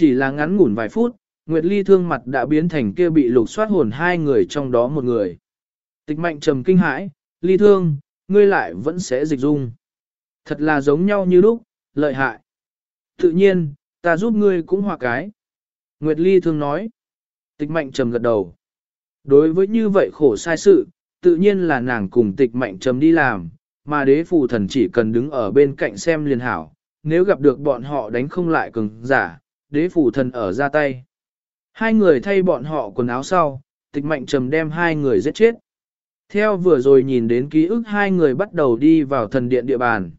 Chỉ là ngắn ngủn vài phút, Nguyệt Ly thương mặt đã biến thành kia bị lục soát hồn hai người trong đó một người. Tịch mạnh trầm kinh hãi, Ly thương, ngươi lại vẫn sẽ dịch dung. Thật là giống nhau như lúc, lợi hại. Tự nhiên, ta giúp ngươi cũng hòa cái. Nguyệt Ly thương nói. Tịch mạnh trầm gật đầu. Đối với như vậy khổ sai sự, tự nhiên là nàng cùng tịch mạnh trầm đi làm, mà đế phù thần chỉ cần đứng ở bên cạnh xem liền hảo, nếu gặp được bọn họ đánh không lại cường giả, đế phủ thần ở ra tay. Hai người thay bọn họ quần áo sau, tịch mạnh trầm đem hai người giết chết. Theo vừa rồi nhìn đến ký ức hai người bắt đầu đi vào thần điện địa bàn.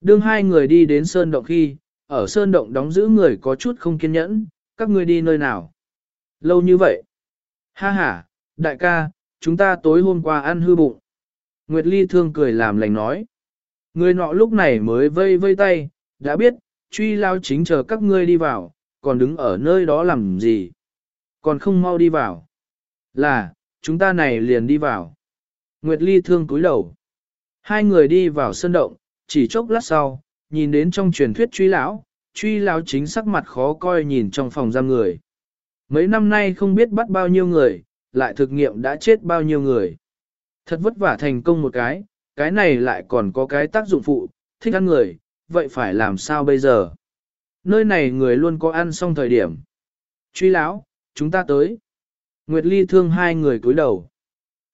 Đương hai người đi đến sơn động khi, ở sơn động đóng giữ người có chút không kiên nhẫn, các ngươi đi nơi nào? Lâu như vậy. Ha ha, đại ca, chúng ta tối hôm qua ăn hư bụng. Nguyệt Ly thương cười làm lành nói. Người nọ lúc này mới vây vây tay, đã biết, truy lao chính chờ các ngươi đi vào, còn đứng ở nơi đó làm gì? Còn không mau đi vào. Là, chúng ta này liền đi vào. Nguyệt Ly thương cúi đầu. Hai người đi vào sân động, chỉ chốc lát sau, nhìn đến trong truyền thuyết truy lão, truy lão chính sắc mặt khó coi nhìn trong phòng giam người. Mấy năm nay không biết bắt bao nhiêu người, lại thực nghiệm đã chết bao nhiêu người. Thật vất vả thành công một cái, cái này lại còn có cái tác dụng phụ, thích ăn người, vậy phải làm sao bây giờ? Nơi này người luôn có ăn xong thời điểm. Truy lão, chúng ta tới. Nguyệt Ly thương hai người cúi đầu.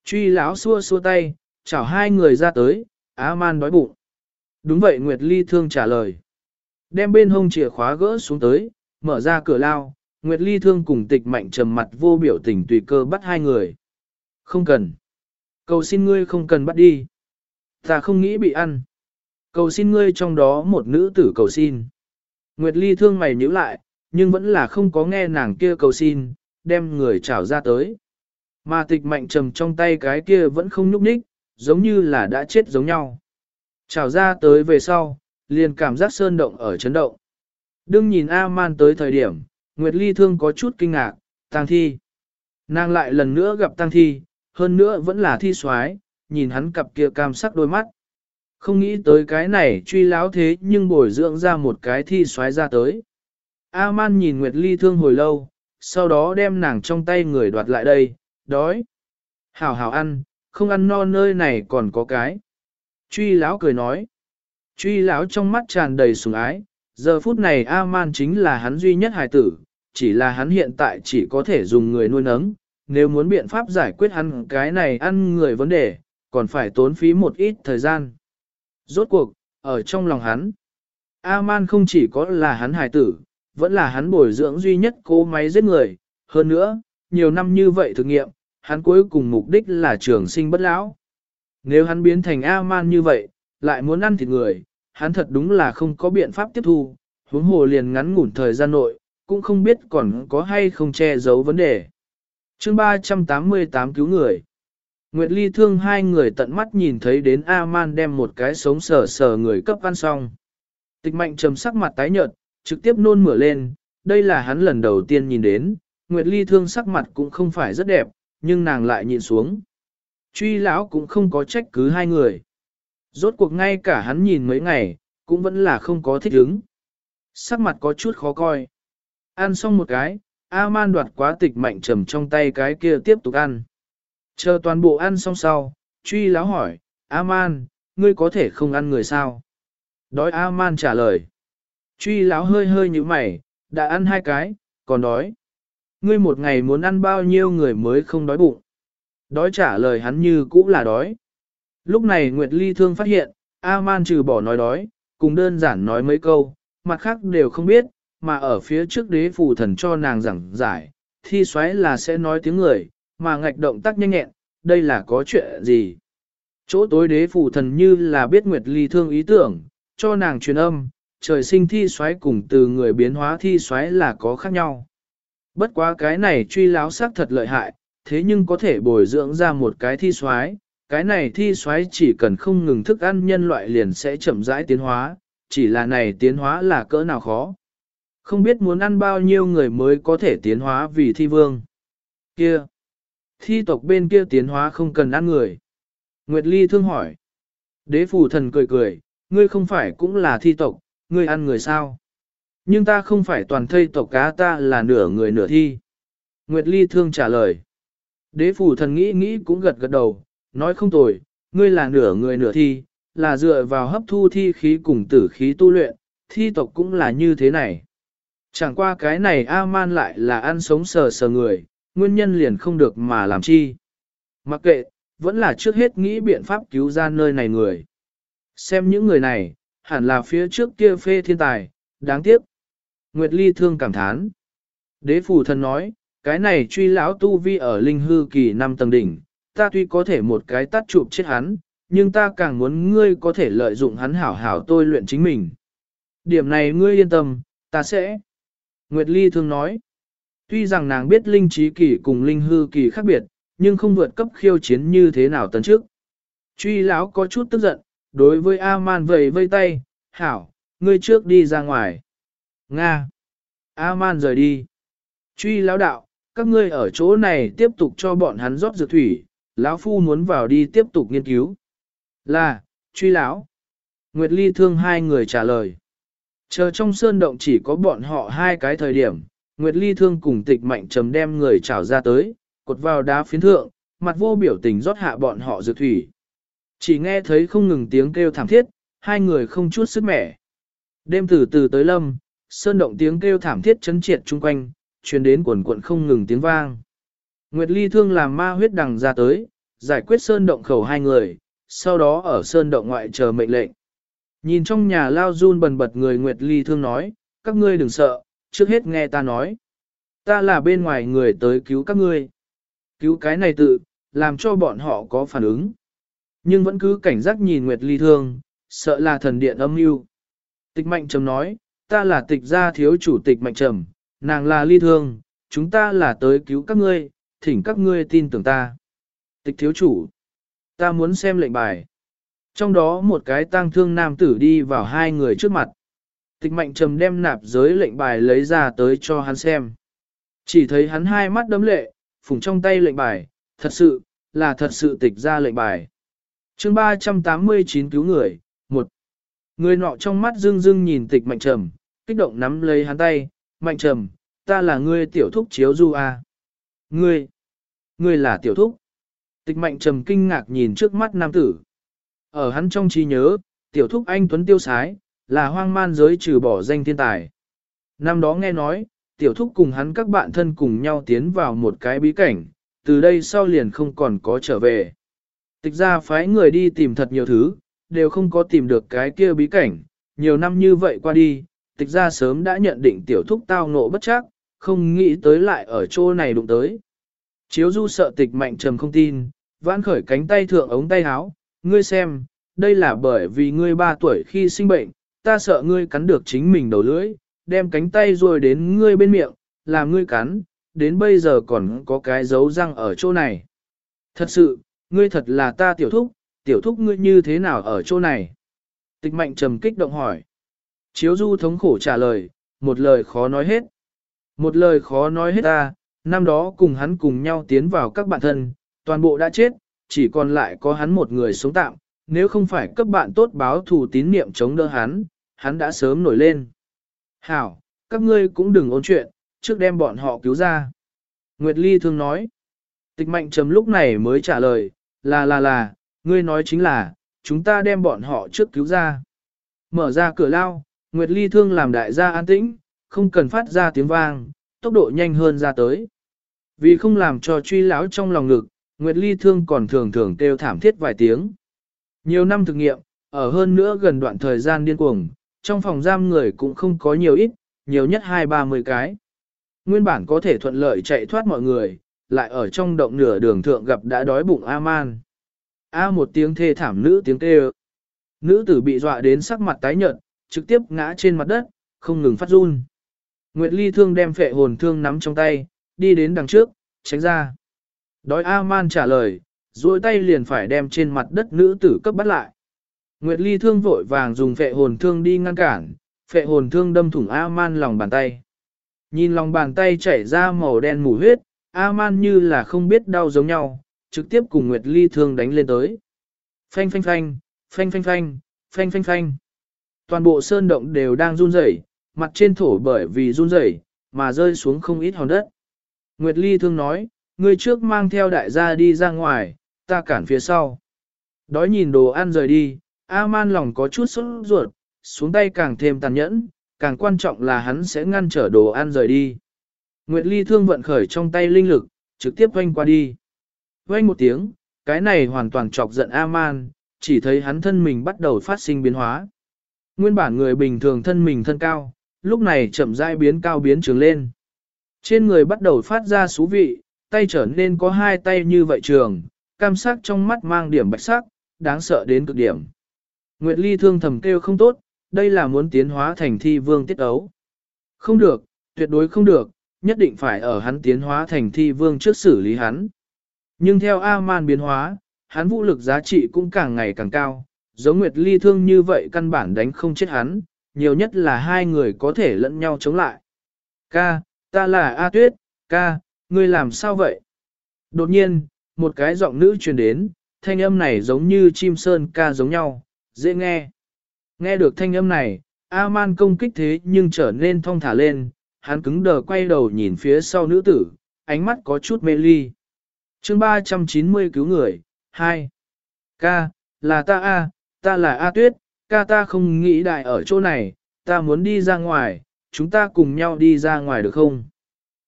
Truy lão xua xua tay, chào hai người ra tới, Á Man đói bụng. Đúng vậy Nguyệt Ly thương trả lời. Đem bên hông chìa khóa gỡ xuống tới, mở ra cửa lao, Nguyệt Ly thương cùng tịch mạnh trầm mặt vô biểu tình tùy cơ bắt hai người. Không cần. Cầu xin ngươi không cần bắt đi. Ta không nghĩ bị ăn. Cầu xin ngươi trong đó một nữ tử cầu xin. Nguyệt Ly thương mày nhíu lại, nhưng vẫn là không có nghe nàng kia cầu xin, đem người trảo ra tới. Mà tịch mạnh trầm trong tay cái kia vẫn không nhúc nhích, giống như là đã chết giống nhau. Trảo ra tới về sau, liền cảm giác sơn động ở chấn động. Đương nhìn A-man tới thời điểm, Nguyệt Ly thương có chút kinh ngạc, tang thi. Nàng lại lần nữa gặp tang thi, hơn nữa vẫn là thi soái, nhìn hắn cặp kia cam sắc đôi mắt. Không nghĩ tới cái này truy láo thế nhưng bồi dưỡng ra một cái thi xoáy ra tới. A-man nhìn Nguyệt Ly thương hồi lâu, sau đó đem nàng trong tay người đoạt lại đây, đói. Hảo hảo ăn, không ăn no nơi này còn có cái. Truy lão cười nói. Truy lão trong mắt tràn đầy sùng ái, giờ phút này A-man chính là hắn duy nhất hài tử, chỉ là hắn hiện tại chỉ có thể dùng người nuôi nấng, nếu muốn biện pháp giải quyết hắn cái này ăn người vấn đề, còn phải tốn phí một ít thời gian. Rốt cuộc, ở trong lòng hắn, A-man không chỉ có là hắn hài tử, vẫn là hắn bồi dưỡng duy nhất cố máy giết người, hơn nữa, nhiều năm như vậy thử nghiệm, hắn cuối cùng mục đích là trường sinh bất lão. Nếu hắn biến thành A-man như vậy, lại muốn ăn thịt người, hắn thật đúng là không có biện pháp tiếp thu, huống hồ liền ngắn ngủn thời gian nội, cũng không biết còn có hay không che giấu vấn đề. chương 388 cứu người. Nguyệt Ly thương hai người tận mắt nhìn thấy đến A-man đem một cái sống sờ sờ người cấp ăn xong. Tịch mạnh trầm sắc mặt tái nhợt, trực tiếp nôn mửa lên, đây là hắn lần đầu tiên nhìn đến, Nguyệt Ly thương sắc mặt cũng không phải rất đẹp, nhưng nàng lại nhìn xuống. Truy lão cũng không có trách cứ hai người. Rốt cuộc ngay cả hắn nhìn mấy ngày, cũng vẫn là không có thích ứng. Sắc mặt có chút khó coi. Ăn xong một cái, A-man đoạt quá tịch mạnh trầm trong tay cái kia tiếp tục ăn. Chờ toàn bộ ăn xong sau, truy lão hỏi, A-man, ngươi có thể không ăn người sao? Đói A-man trả lời. Truy lão hơi hơi như mày, đã ăn hai cái, còn đói. Ngươi một ngày muốn ăn bao nhiêu người mới không đói bụng? Đói trả lời hắn như cũ là đói. Lúc này Nguyệt Ly Thương phát hiện, A-man trừ bỏ nói đói, cùng đơn giản nói mấy câu, mặt khác đều không biết, mà ở phía trước đế phù thần cho nàng giảng giải, thi xoáy là sẽ nói tiếng người, mà ngạch động tác nhanh nhẹn, đây là có chuyện gì? Chỗ tối đế phù thần như là biết Nguyệt Ly Thương ý tưởng, cho nàng truyền âm, trời sinh thi xoáy cùng từ người biến hóa thi xoáy là có khác nhau. Bất quá cái này truy láo xác thật lợi hại, thế nhưng có thể bồi dưỡng ra một cái thi xoáy, cái này thi xoáy chỉ cần không ngừng thức ăn nhân loại liền sẽ chậm rãi tiến hóa, chỉ là này tiến hóa là cỡ nào khó. Không biết muốn ăn bao nhiêu người mới có thể tiến hóa vì thi vương. Kia! Thi tộc bên kia tiến hóa không cần ăn người. Nguyệt Ly thương hỏi. Đế phủ thần cười cười, ngươi không phải cũng là thi tộc, ngươi ăn người sao? Nhưng ta không phải toàn thây tộc cá ta là nửa người nửa thi. Nguyệt Ly thương trả lời. Đế phủ thần nghĩ nghĩ cũng gật gật đầu, nói không tồi, ngươi là nửa người nửa thi, là dựa vào hấp thu thi khí cùng tử khí tu luyện, thi tộc cũng là như thế này. Chẳng qua cái này A-man lại là ăn sống sờ sờ người, nguyên nhân liền không được mà làm chi. Mặc kệ, vẫn là trước hết nghĩ biện pháp cứu ra nơi này người. Xem những người này, hẳn là phía trước kia phê thiên tài, đáng tiếc. Nguyệt Ly thương cảm thán. Đế phủ thần nói, cái này truy lão tu vi ở linh hư kỳ năm tầng đỉnh, ta tuy có thể một cái tắt chụp chết hắn, nhưng ta càng muốn ngươi có thể lợi dụng hắn hảo hảo tôi luyện chính mình. Điểm này ngươi yên tâm, ta sẽ. Nguyệt Ly thương nói, tuy rằng nàng biết linh trí kỳ cùng linh hư kỳ khác biệt, nhưng không vượt cấp khiêu chiến như thế nào tấn trước. Truy lão có chút tức giận, đối với A-man vầy vây tay, hảo, ngươi trước đi ra ngoài. Nga. A-man rời đi. Truy lão đạo, các ngươi ở chỗ này tiếp tục cho bọn hắn rót dược thủy, lão phu muốn vào đi tiếp tục nghiên cứu. Là, truy lão. Nguyệt Ly thương hai người trả lời. Chờ trong sơn động chỉ có bọn họ hai cái thời điểm, Nguyệt Ly thương cùng tịch mạnh trầm đem người trào ra tới, cột vào đá phiến thượng, mặt vô biểu tình rót hạ bọn họ dược thủy. Chỉ nghe thấy không ngừng tiếng kêu thảm thiết, hai người không chút sức mẻ. Đêm từ từ tới lâm, sơn động tiếng kêu thảm thiết chấn triệt chung quanh, truyền đến quần quận không ngừng tiếng vang. Nguyệt Ly thương làm ma huyết đằng ra tới, giải quyết sơn động khẩu hai người, sau đó ở sơn động ngoại chờ mệnh lệnh. Nhìn trong nhà lao run bần bật người Nguyệt Ly thương nói, các ngươi đừng sợ, trước hết nghe ta nói. Ta là bên ngoài người tới cứu các ngươi. Cứu cái này tự, làm cho bọn họ có phản ứng. Nhưng vẫn cứ cảnh giác nhìn Nguyệt Ly thương, sợ là thần điện âm mưu. Tịch Mạnh Trầm nói, ta là tịch gia thiếu chủ tịch Mạnh Trầm, nàng là Ly thương, chúng ta là tới cứu các ngươi, thỉnh các ngươi tin tưởng ta. Tịch thiếu chủ, ta muốn xem lệnh bài. Trong đó một cái tang thương nam tử đi vào hai người trước mặt. Tịch mạnh trầm đem nạp giới lệnh bài lấy ra tới cho hắn xem. Chỉ thấy hắn hai mắt đấm lệ, phủng trong tay lệnh bài, thật sự, là thật sự tịch ra lệnh bài. chương 389 cứu người, một Người nọ trong mắt dưng dưng nhìn tịch mạnh trầm, kích động nắm lấy hắn tay, mạnh trầm, ta là ngươi tiểu thúc chiếu du a Ngươi, ngươi là tiểu thúc. Tịch mạnh trầm kinh ngạc nhìn trước mắt nam tử. Ở hắn trong trí nhớ, tiểu thúc anh Tuấn Tiêu Sái, là hoang man giới trừ bỏ danh thiên tài. Năm đó nghe nói, tiểu thúc cùng hắn các bạn thân cùng nhau tiến vào một cái bí cảnh, từ đây sau liền không còn có trở về. Tịch ra phái người đi tìm thật nhiều thứ, đều không có tìm được cái kia bí cảnh, nhiều năm như vậy qua đi, tịch ra sớm đã nhận định tiểu thúc tao ngộ bất chắc, không nghĩ tới lại ở chỗ này đụng tới. Chiếu du sợ tịch mạnh trầm không tin, vãn khởi cánh tay thượng ống tay áo, ngươi xem, đây là bởi vì ngươi ba tuổi khi sinh bệnh, ta sợ ngươi cắn được chính mình đầu lưỡi, đem cánh tay rồi đến ngươi bên miệng, làm ngươi cắn, đến bây giờ còn có cái dấu răng ở chỗ này. Thật sự, ngươi thật là ta tiểu thúc, tiểu thúc ngươi như thế nào ở chỗ này? Tịch mạnh trầm kích động hỏi. Chiếu du thống khổ trả lời, một lời khó nói hết. Một lời khó nói hết ta, năm đó cùng hắn cùng nhau tiến vào các bạn thân, toàn bộ đã chết, chỉ còn lại có hắn một người sống tạm, nếu không phải cấp bạn tốt báo thù tín niệm chống đỡ hắn, hắn đã sớm nổi lên. Hảo, các ngươi cũng đừng ôn chuyện, trước đem bọn họ cứu ra. Nguyệt Ly Thương nói, tịch mạnh trầm lúc này mới trả lời, là là là, ngươi nói chính là, chúng ta đem bọn họ trước cứu ra. Mở ra cửa lao, Nguyệt Ly thương làm đại gia an tĩnh, không cần phát ra tiếng vang, tốc độ nhanh hơn ra tới. Vì không làm cho truy lão trong lòng ngực, Nguyệt Ly thương còn thường thường kêu thảm thiết vài tiếng. Nhiều năm thực nghiệm, ở hơn nữa gần đoạn thời gian điên cuồng, trong phòng giam người cũng không có nhiều ít, nhiều nhất hai ba mươi cái. Nguyên bản có thể thuận lợi chạy thoát mọi người, lại ở trong động nửa đường thượng gặp đã đói bụng A-man. A một tiếng thê thảm nữ tiếng kêu. Nữ tử bị dọa đến sắc mặt tái nhợt, trực tiếp ngã trên mặt đất, không ngừng phát run. Nguyệt Ly thương đem phệ hồn thương nắm trong tay, đi đến đằng trước, tránh ra. Đói A-man trả lời, duỗi tay liền phải đem trên mặt đất nữ tử cấp bắt lại. Nguyệt Ly thương vội vàng dùng phệ hồn thương đi ngăn cản, phệ hồn thương đâm thủng A-man lòng bàn tay. Nhìn lòng bàn tay chảy ra màu đen mù huyết, A-man như là không biết đau giống nhau, trực tiếp cùng Nguyệt Ly thương đánh lên tới. Phanh phanh phanh, phanh phanh phanh, phanh phanh phanh. Toàn bộ sơn động đều đang run rẩy, mặt trên thổ bởi vì run rẩy mà rơi xuống không ít hòn đất. Nguyệt Ly thương nói, người trước mang theo đại gia đi ra ngoài, ta cản phía sau. Đói nhìn đồ ăn rời đi, A-man lòng có chút sốt ruột, xuống tay càng thêm tàn nhẫn, càng quan trọng là hắn sẽ ngăn trở đồ ăn rời đi. Nguyệt Ly thương vận khởi trong tay linh lực, trực tiếp quanh qua đi. Quanh một tiếng, cái này hoàn toàn chọc giận A-man, chỉ thấy hắn thân mình bắt đầu phát sinh biến hóa. Nguyên bản người bình thường thân mình thân cao, lúc này chậm rãi biến cao biến trường lên. Trên người bắt đầu phát ra xú vị, tay trở nên có hai tay như vậy trường, cam sắc trong mắt mang điểm bạch sắc, đáng sợ đến cực điểm. Nguyệt Ly thương thầm kêu không tốt, đây là muốn tiến hóa thành thi vương tiết ấu. Không được, tuyệt đối không được, nhất định phải ở hắn tiến hóa thành thi vương trước xử lý hắn. Nhưng theo A-man biến hóa, hắn vũ lực giá trị cũng càng ngày càng cao, giống Nguyệt Ly thương như vậy căn bản đánh không chết hắn, nhiều nhất là hai người có thể lẫn nhau chống lại. Ca, ta là A Tuyết, ca, ngươi làm sao vậy? Đột nhiên, một cái giọng nữ truyền đến, thanh âm này giống như chim sơn ca giống nhau, dễ nghe. Nghe được thanh âm này, A-man công kích thế nhưng trở nên thong thả lên, hắn cứng đờ quay đầu nhìn phía sau nữ tử, ánh mắt có chút mê ly. chương 390 cứu người, 2. Ca, là ta A, ta là A Tuyết, ca ta không nghĩ đại ở chỗ này, ta muốn đi ra ngoài, chúng ta cùng nhau đi ra ngoài được không?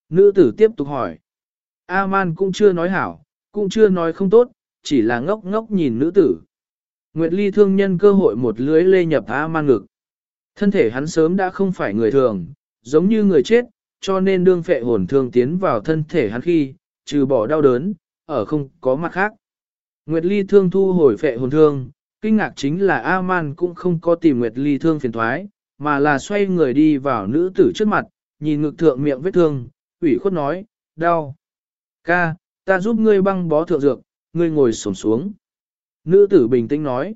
Nữ tử tiếp tục hỏi. A-man cũng chưa nói hảo, cũng chưa nói không tốt, chỉ là ngốc ngốc nhìn nữ tử. Nguyệt Ly thương nhân cơ hội một lưới lê nhập A-man ngực. Thân thể hắn sớm đã không phải người thường, giống như người chết, cho nên đương phệ hồn thương tiến vào thân thể hắn khi, trừ bỏ đau đớn, ở không có mặt khác. Nguyệt Ly thương thu hồi phệ hồn thương, kinh ngạc chính là A-man cũng không có tìm Nguyệt Ly thương phiền thoái, mà là xoay người đi vào nữ tử trước mặt, nhìn ngực thượng miệng vết thương, ủy khuất nói, đau. Ca, ta giúp ngươi băng bó thượng dược, ngươi ngồi xổm xuống. Nữ tử bình tĩnh nói.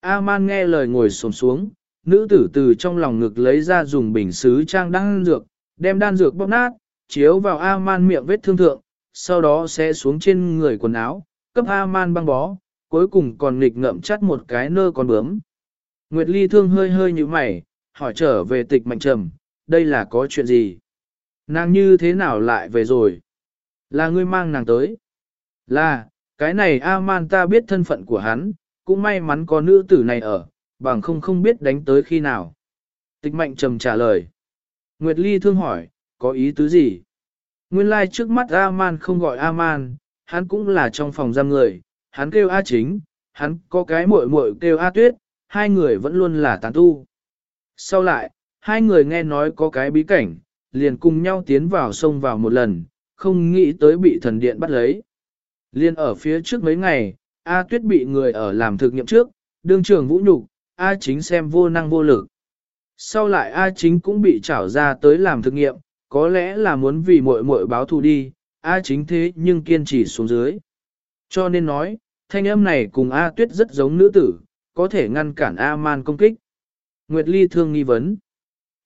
A-man nghe lời ngồi xổm xuống, nữ tử từ trong lòng ngực lấy ra dùng bình xứ trang đan dược, đem đan dược bóp nát, chiếu vào A-man miệng vết thương thượng, sau đó sẽ xuống trên người quần áo, cấp A-man băng bó, cuối cùng còn nghịch ngậm chắt một cái nơ con bướm. Nguyệt Ly thương hơi hơi như mày, hỏi trở về tịch mạnh trầm, đây là có chuyện gì? Nàng như thế nào lại về rồi? Là ngươi mang nàng tới. Là, cái này A-man ta biết thân phận của hắn, cũng may mắn có nữ tử này ở, bằng không không biết đánh tới khi nào. Tịch mạnh trầm trả lời. Nguyệt Ly thương hỏi, có ý tứ gì? Nguyên lai like trước mắt A-man không gọi A-man, hắn cũng là trong phòng giam người, hắn kêu A chính, hắn có cái muội muội kêu A tuyết, hai người vẫn luôn là tán tu. Sau lại, hai người nghe nói có cái bí cảnh, liền cùng nhau tiến vào sông vào một lần, không nghĩ tới bị thần điện bắt lấy. Liên ở phía trước mấy ngày, A tuyết bị người ở làm thực nghiệm trước, đương trường vũ nhục, A chính xem vô năng vô lực. Sau lại A chính cũng bị trảo ra tới làm thực nghiệm, có lẽ là muốn vì muội muội báo thù đi, A chính thế nhưng kiên trì xuống dưới. Cho nên nói, thanh âm này cùng A tuyết rất giống nữ tử, có thể ngăn cản A man công kích. Nguyệt Ly thương nghi vấn.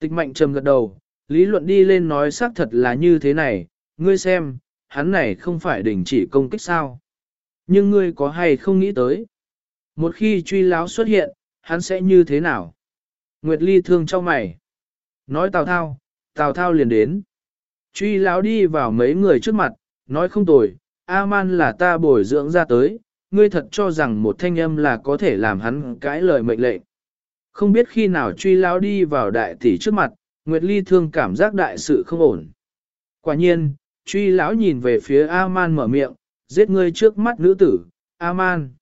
Tịch mạnh trầm gật đầu, lý luận đi lên nói xác thật là như thế này, ngươi xem, hắn này không phải đình chỉ công kích sao. Nhưng ngươi có hay không nghĩ tới? Một khi truy láo xuất hiện, hắn sẽ như thế nào? Nguyệt Ly thương cho mày. Nói Tào Thao, Tào Thao liền đến. Truy láo đi vào mấy người trước mặt, nói không tồi, A-man là ta bồi dưỡng ra tới, ngươi thật cho rằng một thanh âm là có thể làm hắn cãi lời mệnh lệnh. Không biết khi nào truy lao đi vào đại tỷ trước mặt, Nguyệt Ly thương cảm giác đại sự không ổn. Quả nhiên, truy lão nhìn về phía A-man mở miệng, giết ngươi trước mắt nữ tử, A-man.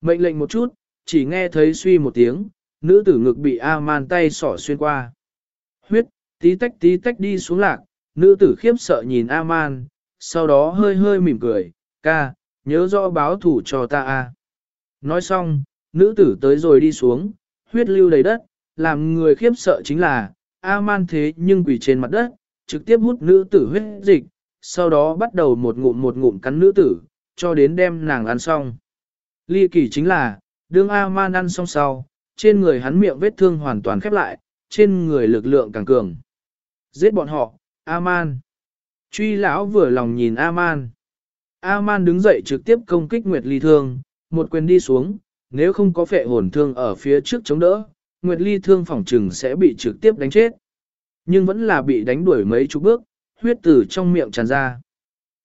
Mệnh lệnh một chút, chỉ nghe thấy suy một tiếng, nữ tử ngực bị A-man tay sỏ xuyên qua. Huyết, tí tách tí tách đi xuống lạc, nữ tử khiếp sợ nhìn A-man, sau đó hơi hơi mỉm cười, ca, nhớ rõ báo thủ cho ta a. Nói xong, nữ tử tới rồi đi xuống, huyết lưu đầy đất, làm người khiếp sợ chính là, A-man thế nhưng quỷ trên mặt đất, trực tiếp hút nữ tử huyết dịch, sau đó bắt đầu một ngụm một ngụm cắn nữ tử, cho đến đem nàng ăn xong. Ly kỳ chính là, đương A-man ăn xong sau, trên người hắn miệng vết thương hoàn toàn khép lại, trên người lực lượng càng cường. Giết bọn họ, A-man. Truy lão vừa lòng nhìn A-man. A-man đứng dậy trực tiếp công kích Nguyệt Ly Thương, một quyền đi xuống, nếu không có phệ hồn thương ở phía trước chống đỡ, Nguyệt Ly Thương phỏng trừng sẽ bị trực tiếp đánh chết. Nhưng vẫn là bị đánh đuổi mấy chục bước, huyết từ trong miệng tràn ra.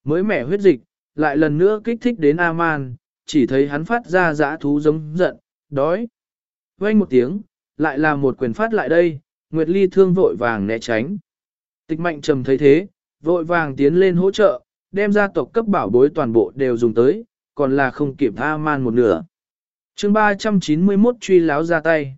Mới mẻ huyết dịch, lại lần nữa kích thích đến A-man, chỉ thấy hắn phát ra dã thú giống giận, đói. Vang một tiếng, lại là một quyền phát lại đây, Nguyệt Ly thương vội vàng né tránh. Tịch mạnh trầm thấy thế, vội vàng tiến lên hỗ trợ, đem ra tộc cấp bảo bối toàn bộ đều dùng tới, còn là không kịp A-man một nửa. chương 391 truy láo ra tay.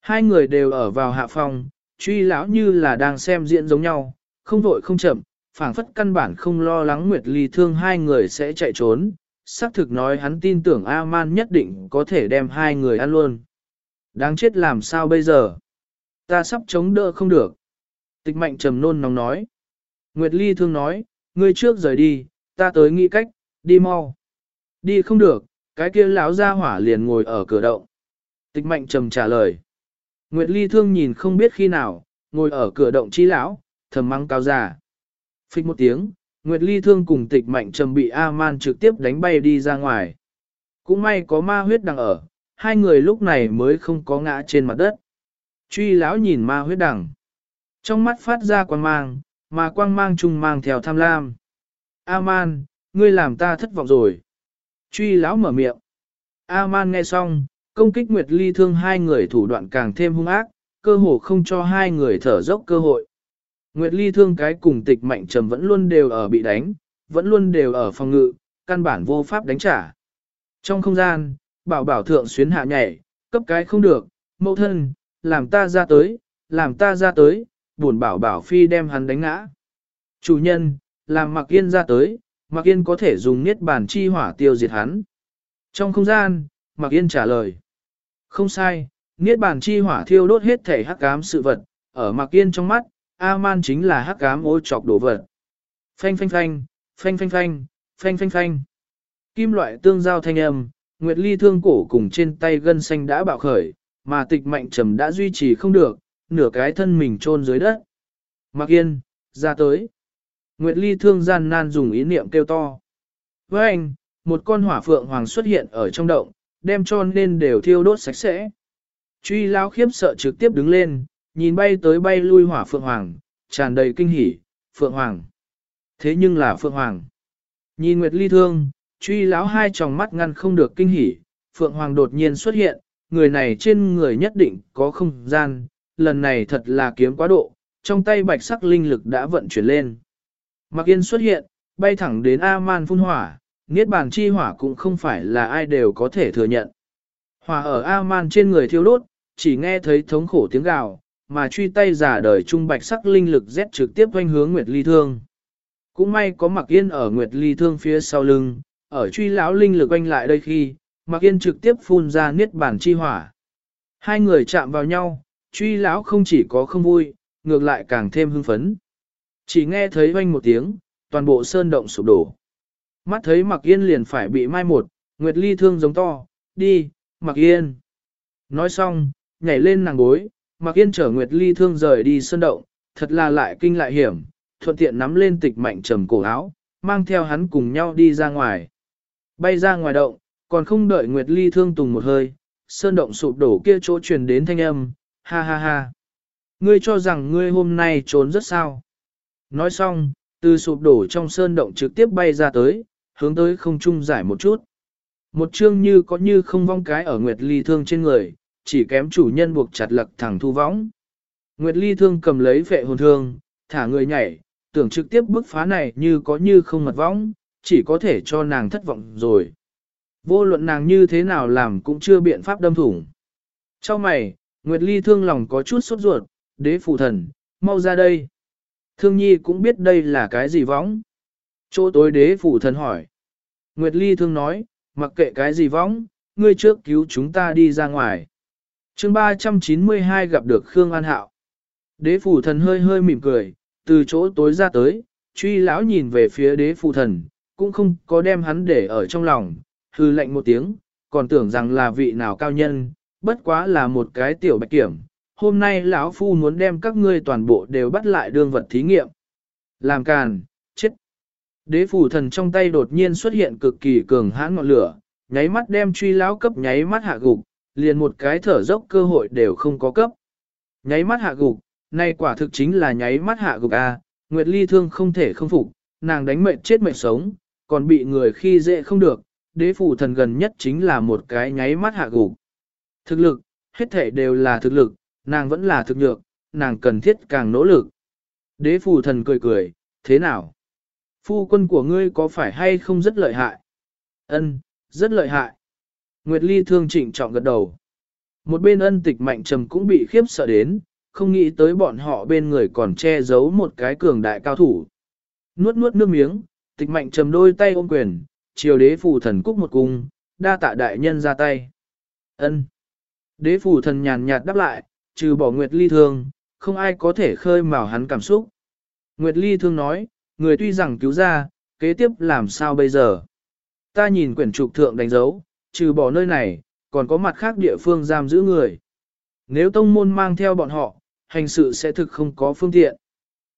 Hai người đều ở vào hạ phòng, truy lão như là đang xem diễn giống nhau, không vội không chậm, phảng phất căn bản không lo lắng Nguyệt Ly thương hai người sẽ chạy trốn, xác thực nói hắn tin tưởng A-man nhất định có thể đem hai người ăn luôn. Đáng chết làm sao bây giờ? Ta sắp chống đỡ không được. Tịch mạnh trầm nôn nóng nói. Nguyệt Ly thương nói, ngươi trước rời đi, ta tới nghĩ cách, đi mau. Đi không được, cái kia lão ra hỏa liền ngồi ở cửa động. Tịch mạnh trầm trả lời. Nguyệt Ly thương nhìn không biết khi nào, ngồi ở cửa động chi lão, thầm mắng cao giả Phích một tiếng, Nguyệt Ly thương cùng tịch mạnh trầm bị A-man trực tiếp đánh bay đi ra ngoài. Cũng may có ma huyết đằng ở, hai người lúc này mới không có ngã trên mặt đất. Truy lão nhìn ma huyết đằng. Trong mắt phát ra quang mang, mà quang mang chung mang theo tham lam. A-man, ngươi làm ta thất vọng rồi. Truy lão mở miệng. A-man nghe xong, công kích Nguyệt Ly thương hai người thủ đoạn càng thêm hung ác, cơ hồ không cho hai người thở dốc cơ hội. Nguyệt Ly thương cái cùng tịch mạnh trầm vẫn luôn đều ở bị đánh, vẫn luôn đều ở phòng ngự, căn bản vô pháp đánh trả. Trong không gian, bảo bảo thượng xuyến hạ nhảy, cấp cái không được, mẫu thân, làm ta ra tới, làm ta ra tới, buồn bảo bảo phi đem hắn đánh ngã. Chủ nhân, làm mặc yên ra tới, mặc yên có thể dùng niết bàn chi hỏa tiêu diệt hắn. Trong không gian, mặc yên trả lời. Không sai, niết bàn chi hỏa thiêu đốt hết thể hắc ám sự vật, ở mặc yên trong mắt, A-man chính là hắc ám ô chọc đổ vật. Phanh phanh phanh, phanh phanh phanh, phanh phanh phanh. Kim loại tương giao thanh âm, Nguyệt Ly thương cổ cùng trên tay gân xanh đã bạo khởi, mà tịch mạnh trầm đã duy trì không được, nửa cái thân mình chôn dưới đất. Mặc yên, ra tới. Nguyệt Ly thương gian nan dùng ý niệm kêu to. Với anh, một con hỏa phượng hoàng xuất hiện ở trong động, đem cho nên đều thiêu đốt sạch sẽ. Truy lao khiếp sợ trực tiếp đứng lên, nhìn bay tới bay lui hỏa phượng hoàng, tràn đầy kinh hỉ, phượng hoàng. Thế nhưng là phượng hoàng. Nhìn Nguyệt Ly thương, truy lão hai tròng mắt ngăn không được kinh hỉ, phượng hoàng đột nhiên xuất hiện, người này trên người nhất định có không gian, lần này thật là kiếm quá độ, trong tay bạch sắc linh lực đã vận chuyển lên. Mặc yên xuất hiện, bay thẳng đến A-man phun hỏa, niết bàn chi hỏa cũng không phải là ai đều có thể thừa nhận. Hỏa ở A-man trên người thiêu đốt, chỉ nghe thấy thống khổ tiếng gào, mà truy tay giả đời trung bạch sắc linh lực rét trực tiếp quanh hướng Nguyệt Ly Thương. Cũng may có mặc yên ở Nguyệt Ly Thương phía sau lưng, ở truy lão linh lực quanh lại đây khi, mặc yên trực tiếp phun ra niết bản chi hỏa. Hai người chạm vào nhau, truy lão không chỉ có không vui, ngược lại càng thêm hưng phấn. Chỉ nghe thấy oanh một tiếng, toàn bộ sơn động sụp đổ. Mắt thấy mặc yên liền phải bị mai một, Nguyệt Ly thương giống to, đi, mặc yên. Nói xong, nhảy lên nàng gối, Mạc yên chở Nguyệt Ly thương rời đi sơn động, thật là lại kinh lại hiểm, thuận tiện nắm lên tịch mạnh trầm cổ áo, mang theo hắn cùng nhau đi ra ngoài. Bay ra ngoài động, còn không đợi Nguyệt Ly thương tùng một hơi, sơn động sụp đổ kia chỗ truyền đến thanh âm, ha ha ha. Ngươi cho rằng ngươi hôm nay trốn rất sao. Nói xong, từ sụp đổ trong sơn động trực tiếp bay ra tới, hướng tới không trung giải một chút. Một chương như có như không vong cái ở Nguyệt Ly thương trên người, chỉ kém chủ nhân buộc chặt lật thẳng thu võng. Nguyệt Ly thương cầm lấy vệ hồn thương, thả người nhảy, tưởng trực tiếp bức phá này như có như không mật võng, chỉ có thể cho nàng thất vọng rồi. Vô luận nàng như thế nào làm cũng chưa biện pháp đâm thủng. Trong mày, Nguyệt Ly thương lòng có chút sốt ruột, đế phụ thần, mau ra đây. Thương nhi cũng biết đây là cái gì võng. Chỗ tối đế phụ thần hỏi. Nguyệt Ly thương nói, mặc kệ cái gì võng, ngươi trước cứu chúng ta đi ra ngoài chương 392 gặp được Khương An Hạo. Đế Phủ thần hơi hơi mỉm cười, từ chỗ tối ra tới, truy lão nhìn về phía đế Phủ thần, cũng không có đem hắn để ở trong lòng, hư lệnh một tiếng, còn tưởng rằng là vị nào cao nhân, bất quá là một cái tiểu bạch kiểm. Hôm nay lão phu muốn đem các ngươi toàn bộ đều bắt lại đương vật thí nghiệm. Làm càn, chết. Đế phủ thần trong tay đột nhiên xuất hiện cực kỳ cường hãn ngọn lửa, nháy mắt đem truy lão cấp nháy mắt hạ gục, liền một cái thở dốc cơ hội đều không có cấp. Nháy mắt hạ gục, Nay quả thực chính là nháy mắt hạ gục A, Nguyệt Ly thương không thể không phục, nàng đánh mệnh chết mệnh sống, còn bị người khi dễ không được, đế phủ thần gần nhất chính là một cái nháy mắt hạ gục. Thực lực, hết thể đều là thực lực, nàng vẫn là thực nhược, nàng cần thiết càng nỗ lực. Đế phủ thần cười cười, thế nào? Phu quân của ngươi có phải hay không rất lợi hại? Ân, rất lợi hại. Nguyệt Ly thương trịnh trọng gật đầu. Một bên ân tịch mạnh trầm cũng bị khiếp sợ đến, không nghĩ tới bọn họ bên người còn che giấu một cái cường đại cao thủ. Nuốt nuốt nước miếng, tịch mạnh trầm đôi tay ôm quyền, chiều đế phù thần cúc một cung, đa tạ đại nhân ra tay. ân Đế phù thần nhàn nhạt đáp lại, trừ bỏ Nguyệt Ly thương, không ai có thể khơi mào hắn cảm xúc. Nguyệt Ly thương nói, người tuy rằng cứu ra, kế tiếp làm sao bây giờ? Ta nhìn quyển trục thượng đánh dấu, trừ bỏ nơi này, còn có mặt khác địa phương giam giữ người. Nếu tông môn mang theo bọn họ, hành sự sẽ thực không có phương tiện.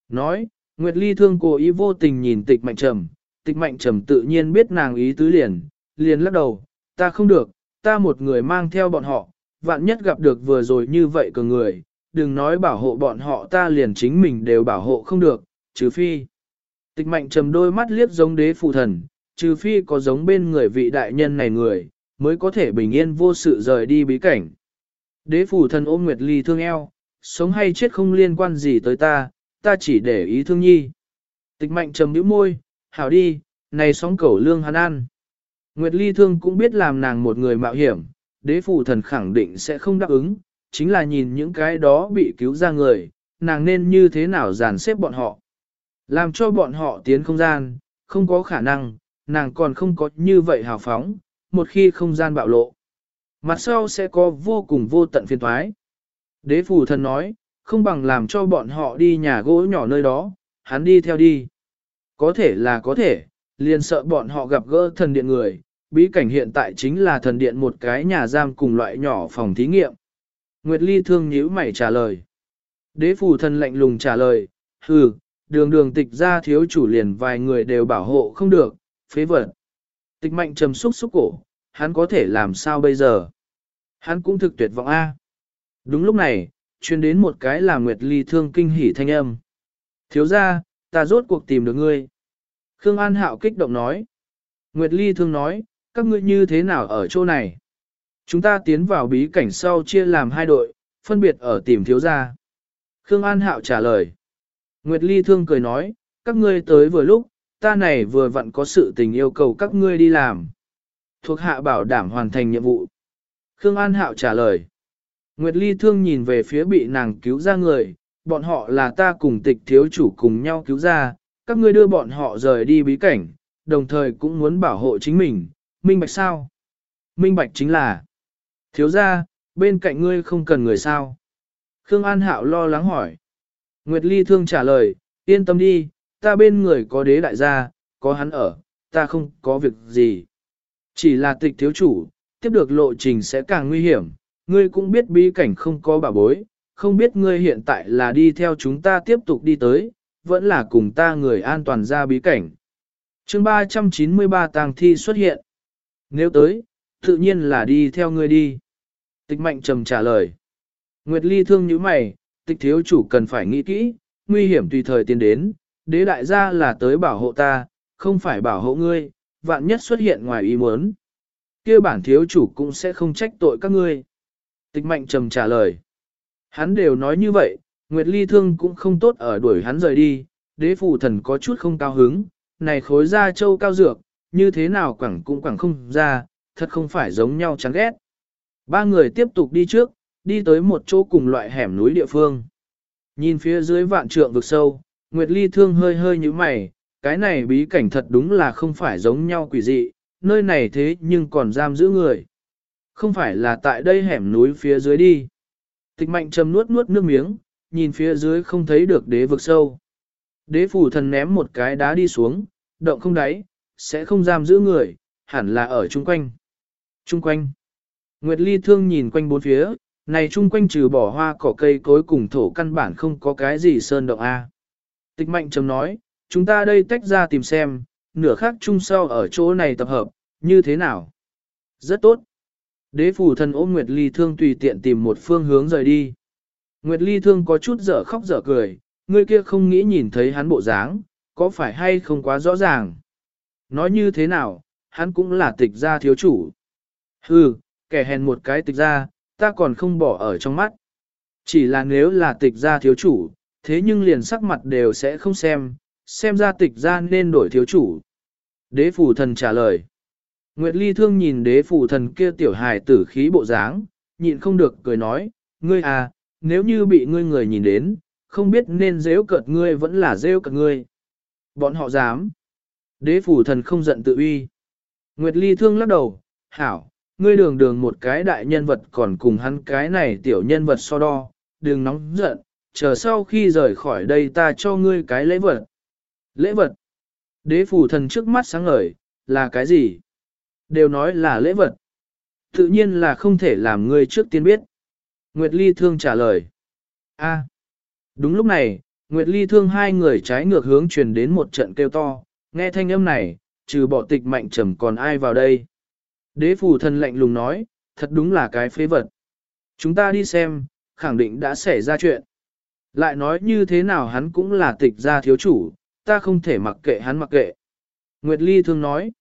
Nói, Nguyệt Ly thương cố ý vô tình nhìn tịch mạnh trầm, tịch mạnh trầm tự nhiên biết nàng ý tứ liền, liền lắc đầu, ta không được, ta một người mang theo bọn họ, vạn nhất gặp được vừa rồi như vậy cường người, đừng nói bảo hộ bọn họ ta liền chính mình đều bảo hộ không được, trừ phi. Tịch mạnh trầm đôi mắt liếc giống đế phụ thần, trừ phi có giống bên người vị đại nhân này người, mới có thể bình yên vô sự rời đi bí cảnh. Đế phủ thần ôm Nguyệt Ly thương eo, sống hay chết không liên quan gì tới ta, ta chỉ để ý thương nhi. Tịch mạnh trầm nhíu môi, hảo đi, này sóng cẩu lương hắn ăn. Nguyệt Ly thương cũng biết làm nàng một người mạo hiểm, đế phủ thần khẳng định sẽ không đáp ứng, chính là nhìn những cái đó bị cứu ra người, nàng nên như thế nào dàn xếp bọn họ. Làm cho bọn họ tiến không gian, không có khả năng, nàng còn không có như vậy hào phóng, một khi không gian bạo lộ. Mặt sau sẽ có vô cùng vô tận phiền thoái. Đế phủ thần nói, không bằng làm cho bọn họ đi nhà gỗ nhỏ nơi đó, hắn đi theo đi. Có thể là có thể, liền sợ bọn họ gặp gỡ thần điện người, bí cảnh hiện tại chính là thần điện một cái nhà giam cùng loại nhỏ phòng thí nghiệm. Nguyệt Ly thương nhíu mày trả lời. Đế phủ thần lạnh lùng trả lời, hừ, đường đường tịch ra thiếu chủ liền vài người đều bảo hộ không được, phế vật. Tịch mạnh trầm xúc xúc cổ, hắn có thể làm sao bây giờ? Hắn cũng thực tuyệt vọng A. Đúng lúc này, truyền đến một cái là Nguyệt Ly thương kinh hỉ thanh âm. Thiếu ra, ta rốt cuộc tìm được ngươi. Khương An Hạo kích động nói. Nguyệt Ly thương nói, các ngươi như thế nào ở chỗ này? Chúng ta tiến vào bí cảnh sau chia làm hai đội, phân biệt ở tìm thiếu gia. Khương An Hạo trả lời. Nguyệt Ly thương cười nói, các ngươi tới vừa lúc, ta này vừa vặn có sự tình yêu cầu các ngươi đi làm. Thuộc hạ bảo đảm hoàn thành nhiệm vụ. Khương An Hạo trả lời. Nguyệt Ly thương nhìn về phía bị nàng cứu ra người, bọn họ là ta cùng tịch thiếu chủ cùng nhau cứu ra, các ngươi đưa bọn họ rời đi bí cảnh, đồng thời cũng muốn bảo hộ chính mình, minh bạch sao? Minh bạch chính là, thiếu ra, bên cạnh ngươi không cần người sao? Khương An Hạo lo lắng hỏi. Nguyệt Ly thương trả lời, yên tâm đi, ta bên người có đế đại gia, có hắn ở, ta không có việc gì. Chỉ là tịch thiếu chủ, tiếp được lộ trình sẽ càng nguy hiểm, ngươi cũng biết bí cảnh không có bảo bối, không biết ngươi hiện tại là đi theo chúng ta tiếp tục đi tới, vẫn là cùng ta người an toàn ra bí cảnh. chương 393 tàng thi xuất hiện. Nếu tới, tự nhiên là đi theo ngươi đi. Tịch mạnh trầm trả lời. Nguyệt Ly thương như mày, tịch thiếu chủ cần phải nghĩ kỹ, nguy hiểm tùy thời tiến đến, đế đại gia là tới bảo hộ ta, không phải bảo hộ ngươi, vạn nhất xuất hiện ngoài ý muốn. kia bản thiếu chủ cũng sẽ không trách tội các ngươi. Tịch mạnh trầm trả lời. Hắn đều nói như vậy, Nguyệt Ly thương cũng không tốt ở đuổi hắn rời đi, đế phụ thần có chút không cao hứng, này khối gia châu cao dược, như thế nào quẳng cũng quẳng không ra, thật không phải giống nhau chán ghét. Ba người tiếp tục đi trước, đi tới một chỗ cùng loại hẻm núi địa phương. Nhìn phía dưới vạn trượng vực sâu, Nguyệt Ly thương hơi hơi như mày, cái này bí cảnh thật đúng là không phải giống nhau quỷ dị, nơi này thế nhưng còn giam giữ người. Không phải là tại đây hẻm núi phía dưới đi. Tịch mạnh trầm nuốt nuốt nước miếng, nhìn phía dưới không thấy được đế vực sâu. Đế phủ thần ném một cái đá đi xuống, động không đáy, sẽ không giam giữ người, hẳn là ở chung quanh. Chung quanh. Nguyệt Ly thương nhìn quanh bốn phía, này chung quanh trừ bỏ hoa cỏ cây cối cùng thổ căn bản không có cái gì sơn động A. Tịch mạnh trầm nói, chúng ta đây tách ra tìm xem, nửa khác chung sau ở chỗ này tập hợp, như thế nào? Rất tốt. Đế phủ thần ôm Nguyệt Ly thương tùy tiện tìm một phương hướng rời đi. Nguyệt Ly thương có chút dở khóc dở cười, người kia không nghĩ nhìn thấy hắn bộ dáng, có phải hay không quá rõ ràng. Nói như thế nào, hắn cũng là tịch gia thiếu chủ. Hừ, kẻ hèn một cái tịch gia, ta còn không bỏ ở trong mắt. Chỉ là nếu là tịch gia thiếu chủ, thế nhưng liền sắc mặt đều sẽ không xem, xem ra tịch ra nên đổi thiếu chủ. Đế phủ thần trả lời. Nguyệt Ly thương nhìn đế phủ thần kia tiểu hài tử khí bộ dáng, nhịn không được cười nói, ngươi à, nếu như bị ngươi người nhìn đến, không biết nên rêu cợt ngươi vẫn là rêu cợt ngươi. Bọn họ dám. Đế phủ thần không giận tự uy. Nguyệt Ly thương lắc đầu, hảo, ngươi đường đường một cái đại nhân vật còn cùng hắn cái này tiểu nhân vật so đo, đừng nóng giận, chờ sau khi rời khỏi đây ta cho ngươi cái lễ vật. Lễ vật. Đế phủ thần trước mắt sáng ngời, là cái gì? Đều nói là lễ vật. Tự nhiên là không thể làm ngươi trước tiên biết. Nguyệt Ly thương trả lời. A. Đúng lúc này, Nguyệt Ly thương hai người trái ngược hướng truyền đến một trận kêu to, nghe thanh âm này, trừ bỏ tịch mạnh trầm còn ai vào đây. Đế phủ thần lạnh lùng nói, thật đúng là cái phế vật. Chúng ta đi xem, khẳng định đã xảy ra chuyện. Lại nói như thế nào hắn cũng là tịch gia thiếu chủ, ta không thể mặc kệ hắn mặc kệ. Nguyệt Ly thương nói,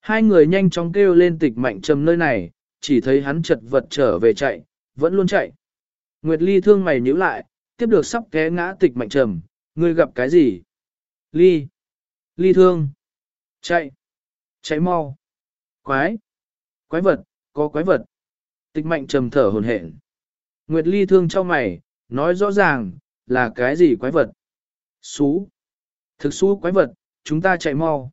hai người nhanh chóng kêu lên tịch mạnh trầm nơi này, chỉ thấy hắn chật vật trở về chạy, vẫn luôn chạy. Nguyệt Ly thương mày nhíu lại, tiếp được sắp té ngã tịch mạnh trầm, ngươi gặp cái gì? Ly, Ly thương, chạy, chạy mau, quái, quái vật, có quái vật. Tịch mạnh trầm thở hồn hển. Nguyệt Ly thương cho mày, nói rõ ràng, là cái gì quái vật? Xú. Thực xú quái vật, chúng ta chạy mau.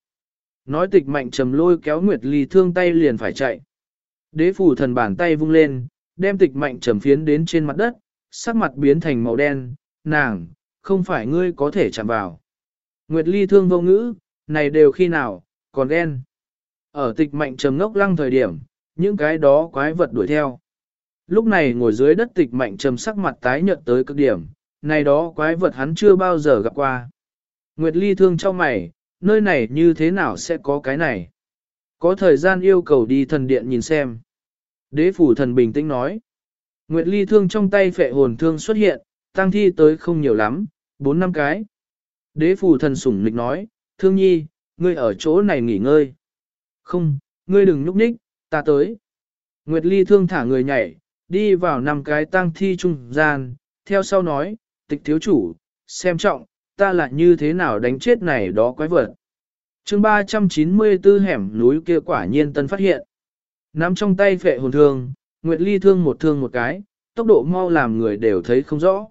Nói tịch mạnh trầm lôi kéo Nguyệt Ly thương tay liền phải chạy. Đế phủ thần bàn tay vung lên, đem tịch mạnh trầm phiến đến trên mặt đất, sắc mặt biến thành màu đen, nàng, không phải ngươi có thể chạm vào. Nguyệt Ly thương vô ngữ, này đều khi nào, còn đen. Ở tịch mạnh trầm ngốc lăng thời điểm, những cái đó quái vật đuổi theo. Lúc này ngồi dưới đất tịch mạnh trầm sắc mặt tái nhợt tới cực điểm, này đó quái vật hắn chưa bao giờ gặp qua. Nguyệt Ly thương cho mày, nơi này như thế nào sẽ có cái này? Có thời gian yêu cầu đi thần điện nhìn xem. Đế phủ thần bình tĩnh nói. Nguyệt Ly thương trong tay phệ hồn thương xuất hiện, tăng thi tới không nhiều lắm, bốn năm cái. Đế phủ thần sủng nịch nói, thương nhi, ngươi ở chỗ này nghỉ ngơi. Không, ngươi đừng nhúc nhích, ta tới. Nguyệt Ly thương thả người nhảy, đi vào năm cái tăng thi trung gian, theo sau nói, tịch thiếu chủ, xem trọng, ta lại như thế nào đánh chết này đó quái vật. chương 394 hẻm núi kia quả nhiên tân phát hiện. Nắm trong tay phệ hồn thương, Nguyệt Ly thương một thương một cái, tốc độ mau làm người đều thấy không rõ.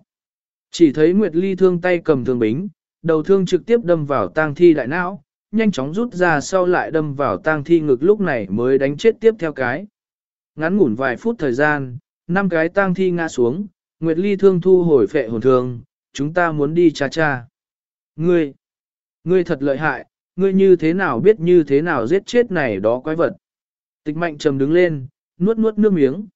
Chỉ thấy Nguyệt Ly thương tay cầm thương bính, đầu thương trực tiếp đâm vào tang thi đại não, nhanh chóng rút ra sau lại đâm vào tang thi ngực lúc này mới đánh chết tiếp theo cái. Ngắn ngủn vài phút thời gian, năm cái tang thi ngã xuống, Nguyệt Ly thương thu hồi phệ hồn thương, chúng ta muốn đi cha cha. Ngươi, ngươi thật lợi hại, ngươi như thế nào biết như thế nào giết chết này đó quái vật. Tịch mạnh trầm đứng lên, nuốt nuốt nước miếng.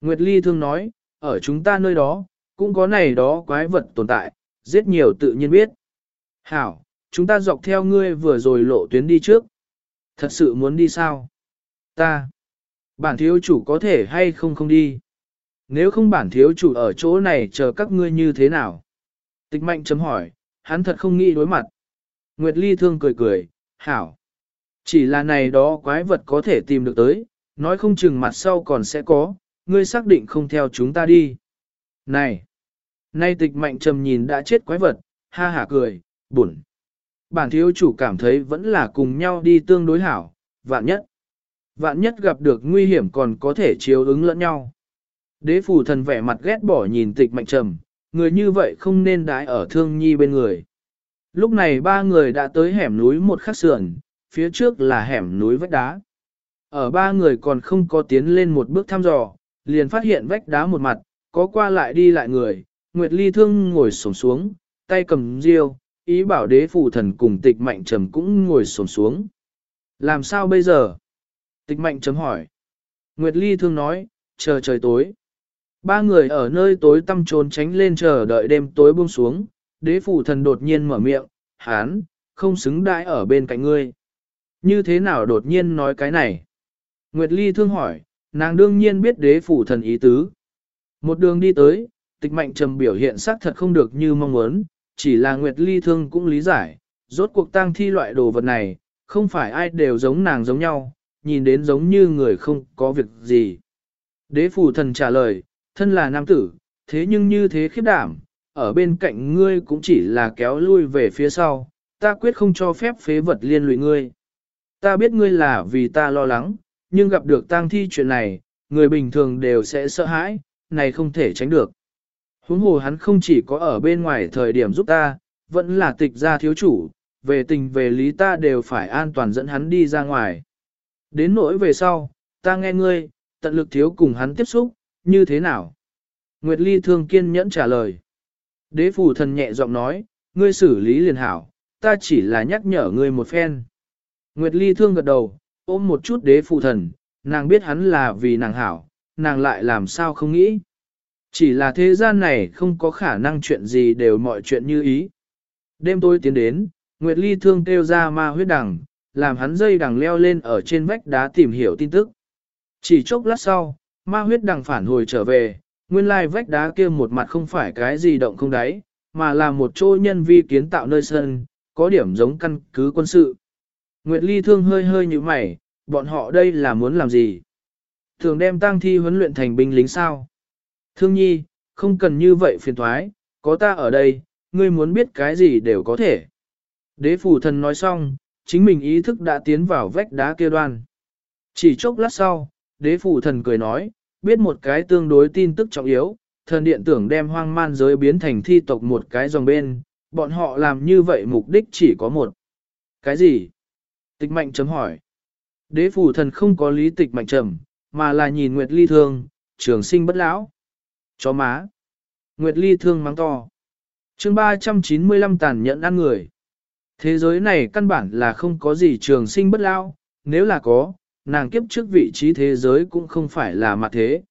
Nguyệt Ly thương nói, ở chúng ta nơi đó, cũng có này đó quái vật tồn tại, giết nhiều tự nhiên biết. Hảo, chúng ta dọc theo ngươi vừa rồi lộ tuyến đi trước. Thật sự muốn đi sao? Ta. Bản thiếu chủ có thể hay không không đi? Nếu không bản thiếu chủ ở chỗ này chờ các ngươi như thế nào? Tịch mạnh chấm hỏi, hắn thật không nghĩ đối mặt. Nguyệt Ly thương cười cười, hảo. Chỉ là này đó quái vật có thể tìm được tới, nói không chừng mặt sau còn sẽ có, ngươi xác định không theo chúng ta đi. Này! Nay tịch mạnh trầm nhìn đã chết quái vật, ha hả cười, buồn. Bản thiếu chủ cảm thấy vẫn là cùng nhau đi tương đối hảo, vạn nhất. Vạn nhất gặp được nguy hiểm còn có thể chiếu ứng lẫn nhau. Đế phủ thần vẻ mặt ghét bỏ nhìn tịch mạnh trầm, người như vậy không nên đái ở thương nhi bên người. Lúc này ba người đã tới hẻm núi một khắc sườn, phía trước là hẻm núi vách đá. Ở ba người còn không có tiến lên một bước thăm dò, liền phát hiện vách đá một mặt, có qua lại đi lại người, Nguyệt Ly Thương ngồi xổm xuống, tay cầm riêu, ý bảo đế phụ thần cùng tịch mạnh trầm cũng ngồi xổm xuống. Làm sao bây giờ? Tịch mạnh trầm hỏi. Nguyệt Ly Thương nói, chờ trời tối. Ba người ở nơi tối tăm trốn tránh lên chờ đợi đêm tối buông xuống, đế phủ thần đột nhiên mở miệng, hán, không xứng đãi ở bên cạnh ngươi. Như thế nào đột nhiên nói cái này? Nguyệt Ly thương hỏi, nàng đương nhiên biết đế phủ thần ý tứ. Một đường đi tới, tịch mạnh trầm biểu hiện xác thật không được như mong muốn, chỉ là Nguyệt Ly Thương cũng lý giải, rốt cuộc tang thi loại đồ vật này, không phải ai đều giống nàng giống nhau, nhìn đến giống như người không có việc gì. Đế phủ thần trả lời, thân là nam tử, thế nhưng như thế khiếp đảm, ở bên cạnh ngươi cũng chỉ là kéo lui về phía sau, ta quyết không cho phép phế vật liên lụy ngươi. Ta biết ngươi là vì ta lo lắng, nhưng gặp được tang thi chuyện này, người bình thường đều sẽ sợ hãi, này không thể tránh được. Huống hồ hắn không chỉ có ở bên ngoài thời điểm giúp ta, vẫn là tịch gia thiếu chủ, về tình về lý ta đều phải an toàn dẫn hắn đi ra ngoài. Đến nỗi về sau, ta nghe ngươi, tận lực thiếu cùng hắn tiếp xúc, như thế nào? Nguyệt Ly thương kiên nhẫn trả lời. Đế phủ thần nhẹ giọng nói, ngươi xử lý liền hảo, ta chỉ là nhắc nhở ngươi một phen. Nguyệt Ly thương gật đầu, ôm một chút đế phủ thần, nàng biết hắn là vì nàng hảo, nàng lại làm sao không nghĩ. Chỉ là thế gian này không có khả năng chuyện gì đều mọi chuyện như ý. Đêm tôi tiến đến, Nguyệt Ly thương kêu ra ma huyết đằng, làm hắn dây đằng leo lên ở trên vách đá tìm hiểu tin tức. Chỉ chốc lát sau, ma huyết đằng phản hồi trở về, nguyên lai vách đá kia một mặt không phải cái gì động không đáy, mà là một chỗ nhân vi kiến tạo nơi sân, có điểm giống căn cứ quân sự. Nguyệt Ly thương hơi hơi như mày, bọn họ đây là muốn làm gì? Thường đem tang thi huấn luyện thành binh lính sao? Thương nhi, không cần như vậy phiền thoái, có ta ở đây, ngươi muốn biết cái gì đều có thể. Đế phủ thần nói xong, chính mình ý thức đã tiến vào vách đá kia đoan. Chỉ chốc lát sau, đế phủ thần cười nói, biết một cái tương đối tin tức trọng yếu, thần điện tưởng đem hoang man giới biến thành thi tộc một cái dòng bên, bọn họ làm như vậy mục đích chỉ có một. Cái gì? Tịch mạnh chấm hỏi. Đế phủ thần không có lý tịch mạnh trầm, mà là nhìn Nguyệt Ly thương, trường sinh bất lão. Chó má. Nguyệt Ly thương mắng to. chương 395 tàn nhẫn ăn người. Thế giới này căn bản là không có gì trường sinh bất lão, nếu là có, nàng kiếp trước vị trí thế giới cũng không phải là mặt thế.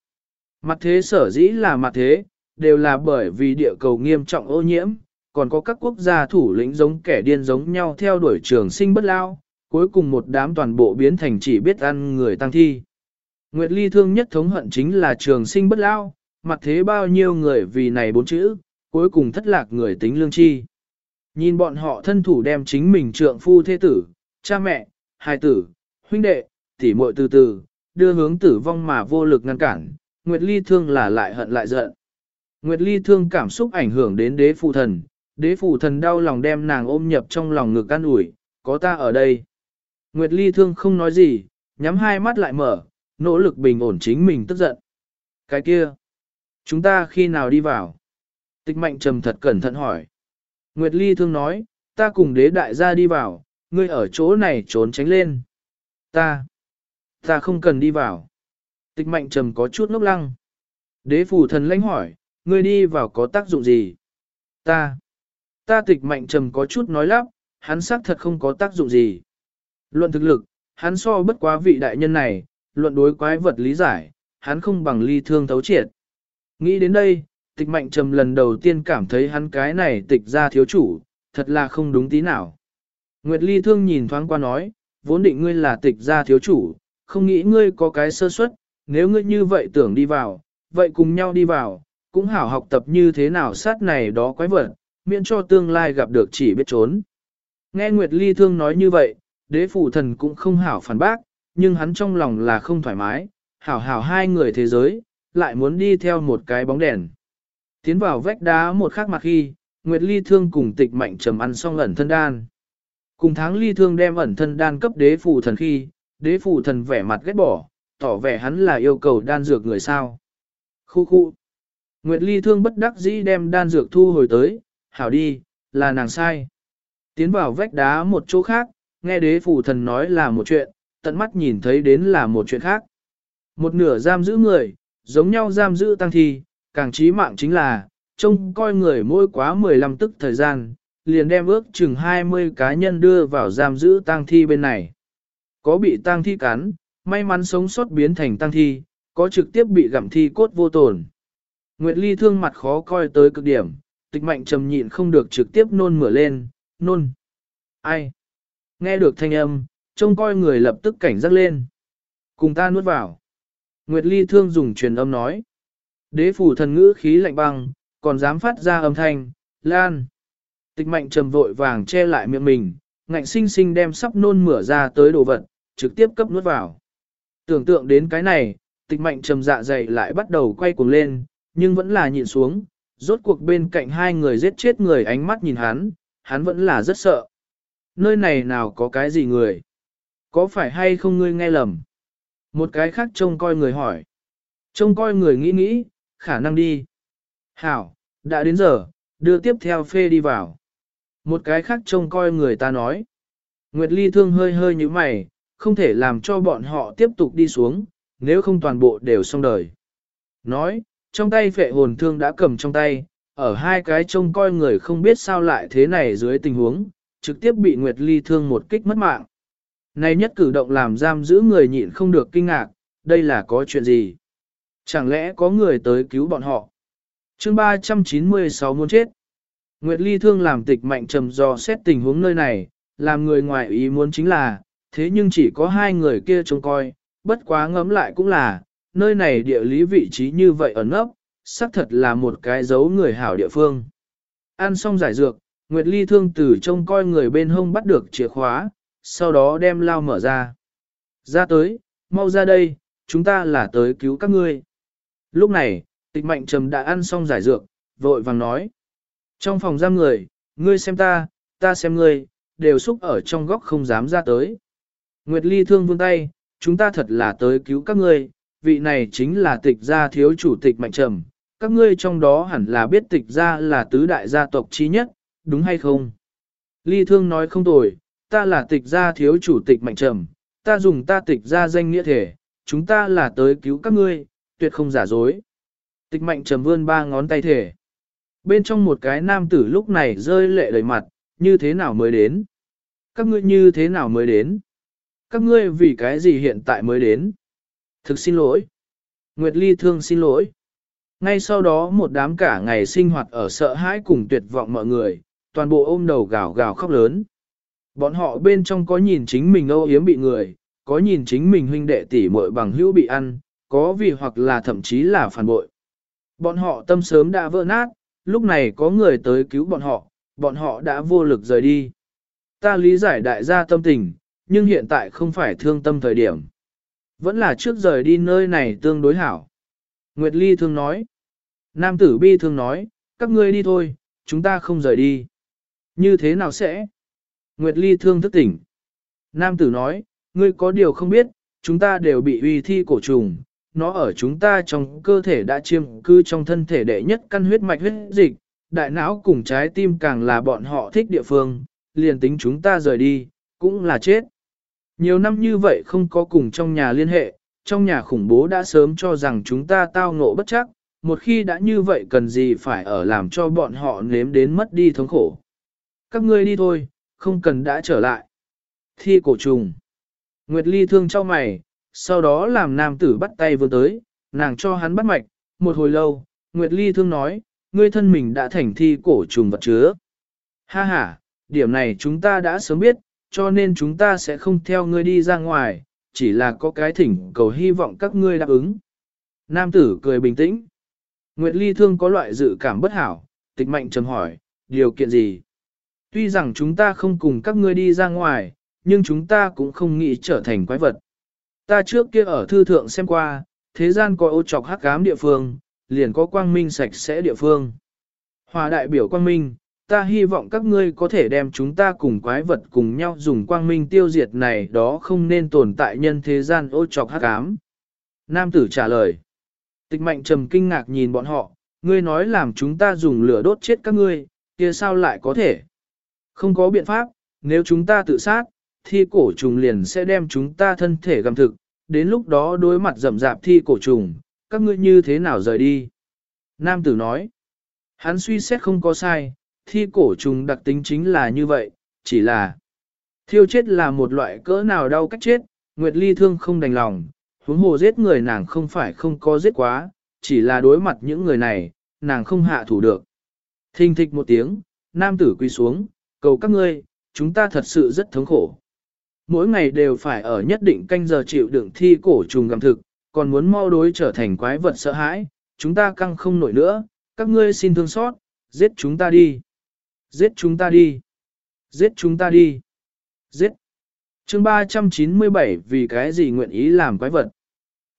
Mặt thế sở dĩ là mặt thế, đều là bởi vì địa cầu nghiêm trọng ô nhiễm, còn có các quốc gia thủ lĩnh giống kẻ điên giống nhau theo đuổi trường sinh bất lao, cuối cùng một đám toàn bộ biến thành chỉ biết ăn người tăng thi. Nguyệt Ly thương nhất thống hận chính là trường sinh bất lao, mặt thế bao nhiêu người vì này bốn chữ, cuối cùng thất lạc người tính lương chi. Nhìn bọn họ thân thủ đem chính mình trượng phu thế tử, cha mẹ, hài tử, huynh đệ, tỉ muội từ từ, đưa hướng tử vong mà vô lực ngăn cản, Nguyệt Ly thương là lại hận lại giận. Nguyệt Ly thương cảm xúc ảnh hưởng đến đế phụ thần, đế phụ thần đau lòng đem nàng ôm nhập trong lòng ngực an ủi, có ta ở đây. Nguyệt Ly thương không nói gì, nhắm hai mắt lại mở, nỗ lực bình ổn chính mình tức giận. Cái kia, chúng ta khi nào đi vào? Tịch mạnh trầm thật cẩn thận hỏi. Nguyệt Ly thương nói, ta cùng đế đại gia đi vào, ngươi ở chỗ này trốn tránh lên. Ta, ta không cần đi vào. Tịch mạnh trầm có chút ngốc lăng. Đế phủ thần lãnh hỏi, ngươi đi vào có tác dụng gì? Ta, ta tịch mạnh trầm có chút nói lắp, hắn xác thật không có tác dụng gì. Luận thực lực, hắn so bất quá vị đại nhân này, luận đối quái vật lý giải, hắn không bằng ly thương thấu triệt. Nghĩ đến đây, tịch mạnh trầm lần đầu tiên cảm thấy hắn cái này tịch ra thiếu chủ, thật là không đúng tí nào. Nguyệt ly thương nhìn thoáng qua nói, vốn định ngươi là tịch ra thiếu chủ, không nghĩ ngươi có cái sơ suất, nếu ngươi như vậy tưởng đi vào, vậy cùng nhau đi vào, cũng hảo học tập như thế nào sát này đó quái vật, miễn cho tương lai gặp được chỉ biết trốn. Nghe Nguyệt Ly Thương nói như vậy, đế Phụ thần cũng không hảo phản bác, nhưng hắn trong lòng là không thoải mái, hảo hảo hai người thế giới, lại muốn đi theo một cái bóng đèn. Tiến vào vách đá một khắc mặt khi, Nguyệt Ly Thương cùng tịch mạnh trầm ăn xong ẩn thân đan. Cùng tháng Ly Thương đem ẩn thân đan cấp đế Phụ thần khi, đế phụ thần vẻ mặt ghét bỏ, tỏ vẻ hắn là yêu cầu đan dược người sao. Khu khu. Nguyệt Ly Thương bất đắc dĩ đem đan dược thu hồi tới, hảo đi, là nàng sai. Tiến vào vách đá một chỗ khác, nghe đế phụ thần nói là một chuyện, tận mắt nhìn thấy đến là một chuyện khác. Một nửa giam giữ người, giống nhau giam giữ tăng thi, càng trí mạng chính là, trông coi người mỗi quá 15 tức thời gian, liền đem ước chừng 20 cá nhân đưa vào giam giữ tang thi bên này. Có bị tang thi cắn, may mắn sống sót biến thành tang thi, có trực tiếp bị gặm thi cốt vô tổn. Nguyệt Ly thương mặt khó coi tới cực điểm, tịch mạnh trầm nhịn không được trực tiếp nôn mửa lên, nôn. Ai? Nghe được thanh âm, trông coi người lập tức cảnh giác lên. Cùng ta nuốt vào. Nguyệt Ly thương dùng truyền âm nói. Đế phủ thần ngữ khí lạnh băng, còn dám phát ra âm thanh, lan. Tịch mạnh trầm vội vàng che lại miệng mình, ngạnh sinh sinh đem sắp nôn mửa ra tới đồ vật, trực tiếp cấp nuốt vào. Tưởng tượng đến cái này, tịch mạnh trầm dạ dày lại bắt đầu quay cuồng lên, nhưng vẫn là nhịn xuống, rốt cuộc bên cạnh hai người giết chết người ánh mắt nhìn hắn, hắn vẫn là rất sợ. Nơi này nào có cái gì người? Có phải hay không ngươi nghe lầm? Một cái khác trông coi người hỏi. Trông coi người nghĩ nghĩ, khả năng đi. Hảo, đã đến giờ, đưa tiếp theo phê đi vào. Một cái khác trông coi người ta nói. Nguyệt Ly thương hơi hơi như mày, không thể làm cho bọn họ tiếp tục đi xuống, nếu không toàn bộ đều xong đời. Nói, trong tay phệ hồn thương đã cầm trong tay, ở hai cái trông coi người không biết sao lại thế này dưới tình huống, trực tiếp bị Nguyệt Ly thương một kích mất mạng. Này nhất cử động làm giam giữ người nhịn không được kinh ngạc, đây là có chuyện gì? Chẳng lẽ có người tới cứu bọn họ? chương 396 muốn chết. Nguyệt Ly thương làm tịch mạnh trầm do xét tình huống nơi này, làm người ngoài ý muốn chính là, thế nhưng chỉ có hai người kia trông coi, bất quá ngấm lại cũng là, nơi này địa lý vị trí như vậy ẩn ấp, xác thật là một cái dấu người hảo địa phương. Ăn xong giải dược, Nguyệt Ly thương tử trông coi người bên hông bắt được chìa khóa, sau đó đem lao mở ra. Ra tới, mau ra đây, chúng ta là tới cứu các ngươi. Lúc này, tịch mạnh trầm đã ăn xong giải dược, vội vàng nói. Trong phòng giam người, ngươi xem ta, ta xem ngươi, đều xúc ở trong góc không dám ra tới. Nguyệt Ly thương vươn tay, chúng ta thật là tới cứu các ngươi, vị này chính là tịch gia thiếu chủ tịch mạnh trầm, các ngươi trong đó hẳn là biết tịch gia là tứ đại gia tộc chi nhất, đúng hay không? Ly thương nói không tồi, ta là tịch gia thiếu chủ tịch mạnh trầm, ta dùng ta tịch gia danh nghĩa thể, chúng ta là tới cứu các ngươi, tuyệt không giả dối. Tịch mạnh trầm vươn ba ngón tay thể. Bên trong một cái nam tử lúc này rơi lệ đầy mặt, như thế nào mới đến? Các ngươi như thế nào mới đến? Các ngươi vì cái gì hiện tại mới đến? Thực xin lỗi. Nguyệt Ly thương xin lỗi. Ngay sau đó một đám cả ngày sinh hoạt ở sợ hãi cùng tuyệt vọng mọi người, toàn bộ ôm đầu gào gào khóc lớn. Bọn họ bên trong có nhìn chính mình âu yếm bị người, có nhìn chính mình huynh đệ tỷ muội bằng hữu bị ăn, có vì hoặc là thậm chí là phản bội. Bọn họ tâm sớm đã vỡ nát, lúc này có người tới cứu bọn họ, bọn họ đã vô lực rời đi. Ta lý giải đại gia tâm tình, nhưng hiện tại không phải thương tâm thời điểm. Vẫn là trước rời đi nơi này tương đối hảo. Nguyệt Ly thương nói. Nam tử bi thương nói, các ngươi đi thôi, chúng ta không rời đi. Như thế nào sẽ? Nguyệt Ly thương thức tỉnh. Nam tử nói, ngươi có điều không biết, chúng ta đều bị uy thi cổ trùng, nó ở chúng ta trong cơ thể đã chiêm cư trong thân thể đệ nhất căn huyết mạch huyết dịch, đại não cùng trái tim càng là bọn họ thích địa phương, liền tính chúng ta rời đi, cũng là chết. Nhiều năm như vậy không có cùng trong nhà liên hệ, trong nhà khủng bố đã sớm cho rằng chúng ta tao ngộ bất chắc, một khi đã như vậy cần gì phải ở làm cho bọn họ nếm đến mất đi thống khổ. Các ngươi đi thôi, không cần đã trở lại. Thi cổ trùng. Nguyệt Ly thương cho mày, sau đó làm nam tử bắt tay vừa tới, nàng cho hắn bắt mạch, một hồi lâu, Nguyệt Ly thương nói, ngươi thân mình đã thành thi cổ trùng vật chứa. Ha ha, điểm này chúng ta đã sớm biết, cho nên chúng ta sẽ không theo ngươi đi ra ngoài, chỉ là có cái thỉnh cầu hy vọng các ngươi đáp ứng. Nam tử cười bình tĩnh. Nguyệt Ly thương có loại dự cảm bất hảo, tịch mạnh trầm hỏi, điều kiện gì? Tuy rằng chúng ta không cùng các ngươi đi ra ngoài, nhưng chúng ta cũng không nghĩ trở thành quái vật. Ta trước kia ở thư thượng xem qua, thế gian có ô trọc hắc ám địa phương, liền có quang minh sạch sẽ địa phương. Hòa đại biểu quang minh, ta hy vọng các ngươi có thể đem chúng ta cùng quái vật cùng nhau dùng quang minh tiêu diệt này đó không nên tồn tại nhân thế gian ô trọc hắc ám. Nam tử trả lời. Tịch mạnh trầm kinh ngạc nhìn bọn họ, ngươi nói làm chúng ta dùng lửa đốt chết các ngươi, kia sao lại có thể? Không có biện pháp, nếu chúng ta tự sát, thi cổ trùng liền sẽ đem chúng ta thân thể gặm thực, đến lúc đó đối mặt rậm rạp thi cổ trùng, các ngươi như thế nào rời đi? Nam tử nói, hắn suy xét không có sai, thi cổ trùng đặc tính chính là như vậy, chỉ là thiêu chết là một loại cỡ nào đau cách chết, Nguyệt Ly thương không đành lòng, huống hồ giết người nàng không phải không có giết quá, chỉ là đối mặt những người này, nàng không hạ thủ được. Thình thịch một tiếng, nam tử quy xuống, cầu các ngươi, chúng ta thật sự rất thống khổ. Mỗi ngày đều phải ở nhất định canh giờ chịu đựng thi cổ trùng gặm thực, còn muốn mau đối trở thành quái vật sợ hãi, chúng ta căng không nổi nữa, các ngươi xin thương xót, giết chúng ta đi. Giết chúng ta đi. Giết chúng ta đi. Giết. chương 397 vì cái gì nguyện ý làm quái vật.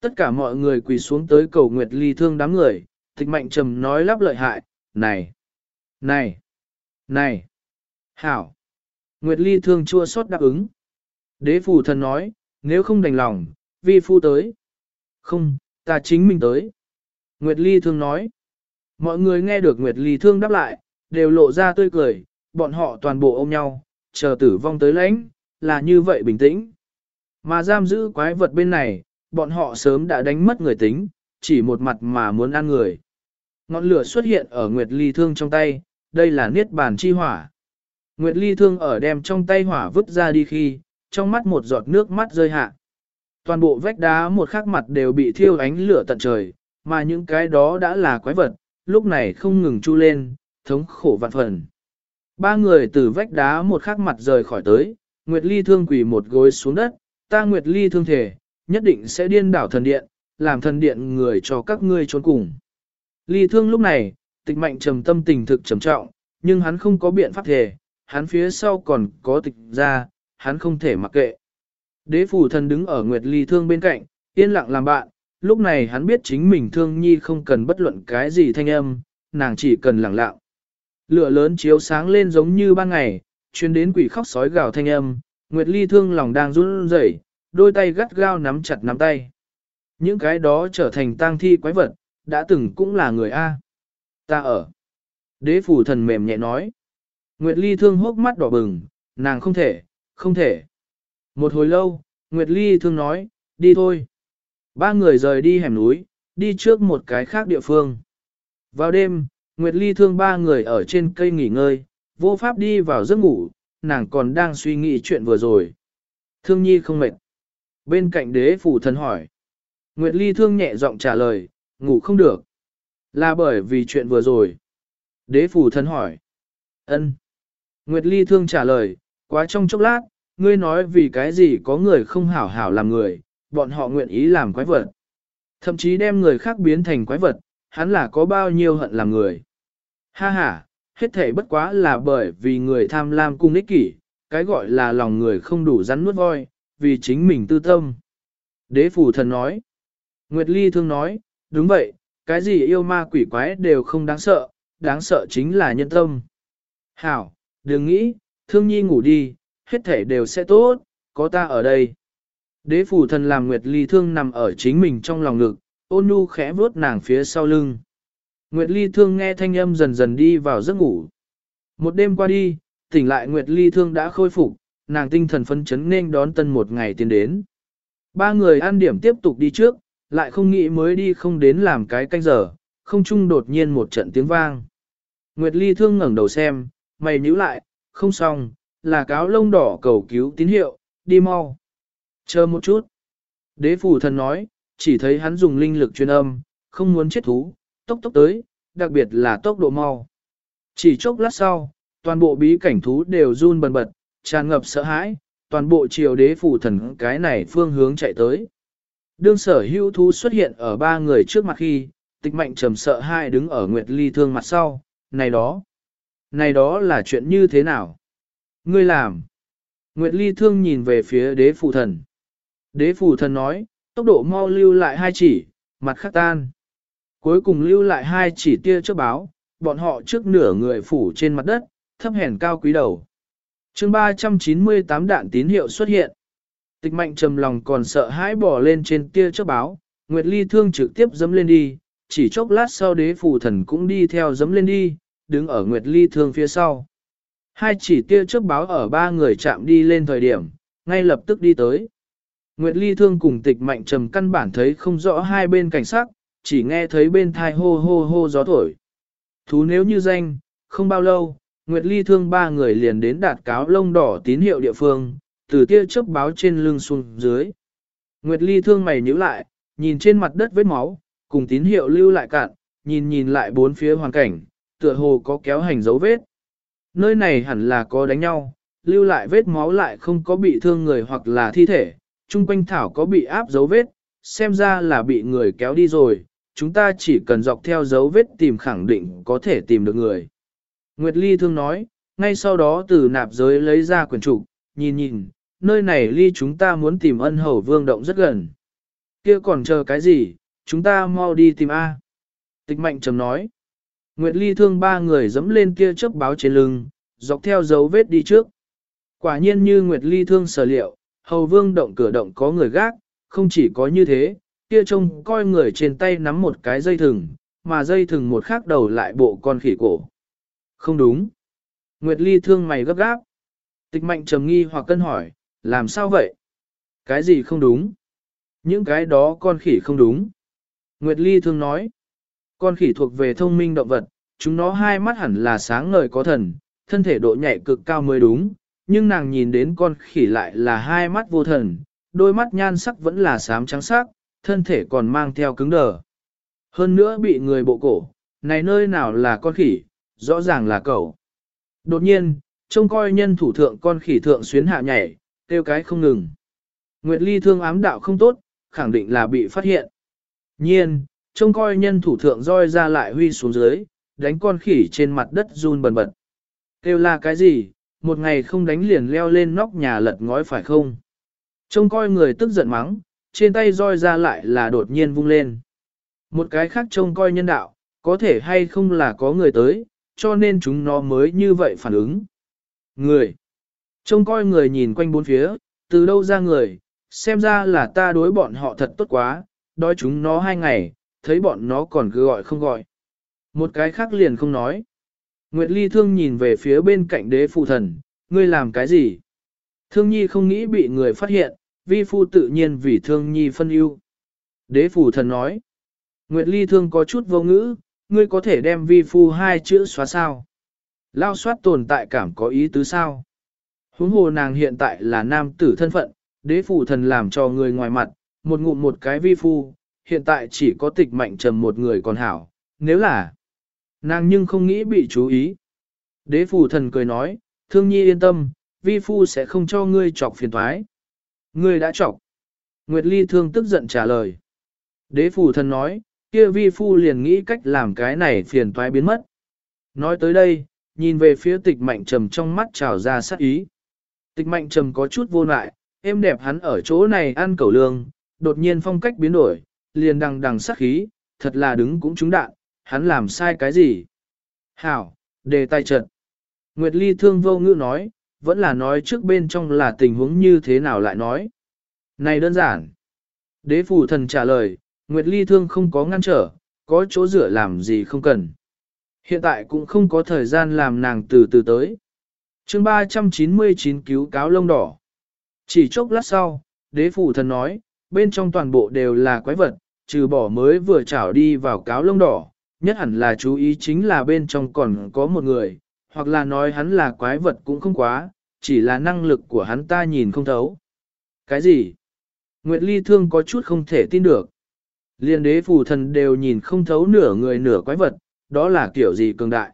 Tất cả mọi người quỳ xuống tới cầu Nguyệt Ly thương đám người, tịch mạnh trầm nói lắp lợi hại, này, này, này, hảo. Nguyệt Ly thương chua xót đáp ứng. Đế phủ thần nói, nếu không đành lòng, vi phu tới. Không, ta chính mình tới. Nguyệt Ly thương nói. Mọi người nghe được Nguyệt Ly thương đáp lại, đều lộ ra tươi cười, bọn họ toàn bộ ôm nhau, chờ tử vong tới lãnh, là như vậy bình tĩnh. Mà giam giữ quái vật bên này, bọn họ sớm đã đánh mất người tính, chỉ một mặt mà muốn ăn người. Ngọn lửa xuất hiện ở Nguyệt Ly Thương trong tay, đây là niết bàn chi hỏa. Nguyệt Ly Thương ở đem trong tay hỏa vứt ra đi khi, trong mắt một giọt nước mắt rơi hạ. Toàn bộ vách đá một khắc mặt đều bị thiêu ánh lửa tận trời, mà những cái đó đã là quái vật, lúc này không ngừng chu lên, thống khổ vạn phần. Ba người từ vách đá một khắc mặt rời khỏi tới, Nguyệt Ly thương quỳ một gối xuống đất, ta Nguyệt Ly thương thể, nhất định sẽ điên đảo thần điện, làm thần điện người cho các ngươi trốn cùng. Ly thương lúc này, tịch mạnh trầm tâm tình thực trầm trọng, nhưng hắn không có biện pháp thể, hắn phía sau còn có tịch ra, hắn không thể mặc kệ. Đế phủ thần đứng ở Nguyệt Ly thương bên cạnh, yên lặng làm bạn, lúc này hắn biết chính mình thương nhi không cần bất luận cái gì thanh âm, nàng chỉ cần lặng lặng. Lửa lớn chiếu sáng lên giống như ban ngày, chuyên đến quỷ khóc sói gào thanh âm, Nguyệt Ly thương lòng đang run rẩy, đôi tay gắt gao nắm chặt nắm tay. Những cái đó trở thành tang thi quái vật, đã từng cũng là người A. Ta ở. Đế phủ thần mềm nhẹ nói. Nguyệt Ly thương hốc mắt đỏ bừng, nàng không thể, không thể. Một hồi lâu, Nguyệt Ly thương nói, đi thôi. Ba người rời đi hẻm núi, đi trước một cái khác địa phương. Vào đêm, Nguyệt Ly thương ba người ở trên cây nghỉ ngơi, vô pháp đi vào giấc ngủ, nàng còn đang suy nghĩ chuyện vừa rồi. Thương nhi không mệt. Bên cạnh đế phủ thần hỏi. Nguyệt Ly thương nhẹ giọng trả lời, ngủ không được. Là bởi vì chuyện vừa rồi. Đế phủ thần hỏi. ân. Nguyệt Ly thương trả lời, quá trong chốc lát, ngươi nói vì cái gì có người không hảo hảo làm người, bọn họ nguyện ý làm quái vật. Thậm chí đem người khác biến thành quái vật, hắn là có bao nhiêu hận làm người. Ha ha, hết thể bất quá là bởi vì người tham lam cung ích kỷ, cái gọi là lòng người không đủ rắn nuốt voi, vì chính mình tư tâm. Đế phủ thần nói. Nguyệt Ly thương nói, đúng vậy, cái gì yêu ma quỷ quái đều không đáng sợ, đáng sợ chính là nhân tâm. Hảo, đừng nghĩ, thương nhi ngủ đi, hết thể đều sẽ tốt, có ta ở đây. Đế phủ thần làm Nguyệt Ly thương nằm ở chính mình trong lòng ngực, ôn nhu khẽ vuốt nàng phía sau lưng. Nguyệt Ly thương nghe thanh âm dần dần đi vào giấc ngủ. Một đêm qua đi, tỉnh lại Nguyệt Ly thương đã khôi phục, nàng tinh thần phấn chấn nên đón tân một ngày tiến đến. Ba người ăn điểm tiếp tục đi trước, lại không nghĩ mới đi không đến làm cái canh giờ, không chung đột nhiên một trận tiếng vang. Nguyệt Ly thương ngẩng đầu xem, mày nhíu lại, không xong, là cáo lông đỏ cầu cứu tín hiệu, đi mau. Chờ một chút. Đế phủ thần nói, chỉ thấy hắn dùng linh lực truyền âm, không muốn chết thú, tốc tốc tới, đặc biệt là tốc độ mau. Chỉ chốc lát sau, toàn bộ bí cảnh thú đều run bần bật, tràn ngập sợ hãi, toàn bộ triều đế phủ thần cái này phương hướng chạy tới. Đương sở hữu thú xuất hiện ở ba người trước mặt khi, tịch mạnh trầm sợ hai đứng ở Nguyệt Ly thương mặt sau, này đó, này đó là chuyện như thế nào? Ngươi làm. Nguyệt Ly thương nhìn về phía đế phủ thần. Đế phủ thần nói, tốc độ mau lưu lại hai chỉ, mặt khắc tan. Cuối cùng lưu lại hai chỉ tia trước báo, bọn họ trước nửa người phủ trên mặt đất, thấp hèn cao quý đầu. chương 398 đạn tín hiệu xuất hiện. Tịch mạnh trầm lòng còn sợ hãi bỏ lên trên tia trước báo, Nguyệt Ly thương trực tiếp dấm lên đi, chỉ chốc lát sau đế phủ thần cũng đi theo dấm lên đi, đứng ở Nguyệt Ly thương phía sau. Hai chỉ tia trước báo ở ba người chạm đi lên thời điểm, ngay lập tức đi tới. Nguyệt Ly thương cùng tịch mạnh trầm căn bản thấy không rõ hai bên cảnh sát, chỉ nghe thấy bên thai hô hô hô gió thổi. Thú nếu như danh, không bao lâu, Nguyệt Ly thương ba người liền đến đạt cáo lông đỏ tín hiệu địa phương, từ tia chớp báo trên lưng xuống dưới. Nguyệt Ly thương mày nhíu lại, nhìn trên mặt đất vết máu, cùng tín hiệu lưu lại cạn, nhìn nhìn lại bốn phía hoàn cảnh, tựa hồ có kéo hành dấu vết. Nơi này hẳn là có đánh nhau, lưu lại vết máu lại không có bị thương người hoặc là thi thể, chung quanh thảo có bị áp dấu vết, xem ra là bị người kéo đi rồi, chúng ta chỉ cần dọc theo dấu vết tìm khẳng định có thể tìm được người. Nguyệt Ly thương nói, ngay sau đó từ nạp giới lấy ra quyển trục, nhìn nhìn, nơi này ly chúng ta muốn tìm ân hầu vương động rất gần. Kia còn chờ cái gì, chúng ta mau đi tìm A. Tịch mạnh trầm nói. Nguyệt Ly thương ba người dẫm lên kia chớp báo trên lưng, dọc theo dấu vết đi trước. Quả nhiên như Nguyệt Ly thương sở liệu, hầu vương động cửa động có người gác, không chỉ có như thế, kia trông coi người trên tay nắm một cái dây thừng, mà dây thừng một khác đầu lại bộ con khỉ cổ. Không đúng. Nguyệt Ly thương mày gấp gáp. Tịch mạnh trầm nghi hoặc cân hỏi, làm sao vậy? Cái gì không đúng? Những cái đó con khỉ không đúng. Nguyệt Ly thương nói, con khỉ thuộc về thông minh động vật, chúng nó hai mắt hẳn là sáng ngời có thần, thân thể độ nhạy cực cao mới đúng, nhưng nàng nhìn đến con khỉ lại là hai mắt vô thần, đôi mắt nhan sắc vẫn là xám trắng sắc, thân thể còn mang theo cứng đờ. Hơn nữa bị người bộ cổ, này nơi nào là con khỉ, rõ ràng là cậu. Đột nhiên, trông coi nhân thủ thượng con khỉ thượng xuyến hạ nhảy, tiêu cái không ngừng. Nguyệt Ly thương ám đạo không tốt, khẳng định là bị phát hiện. Nhiên, trông coi nhân thủ thượng roi ra lại huy xuống dưới, đánh con khỉ trên mặt đất run bần bật. Kêu là cái gì, một ngày không đánh liền leo lên nóc nhà lật ngói phải không? Trông coi người tức giận mắng, trên tay roi ra lại là đột nhiên vung lên. Một cái khác trông coi nhân đạo, có thể hay không là có người tới, cho nên chúng nó mới như vậy phản ứng. Người. Trông coi người nhìn quanh bốn phía, từ đâu ra người, xem ra là ta đối bọn họ thật tốt quá, đói chúng nó hai ngày, thấy bọn nó còn cứ gọi không gọi. Một cái khác liền không nói. Nguyệt Ly thương nhìn về phía bên cạnh đế phụ thần, ngươi làm cái gì? Thương nhi không nghĩ bị người phát hiện, vi phu tự nhiên vì thương nhi phân ưu. Đế phủ thần nói. Nguyệt Ly thương có chút vô ngữ, ngươi có thể đem vi phu hai chữ xóa sao? Lao soát tồn tại cảm có ý tứ sao? Huống hồ nàng hiện tại là nam tử thân phận, đế phủ thần làm cho người ngoài mặt, một ngụm một cái vi phu, hiện tại chỉ có tịch mạnh trầm một người còn hảo, nếu là nàng nhưng không nghĩ bị chú ý. Đế phủ thần cười nói, thương nhi yên tâm, vi phu sẽ không cho ngươi chọc phiền thoái. Ngươi đã chọc. Nguyệt Ly thương tức giận trả lời. Đế phủ thần nói, kia vi phu liền nghĩ cách làm cái này phiền toái biến mất. Nói tới đây, nhìn về phía tịch mạnh trầm trong mắt trào ra sát ý. Tịch mạnh trầm có chút vô lại, em đẹp hắn ở chỗ này ăn cẩu lương, đột nhiên phong cách biến đổi, liền đằng đằng sát khí, thật là đứng cũng trúng đạn, hắn làm sai cái gì? Hảo, đề tay trận. Nguyệt Ly thương vô ngữ nói, vẫn là nói trước bên trong là tình huống như thế nào lại nói. Này đơn giản. Đế phủ thần trả lời, Nguyệt Ly thương không có ngăn trở, có chỗ rửa làm gì không cần. Hiện tại cũng không có thời gian làm nàng từ từ tới. chương 399 cứu cáo lông đỏ. Chỉ chốc lát sau, đế phủ thần nói, bên trong toàn bộ đều là quái vật, trừ bỏ mới vừa chảo đi vào cáo lông đỏ, nhất hẳn là chú ý chính là bên trong còn có một người, hoặc là nói hắn là quái vật cũng không quá, chỉ là năng lực của hắn ta nhìn không thấu. Cái gì? Nguyệt Ly Thương có chút không thể tin được. Liên đế phù thần đều nhìn không thấu nửa người nửa quái vật, đó là kiểu gì cường đại.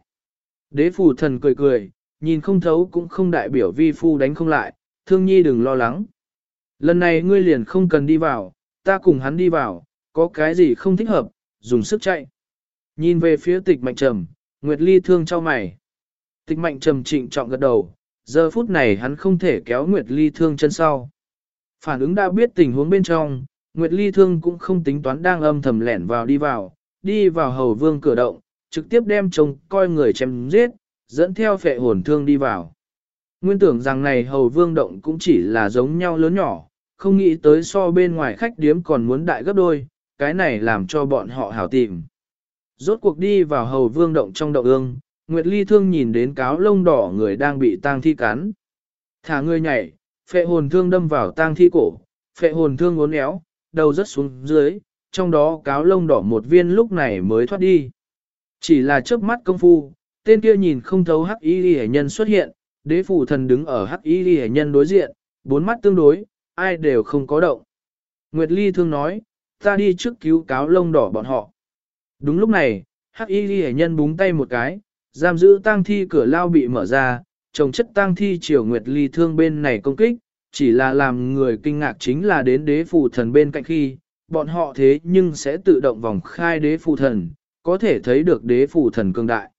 Đế phù thần cười cười, nhìn không thấu cũng không đại biểu vi phu đánh không lại, thương nhi đừng lo lắng. Lần này ngươi liền không cần đi vào, ta cùng hắn đi vào, có cái gì không thích hợp, dùng sức chạy. Nhìn về phía tịch mạnh trầm, Nguyệt Ly thương cho mày. Tịch mạnh trầm trịnh trọng gật đầu, giờ phút này hắn không thể kéo Nguyệt Ly thương chân sau. Phản ứng đã biết tình huống bên trong, Nguyệt Ly thương cũng không tính toán đang âm thầm lẻn vào đi vào, đi vào hầu vương cửa động, trực tiếp đem chồng coi người chém giết, dẫn theo phệ hồn thương đi vào. Nguyên tưởng rằng này hầu vương động cũng chỉ là giống nhau lớn nhỏ, không nghĩ tới so bên ngoài khách điếm còn muốn đại gấp đôi, cái này làm cho bọn họ hảo tìm. Rốt cuộc đi vào hầu vương động trong động ương, Nguyệt Ly thương nhìn đến cáo lông đỏ người đang bị tang thi cắn. Thả người nhảy, phệ hồn thương đâm vào tang thi cổ, phệ hồn thương uốn éo, đầu rất xuống dưới, trong đó cáo lông đỏ một viên lúc này mới thoát đi. Chỉ là chớp mắt công phu, tên kia nhìn không thấu hắc y hệ nhân xuất hiện, đế phủ thần đứng ở hắc y hệ nhân đối diện, bốn mắt tương đối, ai đều không có động. Nguyệt Ly thương nói, ta đi trước cứu cáo lông đỏ bọn họ. Đúng lúc này, hắc y hệ nhân búng tay một cái, giam giữ tang thi cửa lao bị mở ra, trồng chất tang thi triều Nguyệt Ly thương bên này công kích, chỉ là làm người kinh ngạc chính là đến đế phù thần bên cạnh khi, bọn họ thế nhưng sẽ tự động vòng khai đế phù thần, có thể thấy được đế phù thần cường đại.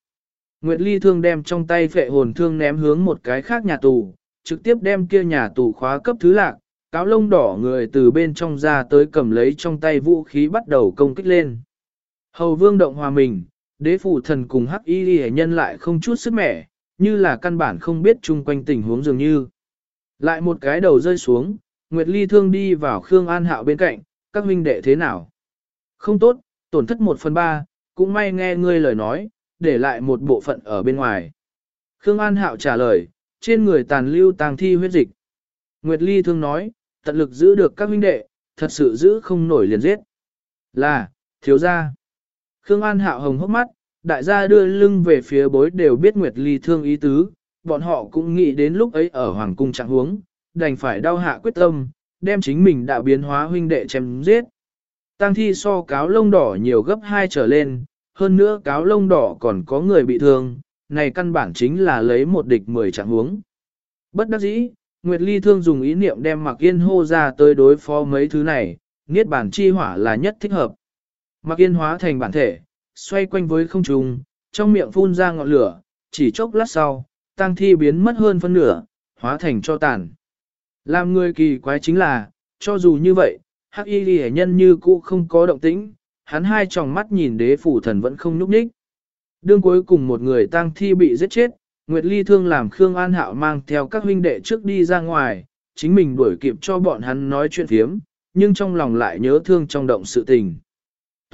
Nguyệt Ly thương đem trong tay phệ hồn thương ném hướng một cái khác nhà tù, trực tiếp đem kia nhà tù khóa cấp thứ lạc, cáo lông đỏ người từ bên trong ra tới cầm lấy trong tay vũ khí bắt đầu công kích lên. Hầu vương động hòa mình, đế phụ thần cùng hắc y hệ nhân lại không chút sức mẻ, như là căn bản không biết chung quanh tình huống dường như. Lại một cái đầu rơi xuống, Nguyệt Ly thương đi vào Khương An Hạo bên cạnh, các huynh đệ thế nào? Không tốt, tổn thất một phần ba, cũng may nghe ngươi lời nói, để lại một bộ phận ở bên ngoài. Khương An Hạo trả lời, trên người tàn lưu tàng thi huyết dịch. Nguyệt Ly thương nói, tận lực giữ được các huynh đệ, thật sự giữ không nổi liền giết. Là, thiếu gia. Khương An Hạo hồng hốc mắt, đại gia đưa lưng về phía bối đều biết Nguyệt Ly thương ý tứ, bọn họ cũng nghĩ đến lúc ấy ở Hoàng cung trạng huống, đành phải đau hạ quyết tâm, đem chính mình đã biến hóa huynh đệ chém giết. Tăng thi so cáo lông đỏ nhiều gấp hai trở lên, hơn nữa cáo lông đỏ còn có người bị thương, này căn bản chính là lấy một địch mười trạng huống. Bất đắc dĩ, Nguyệt Ly thương dùng ý niệm đem mặc Yên hô ra tới đối phó mấy thứ này, niết bản chi hỏa là nhất thích hợp. Mạc Yên hóa thành bản thể, xoay quanh với không trung, trong miệng phun ra ngọn lửa, chỉ chốc lát sau, tăng thi biến mất hơn phân nửa, hóa thành cho tàn. Làm người kỳ quái chính là, cho dù như vậy, hắc y ghi nhân như cũ không có động tĩnh, hắn hai tròng mắt nhìn đế phủ thần vẫn không nhúc nhích. Đương cuối cùng một người tang thi bị giết chết, Nguyệt Ly thương làm Khương An Hạo mang theo các huynh đệ trước đi ra ngoài, chính mình đuổi kịp cho bọn hắn nói chuyện phiếm, nhưng trong lòng lại nhớ thương trong động sự tình.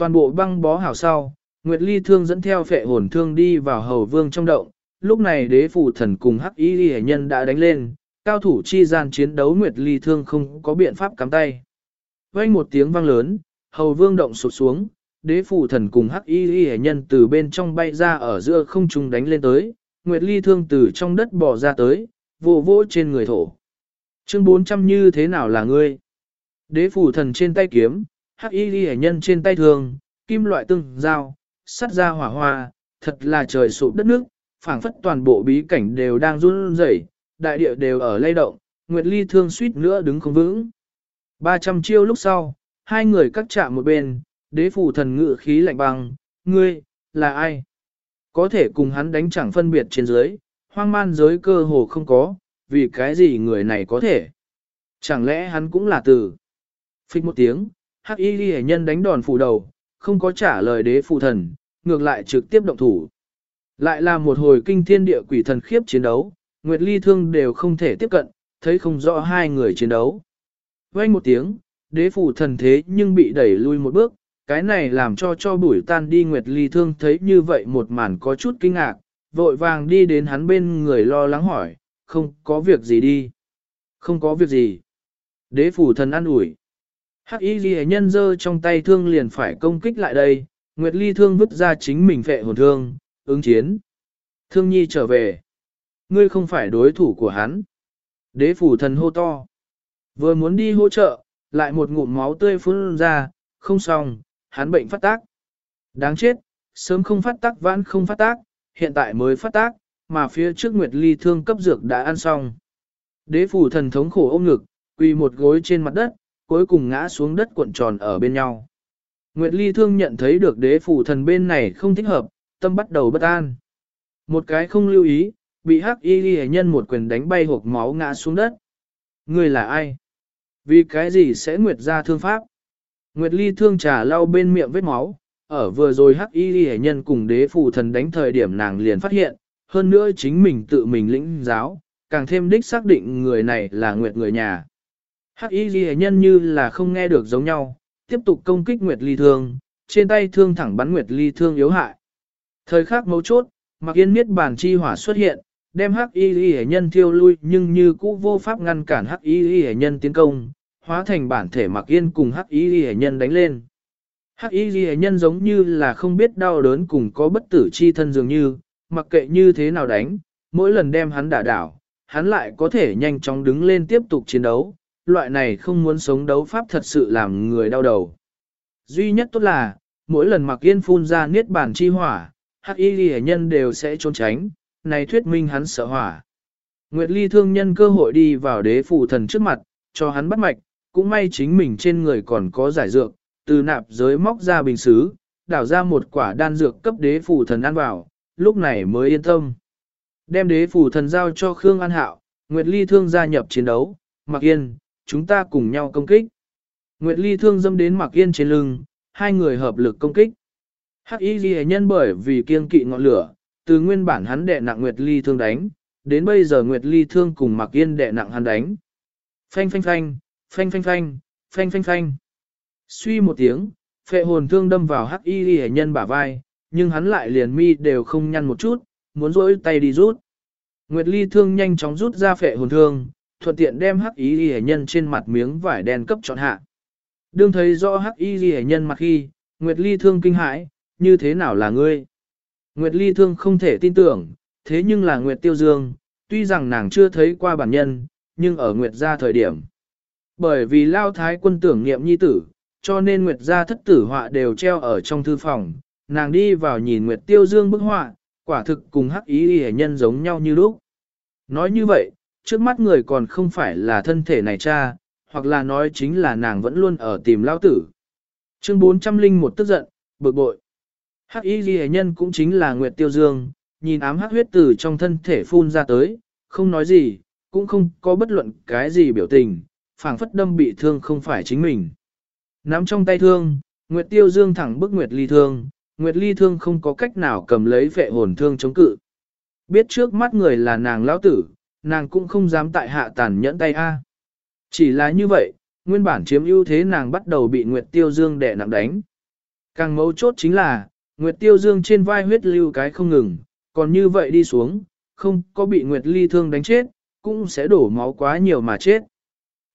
Toàn bộ băng bó hảo sau, Nguyệt Ly thương dẫn theo phệ hồn thương đi vào hầu vương trong động, lúc này đế phủ thần cùng hắc y ghi nhân đã đánh lên, cao thủ chi gian chiến đấu Nguyệt Ly thương không có biện pháp cắm tay. Vang một tiếng vang lớn, hầu vương động sụt xuống, đế phủ thần cùng hắc y y nhân từ bên trong bay ra ở giữa không trung đánh lên tới, Nguyệt Ly thương từ trong đất bò ra tới, vô vỗ trên người thổ. Chương 400 như thế nào là ngươi? Đế phủ thần trên tay kiếm, hắc y ghi nhân trên tay thường, kim loại tương dao, sắt ra hỏa hoa, thật là trời sụp đất nước, phảng phất toàn bộ bí cảnh đều đang run rẩy, đại địa đều ở lay động, Nguyệt Ly thương suýt nữa đứng không vững. 300 chiêu lúc sau, hai người cắt chạm một bên, đế phủ thần ngự khí lạnh băng, ngươi, là ai? Có thể cùng hắn đánh chẳng phân biệt trên dưới, hoang man giới cơ hồ không có, vì cái gì người này có thể? Chẳng lẽ hắn cũng là tử? Phích một tiếng, hắc y ghi nhân đánh đòn phủ đầu, không có trả lời đế phụ thần, ngược lại trực tiếp động thủ. Lại là một hồi kinh thiên địa quỷ thần khiếp chiến đấu, Nguyệt Ly Thương đều không thể tiếp cận, thấy không rõ hai người chiến đấu. Vang một tiếng, đế phụ thần thế nhưng bị đẩy lui một bước, cái này làm cho cho bụi tan đi Nguyệt Ly Thương thấy như vậy một màn có chút kinh ngạc, vội vàng đi đến hắn bên người lo lắng hỏi, không có việc gì đi. Không có việc gì. Đế phủ thần ăn ủi. Hắc y ghi nhân dơ trong tay thương liền phải công kích lại đây, Nguyệt Ly thương vứt ra chính mình phệ hồn thương, ứng chiến. Thương nhi trở về. Ngươi không phải đối thủ của hắn. Đế phủ thần hô to. Vừa muốn đi hỗ trợ, lại một ngụm máu tươi phun ra, không xong, hắn bệnh phát tác. Đáng chết, sớm không phát tác vãn không phát tác, hiện tại mới phát tác, mà phía trước Nguyệt Ly thương cấp dược đã ăn xong. Đế phủ thần thống khổ ôm ngực, quỳ một gối trên mặt đất, cuối cùng ngã xuống đất cuộn tròn ở bên nhau. Nguyệt Ly thương nhận thấy được đế phủ thần bên này không thích hợp, tâm bắt đầu bất an. Một cái không lưu ý, bị hắc y ghi nhân một quyền đánh bay hộp máu ngã xuống đất. Người là ai? Vì cái gì sẽ Nguyệt ra thương pháp? Nguyệt Ly thương trà lau bên miệng vết máu, ở vừa rồi hắc y ghi nhân cùng đế phủ thần đánh thời điểm nàng liền phát hiện, hơn nữa chính mình tự mình lĩnh giáo, càng thêm đích xác định người này là Nguyệt người nhà. Hắc y ghi nhân như là không nghe được giống nhau, tiếp tục công kích Nguyệt Ly thương, trên tay thương thẳng bắn Nguyệt Ly thương yếu hại. Thời khắc mấu chốt, Mặc Yên miết bản chi hỏa xuất hiện, đem Hắc Y Ghi nhân thiêu lui nhưng như cũ vô pháp ngăn cản Hắc Y Ghi nhân tiến công, hóa thành bản thể Mặc Yên cùng Hắc Y Ghi nhân đánh lên. Hắc Y Ghi nhân giống như là không biết đau đớn cùng có bất tử chi thân dường như, mặc kệ như thế nào đánh, mỗi lần đem hắn đả đảo, hắn lại có thể nhanh chóng đứng lên tiếp tục chiến đấu, loại này không muốn sống đấu pháp thật sự làm người đau đầu. Duy nhất tốt là, mỗi lần mặc yên phun ra niết bàn chi hỏa, hắc y ghi nhân đều sẽ trốn tránh, này thuyết minh hắn sợ hỏa. Nguyệt Ly thương nhân cơ hội đi vào đế phủ thần trước mặt, cho hắn bắt mạch, cũng may chính mình trên người còn có giải dược, từ nạp giới móc ra bình xứ, đảo ra một quả đan dược cấp đế phủ thần ăn vào, lúc này mới yên tâm. Đem đế phủ thần giao cho Khương An Hạo, Nguyệt Ly Thương gia nhập chiến đấu, Mạc Yên, chúng ta cùng nhau công kích. Nguyệt Ly Thương dâm đến Mạc Yên trên lưng, hai người hợp lực công kích. Hắc Y Ghi nhân bởi vì kiên kỵ ngọn lửa, từ nguyên bản hắn đệ nặng Nguyệt Ly Thương đánh, đến bây giờ Nguyệt Ly Thương cùng Mạc Yên đệ nặng hắn đánh. Phanh phanh phanh, phanh phanh phanh, phanh phanh phanh. Suy một tiếng, phệ hồn thương đâm vào hắc y ghi nhân bả vai, nhưng hắn lại liền mi đều không nhăn một chút, muốn rỗi tay đi rút. Nguyệt ly thương nhanh chóng rút ra phệ hồn thương, thuận tiện đem hắc y ghi nhân trên mặt miếng vải đen cấp chọn hạ. Đương thấy rõ hắc y ghi nhân mặt khi, Nguyệt ly thương kinh hãi, như thế nào là ngươi? Nguyệt ly thương không thể tin tưởng, thế nhưng là Nguyệt tiêu dương, tuy rằng nàng chưa thấy qua bản nhân, nhưng ở Nguyệt gia thời điểm. Bởi vì lao thái quân tưởng niệm nhi tử, cho nên Nguyệt gia thất tử họa đều treo ở trong thư phòng, nàng đi vào nhìn Nguyệt Tiêu Dương bức họa, quả thực cùng hắc ý hề nhân giống nhau như lúc. Nói như vậy, trước mắt người còn không phải là thân thể này cha, hoặc là nói chính là nàng vẫn luôn ở tìm lao tử. Chương 401 tức giận, bực bội. Hắc y ghi nhân cũng chính là Nguyệt Tiêu Dương, nhìn ám hắc huyết tử trong thân thể phun ra tới, không nói gì, cũng không có bất luận cái gì biểu tình, phảng phất đâm bị thương không phải chính mình. Nắm trong tay thương, Nguyệt Tiêu Dương thẳng bức Nguyệt Ly thương, Nguyệt Ly thương không có cách nào cầm lấy vệ hồn thương chống cự. Biết trước mắt người là nàng lão tử, nàng cũng không dám tại hạ tàn nhẫn tay A. Chỉ là như vậy, nguyên bản chiếm ưu thế nàng bắt đầu bị Nguyệt Tiêu Dương đè nặng đánh. Càng mấu chốt chính là, Nguyệt Tiêu Dương trên vai huyết lưu cái không ngừng, còn như vậy đi xuống, không có bị Nguyệt Ly thương đánh chết, cũng sẽ đổ máu quá nhiều mà chết.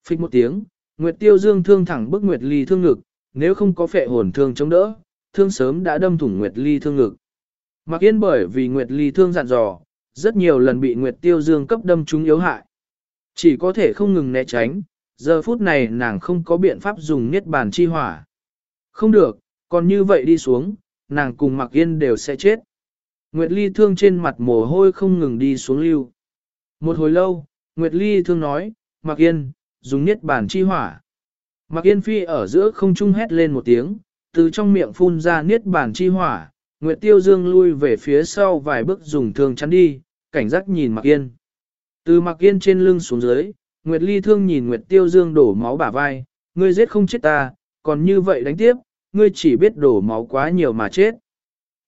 Phích một tiếng, Nguyệt Tiêu Dương thương thẳng bức Nguyệt Ly thương ngực, nếu không có phệ hồn thương chống đỡ, thương sớm đã đâm thủng Nguyệt Ly thương ngực. Mặc yên bởi vì Nguyệt Ly thương dặn dò, rất nhiều lần bị Nguyệt Tiêu Dương cấp đâm trúng yếu hại. Chỉ có thể không ngừng né tránh, giờ phút này nàng không có biện pháp dùng niết bàn chi hỏa. Không được, còn như vậy đi xuống, nàng cùng Mặc Yên đều sẽ chết. Nguyệt Ly thương trên mặt mồ hôi không ngừng đi xuống lưu. Một hồi lâu, Nguyệt Ly thương nói, Mặc Yên, dùng niết bàn chi hỏa. Mặc Yên Phi ở giữa không trung hét lên một tiếng, từ trong miệng phun ra niết bàn chi hỏa, Nguyệt Tiêu Dương lui về phía sau vài bước dùng thương chắn đi, cảnh giác nhìn Mặc Yên. Từ Mặc Yên trên lưng xuống dưới, Nguyệt Ly thương nhìn Nguyệt Tiêu Dương đổ máu bả vai, ngươi giết không chết ta, còn như vậy đánh tiếp, ngươi chỉ biết đổ máu quá nhiều mà chết.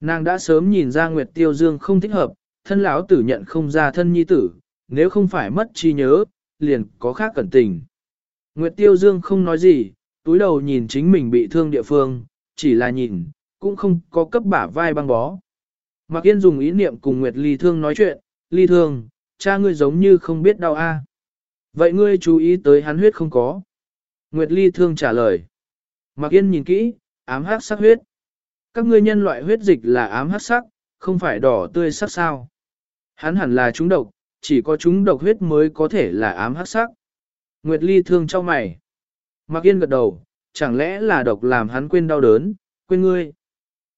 Nàng đã sớm nhìn ra Nguyệt Tiêu Dương không thích hợp, thân lão tử nhận không ra thân nhi tử, nếu không phải mất trí nhớ, liền có khác cẩn tình. Nguyệt Tiêu Dương không nói gì, túi đầu nhìn chính mình bị thương địa phương, chỉ là nhìn, cũng không có cấp bả vai băng bó. Mạc Yên dùng ý niệm cùng Nguyệt Ly Thương nói chuyện, Ly Thương, cha ngươi giống như không biết đau a. Vậy ngươi chú ý tới hắn huyết không có. Nguyệt Ly Thương trả lời. Mạc Yên nhìn kỹ, ám hắc sắc huyết. Các ngươi nhân loại huyết dịch là ám hắc sắc, không phải đỏ tươi sắc sao. Hắn hẳn là chúng độc, chỉ có chúng độc huyết mới có thể là ám hắc sắc. Nguyệt Ly thương cho mày. Mạc Yên gật đầu, chẳng lẽ là độc làm hắn quên đau đớn, quên ngươi.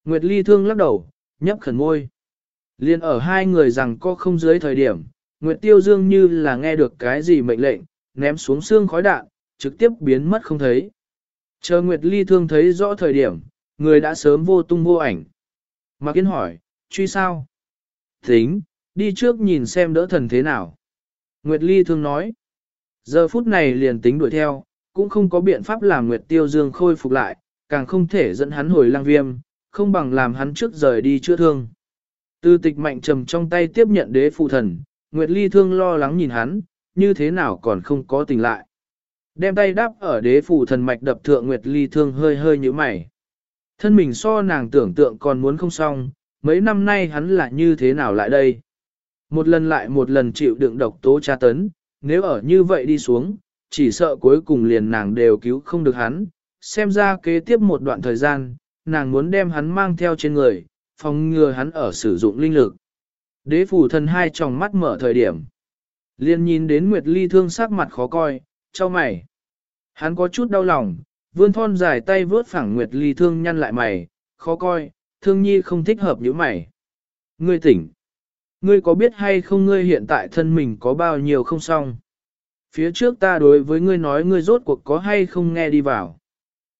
Nguyệt Ly thương lắc đầu, nhấp khẩn môi. Liên ở hai người rằng có không dưới thời điểm, Nguyệt Tiêu Dương như là nghe được cái gì mệnh lệnh, ném xuống xương khói đạn, trực tiếp biến mất không thấy. Chờ Nguyệt Ly thương thấy rõ thời điểm, người đã sớm vô tung vô ảnh. Mạc Yên hỏi, truy sao? Tính, đi trước nhìn xem đỡ thần thế nào. Nguyệt Ly thương nói, giờ phút này liền tính đuổi theo, cũng không có biện pháp làm Nguyệt Tiêu Dương khôi phục lại, càng không thể dẫn hắn hồi lang viêm, không bằng làm hắn trước rời đi chữa thương. Tư tịch mạnh trầm trong tay tiếp nhận đế phụ thần, Nguyệt Ly thương lo lắng nhìn hắn, như thế nào còn không có tình lại. Đem tay đáp ở đế phụ thần mạch đập thượng Nguyệt Ly thương hơi hơi như mày. Thân mình so nàng tưởng tượng còn muốn không xong, mấy năm nay hắn là như thế nào lại đây. Một lần lại một lần chịu đựng độc tố tra tấn, nếu ở như vậy đi xuống, chỉ sợ cuối cùng liền nàng đều cứu không được hắn. Xem ra kế tiếp một đoạn thời gian, nàng muốn đem hắn mang theo trên người, phòng ngừa hắn ở sử dụng linh lực. Đế phủ thần hai tròng mắt mở thời điểm. liền nhìn đến Nguyệt Ly thương sắc mặt khó coi, cho mày. Hắn có chút đau lòng, vươn thon dài tay vớt phẳng Nguyệt Ly thương nhăn lại mày, khó coi, thương nhi không thích hợp như mày. Ngươi tỉnh. Ngươi có biết hay không ngươi hiện tại thân mình có bao nhiêu không xong? Phía trước ta đối với ngươi nói ngươi rốt cuộc có hay không nghe đi vào.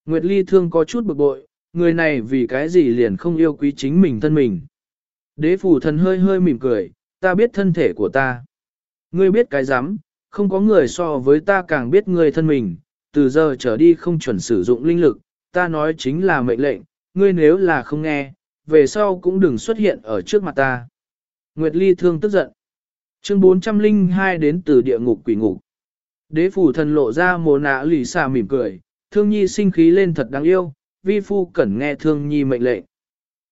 Nguyệt Ly thương có chút bực bội, người này vì cái gì liền không yêu quý chính mình thân mình. Đế phủ thần hơi hơi mỉm cười, ta biết thân thể của ta. Ngươi biết cái rắm không có người so với ta càng biết ngươi thân mình, từ giờ trở đi không chuẩn sử dụng linh lực, ta nói chính là mệnh lệnh, ngươi nếu là không nghe, về sau cũng đừng xuất hiện ở trước mặt ta. Nguyệt Ly thương tức giận. Chương 402 đến từ địa ngục quỷ ngục. Đế phủ thần lộ ra mồ nạ lì xà mỉm cười, thương nhi sinh khí lên thật đáng yêu, vi phu cẩn nghe thương nhi mệnh lệnh.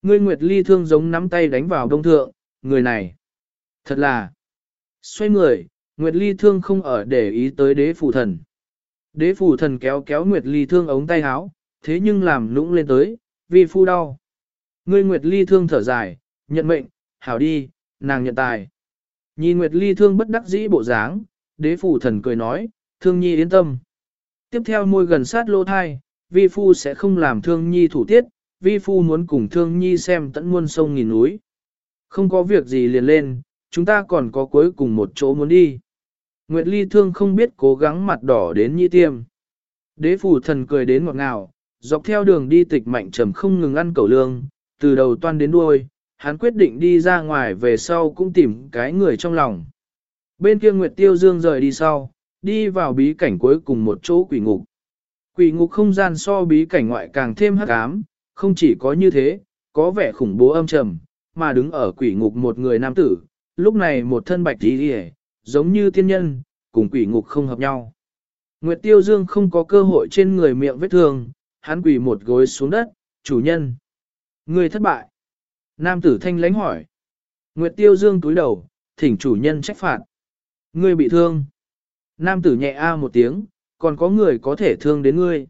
Ngươi Nguyệt Ly thương giống nắm tay đánh vào đông thượng, người này. Thật là. Xoay người, Nguyệt Ly thương không ở để ý tới đế phủ thần. Đế phủ thần kéo kéo Nguyệt Ly thương ống tay áo, thế nhưng làm nũng lên tới, vi phu đau. Ngươi Nguyệt Ly thương thở dài, nhận mệnh, hảo đi, nàng nhận tài. Nhìn Nguyệt Ly thương bất đắc dĩ bộ dáng, đế phủ thần cười nói, thương nhi yên tâm. Tiếp theo môi gần sát lô thai, vi phu sẽ không làm thương nhi thủ tiết, vi phu muốn cùng thương nhi xem tận muôn sông nghìn núi. Không có việc gì liền lên, chúng ta còn có cuối cùng một chỗ muốn đi. Nguyệt Ly thương không biết cố gắng mặt đỏ đến nhi tiêm. Đế phủ thần cười đến ngọt ngào, dọc theo đường đi tịch mạnh trầm không ngừng ăn cẩu lương, từ đầu toan đến đuôi, hắn quyết định đi ra ngoài về sau cũng tìm cái người trong lòng. Bên kia Nguyệt Tiêu Dương rời đi sau, đi vào bí cảnh cuối cùng một chỗ quỷ ngục. Quỷ ngục không gian so bí cảnh ngoại càng thêm hắc ám, không chỉ có như thế, có vẻ khủng bố âm trầm, mà đứng ở quỷ ngục một người nam tử, lúc này một thân bạch tí hề, giống như tiên nhân, cùng quỷ ngục không hợp nhau. Nguyệt Tiêu Dương không có cơ hội trên người miệng vết thương, hắn quỳ một gối xuống đất, chủ nhân. Người thất bại. Nam tử thanh lánh hỏi. Nguyệt Tiêu Dương túi đầu, thỉnh chủ nhân trách phạt. người bị thương. Nam tử nhẹ a một tiếng, còn có người có thể thương đến ngươi.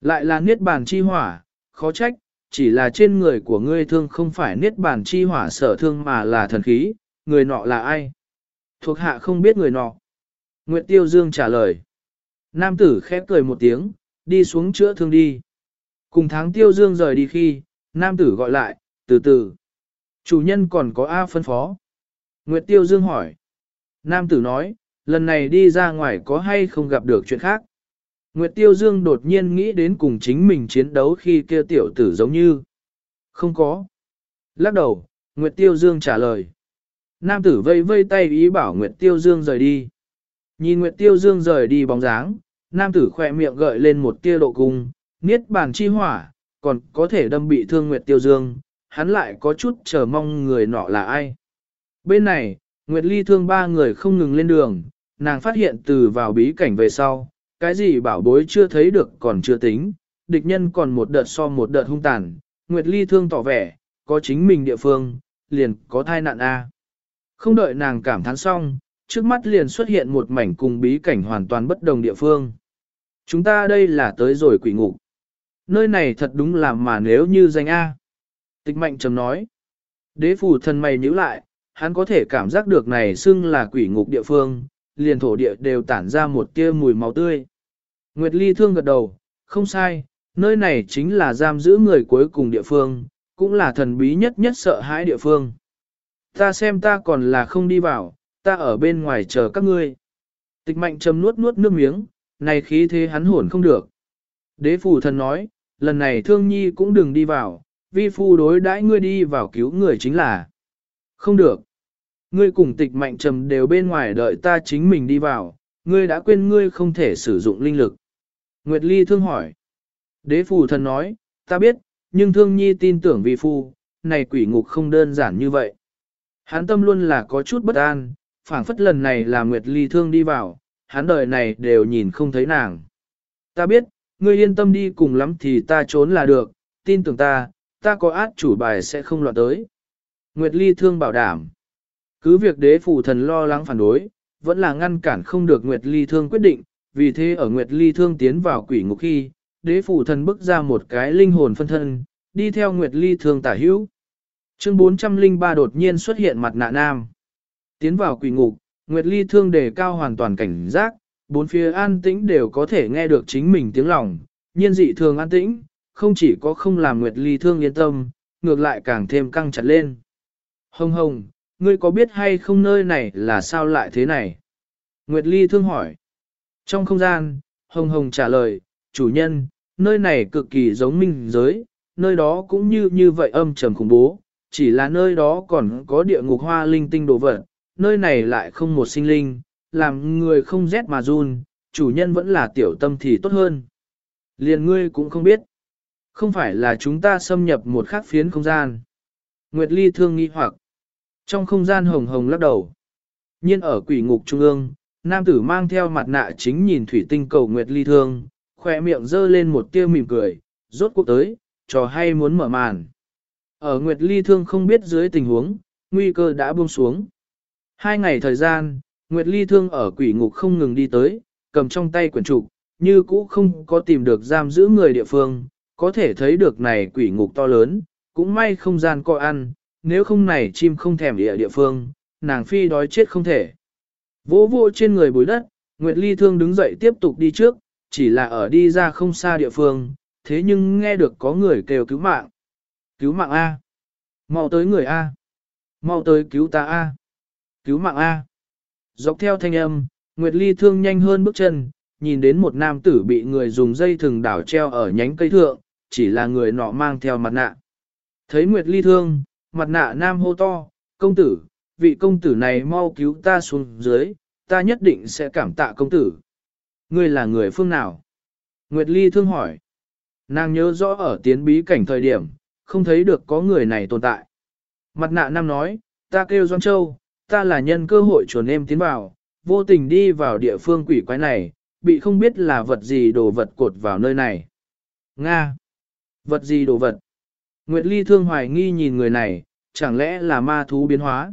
Lại là niết bàn chi hỏa, khó trách, chỉ là trên người của ngươi thương không phải niết bàn chi hỏa sở thương mà là thần khí, người nọ là ai? Thuộc hạ không biết người nọ. Nguyệt Tiêu Dương trả lời. Nam tử khép cười một tiếng, đi xuống chữa thương đi. Cùng tháng Tiêu Dương rời đi khi, nam tử gọi lại, từ từ. Chủ nhân còn có A phân phó. Nguyệt Tiêu Dương hỏi. Nam tử nói, lần này đi ra ngoài có hay không gặp được chuyện khác. Nguyệt Tiêu Dương đột nhiên nghĩ đến cùng chính mình chiến đấu khi kia tiểu tử giống như. Không có. Lắc đầu, Nguyệt Tiêu Dương trả lời. Nam tử vây vây tay ý bảo Nguyệt Tiêu Dương rời đi. Nhìn Nguyệt Tiêu Dương rời đi bóng dáng, nam tử khỏe miệng gợi lên một tia độ cung, niết bàn chi hỏa, còn có thể đâm bị thương Nguyệt Tiêu Dương, hắn lại có chút chờ mong người nọ là ai. Bên này, Nguyệt Ly thương ba người không ngừng lên đường, nàng phát hiện từ vào bí cảnh về sau, cái gì bảo bối chưa thấy được còn chưa tính, địch nhân còn một đợt so một đợt hung tàn, Nguyệt Ly thương tỏ vẻ, có chính mình địa phương, liền có thai nạn A. Không đợi nàng cảm thán xong, trước mắt liền xuất hiện một mảnh cùng bí cảnh hoàn toàn bất đồng địa phương. Chúng ta đây là tới rồi quỷ ngục. Nơi này thật đúng là mà nếu như danh A. Tịch mạnh trầm nói. Đế phủ thần mày nhíu lại, hắn có thể cảm giác được này xưng là quỷ ngục địa phương, liền thổ địa đều tản ra một tia mùi máu tươi. Nguyệt Ly thương gật đầu, không sai, nơi này chính là giam giữ người cuối cùng địa phương, cũng là thần bí nhất nhất sợ hãi địa phương. Ta xem ta còn là không đi vào, ta ở bên ngoài chờ các ngươi. Tịch mạnh châm nuốt nuốt nước miếng, này khí thế hắn hồn không được. Đế phủ thần nói, lần này thương nhi cũng đừng đi vào, vi phu đối đãi ngươi đi vào cứu người chính là. Không được. Ngươi cùng tịch mạnh trầm đều bên ngoài đợi ta chính mình đi vào, ngươi đã quên ngươi không thể sử dụng linh lực. Nguyệt Ly thương hỏi. Đế phủ thần nói, ta biết, nhưng thương nhi tin tưởng vi phu, này quỷ ngục không đơn giản như vậy. Hắn tâm luôn là có chút bất an, phảng phất lần này là Nguyệt Ly thương đi vào, hắn đời này đều nhìn không thấy nàng. Ta biết, ngươi yên tâm đi cùng lắm thì ta trốn là được, tin tưởng ta, ta có át chủ bài sẽ không loạn tới. Nguyệt Ly thương bảo đảm. Cứ việc đế phủ thần lo lắng phản đối, vẫn là ngăn cản không được Nguyệt Ly thương quyết định, vì thế ở Nguyệt Ly thương tiến vào quỷ ngục khi, đế phủ thần bức ra một cái linh hồn phân thân, đi theo Nguyệt Ly thương tả hữu. Chương 403 đột nhiên xuất hiện mặt nạ nam. Tiến vào quỷ ngục, Nguyệt Ly thương đề cao hoàn toàn cảnh giác, bốn phía an tĩnh đều có thể nghe được chính mình tiếng lòng, nhiên dị thường an tĩnh, không chỉ có không làm Nguyệt Ly thương yên tâm, ngược lại càng thêm căng chặt lên. Hồng hồng, ngươi có biết hay không nơi này là sao lại thế này? Nguyệt Ly thương hỏi. Trong không gian, hồng hồng trả lời, chủ nhân, nơi này cực kỳ giống minh giới, nơi đó cũng như như vậy âm trầm khủng bố, chỉ là nơi đó còn có địa ngục hoa linh tinh đồ vật, nơi này lại không một sinh linh, làm người không rét mà run, chủ nhân vẫn là tiểu tâm thì tốt hơn. Liền ngươi cũng không biết. Không phải là chúng ta xâm nhập một khác phiến không gian. Nguyệt Ly thương nghi hoặc. Trong không gian hồng hồng lắc đầu. Nhiên ở quỷ ngục trung ương, nam tử mang theo mặt nạ chính nhìn thủy tinh cầu Nguyệt Ly thương, khỏe miệng dơ lên một tia mỉm cười, rốt cuộc tới, trò hay muốn mở màn. Ở Nguyệt Ly thương không biết dưới tình huống, nguy cơ đã buông xuống. Hai ngày thời gian, Nguyệt Ly thương ở quỷ ngục không ngừng đi tới, cầm trong tay quyển trục, như cũ không có tìm được giam giữ người địa phương, có thể thấy được này quỷ ngục to lớn, cũng may không gian coi ăn, nếu không này chim không thèm địa địa phương, nàng phi đói chết không thể. Vỗ vỗ trên người bối đất, Nguyệt Ly Thương đứng dậy tiếp tục đi trước, chỉ là ở đi ra không xa địa phương, thế nhưng nghe được có người kêu cứu mạng. Cứu mạng A. Mau tới người A. Mau tới cứu ta A. Cứu mạng A. Dọc theo thanh âm, Nguyệt Ly Thương nhanh hơn bước chân, nhìn đến một nam tử bị người dùng dây thừng đảo treo ở nhánh cây thượng, chỉ là người nọ mang theo mặt nạ. Thấy Nguyệt Ly thương, mặt nạ nam hô to, công tử, vị công tử này mau cứu ta xuống dưới, ta nhất định sẽ cảm tạ công tử. Ngươi là người phương nào? Nguyệt Ly thương hỏi. Nàng nhớ rõ ở tiến bí cảnh thời điểm, không thấy được có người này tồn tại. Mặt nạ nam nói, ta kêu Doan Châu, ta là nhân cơ hội chuồn em tiến vào, vô tình đi vào địa phương quỷ quái này, bị không biết là vật gì đồ vật cột vào nơi này. Nga! Vật gì đồ vật? Nguyệt Ly thương hoài nghi nhìn người này, chẳng lẽ là ma thú biến hóa?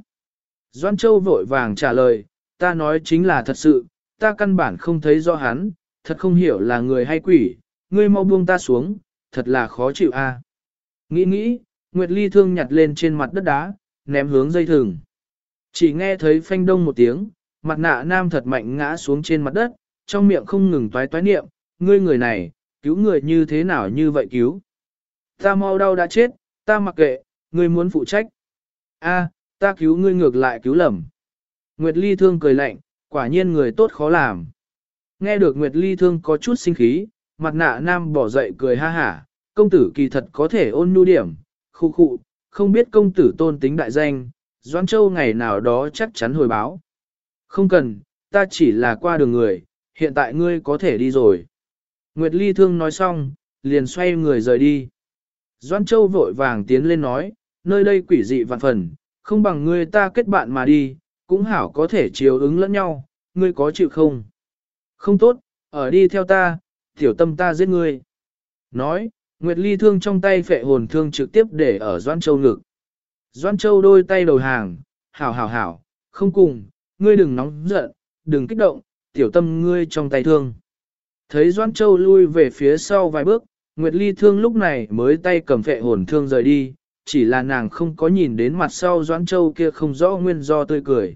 Doan Châu vội vàng trả lời, ta nói chính là thật sự, ta căn bản không thấy rõ hắn, thật không hiểu là người hay quỷ, ngươi mau buông ta xuống, thật là khó chịu a. Nghĩ nghĩ, Nguyệt Ly thương nhặt lên trên mặt đất đá, ném hướng dây thừng. Chỉ nghe thấy phanh đông một tiếng, mặt nạ nam thật mạnh ngã xuống trên mặt đất, trong miệng không ngừng toái toái niệm, ngươi người này, cứu người như thế nào như vậy cứu. Ta mau đau đã chết, ta mặc kệ, ngươi muốn phụ trách. A, ta cứu ngươi ngược lại cứu lầm. Nguyệt Ly Thương cười lạnh, quả nhiên người tốt khó làm. Nghe được Nguyệt Ly Thương có chút sinh khí, mặt nạ nam bỏ dậy cười ha hả, công tử kỳ thật có thể ôn nhu điểm, khu khu, không biết công tử tôn tính đại danh, Doãn Châu ngày nào đó chắc chắn hồi báo. Không cần, ta chỉ là qua đường người, hiện tại ngươi có thể đi rồi. Nguyệt Ly Thương nói xong, liền xoay người rời đi. Doan Châu vội vàng tiến lên nói, nơi đây quỷ dị vạn phần, không bằng ngươi ta kết bạn mà đi, cũng hảo có thể chiều ứng lẫn nhau, ngươi có chịu không? Không tốt, ở đi theo ta, tiểu tâm ta giết ngươi. Nói, Nguyệt Ly thương trong tay phệ hồn thương trực tiếp để ở Doan Châu ngực. Doan Châu đôi tay đầu hàng, hảo hảo hảo, không cùng, ngươi đừng nóng giận, đừng kích động, tiểu tâm ngươi trong tay thương. Thấy Doan Châu lui về phía sau vài bước, Nguyệt Ly thương lúc này mới tay cầm phệ hồn thương rời đi, chỉ là nàng không có nhìn đến mặt sau Doãn Châu kia không rõ nguyên do tươi cười.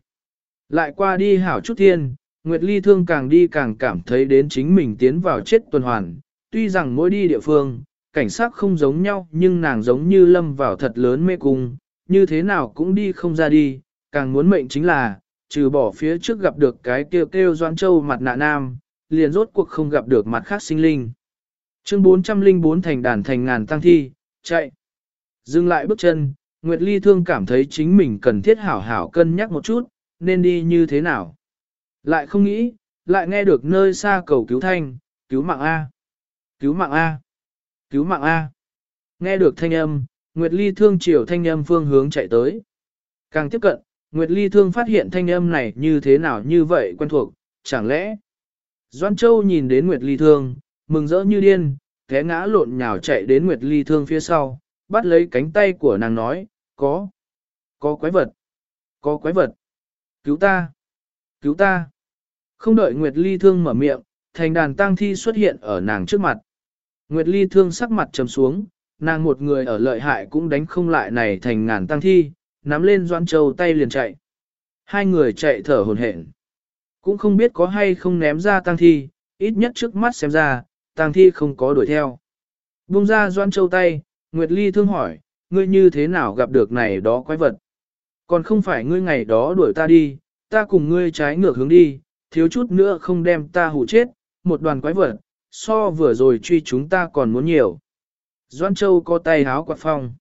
Lại qua đi hảo chút thiên, Nguyệt Ly thương càng đi càng cảm thấy đến chính mình tiến vào chết tuần hoàn, tuy rằng mỗi đi địa phương, cảnh sát không giống nhau nhưng nàng giống như lâm vào thật lớn mê cung, như thế nào cũng đi không ra đi, càng muốn mệnh chính là, trừ bỏ phía trước gặp được cái kêu kêu Doãn Châu mặt nạ nam, liền rốt cuộc không gặp được mặt khác sinh linh. Chương 404 thành đàn thành ngàn tăng thi, chạy. Dừng lại bước chân, Nguyệt Ly thương cảm thấy chính mình cần thiết hảo hảo cân nhắc một chút, nên đi như thế nào. Lại không nghĩ, lại nghe được nơi xa cầu cứu thanh, cứu mạng A, cứu mạng A, cứu mạng A. Nghe được thanh âm, Nguyệt Ly thương chiều thanh âm phương hướng chạy tới. Càng tiếp cận, Nguyệt Ly thương phát hiện thanh âm này như thế nào như vậy quen thuộc, chẳng lẽ. Doan Châu nhìn đến Nguyệt Ly thương, mừng rỡ như điên, té ngã lộn nhào chạy đến Nguyệt Ly thương phía sau, bắt lấy cánh tay của nàng nói, có, có quái vật, có quái vật, cứu ta, cứu ta. Không đợi Nguyệt Ly thương mở miệng, thành đàn tang thi xuất hiện ở nàng trước mặt. Nguyệt Ly thương sắc mặt trầm xuống, nàng một người ở lợi hại cũng đánh không lại này thành ngàn tang thi, nắm lên Doan Châu tay liền chạy. Hai người chạy thở hồn hển, cũng không biết có hay không ném ra tang thi, ít nhất trước mắt xem ra, tang thi không có đuổi theo. Bung ra Doan Châu tay, Nguyệt Ly thương hỏi, ngươi như thế nào gặp được này đó quái vật? Còn không phải ngươi ngày đó đuổi ta đi, ta cùng ngươi trái ngược hướng đi, thiếu chút nữa không đem ta hủ chết, một đoàn quái vật, so vừa rồi truy chúng ta còn muốn nhiều. Doan Châu có tay háo quạt phong.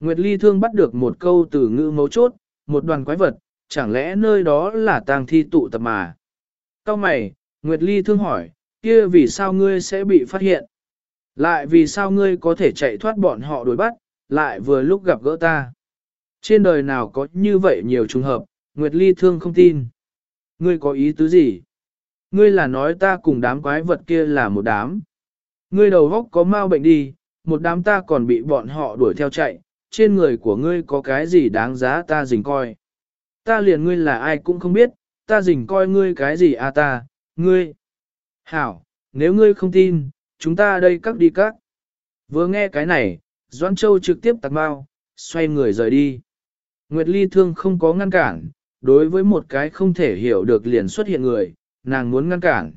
Nguyệt Ly thương bắt được một câu từ ngữ mấu chốt, một đoàn quái vật, chẳng lẽ nơi đó là tang thi tụ tập mà. Cao mày, Nguyệt Ly thương hỏi, kia vì sao ngươi sẽ bị phát hiện? Lại vì sao ngươi có thể chạy thoát bọn họ đuổi bắt, lại vừa lúc gặp gỡ ta? Trên đời nào có như vậy nhiều trùng hợp, Nguyệt Ly thương không tin. Ngươi có ý tứ gì? Ngươi là nói ta cùng đám quái vật kia là một đám. Ngươi đầu góc có mau bệnh đi, một đám ta còn bị bọn họ đuổi theo chạy, trên người của ngươi có cái gì đáng giá ta dình coi. Ta liền ngươi là ai cũng không biết, ta dình coi ngươi cái gì à ta, ngươi. Hảo, nếu ngươi không tin, chúng ta đây cắt đi cắt. Vừa nghe cái này, Doãn Châu trực tiếp tạc bao, xoay người rời đi. Nguyệt Ly thương không có ngăn cản, đối với một cái không thể hiểu được liền xuất hiện người, nàng muốn ngăn cản.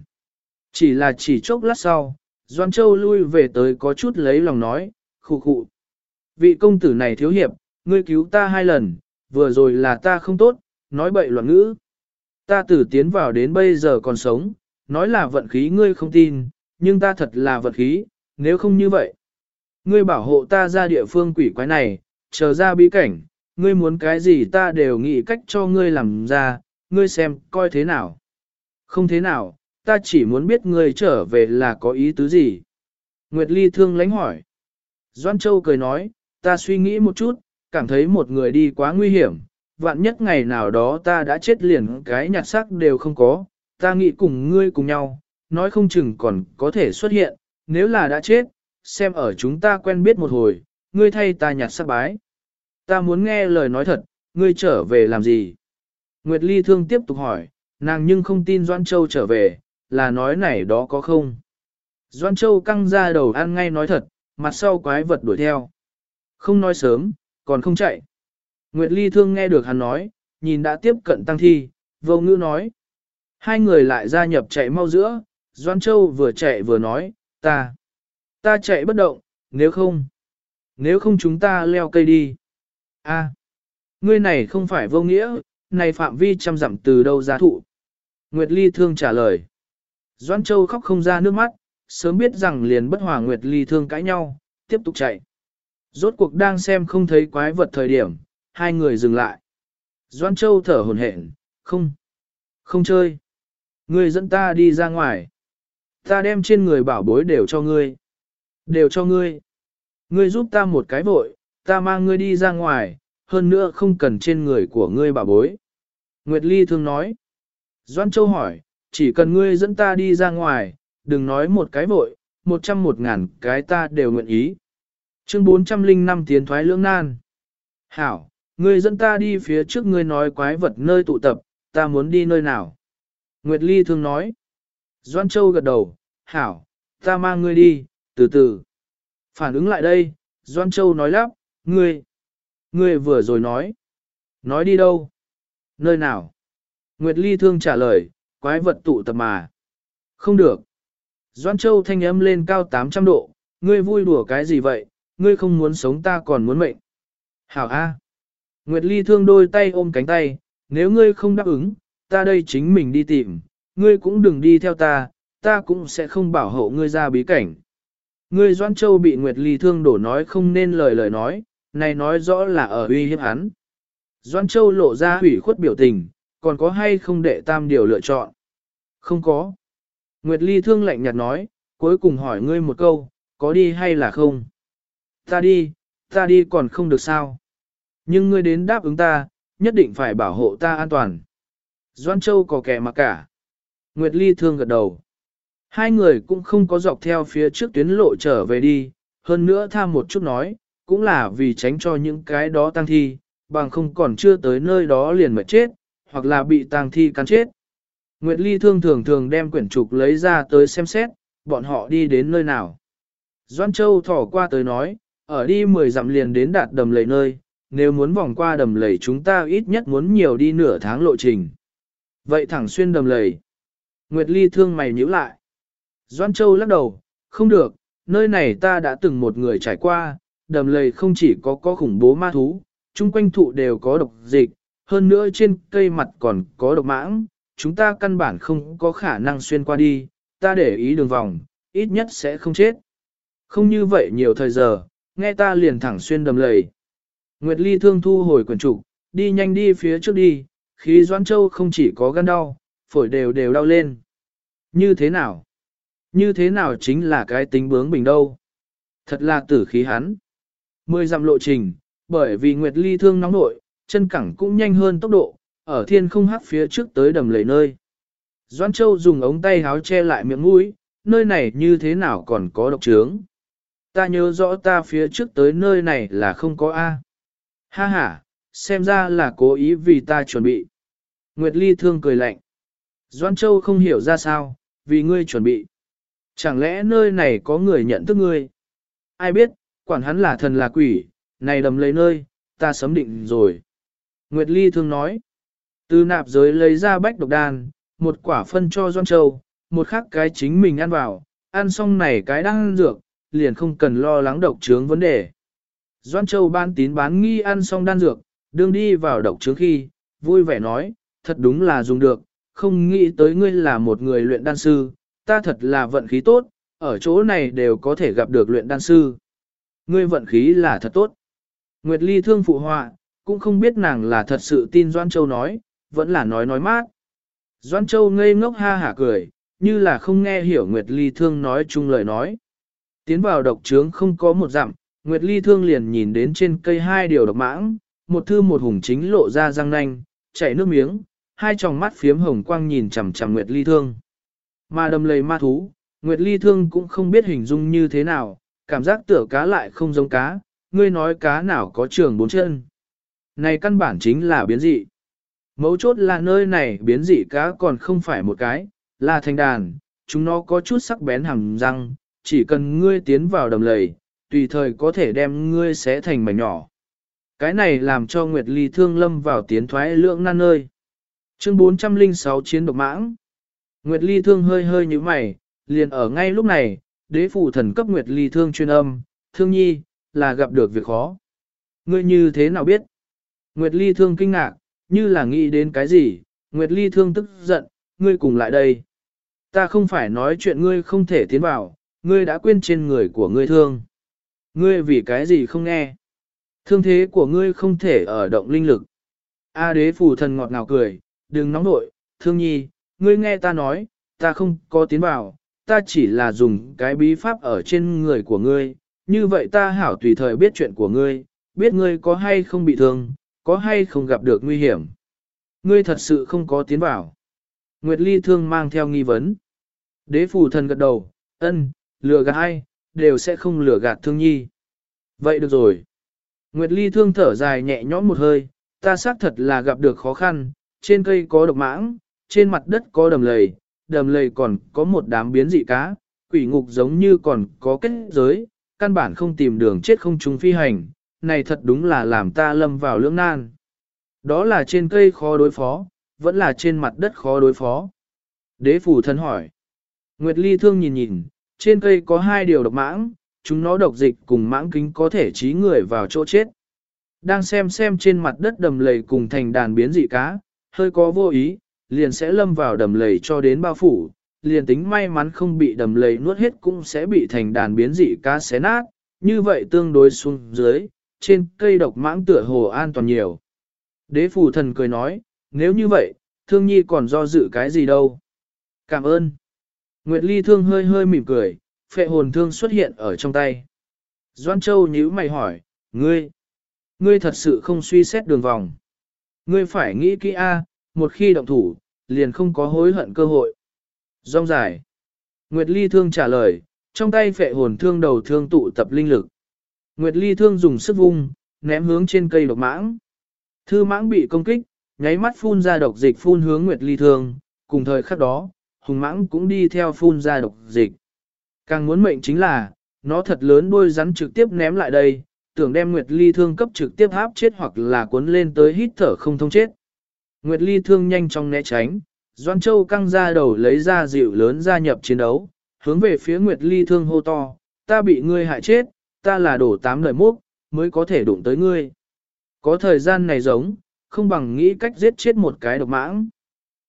Chỉ là chỉ chốc lát sau, Doan Châu lui về tới có chút lấy lòng nói, khụ khụ. Vị công tử này thiếu hiệp, ngươi cứu ta hai lần, vừa rồi là ta không tốt, nói bậy loạn ngữ. Ta tử tiến vào đến bây giờ còn sống, nói là vận khí ngươi không tin, nhưng ta thật là vận khí, nếu không như vậy. Ngươi bảo hộ ta ra địa phương quỷ quái này, chờ ra bí cảnh, ngươi muốn cái gì ta đều nghĩ cách cho ngươi làm ra, ngươi xem, coi thế nào. Không thế nào, ta chỉ muốn biết ngươi trở về là có ý tứ gì. Nguyệt Ly thương lánh hỏi. Doan Châu cười nói, ta suy nghĩ một chút, cảm thấy một người đi quá nguy hiểm, vạn nhất ngày nào đó ta đã chết liền cái nhặt xác đều không có, ta nghĩ cùng ngươi cùng nhau, nói không chừng còn có thể xuất hiện, nếu là đã chết, xem ở chúng ta quen biết một hồi, ngươi thay ta nhặt sắc bái. Ta muốn nghe lời nói thật, ngươi trở về làm gì? Nguyệt Ly thương tiếp tục hỏi, nàng nhưng không tin Doan Châu trở về, là nói này đó có không? Doan Châu căng ra đầu ăn ngay nói thật, mặt sau quái vật đuổi theo. Không nói sớm, còn không chạy. Nguyệt Ly thương nghe được hắn nói, nhìn đã tiếp cận tăng thi, vô ngữ nói. Hai người lại gia nhập chạy mau giữa, Doan Châu vừa chạy vừa nói, ta, ta chạy bất động, nếu không, nếu không chúng ta leo cây đi. A, ngươi này không phải vô nghĩa, này phạm vi trăm dặm từ đâu ra thụ. Nguyệt Ly thương trả lời. Doan Châu khóc không ra nước mắt, sớm biết rằng liền bất hòa Nguyệt Ly thương cãi nhau, tiếp tục chạy. Rốt cuộc đang xem không thấy quái vật thời điểm, hai người dừng lại. Doan Châu thở hổn hển, không, không chơi. Ngươi dẫn ta đi ra ngoài. Ta đem trên người bảo bối đều cho ngươi. Đều cho ngươi. Ngươi giúp ta một cái vội, ta mang ngươi đi ra ngoài, hơn nữa không cần trên người của ngươi bảo bối. Nguyệt Ly thương nói. Doan Châu hỏi, chỉ cần ngươi dẫn ta đi ra ngoài, đừng nói một cái vội, một trăm một ngàn cái ta đều nguyện ý. Chương 405 tiến thoái lưỡng nan. Hảo, ngươi dẫn ta đi phía trước ngươi nói quái vật nơi tụ tập, ta muốn đi nơi nào. Nguyệt Ly thương nói. Doan Châu gật đầu, hảo, ta mang ngươi đi, từ từ. Phản ứng lại đây, Doan Châu nói lắp, ngươi, ngươi vừa rồi nói. Nói đi đâu? Nơi nào? Nguyệt Ly thương trả lời, quái vật tụ tập mà. Không được. Doan Châu thanh âm lên cao 800 độ, ngươi vui đùa cái gì vậy, ngươi không muốn sống ta còn muốn mệnh. Hảo A. Nguyệt Ly thương đôi tay ôm cánh tay, nếu ngươi không đáp ứng, ta đây chính mình đi tìm, ngươi cũng đừng đi theo ta, ta cũng sẽ không bảo hộ ngươi ra bí cảnh. Ngươi Doan Châu bị Nguyệt Ly thương đổ nói không nên lời lời nói, này nói rõ là ở uy hiếp hắn. Doan Châu lộ ra hủy khuất biểu tình, còn có hay không đệ tam điều lựa chọn? Không có. Nguyệt Ly thương lạnh nhạt nói, cuối cùng hỏi ngươi một câu, có đi hay là không? Ta đi, ta đi còn không được sao? Nhưng ngươi đến đáp ứng ta, nhất định phải bảo hộ ta an toàn. Doan Châu có kẻ mà cả. Nguyệt Ly thương gật đầu. Hai người cũng không có dọc theo phía trước tuyến lộ trở về đi, hơn nữa tham một chút nói, cũng là vì tránh cho những cái đó tăng thi, bằng không còn chưa tới nơi đó liền mệt chết, hoặc là bị tang thi cắn chết. Nguyệt Ly thương thường thường đem quyển trục lấy ra tới xem xét, bọn họ đi đến nơi nào. Doan Châu thỏ qua tới nói, ở đi 10 dặm liền đến đạt đầm lầy nơi, nếu muốn vòng qua đầm lầy chúng ta ít nhất muốn nhiều đi nửa tháng lộ trình. Vậy thẳng xuyên đầm lầy. Nguyệt Ly thương mày nhíu lại. Doan Châu lắc đầu, không được, nơi này ta đã từng một người trải qua, đầm lầy không chỉ có có khủng bố ma thú, chung quanh thụ đều có độc dịch, hơn nữa trên cây mặt còn có độc mãng, chúng ta căn bản không có khả năng xuyên qua đi, ta để ý đường vòng, ít nhất sẽ không chết. Không như vậy nhiều thời giờ, nghe ta liền thẳng xuyên đầm lầy. Nguyệt Ly thương thu hồi quyển trục, đi nhanh đi phía trước đi, khí Doãn Châu không chỉ có gan đau, phổi đều đều đau lên. Như thế nào? Như thế nào chính là cái tính bướng bình đâu? Thật là tử khí hắn. Mười dặm lộ trình, bởi vì Nguyệt Ly thương nóng nội, chân cẳng cũng nhanh hơn tốc độ, ở thiên không hắc phía trước tới đầm lầy nơi. Doãn Châu dùng ống tay háo che lại miệng mũi, nơi này như thế nào còn có độc trướng. Ta nhớ rõ ta phía trước tới nơi này là không có A. Ha ha, xem ra là cố ý vì ta chuẩn bị. Nguyệt Ly thương cười lạnh. Doan Châu không hiểu ra sao, vì ngươi chuẩn bị. Chẳng lẽ nơi này có người nhận thức ngươi? Ai biết, quản hắn là thần là quỷ, này đầm lấy nơi, ta sớm định rồi. Nguyệt Ly thương nói. Từ nạp giới lấy ra bách độc đan, một quả phân cho Doan Châu, một khắc cái chính mình ăn vào, ăn xong này cái đang ăn dược, liền không cần lo lắng độc trướng vấn đề. Doan Châu ban tín bán nghi ăn xong đan dược, đương đi vào độc trướng khi, vui vẻ nói, thật đúng là dùng được, không nghĩ tới ngươi là một người luyện đan sư, ta thật là vận khí tốt, ở chỗ này đều có thể gặp được luyện đan sư. Ngươi vận khí là thật tốt. Nguyệt Ly thương phụ họa, cũng không biết nàng là thật sự tin Doan Châu nói, vẫn là nói nói mát. Doan Châu ngây ngốc ha hả cười, như là không nghe hiểu Nguyệt Ly thương nói chung lời nói. Tiến vào độc trướng không có một dặm, Nguyệt Ly thương liền nhìn đến trên cây hai điều độc mãng, một thư một hùng chính lộ ra răng nanh, chảy nước miếng, hai tròng mắt phiếm hồng quang nhìn chằm chằm Nguyệt Ly thương. Mà đầm lầy ma thú, Nguyệt Ly thương cũng không biết hình dung như thế nào, cảm giác tựa cá lại không giống cá, ngươi nói cá nào có trường bốn chân. Này căn bản chính là biến dị. Mấu chốt là nơi này biến dị cá còn không phải một cái, là thành đàn, chúng nó có chút sắc bén hàm răng, chỉ cần ngươi tiến vào đầm lầy, tùy thời có thể đem ngươi xé thành mảnh nhỏ. Cái này làm cho Nguyệt Ly thương lâm vào tiến thoái lưỡng nan nơi. Chương 406 chiến độc mãng. Nguyệt Ly thương hơi hơi như mày, liền ở ngay lúc này, đế phủ thần cấp Nguyệt Ly thương chuyên âm, thương nhi, là gặp được việc khó. Ngươi như thế nào biết? Nguyệt Ly thương kinh ngạc, như là nghĩ đến cái gì, Nguyệt Ly thương tức giận, ngươi cùng lại đây. Ta không phải nói chuyện ngươi không thể tiến vào, ngươi đã quên trên người của ngươi thương. Ngươi vì cái gì không nghe? Thương thế của ngươi không thể ở động linh lực. A đế phù thần ngọt ngào cười, đừng nóng nội, thương nhi, ngươi nghe ta nói, ta không có tiến vào, ta chỉ là dùng cái bí pháp ở trên người của ngươi, như vậy ta hảo tùy thời biết chuyện của ngươi, biết ngươi có hay không bị thương, có hay không gặp được nguy hiểm. Ngươi thật sự không có tiến vào. Nguyệt Ly thương mang theo nghi vấn. Đế phù thần gật đầu, ân, lừa gạt ai, đều sẽ không lừa gạt thương nhi. Vậy được rồi. Nguyệt Ly thương thở dài nhẹ nhõm một hơi, ta xác thật là gặp được khó khăn, trên cây có độc mãng, trên mặt đất có đầm lầy, đầm lầy còn có một đám biến dị cá, quỷ ngục giống như còn có kết giới, căn bản không tìm đường chết không chúng phi hành, này thật đúng là làm ta lâm vào lưỡng nan. Đó là trên cây khó đối phó, vẫn là trên mặt đất khó đối phó. Đế phủ thân hỏi. Nguyệt Ly thương nhìn nhìn, trên cây có hai điều độc mãng, chúng nó độc dịch cùng mãng kính có thể trí người vào chỗ chết. Đang xem xem trên mặt đất đầm lầy cùng thành đàn biến dị cá, hơi có vô ý, liền sẽ lâm vào đầm lầy cho đến bao phủ, liền tính may mắn không bị đầm lầy nuốt hết cũng sẽ bị thành đàn biến dị cá xé nát, như vậy tương đối xuống dưới, trên cây độc mãng tựa hồ an toàn nhiều. Đế phù thần cười nói, nếu như vậy, thương nhi còn do dự cái gì đâu. Cảm ơn. Nguyệt Ly thương hơi hơi mỉm cười, phệ hồn thương xuất hiện ở trong tay. Doan Châu nhíu mày hỏi, ngươi, ngươi thật sự không suy xét đường vòng. Ngươi phải nghĩ kỹ A, một khi động thủ, liền không có hối hận cơ hội. Rong dài. Nguyệt Ly thương trả lời, trong tay phệ hồn thương đầu thương tụ tập linh lực. Nguyệt Ly thương dùng sức vung, ném hướng trên cây độc mãng. Thư mãng bị công kích, nháy mắt phun ra độc dịch phun hướng Nguyệt Ly thương, cùng thời khắc đó, hùng mãng cũng đi theo phun ra độc dịch. Càng muốn mệnh chính là, nó thật lớn đôi rắn trực tiếp ném lại đây, tưởng đem Nguyệt Ly thương cấp trực tiếp háp chết hoặc là cuốn lên tới hít thở không thông chết. Nguyệt Ly thương nhanh chóng né tránh, Doan Châu căng ra đầu lấy ra dịu lớn gia nhập chiến đấu, hướng về phía Nguyệt Ly thương hô to, ta bị ngươi hại chết, ta là đổ tám đời múc, mới có thể đụng tới ngươi. Có thời gian này giống, không bằng nghĩ cách giết chết một cái độc mãng.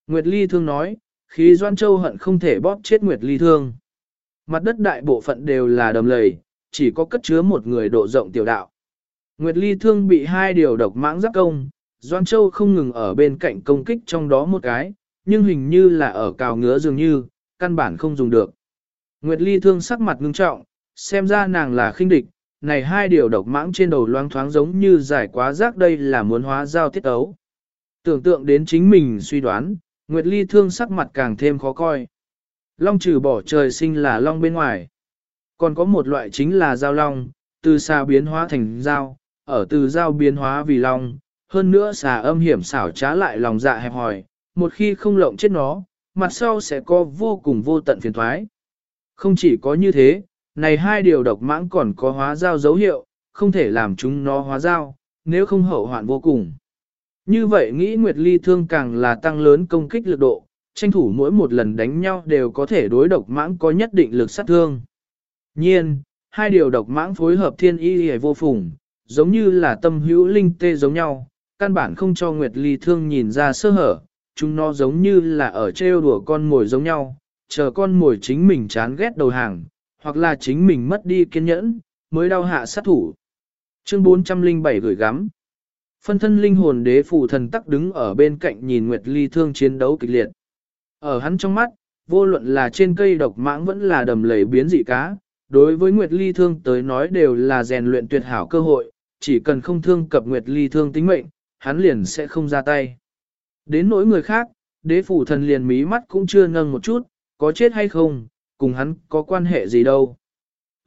Nguyệt Ly thương nói, khí Doan Châu hận không thể bóp chết Nguyệt Ly thương. Mặt đất đại bộ phận đều là đầm lầy, chỉ có cất chứa một người độ rộng tiểu đạo. Nguyệt Ly thương bị hai điều độc mãng giáp công, Doan Châu không ngừng ở bên cạnh công kích trong đó một cái, nhưng hình như là ở cào ngứa dường như, căn bản không dùng được. Nguyệt Ly thương sắc mặt ngưng trọng, xem ra nàng là khinh địch, này hai điều độc mãng trên đầu loang thoáng giống như giải quá rác đây là muốn hóa giao tiết ấu. Tưởng tượng đến chính mình suy đoán, Nguyệt Ly thương sắc mặt càng thêm khó coi. Long trừ bỏ trời sinh là long bên ngoài. Còn có một loại chính là giao long, từ xa biến hóa thành giao, ở từ giao biến hóa vì long, hơn nữa xà âm hiểm xảo trá lại lòng dạ hẹp hòi, một khi không lộng chết nó, mặt sau sẽ có vô cùng vô tận phiền thoái. Không chỉ có như thế, này hai điều độc mãng còn có hóa giao dấu hiệu, không thể làm chúng nó hóa giao, nếu không hậu hoạn vô cùng. Như vậy nghĩ Nguyệt Ly thương càng là tăng lớn công kích lực độ, tranh thủ mỗi một lần đánh nhau đều có thể đối độc mãng có nhất định lực sát thương. Nhiên, hai điều độc mãng phối hợp thiên y hề vô phùng, giống như là tâm hữu linh tê giống nhau, căn bản không cho Nguyệt Ly thương nhìn ra sơ hở, chúng nó giống như là ở trêu đùa con mồi giống nhau, chờ con mồi chính mình chán ghét đầu hàng, hoặc là chính mình mất đi kiên nhẫn, mới đau hạ sát thủ. Chương 407 gửi gắm. Phân thân linh hồn đế phù thần tắc đứng ở bên cạnh nhìn Nguyệt Ly thương chiến đấu kịch liệt. Ở hắn trong mắt, vô luận là trên cây độc mãng vẫn là đầm lầy biến dị cá, đối với Nguyệt Ly thương tới nói đều là rèn luyện tuyệt hảo cơ hội, chỉ cần không thương cập Nguyệt Ly thương tính mệnh, hắn liền sẽ không ra tay. Đến nỗi người khác, đế phủ thần liền mí mắt cũng chưa nâng một chút, có chết hay không, cùng hắn có quan hệ gì đâu.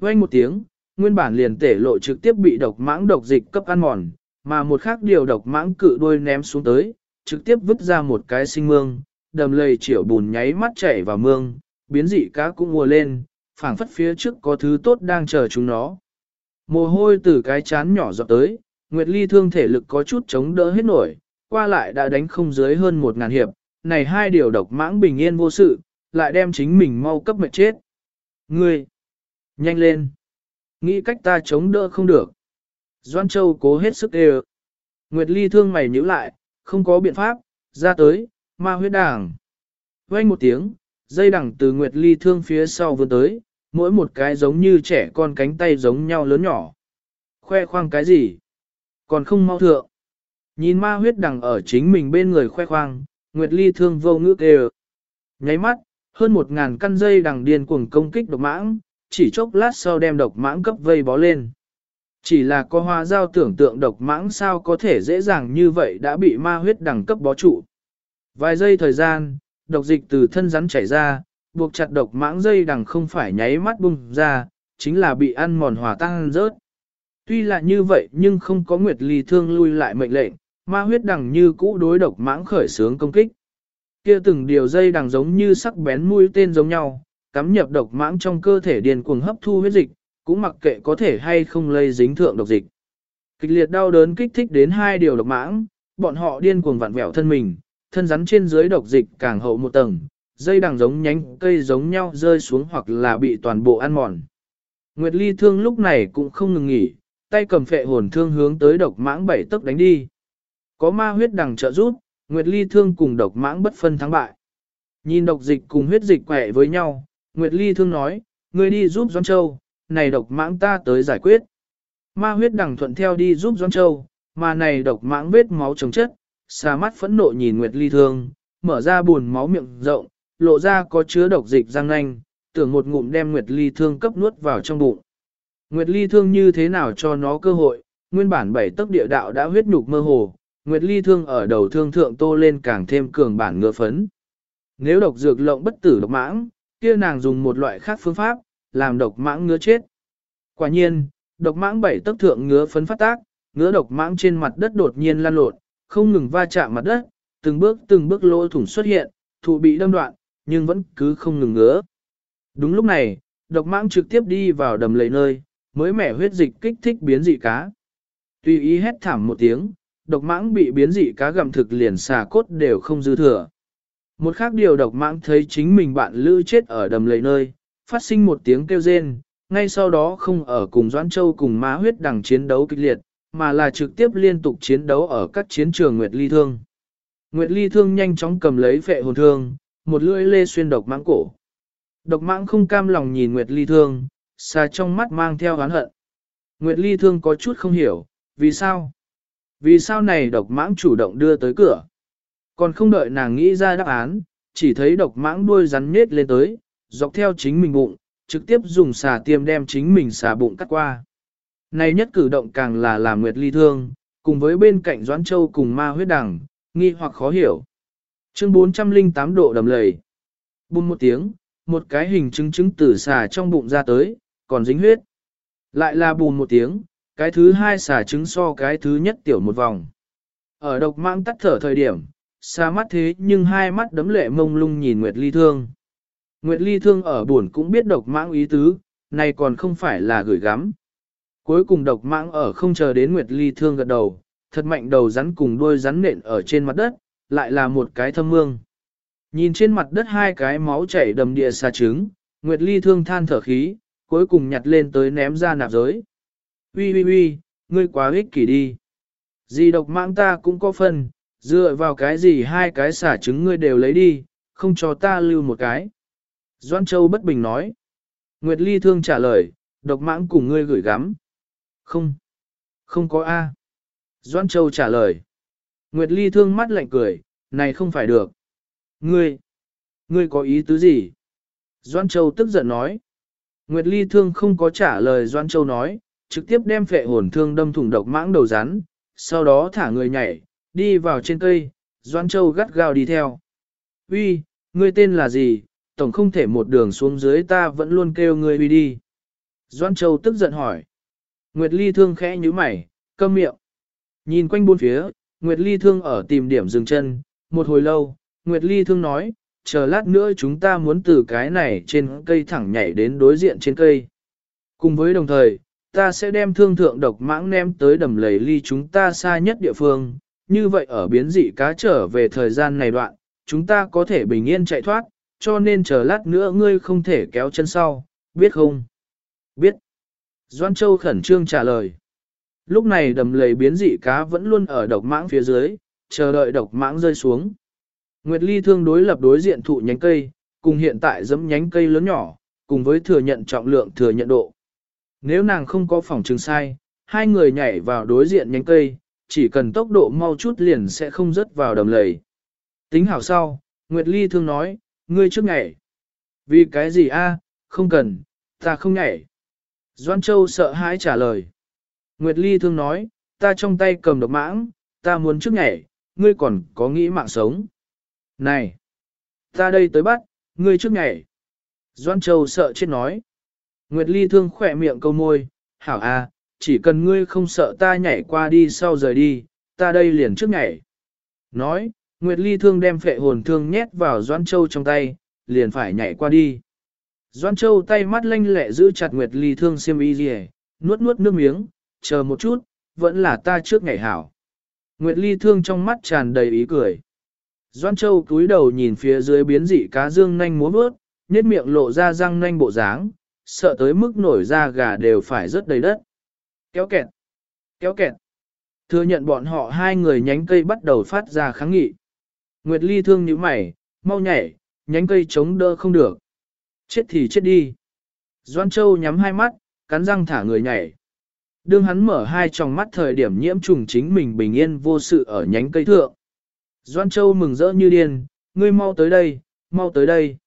Quanh một tiếng, nguyên bản liền tể lộ trực tiếp bị độc mãng độc dịch cấp ăn mòn, mà một khác điều độc mãng cự đuôi ném xuống tới, trực tiếp vứt ra một cái sinh mương, đầm lầy chiều bùn nháy mắt chảy vào mương, biến dị cá cũng mùa lên, phảng phất phía trước có thứ tốt đang chờ chúng nó. Mồ hôi từ cái chán nhỏ giọt tới, Nguyệt Ly thương thể lực có chút chống đỡ hết nổi, qua lại đã đánh không dưới hơn một ngàn hiệp, này hai điều độc mãng bình yên vô sự, lại đem chính mình mau cấp mệt chết. Ngươi! Nhanh lên! Nghĩ cách ta chống đỡ không được. Doan Châu cố hết sức đều. Nguyệt Ly thương mày nhíu lại, không có biện pháp, ra tới, ma huyết đảng. Quanh một tiếng, dây đằng từ Nguyệt Ly thương phía sau vươn tới, mỗi một cái giống như trẻ con cánh tay giống nhau lớn nhỏ. Khoe khoang cái gì? Còn không mau thượng. Nhìn ma huyết đằng ở chính mình bên người khoe khoang, Nguyệt Ly thương vô ngữ kêu. Nháy mắt, hơn một ngàn căn dây đằng điên cuồng công kích độc mãng, chỉ chốc lát sau đem độc mãng cấp vây bó lên. Chỉ là có hoa giao tưởng tượng độc mãng sao có thể dễ dàng như vậy đã bị ma huyết đằng cấp bó trụ. Vài giây thời gian, độc dịch từ thân rắn chảy ra, buộc chặt độc mãng dây đằng không phải nháy mắt bung ra, chính là bị ăn mòn hòa tăng rớt. Tuy là như vậy nhưng không có Nguyệt Ly thương lui lại mệnh lệnh, ma huyết đằng như cũ đối độc mãng khởi sướng công kích. Kia từng điều dây đằng giống như sắc bén mũi tên giống nhau, cắm nhập độc mãng trong cơ thể điền cuồng hấp thu huyết dịch, cũng mặc kệ có thể hay không lây dính thượng độc dịch. Kịch liệt đau đớn kích thích đến hai điều độc mãng, bọn họ điên cuồng vặn vẹo thân mình, thân rắn trên dưới độc dịch càng hậu một tầng, dây đằng giống nhánh cây giống nhau rơi xuống hoặc là bị toàn bộ ăn mòn. Nguyệt Ly thương lúc này cũng không ngừng nghỉ, tay cầm phệ hồn thương hướng tới độc mãng bảy tấc đánh đi. Có ma huyết đằng trợ giúp, Nguyệt Ly thương cùng độc mãng bất phân thắng bại. Nhìn độc dịch cùng huyết dịch quẹ với nhau, Nguyệt Ly thương nói, ngươi đi giúp Doan Châu, này độc mãng ta tới giải quyết. Ma huyết đằng thuận theo đi giúp Doan Châu, mà này độc mãng vết máu chống chất, xa mắt phẫn nộ nhìn Nguyệt Ly thương, mở ra buồn máu miệng rộng, lộ ra có chứa độc dịch răng nanh, tưởng một ngụm đem Nguyệt Ly thương cấp nuốt vào trong bụng. Nguyệt Ly thương như thế nào cho nó cơ hội, nguyên bản bảy tấc địa đạo đã huyết nhục mơ hồ, Nguyệt Ly thương ở đầu thương thượng tô lên càng thêm cường bản ngựa phấn. Nếu độc dược lộng bất tử độc mãng, kia nàng dùng một loại khác phương pháp, làm độc mãng ngứa chết. Quả nhiên, độc mãng bảy tấc thượng ngứa phấn phát tác, ngứa độc mãng trên mặt đất đột nhiên lan lộn, không ngừng va chạm mặt đất, từng bước từng bước lỗ thủng xuất hiện, thụ bị đâm đoạn, nhưng vẫn cứ không ngừng ngứa. Đúng lúc này, độc mãng trực tiếp đi vào đầm lầy nơi, mới mẻ huyết dịch kích thích biến dị cá. Tuy ý hét thảm một tiếng, độc mãng bị biến dị cá gặm thực liền xà cốt đều không dư thừa. Một khác điều độc mãng thấy chính mình bạn lữ chết ở đầm lầy nơi, phát sinh một tiếng kêu rên, ngay sau đó không ở cùng Doãn Châu cùng má huyết đằng chiến đấu kịch liệt, mà là trực tiếp liên tục chiến đấu ở các chiến trường Nguyệt Ly Thương. Nguyệt Ly Thương nhanh chóng cầm lấy vệ hồn thương, một lưỡi lê xuyên độc mãng cổ. Độc mãng không cam lòng nhìn Nguyệt Ly Thương, xa trong mắt mang theo oán hận. Nguyệt Ly Thương có chút không hiểu, vì sao? Vì sao này độc mãng chủ động đưa tới cửa? Còn không đợi nàng nghĩ ra đáp án, chỉ thấy độc mãng đuôi rắn nết lên tới, dọc theo chính mình bụng, trực tiếp dùng xà tiêm đem chính mình xà bụng cắt qua. Này nhất cử động càng là làm Nguyệt Ly thương, cùng với bên cạnh Doãn Châu cùng ma huyết đằng, nghi hoặc khó hiểu. Chương 408 độ đầm lầy. Bùm một tiếng, một cái hình chứng chứng tử xà trong bụng ra tới, còn dính huyết. Lại là bùm một tiếng, cái thứ hai xà trứng so cái thứ nhất tiểu một vòng. Ở độc mạng tắt thở thời điểm, xa mắt thế nhưng hai mắt đấm lệ mông lung nhìn Nguyệt Ly Thương. Nguyệt Ly Thương ở buồn cũng biết độc mạng ý tứ, này còn không phải là gửi gắm. Cuối cùng độc mạng ở không chờ đến Nguyệt Ly Thương gật đầu, thật mạnh đầu rắn cùng đuôi rắn nện ở trên mặt đất, lại là một cái thâm mương. Nhìn trên mặt đất hai cái máu chảy đầm địa xa trứng, Nguyệt Ly Thương than thở khí, cuối cùng nhặt lên tới ném ra nạp giới. Ui ui ui, ngươi quá ích kỷ đi. Gì độc mãng ta cũng có phần, dựa vào cái gì hai cái xả trứng ngươi đều lấy đi, không cho ta lưu một cái. Doan Châu bất bình nói. Nguyệt Ly thương trả lời, độc mãng cùng ngươi gửi gắm. Không, không có A. Doan Châu trả lời. Nguyệt Ly thương mắt lạnh cười, này không phải được. Ngươi, ngươi có ý tứ gì? Doan Châu tức giận nói. Nguyệt Ly thương không có trả lời Doan Châu nói, trực tiếp đem phệ hồn thương đâm thủng độc mãng đầu rắn, sau đó thả người nhảy, đi vào trên cây, Doan Châu gắt gao đi theo. Uy, ngươi tên là gì? Tổng không thể một đường xuống dưới ta vẫn luôn kêu ngươi uy đi. Doan Châu tức giận hỏi. Nguyệt Ly thương khẽ nhíu mày, câm miệng. Nhìn quanh bốn phía, Nguyệt Ly thương ở tìm điểm dừng chân, một hồi lâu, Nguyệt Ly thương nói, chờ lát nữa chúng ta muốn từ cái này trên cây thẳng nhảy đến đối diện trên cây. Cùng với đồng thời, ta sẽ đem thương thượng độc mãng ném tới đầm lầy ly chúng ta xa nhất địa phương, như vậy ở biến dị cá trở về thời gian này đoạn, chúng ta có thể bình yên chạy thoát, cho nên chờ lát nữa ngươi không thể kéo chân sau, biết không? Biết. Doan Châu khẩn trương trả lời. Lúc này đầm lầy biến dị cá vẫn luôn ở độc mãng phía dưới, chờ đợi độc mãng rơi xuống. Nguyệt Ly thương đối lập đối diện thụ nhánh cây, cùng hiện tại giẫm nhánh cây lớn nhỏ, cùng với thừa nhận trọng lượng thừa nhận độ. Nếu nàng không có phòng trường sai, hai người nhảy vào đối diện nhánh cây, chỉ cần tốc độ mau chút liền sẽ không rớt vào đầm lầy. Tính hảo sau, Nguyệt Ly thương nói, ngươi trước nhảy. Vì cái gì a? không cần, ta không nhảy. Doan Châu sợ hãi trả lời. Nguyệt Ly thương nói, ta trong tay cầm độc mãng, ta muốn trước nhảy, ngươi còn có nghĩ mạng sống. Này! Ta đây tới bắt, ngươi trước nhảy. Doan Châu sợ chết nói. Nguyệt Ly thương khỏe miệng câu môi, hảo a, chỉ cần ngươi không sợ ta nhảy qua đi sau rời đi, ta đây liền trước nhảy. Nói, Nguyệt Ly thương đem phệ hồn thương nhét vào Doan Châu trong tay, liền phải nhảy qua đi. Doan Châu tay mắt lanh lẹ giữ chặt Nguyệt Ly thương xiêm y rìa, nuốt nuốt nước miếng, chờ một chút, vẫn là ta trước ngày hảo. Nguyệt Ly thương trong mắt tràn đầy ý cười. Doan Châu cúi đầu nhìn phía dưới biến dị cá dương nanh múa bước, nét miệng lộ ra răng nanh bộ dáng, sợ tới mức nổi da gà đều phải rớt đầy đất. Kéo kẹt, kéo kẹt. Thừa nhận bọn họ hai người nhánh cây bắt đầu phát ra kháng nghị. Nguyệt Ly thương nhíu mày, mau nhảy, nhánh cây chống đỡ không được. Chết thì chết đi. Doan Châu nhắm hai mắt, cắn răng thả người nhảy. Đương hắn mở hai tròng mắt thời điểm nhiễm trùng chính mình bình yên vô sự ở nhánh cây thượng. Doan Châu mừng rỡ như điên, ngươi mau tới đây, mau tới đây.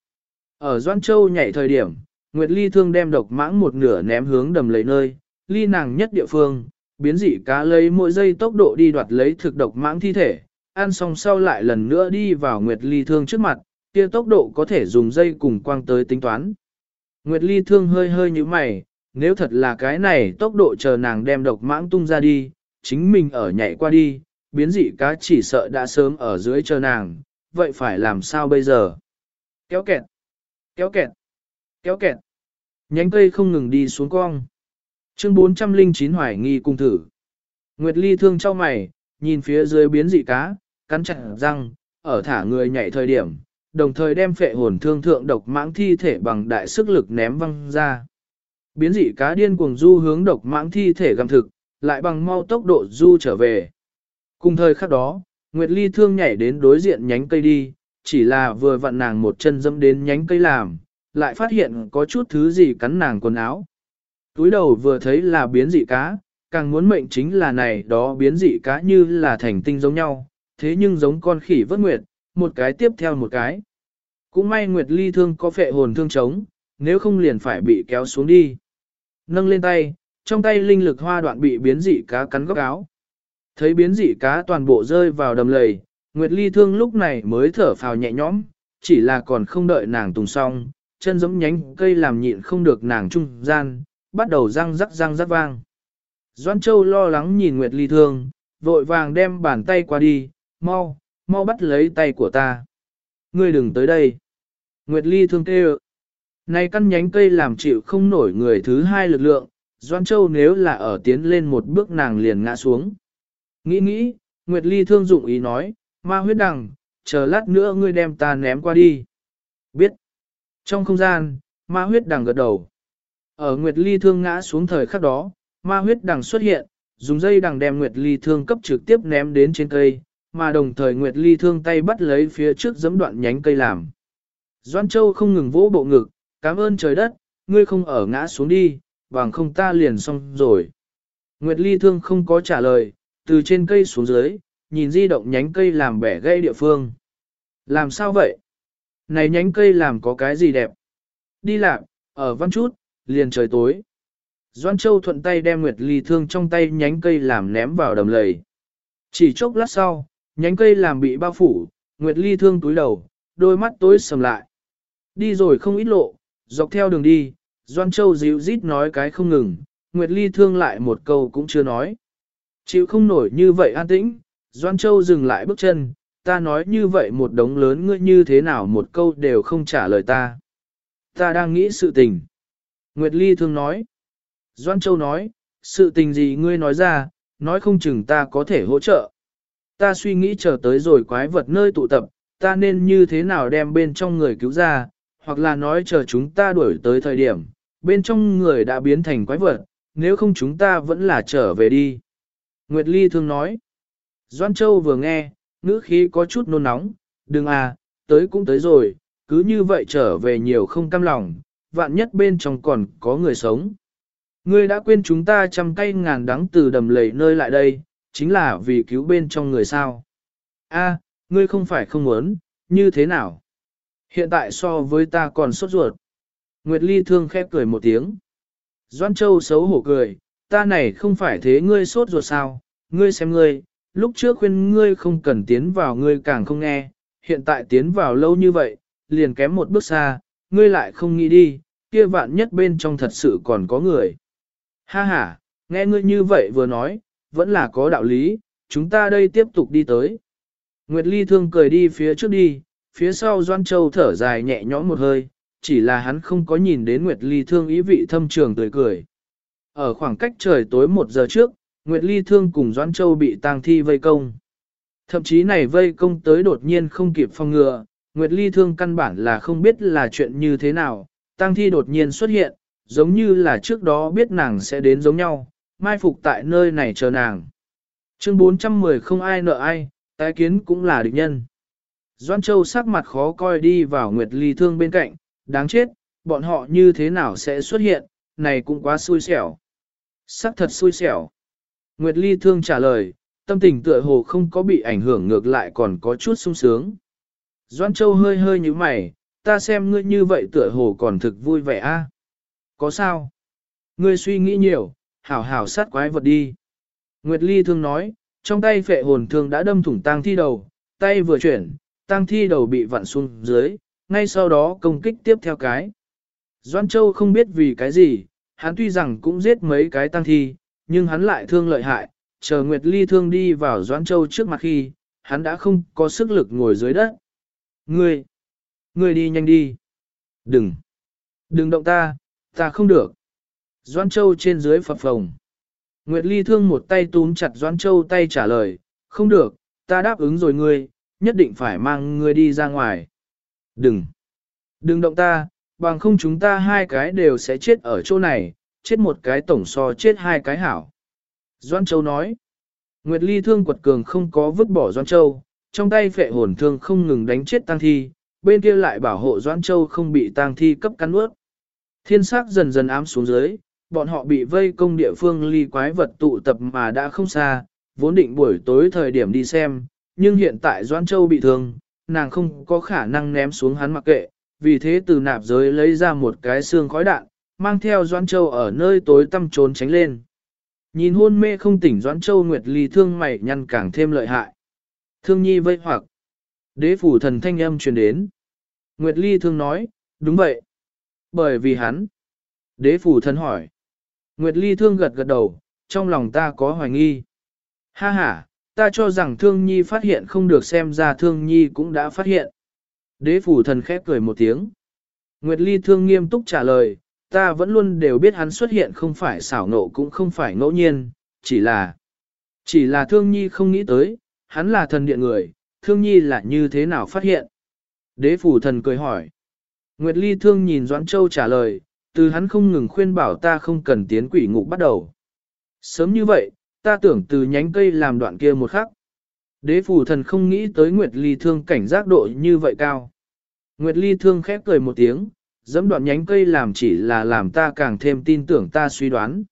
Ở Doan Châu nhảy thời điểm, Nguyệt Ly thương đem độc mãng một nửa ném hướng đầm lấy nơi, ly nàng nhất địa phương, biến dị cá lấy mỗi giây tốc độ đi đoạt lấy thực độc mãng thi thể, ăn xong sau lại lần nữa đi vào Nguyệt Ly thương trước mặt, kia tốc độ có thể dùng dây cùng quang tới tính toán. Nguyệt Ly thương hơi hơi như mày, nếu thật là cái này tốc độ chờ nàng đem độc mãng tung ra đi, chính mình ở nhảy qua đi, biến dị cá chỉ sợ đã sớm ở dưới chờ nàng, vậy phải làm sao bây giờ? Kéo kẹt, kéo kẹt, kéo kẹt. Nhánh cây không ngừng đi xuống cong. Chương 409 hoài nghi cung thử. Nguyệt Ly thương cho mày, nhìn phía dưới biến dị cá, cắn chặt răng, ở thả người nhảy thời điểm, đồng thời đem phệ hồn thương thượng độc mãng thi thể bằng đại sức lực ném văng ra. Biến dị cá điên cuồng du hướng độc mãng thi thể gặm thực, lại bằng mau tốc độ du trở về. Cùng thời khắc đó, Nguyệt Ly thương nhảy đến đối diện nhánh cây đi, chỉ là vừa vặn nàng một chân dẫm đến nhánh cây làm, lại phát hiện có chút thứ gì cắn nàng quần áo. Túi đầu vừa thấy là biến dị cá, càng muốn mệnh chính là này đó biến dị cá như là thành tinh giống nhau, thế nhưng giống con khỉ vất nguyệt, một cái tiếp theo một cái. Cũng may Nguyệt Ly thương có phệ hồn thương chống, nếu không liền phải bị kéo xuống đi. Nâng lên tay, trong tay linh lực hoa đoạn bị biến dị cá cắn góc áo. Thấy biến dị cá toàn bộ rơi vào đầm lầy, Nguyệt Ly thương lúc này mới thở phào nhẹ nhõm, chỉ là còn không đợi nàng tùng xong, chân giống nhánh cây làm nhịn không được nàng trung gian, bắt đầu răng rắc răng rắc vang. Doan Châu lo lắng nhìn Nguyệt Ly thương, vội vàng đem bàn tay qua đi, mau, mau bắt lấy tay của ta. Ngươi đừng tới đây. Nguyệt Ly thương kêu. Này căn nhánh cây làm chịu không nổi người thứ hai lực lượng, Doan Châu nếu là ở tiến lên một bước nàng liền ngã xuống. Nghĩ nghĩ, Nguyệt Ly thương dụng ý nói, ma huyết đằng, chờ lát nữa ngươi đem ta ném qua đi. Biết. Trong không gian, ma huyết đằng gật đầu. Ở Nguyệt Ly thương ngã xuống thời khắc đó, ma huyết đằng xuất hiện, dùng dây đằng đem Nguyệt Ly thương cấp trực tiếp ném đến trên cây, mà đồng thời Nguyệt Ly thương tay bắt lấy phía trước giẫm đoạn nhánh cây làm. Doan Châu không ngừng vỗ bộ ngực, cảm ơn trời đất, ngươi không ở ngã xuống đi, bằng không ta liền xong rồi. Nguyệt Ly thương không có trả lời, từ trên cây xuống dưới, nhìn di động nhánh cây làm bẻ gây địa phương. Làm sao vậy? Này nhánh cây làm có cái gì đẹp? Đi làm, ở văn chút, liền trời tối. Doan Châu thuận tay đem Nguyệt Ly thương trong tay nhánh cây làm ném vào đầm lầy. Chỉ chốc lát sau, nhánh cây làm bị bao phủ, Nguyệt Ly thương túi đầu, đôi mắt tối sầm lại. Đi rồi không ít lộ, dọc theo đường đi, Doan Châu dịu rít nói cái không ngừng, Nguyệt Ly thương lại một câu cũng chưa nói. Chịu không nổi như vậy an tĩnh, Doan Châu dừng lại bước chân, ta nói như vậy một đống lớn ngươi như thế nào một câu đều không trả lời ta. Ta đang nghĩ sự tình. Nguyệt Ly thương nói. Doan Châu nói, sự tình gì ngươi nói ra, nói không chừng ta có thể hỗ trợ. Ta suy nghĩ chờ tới rồi quái vật nơi tụ tập, ta nên như thế nào đem bên trong người cứu ra, hoặc là nói chờ chúng ta đuổi tới thời điểm, bên trong người đã biến thành quái vật, nếu không chúng ta vẫn là trở về đi. Nguyệt Ly thương nói. Doan Châu vừa nghe, ngữ khí có chút nôn nóng, đừng à, tới cũng tới rồi, cứ như vậy trở về nhiều không cam lòng, vạn nhất bên trong còn có người sống. Ngươi đã quên chúng ta trăm cây ngàn đắng từ đầm lầy nơi lại đây, chính là vì cứu bên trong người sao. A, ngươi không phải không muốn, như thế nào? Hiện tại so với ta còn sốt ruột. Nguyệt Ly thương khép cười một tiếng. Doan Châu xấu hổ cười, ta này không phải thế ngươi sốt ruột sao, ngươi xem ngươi, lúc trước khuyên ngươi không cần tiến vào ngươi càng không nghe, hiện tại tiến vào lâu như vậy, liền kém một bước xa, ngươi lại không nghĩ đi, kia vạn nhất bên trong thật sự còn có người. Ha ha, nghe ngươi như vậy vừa nói, vẫn là có đạo lý, chúng ta đây tiếp tục đi tới. Nguyệt Ly thương cười đi phía trước đi, phía sau Doan Châu thở dài nhẹ nhõm một hơi, chỉ là hắn không có nhìn đến Nguyệt Ly thương ý vị thâm trường tươi cười. Ở khoảng cách trời tối một giờ trước, Nguyệt Ly thương cùng Doan Châu bị tang thi vây công. Thậm chí này vây công tới đột nhiên không kịp phòng ngừa, Nguyệt Ly thương căn bản là không biết là chuyện như thế nào, tang thi đột nhiên xuất hiện, giống như là trước đó biết nàng sẽ đến giống nhau, mai phục tại nơi này chờ nàng. Chương 410 không ai nợ ai, tái kiến cũng là địch nhân. Doan Châu sắc mặt khó coi đi vào Nguyệt Ly Thương bên cạnh, đáng chết, bọn họ như thế nào sẽ xuất hiện, này cũng quá xui xẻo. Sắc thật xui xẻo. Nguyệt Ly Thương trả lời, tâm tình tựa hồ không có bị ảnh hưởng ngược lại còn có chút sung sướng. Doan Châu hơi hơi như mày, ta xem ngươi như vậy tựa hồ còn thực vui vẻ a. Có sao? Ngươi suy nghĩ nhiều, hảo hảo sát quái vật đi. Nguyệt Ly thương nói, trong tay phệ hồn thương đã đâm thủng tang thi đầu, tay vừa chuyển, tang thi đầu bị vặn xuống dưới, ngay sau đó công kích tiếp theo cái. Doan Châu không biết vì cái gì, hắn tuy rằng cũng giết mấy cái tang thi, nhưng hắn lại thương lợi hại, chờ Nguyệt Ly thương đi vào Doan Châu trước mặt khi, hắn đã không có sức lực ngồi dưới đất. Ngươi, ngươi đi nhanh đi. Đừng, đừng động ta, ta không được. Doan Châu trên dưới phập phồng. Nguyệt Ly thương một tay túm chặt Doan Châu tay trả lời, không được, ta đáp ứng rồi ngươi, nhất định phải mang ngươi đi ra ngoài. Đừng, đừng động ta, bằng không chúng ta hai cái đều sẽ chết ở chỗ này, chết một cái tổng so chết hai cái hảo. Doan Châu nói, Nguyệt Ly thương quật cường không có vứt bỏ Doan Châu, trong tay phệ hồn thương không ngừng đánh chết tang thi, bên kia lại bảo hộ Doãn Châu không bị tang thi cấp cắn nuốt. Thiên sắc dần dần ám xuống dưới, bọn họ bị vây công địa phương ly quái vật tụ tập mà đã không xa, vốn định buổi tối thời điểm đi xem, nhưng hiện tại Doãn Châu bị thương, nàng không có khả năng ném xuống hắn mặc kệ, vì thế từ nạp giới lấy ra một cái xương khói đạn, mang theo Doãn Châu ở nơi tối tăm trốn tránh lên. Nhìn hôn mê không tỉnh Doãn Châu Nguyệt Ly thương mày nhăn càng thêm lợi hại. Thương nhi vây hoặc. Đế phủ thần thanh âm truyền đến. Nguyệt Ly thương nói, đúng vậy. Bởi vì hắn. Đế phủ thần hỏi. Nguyệt Ly thương gật gật đầu, trong lòng ta có hoài nghi. Ha ha, ta cho rằng thương nhi phát hiện không được xem ra thương nhi cũng đã phát hiện. Đế phủ thần khép cười một tiếng. Nguyệt Ly thương nghiêm túc trả lời, ta vẫn luôn đều biết hắn xuất hiện không phải xảo nộ cũng không phải ngẫu nhiên, chỉ là, chỉ là thương nhi không nghĩ tới, hắn là thần điện người, thương nhi là như thế nào phát hiện. Đế phủ thần cười hỏi. Nguyệt Ly thương nhìn Doãn Châu trả lời, từ hắn không ngừng khuyên bảo ta không cần tiến quỷ ngục bắt đầu. Sớm như vậy, ta tưởng từ nhánh cây làm đoạn kia một khắc. Đế phủ thần không nghĩ tới Nguyệt Ly thương cảnh giác độ như vậy cao. Nguyệt Ly thương khép cười một tiếng, dẫm đoạn nhánh cây làm chỉ là làm ta càng thêm tin tưởng ta suy đoán.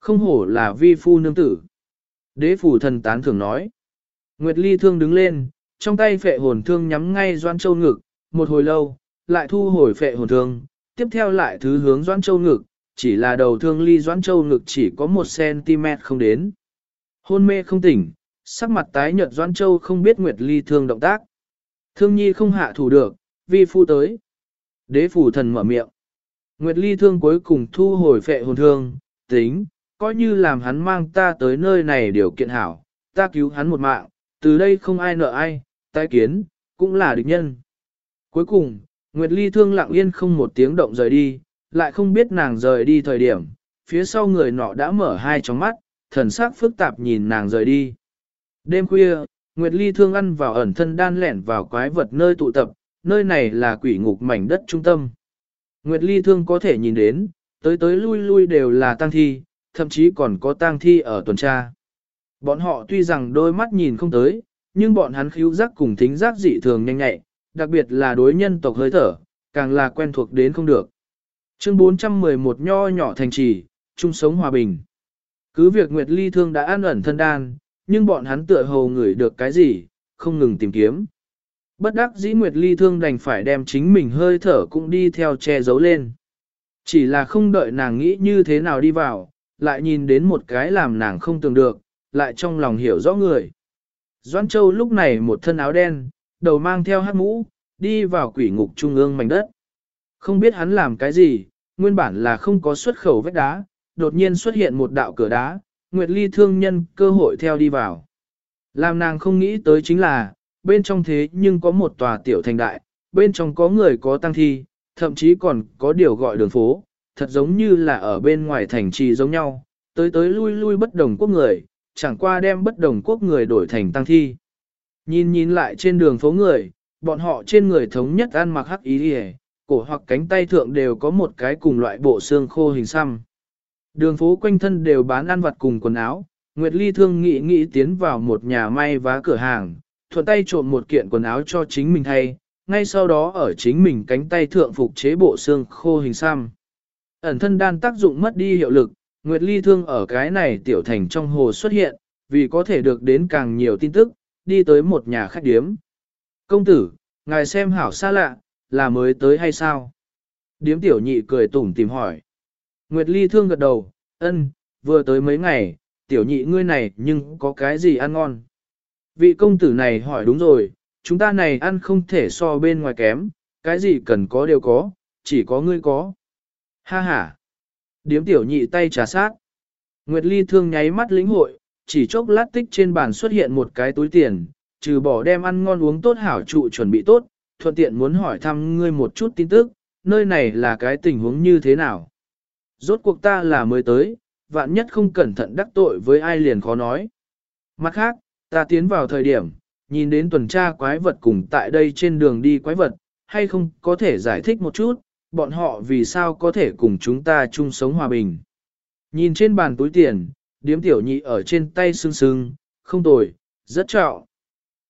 Không hổ là vi phu nương tử. Đế phủ thần tán thường nói. Nguyệt Ly thương đứng lên, trong tay phệ hồn thương nhắm ngay Doan Châu ngực, một hồi lâu, lại thu hồi phệ hồn thương, tiếp theo lại thứ hướng Doan Châu ngực, chỉ là đầu thương ly doãn Châu ngực chỉ có một cm không đến. Hôn mê không tỉnh, sắc mặt tái nhợt doãn Châu không biết Nguyệt Ly thương động tác. Thương nhi không hạ thủ được, vi phu tới. Đế phủ thần mở miệng. Nguyệt Ly thương cuối cùng thu hồi phệ hồn thương, tính, coi như làm hắn mang ta tới nơi này điều kiện hảo, ta cứu hắn một mạng, từ đây không ai nợ ai, tái kiến, cũng là địch nhân. Cuối cùng, Nguyệt Ly thương lặng yên không một tiếng động rời đi, lại không biết nàng rời đi thời điểm, phía sau người nọ đã mở hai tròng mắt, thần sắc phức tạp nhìn nàng rời đi. Đêm khuya, Nguyệt Ly thương ăn vào ẩn thân đan lẻn vào quái vật nơi tụ tập, nơi này là quỷ ngục mảnh đất trung tâm. Nguyệt Ly thương có thể nhìn đến, tới tới lui lui đều là tang thi, thậm chí còn có tang thi ở tuần tra. Bọn họ tuy rằng đôi mắt nhìn không tới, nhưng bọn hắn khíu giác cùng thính giác dị thường nhanh nhạy, đặc biệt là đối nhân tộc hơi thở, càng là quen thuộc đến không được. Chương 411 nho nhỏ thành trì, chung sống hòa bình. Cứ việc Nguyệt Ly thương đã an ẩn thân đan, nhưng bọn hắn tựa hồ ngửi được cái gì, không ngừng tìm kiếm. Bất đắc dĩ Nguyệt Ly thương đành phải đem chính mình hơi thở cũng đi theo che giấu lên. Chỉ là không đợi nàng nghĩ như thế nào đi vào, lại nhìn đến một cái làm nàng không tưởng được, lại trong lòng hiểu rõ người. Doan Châu lúc này một thân áo đen, đầu mang theo hát mũ, đi vào quỷ ngục trung ương mảnh đất. Không biết hắn làm cái gì, nguyên bản là không có xuất khẩu vách đá, đột nhiên xuất hiện một đạo cửa đá, Nguyệt Ly thương nhân cơ hội theo đi vào. Làm nàng không nghĩ tới chính là, bên trong thế nhưng có một tòa tiểu thành đại, bên trong có người có tăng thi, thậm chí còn có điều gọi đường phố, thật giống như là ở bên ngoài thành trì giống nhau, tới tới lui lui bất đồng quốc người, chẳng qua đem bất đồng quốc người đổi thành tăng thi. Nhìn nhìn lại trên đường phố người, bọn họ trên người thống nhất ăn mặc hắc ý hề, cổ hoặc cánh tay thượng đều có một cái cùng loại bộ xương khô hình xăm. Đường phố quanh thân đều bán ăn vặt cùng quần áo, Nguyệt Ly thương nghĩ nghĩ tiến vào một nhà may vá cửa hàng, thuận tay trộm một kiện quần áo cho chính mình thay, ngay sau đó ở chính mình cánh tay thượng phục chế bộ xương khô hình xăm. Ẩn thân đan tác dụng mất đi hiệu lực, Nguyệt Ly Thương ở cái này tiểu thành trong hồ xuất hiện, vì có thể được đến càng nhiều tin tức, đi tới một nhà khách điếm. Công tử, ngài xem hảo xa lạ, là mới tới hay sao? Điếm tiểu nhị cười tủm tìm hỏi. Nguyệt Ly Thương gật đầu, ân, vừa tới mấy ngày, tiểu nhị ngươi này nhưng có cái gì ăn ngon? Vị công tử này hỏi đúng rồi, chúng ta này ăn không thể so bên ngoài kém, cái gì cần có đều có, chỉ có ngươi có. Ha ha. Điếm tiểu nhị tay trà sát. Nguyệt Ly thương nháy mắt lĩnh hội, chỉ chốc lát tích trên bàn xuất hiện một cái túi tiền, trừ bỏ đem ăn ngon uống tốt hảo trụ chuẩn bị tốt, thuận tiện muốn hỏi thăm ngươi một chút tin tức, nơi này là cái tình huống như thế nào. Rốt cuộc ta là mới tới, vạn nhất không cẩn thận đắc tội với ai liền khó nói. Mặt khác, ta tiến vào thời điểm, nhìn đến tuần tra quái vật cùng tại đây trên đường đi quái vật, hay không có thể giải thích một chút, bọn họ vì sao có thể cùng chúng ta chung sống hòa bình. Nhìn trên bàn túi tiền, điếm tiểu nhị ở trên tay sưng sưng, không tồi, rất trạo.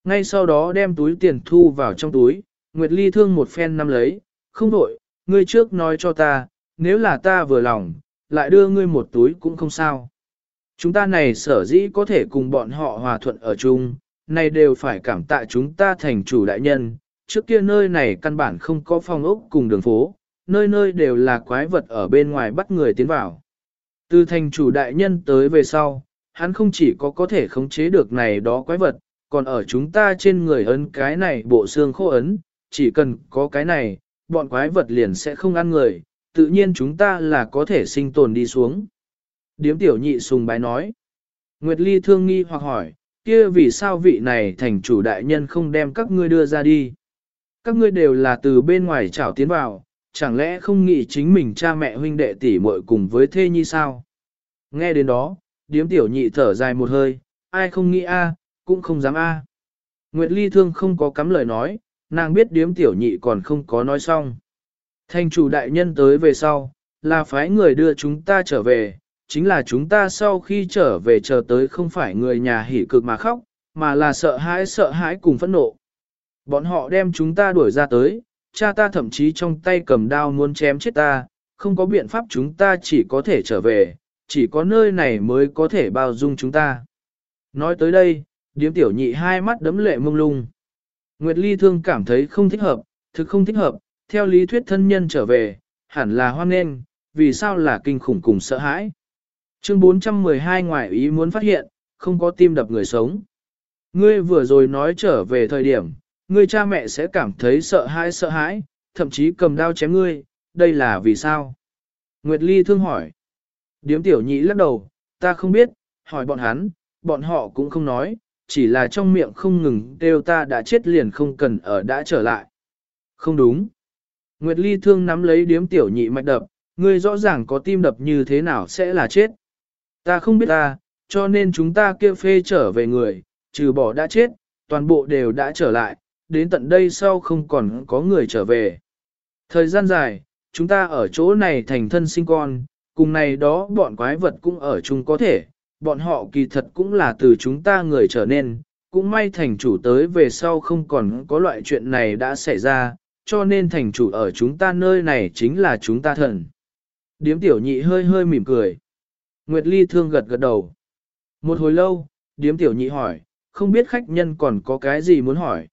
Ngay sau đó đem túi tiền thu vào trong túi, Nguyệt Ly thương một phen năm lấy, không đổi, ngươi trước nói cho ta, nếu là ta vừa lòng, lại đưa ngươi một túi cũng không sao. Chúng ta này sở dĩ có thể cùng bọn họ hòa thuận ở chung, này đều phải cảm tạ chúng ta thành chủ đại nhân, trước kia nơi này căn bản không có phòng ốc cùng đường phố, nơi nơi đều là quái vật ở bên ngoài bắt người tiến vào. Từ thành chủ đại nhân tới về sau, hắn không chỉ có có thể khống chế được này đó quái vật, còn ở chúng ta trên người ấn cái này bộ xương khô ấn, chỉ cần có cái này, bọn quái vật liền sẽ không ăn người, tự nhiên chúng ta là có thể sinh tồn đi xuống. Điếm tiểu nhị sùng bái nói. Nguyệt Ly thương nghi hoặc hỏi, kia vì sao vị này thành chủ đại nhân không đem các ngươi đưa ra đi? Các ngươi đều là từ bên ngoài trảo tiến vào, chẳng lẽ không nghĩ chính mình cha mẹ huynh đệ tỷ muội cùng với thê nhi sao? Nghe đến đó, điếm tiểu nhị thở dài một hơi, ai không nghĩ a, cũng không dám a. Nguyệt Ly thương không có cắm lời nói, nàng biết điếm tiểu nhị còn không có nói xong. Thành chủ đại nhân tới về sau, là phái người đưa chúng ta trở về, chính là chúng ta sau khi trở về chờ tới không phải người nhà hỉ cực mà khóc, mà là sợ hãi sợ hãi cùng phẫn nộ. Bọn họ đem chúng ta đuổi ra tới, cha ta thậm chí trong tay cầm đao muốn chém chết ta, không có biện pháp chúng ta chỉ có thể trở về, chỉ có nơi này mới có thể bao dung chúng ta. Nói tới đây, điếm tiểu nhị hai mắt đấm lệ mông lung. Nguyệt Ly thương cảm thấy không thích hợp, thực không thích hợp, theo lý thuyết thân nhân trở về, hẳn là hoan nghênh, vì sao là kinh khủng cùng sợ hãi. Chương 412 ngoại ý muốn phát hiện, không có tim đập người sống. Ngươi vừa rồi nói trở về thời điểm, ngươi cha mẹ sẽ cảm thấy sợ hãi sợ hãi, thậm chí cầm đao chém ngươi, đây là vì sao? Nguyệt Ly thương hỏi. Điếm tiểu nhị lắc đầu, ta không biết, hỏi bọn hắn, bọn họ cũng không nói, chỉ là trong miệng không ngừng đều ta đã chết liền không cần ở đã trở lại. Không đúng. Nguyệt Ly thương nắm lấy điếm tiểu nhị mạch đập, ngươi rõ ràng có tim đập như thế nào sẽ là chết. Ta không biết ta, cho nên chúng ta kêu phê trở về người, trừ bỏ đã chết, toàn bộ đều đã trở lại, đến tận đây sau không còn có người trở về. Thời gian dài, chúng ta ở chỗ này thành thân sinh con, cùng này đó bọn quái vật cũng ở chung có thể, bọn họ kỳ thật cũng là từ chúng ta người trở nên, cũng may thành chủ tới về sau không còn có loại chuyện này đã xảy ra, cho nên thành chủ ở chúng ta nơi này chính là chúng ta thần. Điếm tiểu nhị hơi hơi mỉm cười. Nguyệt Ly thương gật gật đầu. Một hồi lâu, điếm tiểu nhị hỏi, không biết khách nhân còn có cái gì muốn hỏi.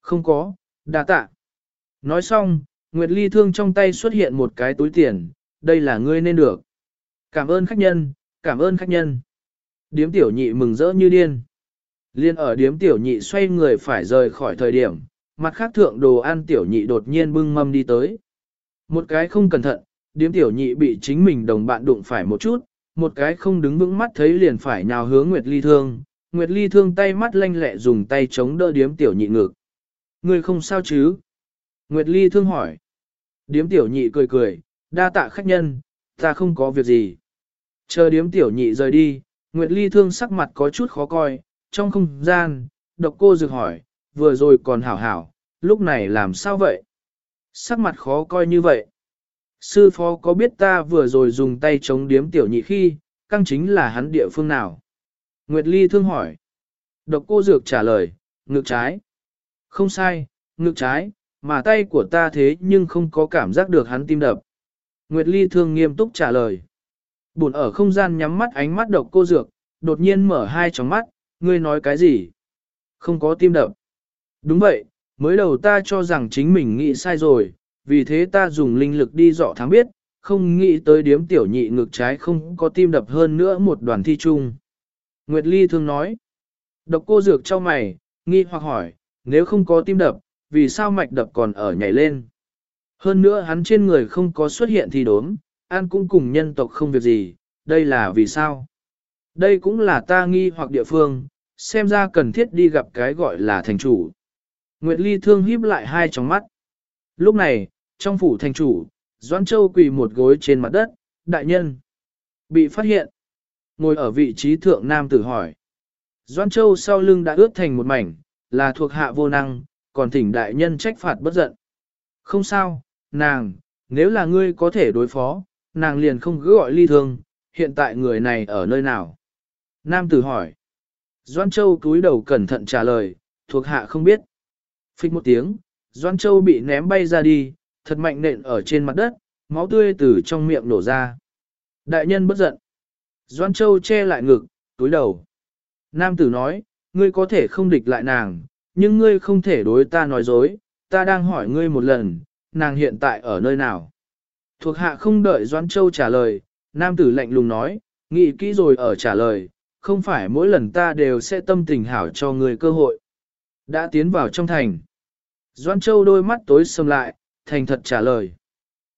Không có, đa tạ. Nói xong, Nguyệt Ly thương trong tay xuất hiện một cái túi tiền, đây là ngươi nên được. Cảm ơn khách nhân, cảm ơn khách nhân. Điếm tiểu nhị mừng rỡ như điên. Liên ở điếm tiểu nhị xoay người phải rời khỏi thời điểm, mặt khác thượng đồ ăn tiểu nhị đột nhiên bưng mâm đi tới. Một cái không cẩn thận, điếm tiểu nhị bị chính mình đồng bạn đụng phải một chút, một cái không đứng vững mắt thấy liền phải nhào hướng Nguyệt Ly Thương. Nguyệt Ly Thương tay mắt lanh lẹ dùng tay chống đỡ điếm tiểu nhị ngực. Người không sao chứ? Nguyệt Ly Thương hỏi. Điếm tiểu nhị cười cười, đa tạ khách nhân, ta không có việc gì. Chờ điếm tiểu nhị rời đi, Nguyệt Ly Thương sắc mặt có chút khó coi, trong không gian, độc cô dược hỏi, vừa rồi còn hảo hảo, lúc này làm sao vậy? Sắc mặt khó coi như vậy. Sư phó có biết ta vừa rồi dùng tay chống điếm tiểu nhị khi, căng chính là hắn địa phương nào? Nguyệt Ly thương hỏi. Độc cô dược trả lời, ngực trái. Không sai, ngực trái, mà tay của ta thế nhưng không có cảm giác được hắn tim đập. Nguyệt Ly thương nghiêm túc trả lời. Buồn ở không gian nhắm mắt ánh mắt độc cô dược, đột nhiên mở hai tròng mắt, ngươi nói cái gì? Không có tim đập. Đúng vậy, mới đầu ta cho rằng chính mình nghĩ sai rồi, vì thế ta dùng linh lực đi dọ thắng biết, không nghĩ tới điếm tiểu nhị ngực trái không có tim đập hơn nữa một đoàn thi chung. Nguyệt Ly thường nói, độc cô dược cho mày, nghi hoặc hỏi, nếu không có tim đập, vì sao mạch đập còn ở nhảy lên? Hơn nữa hắn trên người không có xuất hiện thì đốm, an cũng cùng nhân tộc không việc gì, đây là vì sao? Đây cũng là ta nghi hoặc địa phương, xem ra cần thiết đi gặp cái gọi là thành chủ. Nguyệt Ly thương híp lại hai tròng mắt. Lúc này, trong phủ thành chủ, Doãn Châu quỳ một gối trên mặt đất, đại nhân. Bị phát hiện. Ngồi ở vị trí thượng nam tử hỏi. Doãn Châu sau lưng đã ướt thành một mảnh, là thuộc hạ vô năng, còn thỉnh đại nhân trách phạt bất giận. Không sao, nàng, nếu là ngươi có thể đối phó, nàng liền không cứ gọi ly thương, hiện tại người này ở nơi nào? Nam tử hỏi. doan Châu túi đầu cẩn thận trả lời, thuộc hạ không biết. Phích một tiếng, Doan Châu bị ném bay ra đi, thật mạnh nện ở trên mặt đất, máu tươi từ trong miệng đổ ra. Đại nhân bất giận. Doan Châu che lại ngực, túi đầu. Nam tử nói, ngươi có thể không địch lại nàng, nhưng ngươi không thể đối ta nói dối, ta đang hỏi ngươi một lần, nàng hiện tại ở nơi nào. Thuộc hạ không đợi Doan Châu trả lời, nam tử lạnh lùng nói, nghĩ kỹ rồi ở trả lời, không phải mỗi lần ta đều sẽ tâm tình hảo cho người cơ hội. Đã tiến vào trong thành. Doan Châu đôi mắt tối sầm lại, thành thật trả lời.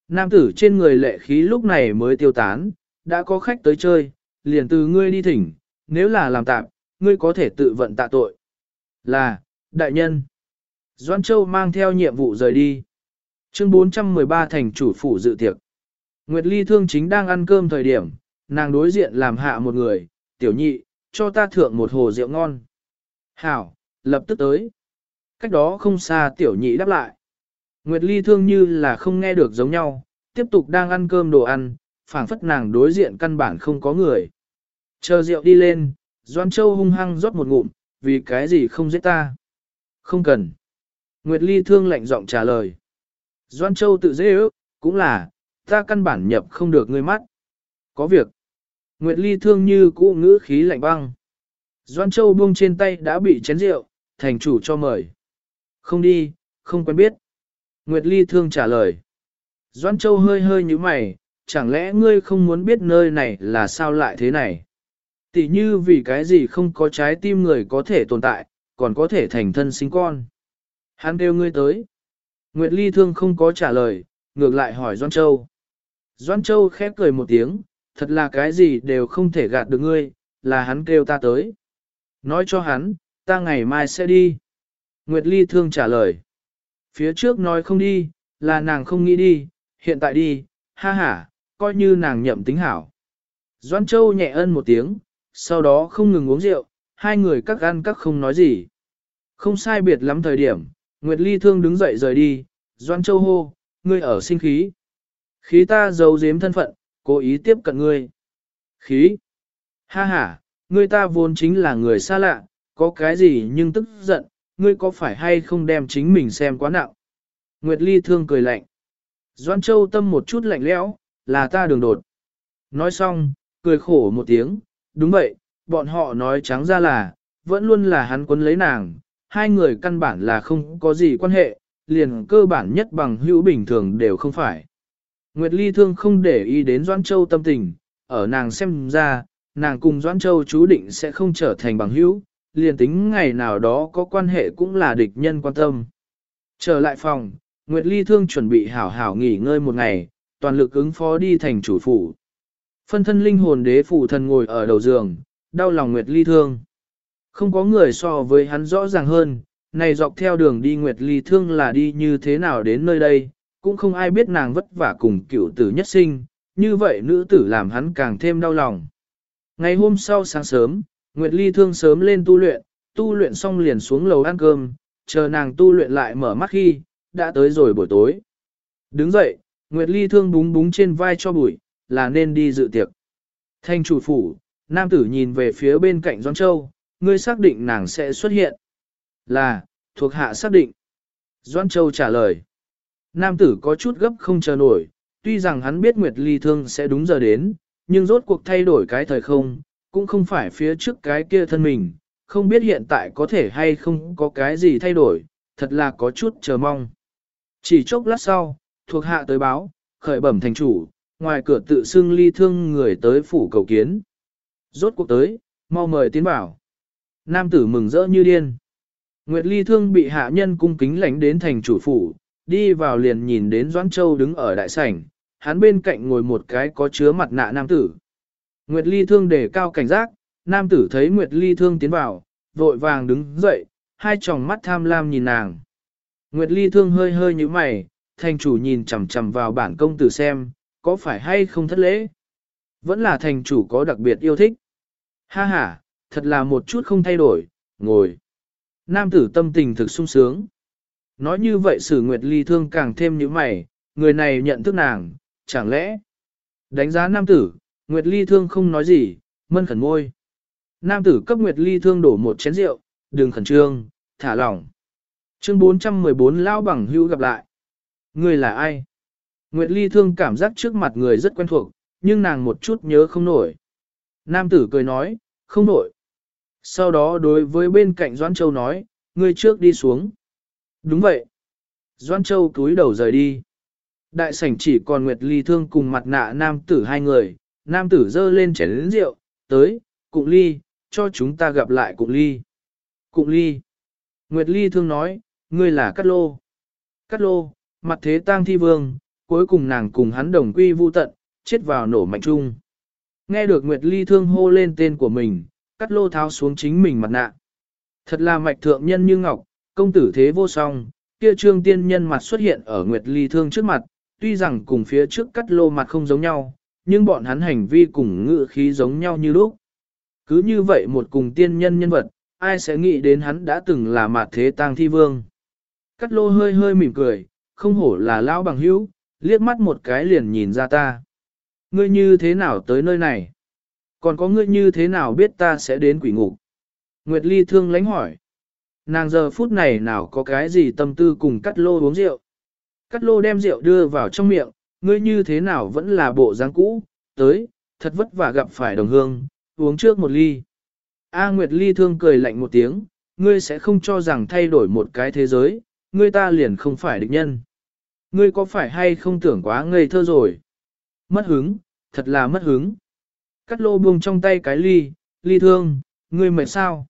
Nam tử trên người lệ khí lúc này mới tiêu tán, đã có khách tới chơi, liền từ ngươi đi thỉnh, nếu là làm tạm, ngươi có thể tự vận tạ tội. Là, đại nhân. Doan Châu mang theo nhiệm vụ rời đi. Chương 413 thành chủ phủ dự tiệc. Nguyệt Ly thương chính đang ăn cơm thời điểm, nàng đối diện làm hạ một người, tiểu nhị, cho ta thượng một hồ rượu ngon. Hảo, lập tức tới. Cách đó không xa tiểu nhị đáp lại. Nguyệt Ly thương như là không nghe được giống nhau, tiếp tục đang ăn cơm đồ ăn, phảng phất nàng đối diện căn bản không có người. Chờ rượu đi lên, Doan Châu hung hăng rót một ngụm, vì cái gì không giết ta? Không cần. Nguyệt Ly thương lạnh giọng trả lời. Doan Châu tự dễ ước, cũng là, ta căn bản nhập không được ngươi mắt. Có việc. Nguyệt Ly thương như cũ ngữ khí lạnh băng. Doan Châu buông trên tay đã bị chén rượu, thành chủ cho mời. Không đi, không quen biết. Nguyệt Ly thương trả lời. Doan Châu hơi hơi như mày, chẳng lẽ ngươi không muốn biết nơi này là sao lại thế này? Tỷ như vì cái gì không có trái tim người có thể tồn tại, còn có thể thành thân sinh con. Hắn kêu ngươi tới. Nguyệt Ly thương không có trả lời, ngược lại hỏi Doan Châu. Doan Châu khép cười một tiếng, thật là cái gì đều không thể gạt được ngươi, là hắn kêu ta tới. Nói cho hắn, ta ngày mai sẽ đi. Nguyệt Ly thương trả lời. Phía trước nói không đi, là nàng không nghĩ đi, hiện tại đi, ha ha, coi như nàng nhậm tính hảo. Doan Châu nhẹ ân một tiếng, sau đó không ngừng uống rượu, hai người các ăn các không nói gì. Không sai biệt lắm thời điểm, Nguyệt Ly thương đứng dậy rời đi, Doan Châu hô, ngươi ở sinh khí. Khí ta giấu giếm thân phận, cố ý tiếp cận ngươi. Khí. Ha ha, ngươi ta vốn chính là người xa lạ, có cái gì nhưng tức giận, ngươi có phải hay không đem chính mình xem quá nặng. Nguyệt Ly thương cười lạnh. Doan Châu tâm một chút lạnh lẽo, là ta đường đột. Nói xong, cười khổ một tiếng, đúng vậy, bọn họ nói trắng ra là, vẫn luôn là hắn quấn lấy nàng, hai người căn bản là không có gì quan hệ, liền cơ bản nhất bằng hữu bình thường đều không phải. Nguyệt Ly thương không để ý đến Doan Châu tâm tình, ở nàng xem ra, nàng cùng Doan Châu chú định sẽ không trở thành bằng hữu, liền tính ngày nào đó có quan hệ cũng là địch nhân quan tâm. Trở lại phòng, Nguyệt Ly thương chuẩn bị hảo hảo nghỉ ngơi một ngày, toàn lực ứng phó đi thành chủ phủ. Phân thân linh hồn đế phủ thần ngồi ở đầu giường, đau lòng Nguyệt Ly thương. Không có người so với hắn rõ ràng hơn, này dọc theo đường đi Nguyệt Ly thương là đi như thế nào đến nơi đây, cũng không ai biết nàng vất vả cùng cựu tử nhất sinh, như vậy nữ tử làm hắn càng thêm đau lòng. Ngày hôm sau sáng sớm, Nguyệt Ly thương sớm lên tu luyện, tu luyện xong liền xuống lầu ăn cơm, chờ nàng tu luyện lại mở mắt khi, đã tới rồi buổi tối. Đứng dậy, Nguyệt Ly thương búng búng trên vai cho bụi, là nên đi dự tiệc. Thanh chủ phủ, nam tử nhìn về phía bên cạnh Doan Châu, ngươi xác định nàng sẽ xuất hiện. Là, thuộc hạ xác định. Doan Châu trả lời. Nam tử có chút gấp không chờ nổi, tuy rằng hắn biết Nguyệt Ly Thương sẽ đúng giờ đến, nhưng rốt cuộc thay đổi cái thời không, cũng không phải phía trước cái kia thân mình, không biết hiện tại có thể hay không có cái gì thay đổi, thật là có chút chờ mong. Chỉ chốc lát sau, thuộc hạ tới báo, khởi bẩm thành chủ, ngoài cửa tự xưng ly thương người tới phủ cầu kiến. Rốt cuộc tới, mau mời tiến bảo. Nam tử mừng rỡ như điên. Nguyệt ly thương bị hạ nhân cung kính lãnh đến thành chủ phủ, đi vào liền nhìn đến Doãn Châu đứng ở đại sảnh, hắn bên cạnh ngồi một cái có chứa mặt nạ nam tử. Nguyệt ly thương đề cao cảnh giác, nam tử thấy Nguyệt ly thương tiến vào, vội vàng đứng dậy, hai tròng mắt tham lam nhìn nàng. Nguyệt ly thương hơi hơi như mày, thành chủ nhìn chằm chằm vào bản công tử xem, có phải hay không thất lễ? Vẫn là thành chủ có đặc biệt yêu thích. Ha ha, thật là một chút không thay đổi, ngồi. Nam tử tâm tình thực sung sướng. Nói như vậy sử Nguyệt Ly thương càng thêm những mày, người này nhận thức nàng, chẳng lẽ? Đánh giá nam tử, Nguyệt Ly thương không nói gì, mân khẩn môi. Nam tử cấp Nguyệt Ly thương đổ một chén rượu, đừng khẩn trương, thả lỏng. Chương 414 Lao bằng hữu gặp lại. Người là ai? Nguyệt Ly thương cảm giác trước mặt người rất quen thuộc, nhưng nàng một chút nhớ không nổi. Nam tử cười nói, không nổi. Sau đó đối với bên cạnh Doan Châu nói, ngươi trước đi xuống. Đúng vậy. Doan Châu túi đầu rời đi. Đại sảnh chỉ còn Nguyệt Ly thương cùng mặt nạ nam tử hai người, nam tử dơ lên chén lĩnh rượu, tới, cụng ly, cho chúng ta gặp lại cụng ly. Cụng ly. Nguyệt Ly thương nói, ngươi là Cát Lô. Cát Lô, mặt thế tang thi vương, cuối cùng nàng cùng hắn đồng quy vu tận, chết vào nổ mạnh chung. Nghe được Nguyệt Ly thương hô lên tên của mình, Cát Lô tháo xuống chính mình mặt nạ. Thật là mạch thượng nhân như ngọc, công tử thế vô song, kia trương tiên nhân mặt xuất hiện ở Nguyệt Ly thương trước mặt, tuy rằng cùng phía trước Cát Lô mặt không giống nhau, nhưng bọn hắn hành vi cùng ngự khí giống nhau như lúc. Cứ như vậy một cùng tiên nhân nhân vật, ai sẽ nghĩ đến hắn đã từng là mặt thế tang thi vương. Cát lô hơi hơi mỉm cười, không hổ là lão bằng hữu, liếc mắt một cái liền nhìn ra ta. Ngươi như thế nào tới nơi này? Còn có ngươi như thế nào biết ta sẽ đến quỷ ngục? Nguyệt Ly thương lánh hỏi. Nàng giờ phút này nào có cái gì tâm tư cùng cắt lô uống rượu? Cắt lô đem rượu đưa vào trong miệng, ngươi như thế nào vẫn là bộ dáng cũ, tới, thật vất vả gặp phải đồng hương, uống trước một ly. A Nguyệt Ly thương cười lạnh một tiếng, ngươi sẽ không cho rằng thay đổi một cái thế giới, ngươi ta liền không phải địch nhân. Ngươi có phải hay không tưởng quá ngây thơ rồi? Mất hứng, thật là mất hứng. Cắt lô buông trong tay cái ly, ly thương, ngươi mệt sao?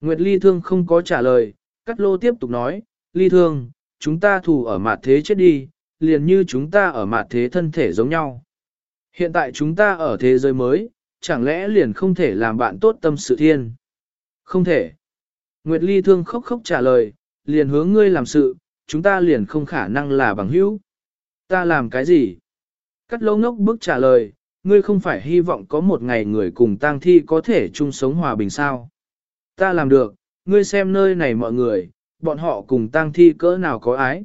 Nguyệt ly thương không có trả lời, cắt lô tiếp tục nói, ly thương, chúng ta thủ ở mặt thế chết đi, liền như chúng ta ở mặt thế thân thể giống nhau. Hiện tại chúng ta ở thế giới mới, chẳng lẽ liền không thể làm bạn tốt tâm sự thiên? Không thể. Nguyệt ly thương khóc khóc trả lời, liền hướng ngươi làm sự, chúng ta liền không khả năng là bằng hữu. Ta làm cái gì? Cắt Lô ngốc bước trả lời, ngươi không phải hy vọng có một ngày người cùng tang thi có thể chung sống hòa bình sao? Ta làm được, ngươi xem nơi này mọi người, bọn họ cùng tang thi cỡ nào có ái.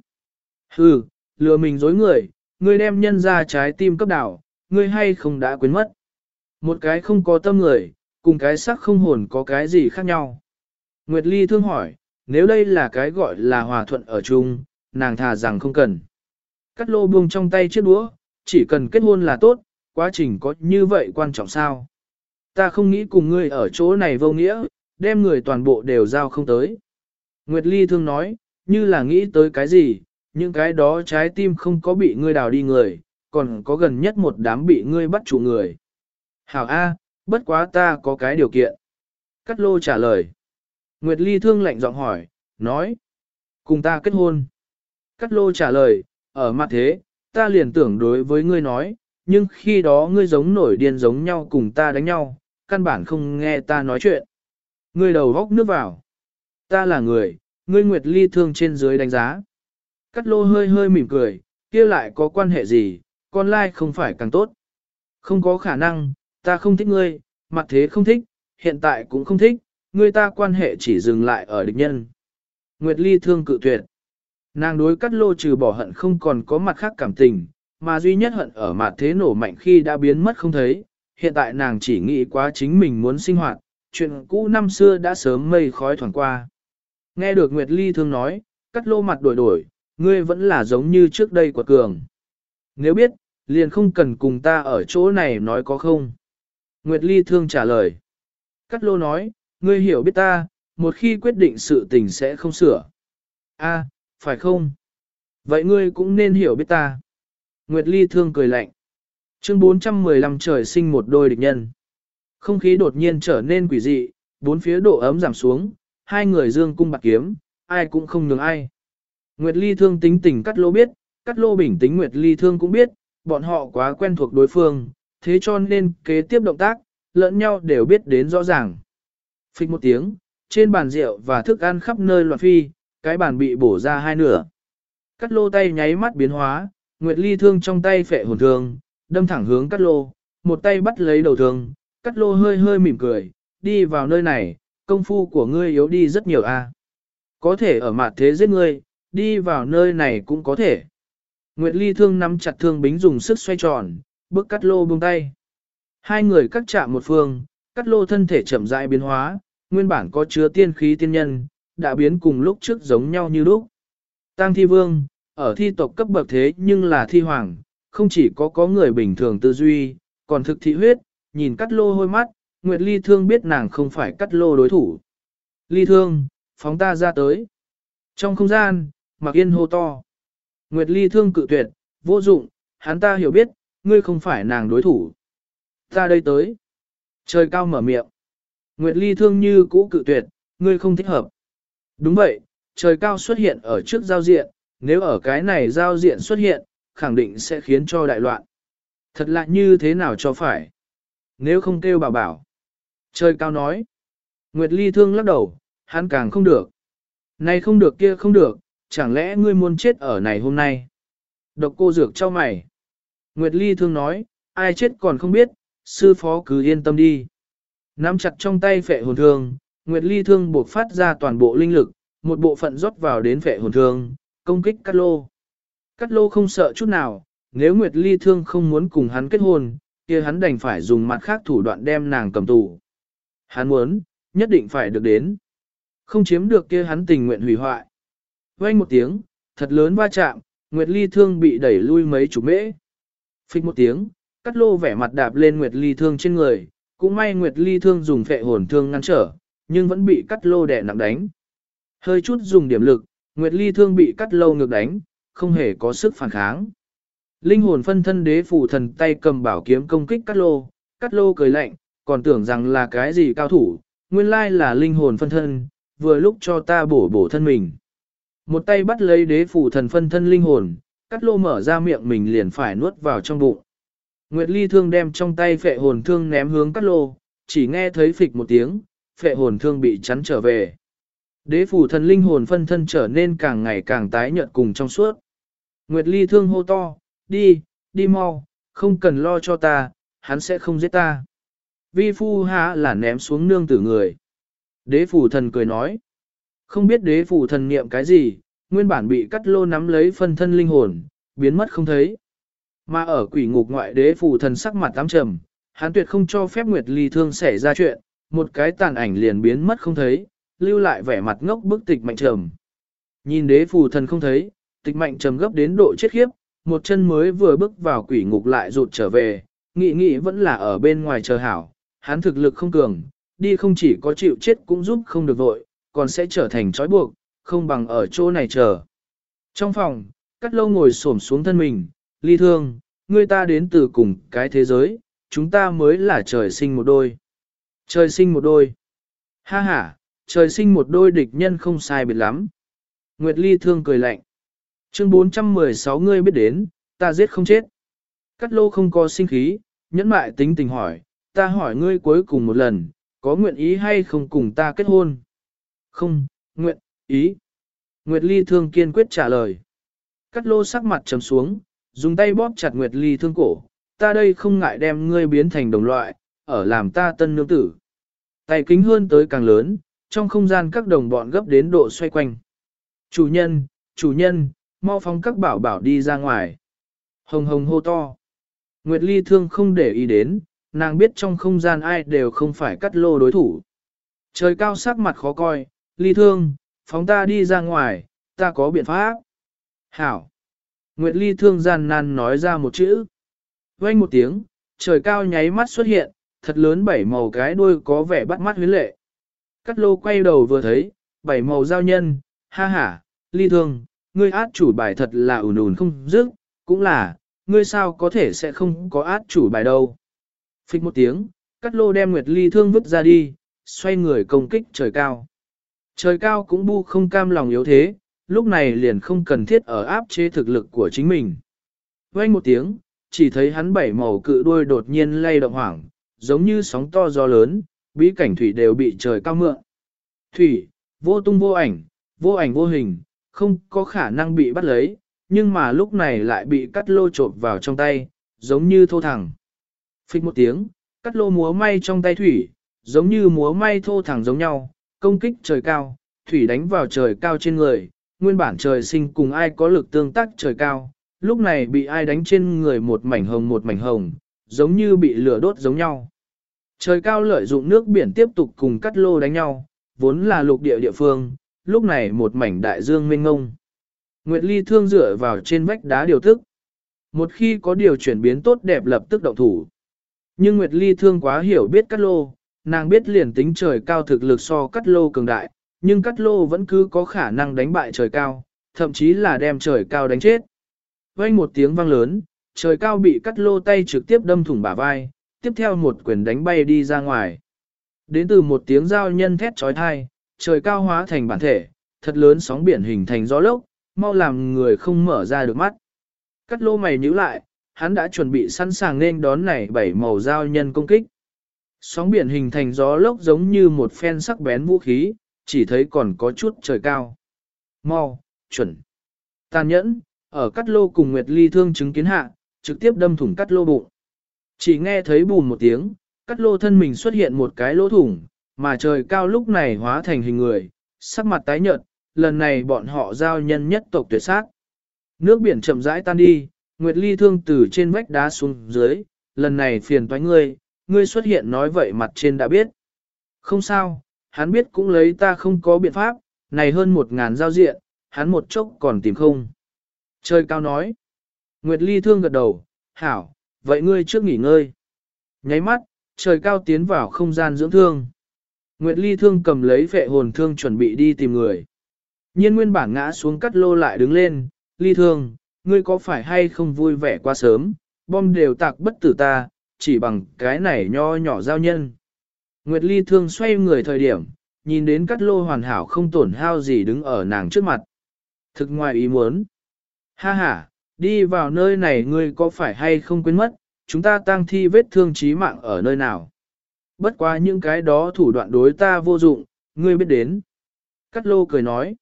Hừ, lừa mình dối người, ngươi đem nhân ra trái tim cấp đảo, ngươi hay không đã quên mất. Một cái không có tâm người, cùng cái sắc không hồn có cái gì khác nhau. Nguyệt Ly thương hỏi, nếu đây là cái gọi là hòa thuận ở chung, nàng thà rằng không cần. Cắt lô buông trong tay chiếc đũa, chỉ cần kết hôn là tốt, quá trình có như vậy quan trọng sao? Ta không nghĩ cùng ngươi ở chỗ này vô nghĩa, đem người toàn bộ đều giao không tới. Nguyệt Ly thương nói, như là nghĩ tới cái gì, những cái đó trái tim không có bị ngươi đào đi người, còn có gần nhất một đám bị ngươi bắt chủ người. Hảo A, bất quá ta có cái điều kiện. Cắt lô trả lời. Nguyệt Ly thương lạnh giọng hỏi, nói. Cùng ta kết hôn. Cắt lô trả lời, ở mặt thế, ta liền tưởng đối với ngươi nói, nhưng khi đó ngươi giống nổi điên giống nhau cùng ta đánh nhau, căn bản không nghe ta nói chuyện. Ngươi đầu góc nước vào. Ta là người, ngươi Nguyệt Ly thương trên dưới đánh giá. Cắt lô hơi hơi mỉm cười, kia lại có quan hệ gì, con lai không phải càng tốt. Không có khả năng, ta không thích ngươi, mặt thế không thích, hiện tại cũng không thích, ngươi ta quan hệ chỉ dừng lại ở địch nhân. Nguyệt Ly thương cự tuyệt. Nàng đối cắt lô trừ bỏ hận không còn có mặt khác cảm tình, mà duy nhất hận ở mặt thế nổ mạnh khi đã biến mất không thấy, hiện tại nàng chỉ nghĩ quá chính mình muốn sinh hoạt, chuyện cũ năm xưa đã sớm mây khói thoảng qua. Nghe được Nguyệt Ly thương nói, cắt lô mặt đổi đổi, ngươi vẫn là giống như trước đây của cường. Nếu biết, liền không cần cùng ta ở chỗ này nói có không. Nguyệt Ly thương trả lời. Cắt lô nói, ngươi hiểu biết ta, một khi quyết định sự tình sẽ không sửa. A, phải không? Vậy ngươi cũng nên hiểu biết ta. Nguyệt Ly thương cười lạnh. Chương 415 trời sinh một đôi địch nhân. Không khí đột nhiên trở nên quỷ dị, bốn phía độ ấm giảm xuống, hai người dương cung bạc kiếm, ai cũng không nhường ai. Nguyệt Ly thương tính tình cắt lô biết, cắt lô bình tính Nguyệt Ly thương cũng biết, bọn họ quá quen thuộc đối phương, thế cho nên kế tiếp động tác, lẫn nhau đều biết đến rõ ràng. Phích một tiếng, trên bàn rượu và thức ăn khắp nơi loạn phi, cái bàn bị bổ ra hai nửa. Cắt lô tay nháy mắt biến hóa, Nguyệt Ly thương trong tay phệ hồn thương, đâm thẳng hướng cắt lô, một tay bắt lấy đầu thương, cắt lô hơi hơi mỉm cười, đi vào nơi này, công phu của ngươi yếu đi rất nhiều a. Có thể ở mặt thế giết ngươi, đi vào nơi này cũng có thể. Nguyệt Ly thương nắm chặt thương bính dùng sức xoay tròn, bước cắt lô buông tay. Hai người cắt chạm một phương, cắt lô thân thể chậm rãi biến hóa, nguyên bản có chứa tiên khí tiên nhân, đã biến cùng lúc trước giống nhau như lúc. Tăng thi vương, ở thi tộc cấp bậc thế nhưng là thi hoàng, không chỉ có có người bình thường tư duy, còn thực thị huyết, nhìn cắt lô hôi mắt, Nguyệt Ly Thương biết nàng không phải cắt lô đối thủ. Ly Thương, phóng ta ra tới. Trong không gian, mặc yên hô to. Nguyệt Ly Thương cự tuyệt, vô dụng, hắn ta hiểu biết, ngươi không phải nàng đối thủ. Ta đây tới. Trời cao mở miệng. Nguyệt Ly Thương như cũ cự tuyệt, ngươi không thích hợp. Đúng vậy, trời cao xuất hiện ở trước giao diện, nếu ở cái này giao diện xuất hiện, khẳng định sẽ khiến cho đại loạn. Thật lạ như thế nào cho phải. Nếu không kêu bảo bảo. Trời cao nói. Nguyệt Ly thương lắc đầu, hắn càng không được. Này không được kia không được, chẳng lẽ ngươi muốn chết ở này hôm nay? Độc cô dược cho mày. Nguyệt Ly thương nói, ai chết còn không biết, sư phó cứ yên tâm đi. Nắm chặt trong tay phệ hồn thương, Nguyệt Ly thương buộc phát ra toàn bộ linh lực, một bộ phận rót vào đến phệ hồn thương, công kích Cát Lô. Cát Lô không sợ chút nào, nếu Nguyệt Ly thương không muốn cùng hắn kết hôn, kia hắn đành phải dùng mặt khác thủ đoạn đem nàng cầm tù. Hắn muốn, nhất định phải được đến. Không chiếm được kia hắn tình nguyện hủy hoại. Vang một tiếng, thật lớn va chạm, Nguyệt Ly thương bị đẩy lui mấy chục mễ. Phích một tiếng, cắt lô vẻ mặt đạp lên Nguyệt Ly thương trên người, cũng may Nguyệt Ly thương dùng phệ hồn thương ngăn trở, nhưng vẫn bị cắt lô đè nặng đánh. Hơi chút dùng điểm lực, Nguyệt Ly thương bị cắt lô ngược đánh, không hề có sức phản kháng. Linh hồn phân thân đế phủ thần tay cầm bảo kiếm công kích cắt lô, cắt lô cười lạnh, còn tưởng rằng là cái gì cao thủ, nguyên lai là linh hồn phân thân, vừa lúc cho ta bổ bổ thân mình. Một tay bắt lấy đế phủ thần phân thân linh hồn, cắt lô mở ra miệng mình liền phải nuốt vào trong bụng. Nguyệt Ly thương đem trong tay phệ hồn thương ném hướng cắt lô, chỉ nghe thấy phịch một tiếng, phệ hồn thương bị chắn trở về. Đế phủ thần linh hồn phân thân trở nên càng ngày càng tái nhợt cùng trong suốt. Nguyệt Ly thương hô to, đi, đi mau, không cần lo cho ta, hắn sẽ không giết ta. Vi phu há là ném xuống nương tử người. Đế phủ thần cười nói, không biết đế phủ thần niệm cái gì, nguyên bản bị cắt lô nắm lấy phân thân linh hồn, biến mất không thấy. Mà ở quỷ ngục ngoại đế phủ thần sắc mặt tám trầm, hắn tuyệt không cho phép Nguyệt Ly thương xảy ra chuyện, một cái tàn ảnh liền biến mất không thấy, lưu lại vẻ mặt ngốc bức tịch mạnh trầm. Nhìn đế phù thần không thấy, tịch mạnh trầm gấp đến độ chết khiếp, một chân mới vừa bước vào quỷ ngục lại rụt trở về, nghĩ nghĩ vẫn là ở bên ngoài chờ hảo, hắn thực lực không cường, đi không chỉ có chịu chết cũng giúp không được vội, còn sẽ trở thành trói buộc, không bằng ở chỗ này chờ. Trong phòng, cắt lâu ngồi xổm xuống thân mình, ly thương, người ta đến từ cùng cái thế giới, chúng ta mới là trời sinh một đôi. Trời sinh một đôi. Ha ha, trời sinh một đôi địch nhân không sai biệt lắm. Nguyệt ly thương cười lạnh. Chương 416 ngươi biết đến, ta giết không chết. Cắt lô không có sinh khí, nhẫn mại tính tình hỏi, ta hỏi ngươi cuối cùng một lần, có nguyện ý hay không cùng ta kết hôn? Không, nguyện, ý. Nguyệt Ly thương kiên quyết trả lời. Cắt lô sắc mặt trầm xuống, dùng tay bóp chặt Nguyệt Ly thương cổ, ta đây không ngại đem ngươi biến thành đồng loại, ở làm ta tân nương tử. Tay kính hơn tới càng lớn, trong không gian các đồng bọn gấp đến độ xoay quanh. Chủ nhân, chủ nhân, mau phóng các bảo bảo đi ra ngoài. Hồng hồng hô to. Nguyệt Ly thương không để ý đến, nàng biết trong không gian ai đều không phải cắt lô đối thủ. Trời cao sắc mặt khó coi, Ly thương, phóng ta đi ra ngoài, ta có biện pháp. Hảo. Nguyệt Ly thương gian nan nói ra một chữ. Vang một tiếng, trời cao nháy mắt xuất hiện, thật lớn bảy màu cái đuôi có vẻ bắt mắt huyến lệ. Cắt lô quay đầu vừa thấy, bảy màu giao nhân, ha ha, ly thương, ngươi át chủ bài thật là ủn ủn không dứt, cũng là, ngươi sao có thể sẽ không có át chủ bài đâu. Phích một tiếng, cắt lô đem Nguyệt Ly thương vứt ra đi, xoay người công kích trời cao. Trời cao cũng bu không cam lòng yếu thế, lúc này liền không cần thiết ở áp chế thực lực của chính mình. Quanh một tiếng, chỉ thấy hắn bảy màu cự đuôi đột nhiên lay động hoảng, giống như sóng to gió lớn, bí cảnh thủy đều bị trời cao mượn. Thủy, vô tung vô ảnh, vô ảnh vô hình, không có khả năng bị bắt lấy, nhưng mà lúc này lại bị cắt lô trộn vào trong tay, giống như thô thẳng. Phích một tiếng, cắt lô múa may trong tay thủy, giống như múa may thô thẳng giống nhau, công kích trời cao, thủy đánh vào trời cao trên người, nguyên bản trời sinh cùng ai có lực tương tác trời cao, lúc này bị ai đánh trên người một mảnh hồng một mảnh hồng, giống như bị lửa đốt giống nhau. Trời cao lợi dụng nước biển tiếp tục cùng cắt lô đánh nhau, vốn là lục địa địa phương, lúc này một mảnh đại dương mênh ngông. Nguyệt Ly thương dựa vào trên vách đá điều tức. Một khi có điều chuyển biến tốt đẹp lập tức động thủ. Nhưng Nguyệt Ly thương quá hiểu biết cắt lô, nàng biết liền tính trời cao thực lực so cắt lô cường đại, nhưng cắt lô vẫn cứ có khả năng đánh bại trời cao, thậm chí là đem trời cao đánh chết. Vang một tiếng vang lớn, trời cao bị cắt lô tay trực tiếp đâm thủng bả vai, tiếp theo một quyền đánh bay đi ra ngoài. Đến từ một tiếng giao nhân thét trói thai, trời cao hóa thành bản thể, thật lớn sóng biển hình thành gió lốc, mau làm người không mở ra được mắt. Cắt lô mày nhíu lại, hắn đã chuẩn bị sẵn sàng nên đón này bảy màu giao nhân công kích. Sóng biển hình thành gió lốc giống như một phen sắc bén vũ khí, chỉ thấy còn có chút trời cao. Mau, chuẩn, tàn nhẫn, ở cắt lô cùng Nguyệt Ly thương chứng kiến hạ, trực tiếp đâm thủng cắt lô bụng. Chỉ nghe thấy bùm một tiếng, cắt lô thân mình xuất hiện một cái lỗ thủng, mà trời cao lúc này hóa thành hình người, sắc mặt tái nhợt, lần này bọn họ giao nhân nhất tộc tuyệt sát. Nước biển chậm rãi tan đi, Nguyệt Ly thương từ trên vách đá xuống dưới, lần này phiền toái ngươi, ngươi xuất hiện nói vậy mặt trên đã biết. Không sao, hắn biết cũng lấy ta không có biện pháp, này hơn một ngàn giao diện, hắn một chốc còn tìm không. Trời cao nói. Nguyệt Ly thương gật đầu, hảo, vậy ngươi trước nghỉ ngơi. Nháy mắt, trời cao tiến vào không gian dưỡng thương. Nguyệt Ly thương cầm lấy vệ hồn thương chuẩn bị đi tìm người. Nhiên nguyên bản ngã xuống cắt lô lại đứng lên, Ly thương, ngươi có phải hay không vui vẻ quá sớm, bom đều tạc bất tử ta, chỉ bằng cái này nho nhỏ giao nhân. Nguyệt Ly thương xoay người thời điểm, nhìn đến cắt lô hoàn hảo không tổn hao gì đứng ở nàng trước mặt. Thực ngoài ý muốn. Ha ha, đi vào nơi này ngươi có phải hay không quên mất, chúng ta tang thi vết thương chí mạng ở nơi nào. Bất quá những cái đó thủ đoạn đối ta vô dụng, ngươi biết đến. Cắt lô cười nói.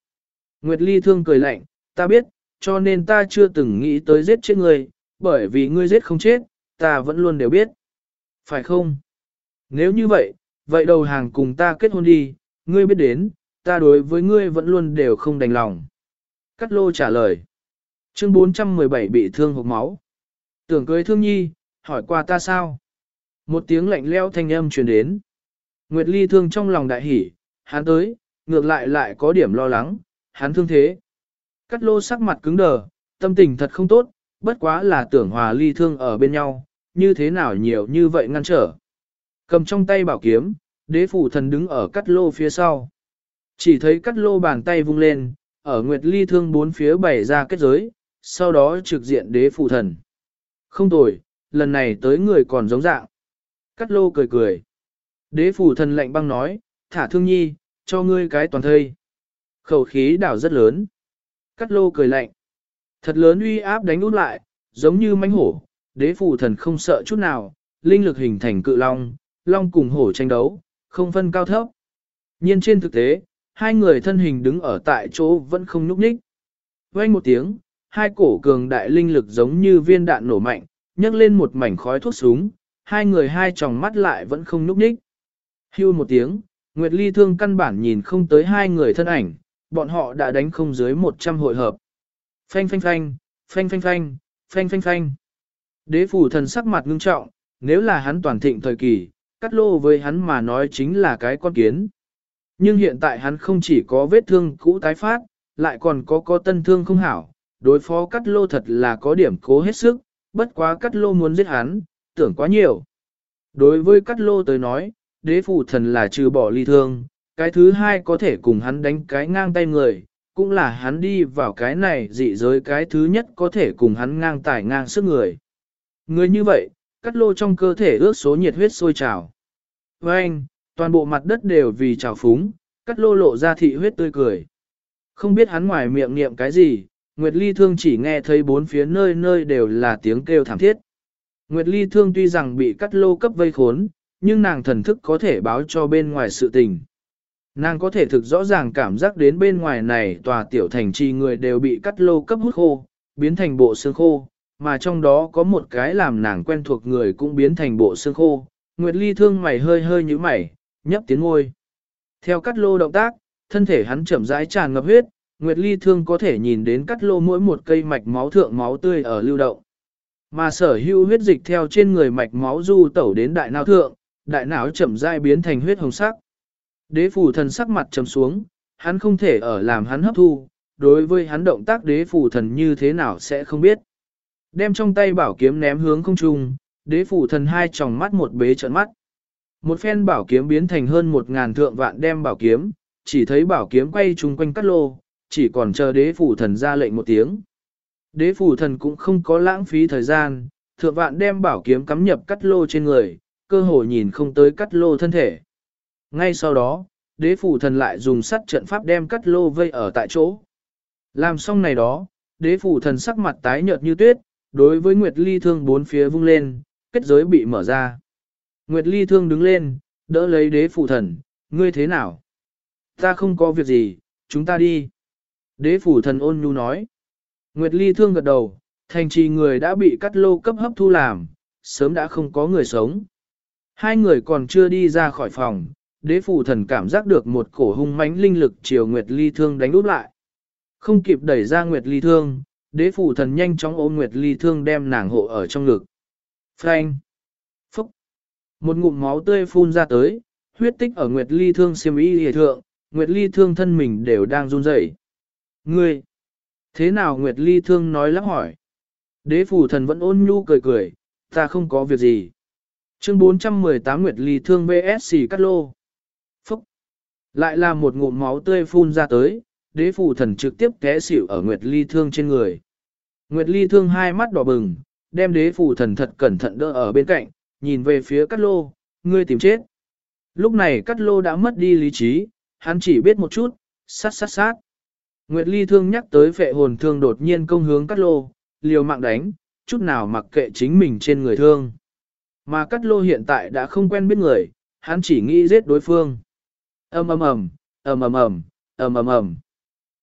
Nguyệt Ly thương cười lạnh, ta biết, cho nên ta chưa từng nghĩ tới giết chết ngươi, bởi vì ngươi giết không chết, ta vẫn luôn đều biết. Phải không? Nếu như vậy, vậy đầu hàng cùng ta kết hôn đi, ngươi biết đến, ta đối với ngươi vẫn luôn đều không đành lòng. Cắt lô trả lời. Chương 417 bị thương hộp máu. Tưởng cưới thương nhi, hỏi qua ta sao? Một tiếng lạnh leo thanh âm truyền đến. Nguyệt Ly thương trong lòng đại hỉ, hắn tới, ngược lại lại có điểm lo lắng, hắn thương thế. Cắt lô sắc mặt cứng đờ, tâm tình thật không tốt, bất quá là tưởng hòa ly thương ở bên nhau, như thế nào nhiều như vậy ngăn trở. Cầm trong tay bảo kiếm, đế phủ thần đứng ở cắt lô phía sau. Chỉ thấy cắt lô bàn tay vung lên, ở nguyệt ly thương bốn phía bày ra kết giới, sau đó trực diện đế phủ thần. Không tồi, lần này tới người còn giống dạng. Cắt lô cười cười. Đế phủ thần lạnh băng nói, thả thương nhi, cho ngươi cái toàn thây. Khẩu khí đảo rất lớn. Cắt lô cười lạnh. Thật lớn uy áp đánh út lại, giống như mãnh hổ, đế phủ thần không sợ chút nào, linh lực hình thành cự long, long cùng hổ tranh đấu, không phân cao thấp. Nhiên trên thực tế, hai người thân hình đứng ở tại chỗ vẫn không nhúc nhích. Vang một tiếng, hai cổ cường đại linh lực giống như viên đạn nổ mạnh, nhấc lên một mảnh khói thuốc súng, hai người hai tròng mắt lại vẫn không núp nhích. Hưu một tiếng, Nguyệt Ly thương căn bản nhìn không tới hai người thân ảnh, bọn họ đã đánh không dưới 100 hội hợp. Phanh phanh phanh, phanh phanh phanh, phanh phanh phanh. Đế phủ thần sắc mặt ngưng trọng, nếu là hắn toàn thịnh thời kỳ, cắt lô với hắn mà nói chính là cái con kiến. Nhưng hiện tại hắn không chỉ có vết thương cũ tái phát, lại còn có có tân thương không hảo, đối phó cắt lô thật là có điểm cố hết sức, bất quá cắt lô muốn giết hắn, tưởng quá nhiều. Đối với cắt lô tới nói, đế phụ thần là trừ bỏ ly thương, cái thứ hai có thể cùng hắn đánh cái ngang tay người, cũng là hắn đi vào cái này dị giới cái thứ nhất có thể cùng hắn ngang tải ngang sức người. Người như vậy, cắt lô trong cơ thể ước số nhiệt huyết sôi trào. Với anh, toàn bộ mặt đất đều vì trào phúng, cắt lô lộ ra thị huyết tươi cười. Không biết hắn ngoài miệng niệm cái gì, Nguyệt Ly Thương chỉ nghe thấy bốn phía nơi nơi đều là tiếng kêu thảm thiết. Nguyệt Ly Thương tuy rằng bị cắt lô cấp vây khốn, nhưng nàng thần thức có thể báo cho bên ngoài sự tình. Nàng có thể thực rõ ràng cảm giác đến bên ngoài này tòa tiểu thành trì người đều bị cắt lô cấp hút khô, biến thành bộ xương khô, mà trong đó có một cái làm nàng quen thuộc người cũng biến thành bộ xương khô. Nguyệt Ly thương mày hơi hơi như mày, nhấp tiếng ngôi. Theo cắt lô động tác, thân thể hắn chậm rãi tràn ngập huyết, Nguyệt Ly thương có thể nhìn đến cắt lô mỗi một cây mạch máu thượng máu tươi ở lưu động. Mà sở hữu huyết dịch theo trên người mạch máu du tẩu đến đại não thượng, đại não chậm rãi biến thành huyết hồng sắc. Đế phủ thần sắc mặt trầm xuống, hắn không thể ở làm hắn hấp thu, đối với hắn động tác đế phủ thần như thế nào sẽ không biết. Đem trong tay bảo kiếm ném hướng không trung, đế phủ thần hai tròng mắt một bế trợn mắt. Một phen bảo kiếm biến thành hơn một ngàn thượng vạn đem bảo kiếm, chỉ thấy bảo kiếm quay chung quanh cắt lô, chỉ còn chờ đế phủ thần ra lệnh một tiếng. Đế phủ thần cũng không có lãng phí thời gian, thượng vạn đem bảo kiếm cắm nhập cắt lô trên người, cơ hồ nhìn không tới cắt lô thân thể. Ngay sau đó, đế phủ thần lại dùng sắt trận pháp đem cắt lô vây ở tại chỗ. Làm xong này đó, đế phủ thần sắc mặt tái nhợt như tuyết, đối với Nguyệt Ly thương bốn phía vung lên, kết giới bị mở ra. Nguyệt Ly thương đứng lên, đỡ lấy đế phủ thần, ngươi thế nào? Ta không có việc gì, chúng ta đi. Đế phủ thần ôn nhu nói. Nguyệt Ly thương gật đầu, thành trì người đã bị cắt lô cấp hấp thu làm, sớm đã không có người sống. Hai người còn chưa đi ra khỏi phòng, đế phủ thần cảm giác được một cổ hung mãnh linh lực chiều Nguyệt Ly thương đánh úp lại. Không kịp đẩy ra Nguyệt Ly thương, đế phủ thần nhanh chóng ôm Nguyệt Ly thương đem nàng hộ ở trong ngực. Phanh! Phúc! Một ngụm máu tươi phun ra tới, huyết tích ở Nguyệt Ly thương xiêm y hề thượng, Nguyệt Ly thương thân mình đều đang run rẩy. Ngươi! Thế nào Nguyệt Ly thương nói lắp hỏi? Đế phủ thần vẫn ôn nhu cười cười, ta không có việc gì. Chương 418 Nguyệt Ly thương VSC Cát Lô. Phúc! Lại là một ngụm máu tươi phun ra tới, đế phủ thần trực tiếp té xỉu ở Nguyệt Ly thương trên người. Nguyệt Ly thương hai mắt đỏ bừng, đem đế phủ thần thật cẩn thận đỡ ở bên cạnh, nhìn về phía Cát Lô, ngươi tìm chết. Lúc này Cát Lô đã mất đi lý trí, hắn chỉ biết một chút, sát sát sát. Nguyệt Ly thương nhắc tới phệ hồn thương đột nhiên công hướng Cát Lô, liều mạng đánh, chút nào mặc kệ chính mình trên người thương. Mà Cát Lô hiện tại đã không quen biết người, hắn chỉ nghĩ giết đối phương. ầm ầm ầm, ầm ầm ầm, ầm ầm ầm.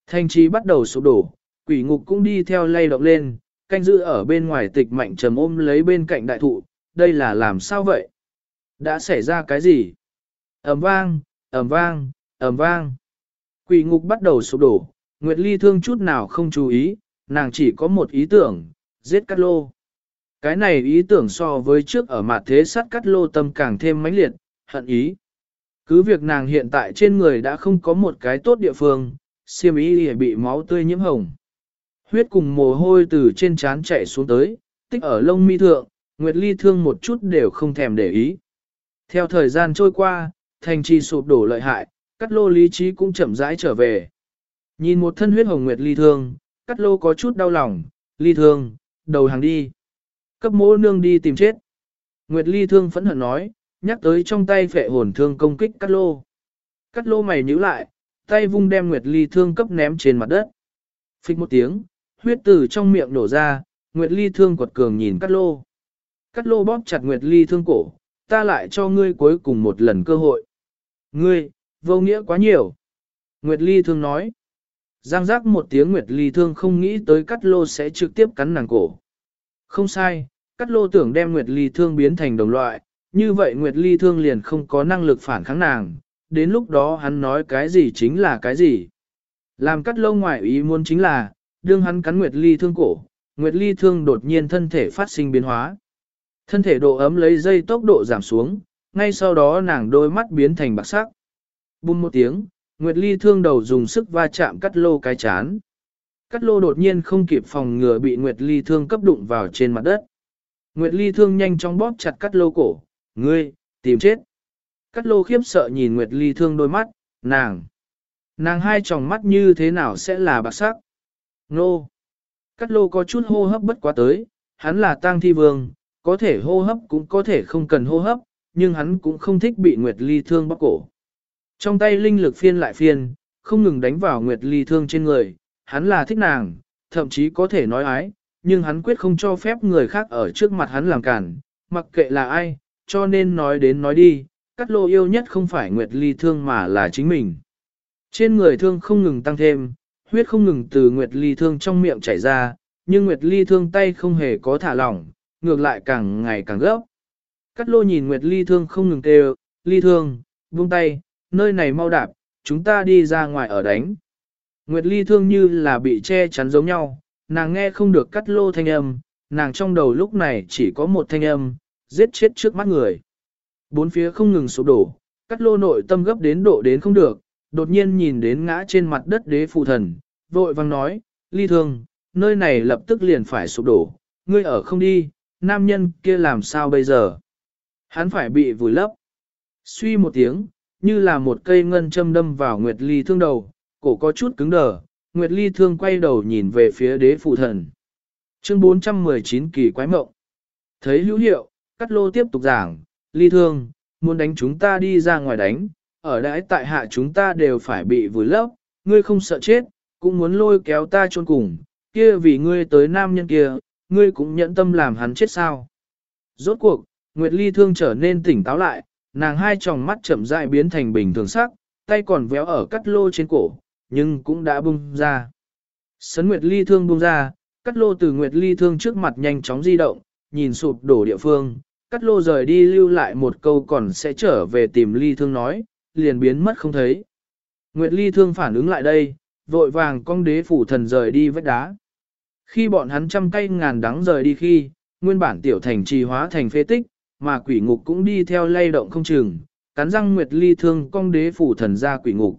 Thanh trí bắt đầu sụp đổ, quỷ ngục cũng đi theo lay động lên, canh giữ ở bên ngoài tịch mạnh trầm ôm lấy bên cạnh đại thụ, đây là làm sao vậy? Đã xảy ra cái gì? ầm vang, ầm vang, ầm vang. Quỷ ngục bắt đầu sụp đổ, Nguyệt Ly thương chút nào không chú ý, nàng chỉ có một ý tưởng, giết Cát Lô. Cái này ý tưởng so với trước ở mặt thế sát Cát Lô tâm càng thêm mãnh liệt, hận ý. Cứ việc nàng hiện tại trên người đã không có một cái tốt địa phương, xiêm y bị máu tươi nhiễm hồng. Huyết cùng mồ hôi từ trên trán chạy xuống tới, tích ở lông mi thượng, Nguyệt Ly thương một chút đều không thèm để ý. Theo thời gian trôi qua, thành trì sụp đổ lợi hại, cắt lô lý trí cũng chậm rãi trở về. Nhìn một thân huyết hồng Nguyệt Ly thương, cắt lô có chút đau lòng, Ly thương, đầu hàng đi. Cấp mỗ nương đi tìm chết. Nguyệt Ly thương phẫn hận nói, nhắc tới trong tay phệ hồn thương công kích cắt lô. Cắt lô mày nhíu lại, tay vung đem Nguyệt Ly thương cấp ném trên mặt đất. Phích một tiếng, huyết tử trong miệng nổ ra, Nguyệt Ly thương quật cường nhìn Cát Lô. Cát Lô bóp chặt Nguyệt Ly thương cổ, ta lại cho ngươi cuối cùng một lần cơ hội. Ngươi, vô nghĩa quá nhiều. Nguyệt Ly thương nói. Giang giác một tiếng Nguyệt Ly thương không nghĩ tới Cát Lô sẽ trực tiếp cắn nàng cổ. Không sai, Cát Lô tưởng đem Nguyệt Ly thương biến thành đồng loại, như vậy Nguyệt Ly thương liền không có năng lực phản kháng nàng, đến lúc đó hắn nói cái gì chính là cái gì. Làm cắt lô ngoài ý muốn chính là, đương hắn cắn Nguyệt Ly thương cổ, Nguyệt Ly thương đột nhiên thân thể phát sinh biến hóa. Thân thể độ ấm lấy dây tốc độ giảm xuống, ngay sau đó nàng đôi mắt biến thành bạc sắc. Bùm một tiếng, Nguyệt Ly thương đầu dùng sức va chạm cắt lô cái chán. Cắt lô đột nhiên không kịp phòng ngừa bị Nguyệt Ly thương cấp đụng vào trên mặt đất. Nguyệt Ly thương nhanh chóng bóp chặt cắt lô cổ, ngươi, tìm chết. Cắt lô khiếp sợ nhìn Nguyệt Ly thương đôi mắt, nàng. Nàng hai tròng mắt như thế nào sẽ là bạc sắc? Nô. Cắt lô có chút hô hấp bất quá tới, hắn là tang thi vương, có thể hô hấp cũng có thể không cần hô hấp, nhưng hắn cũng không thích bị Nguyệt Ly thương bóp cổ. Trong tay linh lực phiên lại phiên, không ngừng đánh vào Nguyệt Ly thương trên người, hắn là thích nàng, thậm chí có thể nói ái, nhưng hắn quyết không cho phép người khác ở trước mặt hắn làm cản, mặc kệ là ai, cho nên nói đến nói đi, cắt lô yêu nhất không phải Nguyệt Ly thương mà là chính mình. Trên người thương không ngừng tăng thêm, huyết không ngừng từ Nguyệt Ly thương trong miệng chảy ra, nhưng Nguyệt Ly thương tay không hề có thả lỏng, ngược lại càng ngày càng gấp. Cắt lô nhìn Nguyệt Ly thương không ngừng kêu, Ly thương, buông tay, nơi này mau đạp, chúng ta đi ra ngoài ở đánh. Nguyệt Ly thương như là bị che chắn giống nhau, nàng nghe không được cắt lô thanh âm, nàng trong đầu lúc này chỉ có một thanh âm, giết chết trước mắt người. Bốn phía không ngừng sụp đổ, cắt lô nội tâm gấp đến độ đến không được, đột nhiên nhìn đến ngã trên mặt đất đế phụ thần, vội vang nói, ly thương, nơi này lập tức liền phải sụp đổ, ngươi ở không đi, nam nhân kia làm sao bây giờ? Hắn phải bị vùi lấp. Suy một tiếng, như là một cây ngân châm đâm vào Nguyệt Ly thương đầu, cổ có chút cứng đờ, Nguyệt Ly thương quay đầu nhìn về phía đế phụ thần. Chương 419 kỳ quái mộng. Thấy hữu hiệu, cắt lô tiếp tục giảng, Ly thương, muốn đánh chúng ta đi ra ngoài đánh, ở đãi tại hạ chúng ta đều phải bị vùi lấp, ngươi không sợ chết, cũng muốn lôi kéo ta chôn cùng, kia vì ngươi tới nam nhân kia, ngươi cũng nhẫn tâm làm hắn chết sao. Rốt cuộc, Nguyệt Ly thương trở nên tỉnh táo lại, nàng hai tròng mắt chậm rãi biến thành bình thường sắc, tay còn véo ở cắt lô trên cổ, nhưng cũng đã bung ra. Sấn Nguyệt Ly thương bung ra, cắt lô từ Nguyệt Ly thương trước mặt nhanh chóng di động, nhìn sụp đổ địa phương, cắt lô rời đi lưu lại một câu còn sẽ trở về tìm Ly thương nói, liền biến mất không thấy. Nguyệt Ly thương phản ứng lại đây, vội vàng cong đế phủ thần rời đi vách đá. Khi bọn hắn trăm cây ngàn đắng rời đi khi, nguyên bản tiểu thành trì hóa thành phế tích, mà quỷ ngục cũng đi theo lay động không chừng, cắn răng Nguyệt Ly thương cong đế phủ thần ra quỷ ngục.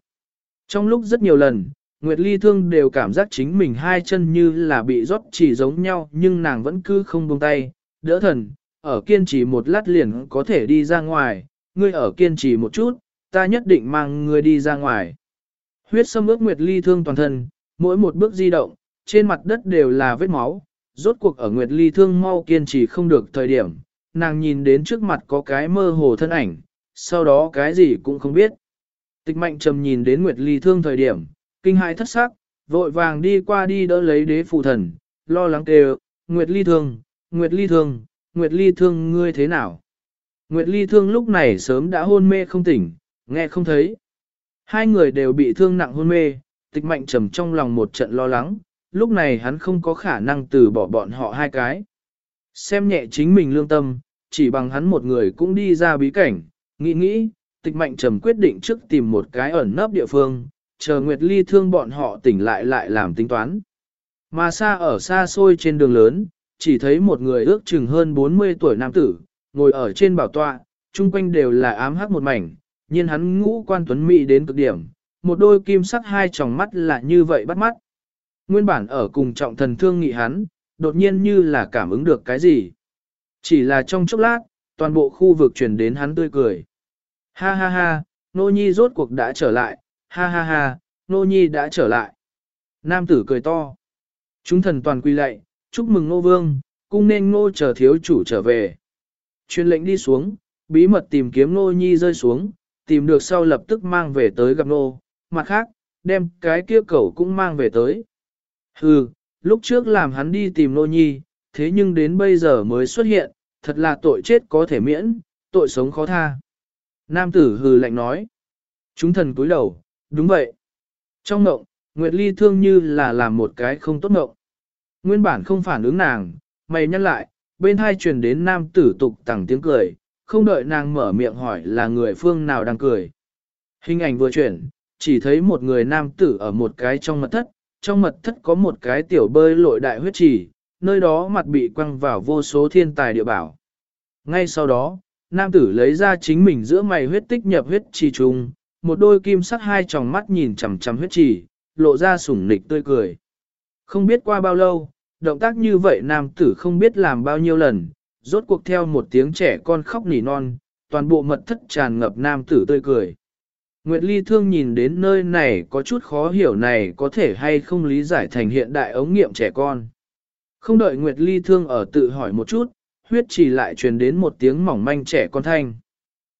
Trong lúc rất nhiều lần, Nguyệt Ly thương đều cảm giác chính mình hai chân như là bị rót chỉ giống nhau nhưng nàng vẫn cứ không buông tay, đỡ thần, ở kiên trì một lát liền có thể đi ra ngoài, ngươi ở kiên trì một chút, ta nhất định mang ngươi đi ra ngoài. Huyết sâm ước Nguyệt Ly thương toàn thân, mỗi một bước di động, trên mặt đất đều là vết máu, rốt cuộc ở Nguyệt Ly thương mau kiên trì không được thời điểm, nàng nhìn đến trước mặt có cái mơ hồ thân ảnh, sau đó cái gì cũng không biết. Tịch mạnh trầm nhìn đến Nguyệt Ly thương thời điểm, kinh hãi thất sắc, vội vàng đi qua đi đỡ lấy đế phụ thần, lo lắng kêu, Nguyệt Ly thương, Nguyệt Ly thương, Nguyệt Ly thương ngươi thế nào? Nguyệt Ly thương lúc này sớm đã hôn mê không tỉnh, nghe không thấy. Hai người đều bị thương nặng hôn mê, tịch mạnh trầm trong lòng một trận lo lắng, lúc này hắn không có khả năng từ bỏ bọn họ hai cái. Xem nhẹ chính mình lương tâm, chỉ bằng hắn một người cũng đi ra bí cảnh, nghĩ nghĩ, tịch mạnh trầm quyết định trước tìm một cái ẩn nấp địa phương, chờ Nguyệt Ly thương bọn họ tỉnh lại lại làm tính toán. Mà xa ở xa xôi trên đường lớn, chỉ thấy một người ước chừng hơn 40 tuổi nam tử, ngồi ở trên bảo tọa, chung quanh đều là ám hắc một mảnh, nhiên hắn ngũ quan tuấn mỹ đến cực điểm, một đôi kim sắc hai tròng mắt là như vậy bắt mắt. Nguyên bản ở cùng trọng thần thương nghị hắn, đột nhiên như là cảm ứng được cái gì. Chỉ là trong chốc lát, toàn bộ khu vực truyền đến hắn tươi cười. Ha ha ha, nô nhi rốt cuộc đã trở lại, ha ha ha, nô nhi đã trở lại. Nam tử cười to. Chúng thần toàn quy lạy, chúc mừng nô vương, cung nên nô chờ thiếu chủ trở về. Chuyên lệnh đi xuống, bí mật tìm kiếm nô nhi rơi xuống, tìm được sau lập tức mang về tới gặp nô, mặt khác, đem cái kia cẩu cũng mang về tới. Hừ, lúc trước làm hắn đi tìm nô nhi, thế nhưng đến bây giờ mới xuất hiện, thật là tội chết có thể miễn, tội sống khó tha. Nam tử hừ lạnh nói. Chúng thần cúi đầu, đúng vậy. Trong ngộng, Nguyệt Ly thương như là làm một cái không tốt ngộng. Nguyên bản không phản ứng nàng, mày nhăn lại, bên hai truyền đến nam tử tục tẳng tiếng cười, không đợi nàng mở miệng hỏi là người phương nào đang cười. Hình ảnh vừa chuyển, chỉ thấy một người nam tử ở một cái trong mật thất, trong mật thất có một cái tiểu bơi lội đại huyết trì, nơi đó mặt bị quăng vào vô số thiên tài địa bảo. Ngay sau đó, nam tử lấy ra chính mình giữa mày huyết tích nhập huyết trì trùng, một đôi kim sắc hai tròng mắt nhìn chằm chằm huyết trì, lộ ra sủng nịch tươi cười. Không biết qua bao lâu, động tác như vậy nam tử không biết làm bao nhiêu lần, rốt cuộc theo một tiếng trẻ con khóc nỉ non, toàn bộ mật thất tràn ngập nam tử tươi cười. Nguyệt Ly thương nhìn đến nơi này có chút khó hiểu này có thể hay không lý giải thành hiện đại ống nghiệm trẻ con. Không đợi Nguyệt Ly thương ở tự hỏi một chút, huyết chỉ lại truyền đến một tiếng mỏng manh trẻ con thanh.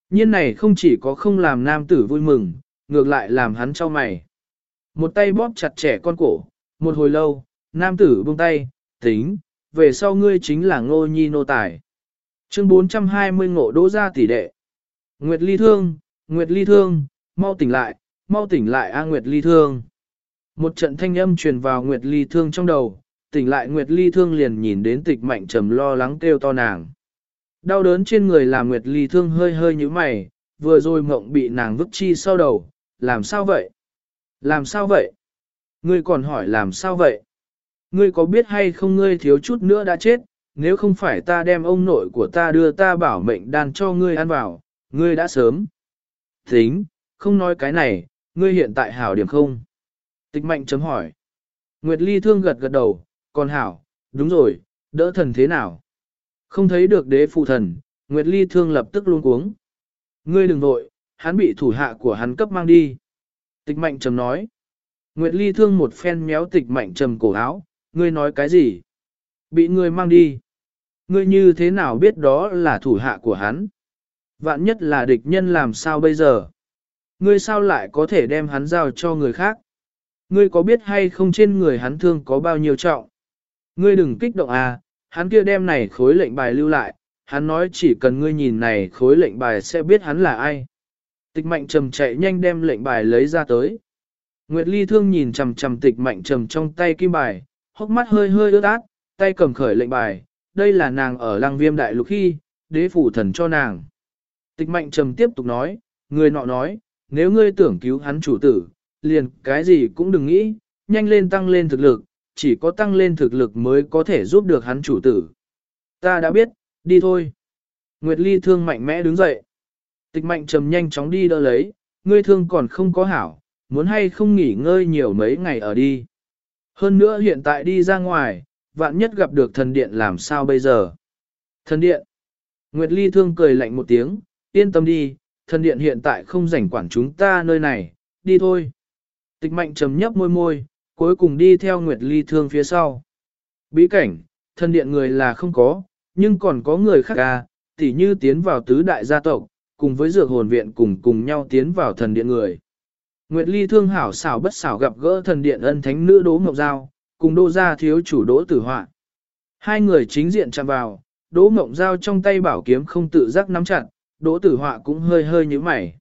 Nhiên này không chỉ có không làm nam tử vui mừng, ngược lại làm hắn cho mày. Một tay bóp chặt trẻ con cổ, một hồi lâu, nam tử buông tay, tính, về sau ngươi chính là ngô nhi nô tài. Chương 420 ngộ đỗ ra tỷ đệ. Nguyệt ly thương, Nguyệt ly thương, mau tỉnh lại, mau tỉnh lại A Nguyệt ly thương. Một trận thanh âm truyền vào Nguyệt ly thương trong đầu, tỉnh lại Nguyệt ly thương liền nhìn đến tịch mạnh trầm lo lắng kêu to nàng. Đau đớn trên người làm Nguyệt ly thương hơi hơi như mày, vừa rồi mộng bị nàng vứt chi sau đầu, làm sao vậy? Làm sao vậy? Ngươi còn hỏi làm sao vậy? Ngươi có biết hay không ngươi thiếu chút nữa đã chết, nếu không phải ta đem ông nội của ta đưa ta bảo mệnh đàn cho ngươi ăn vào, ngươi đã sớm. Tính, không nói cái này, ngươi hiện tại hảo điểm không? Tịch mạnh chấm hỏi. Nguyệt Ly thương gật gật đầu, còn hảo, đúng rồi, đỡ thần thế nào? Không thấy được đế phụ thần, Nguyệt Ly thương lập tức luôn cuống. Ngươi đừng vội, hắn bị thủ hạ của hắn cấp mang đi. Tịch mạnh trầm nói. Nguyệt Ly thương một phen méo tịch mạnh trầm cổ áo, ngươi nói cái gì? Bị ngươi mang đi. Ngươi như thế nào biết đó là thủ hạ của hắn? Vạn nhất là địch nhân làm sao bây giờ? Ngươi sao lại có thể đem hắn giao cho người khác? Ngươi có biết hay không trên người hắn thương có bao nhiêu trọng? Ngươi đừng kích động à, hắn kia đem này khối lệnh bài lưu lại, hắn nói chỉ cần ngươi nhìn này khối lệnh bài sẽ biết hắn là ai. Tịch mạnh trầm chạy nhanh đem lệnh bài lấy ra tới. Nguyệt Ly thương nhìn trầm trầm tịch mạnh trầm trong tay kim bài, hốc mắt hơi hơi ướt át, tay cầm khởi lệnh bài, đây là nàng ở lăng viêm đại lục khi, đế phủ thần cho nàng. Tịch mạnh trầm tiếp tục nói, người nọ nói, nếu ngươi tưởng cứu hắn chủ tử, liền cái gì cũng đừng nghĩ, nhanh lên tăng lên thực lực, chỉ có tăng lên thực lực mới có thể giúp được hắn chủ tử. Ta đã biết, đi thôi. Nguyệt Ly thương mạnh mẽ đứng dậy. Tịch mạnh trầm nhanh chóng đi đỡ lấy, ngươi thương còn không có hảo, muốn hay không nghỉ ngơi nhiều mấy ngày ở đi. Hơn nữa hiện tại đi ra ngoài, vạn nhất gặp được thần điện làm sao bây giờ. Thần điện. Nguyệt Ly thương cười lạnh một tiếng, yên tâm đi, thần điện hiện tại không rảnh quản chúng ta nơi này, đi thôi. Tịch mạnh trầm nhấp môi môi, cuối cùng đi theo Nguyệt Ly thương phía sau. Bí cảnh, thần điện người là không có, nhưng còn có người khác à, tỉ như tiến vào tứ đại gia tộc, cùng với dược hồn viện cùng cùng nhau tiến vào thần điện người. Nguyệt Ly thương hảo xảo bất xảo gặp gỡ thần điện ân thánh nữ Đỗ Mộng Giao, cùng Đỗ gia thiếu chủ Đỗ Tử Họa. Hai người chính diện chạm vào, Đỗ Mộng Giao trong tay bảo kiếm không tự giác nắm chặt, Đỗ Tử Họa cũng hơi hơi như mày.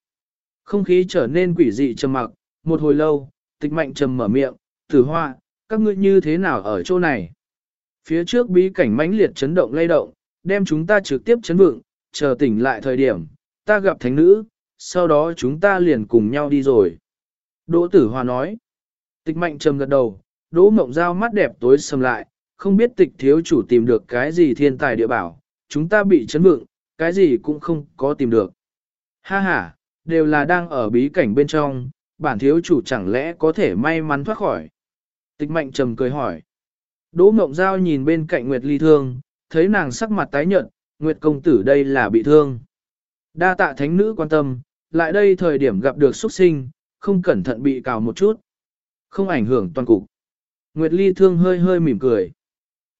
Không khí trở nên quỷ dị trầm mặc, một hồi lâu, tịch mạnh trầm mở miệng, Tử Họa, các ngươi như thế nào ở chỗ này? Phía trước bí cảnh mãnh liệt chấn động lay động, đem chúng ta trực tiếp chấn vượng, chờ tỉnh lại thời điểm, ta gặp thánh nữ, sau đó chúng ta liền cùng nhau đi rồi. Đỗ tử hòa nói, tịch mạnh trầm gật đầu, đỗ mộng dao mắt đẹp tối sầm lại, không biết tịch thiếu chủ tìm được cái gì thiên tài địa bảo, chúng ta bị chấn vượng, cái gì cũng không có tìm được. Ha ha, đều là đang ở bí cảnh bên trong, bản thiếu chủ chẳng lẽ có thể may mắn thoát khỏi. Tịch mạnh trầm cười hỏi. Đỗ mộng giao nhìn bên cạnh Nguyệt Ly thương, thấy nàng sắc mặt tái nhợt, Nguyệt công tử đây là bị thương. Đa tạ thánh nữ quan tâm, lại đây thời điểm gặp được xuất sinh, không cẩn thận bị cào một chút. Không ảnh hưởng toàn cục. Nguyệt Ly thương hơi hơi mỉm cười.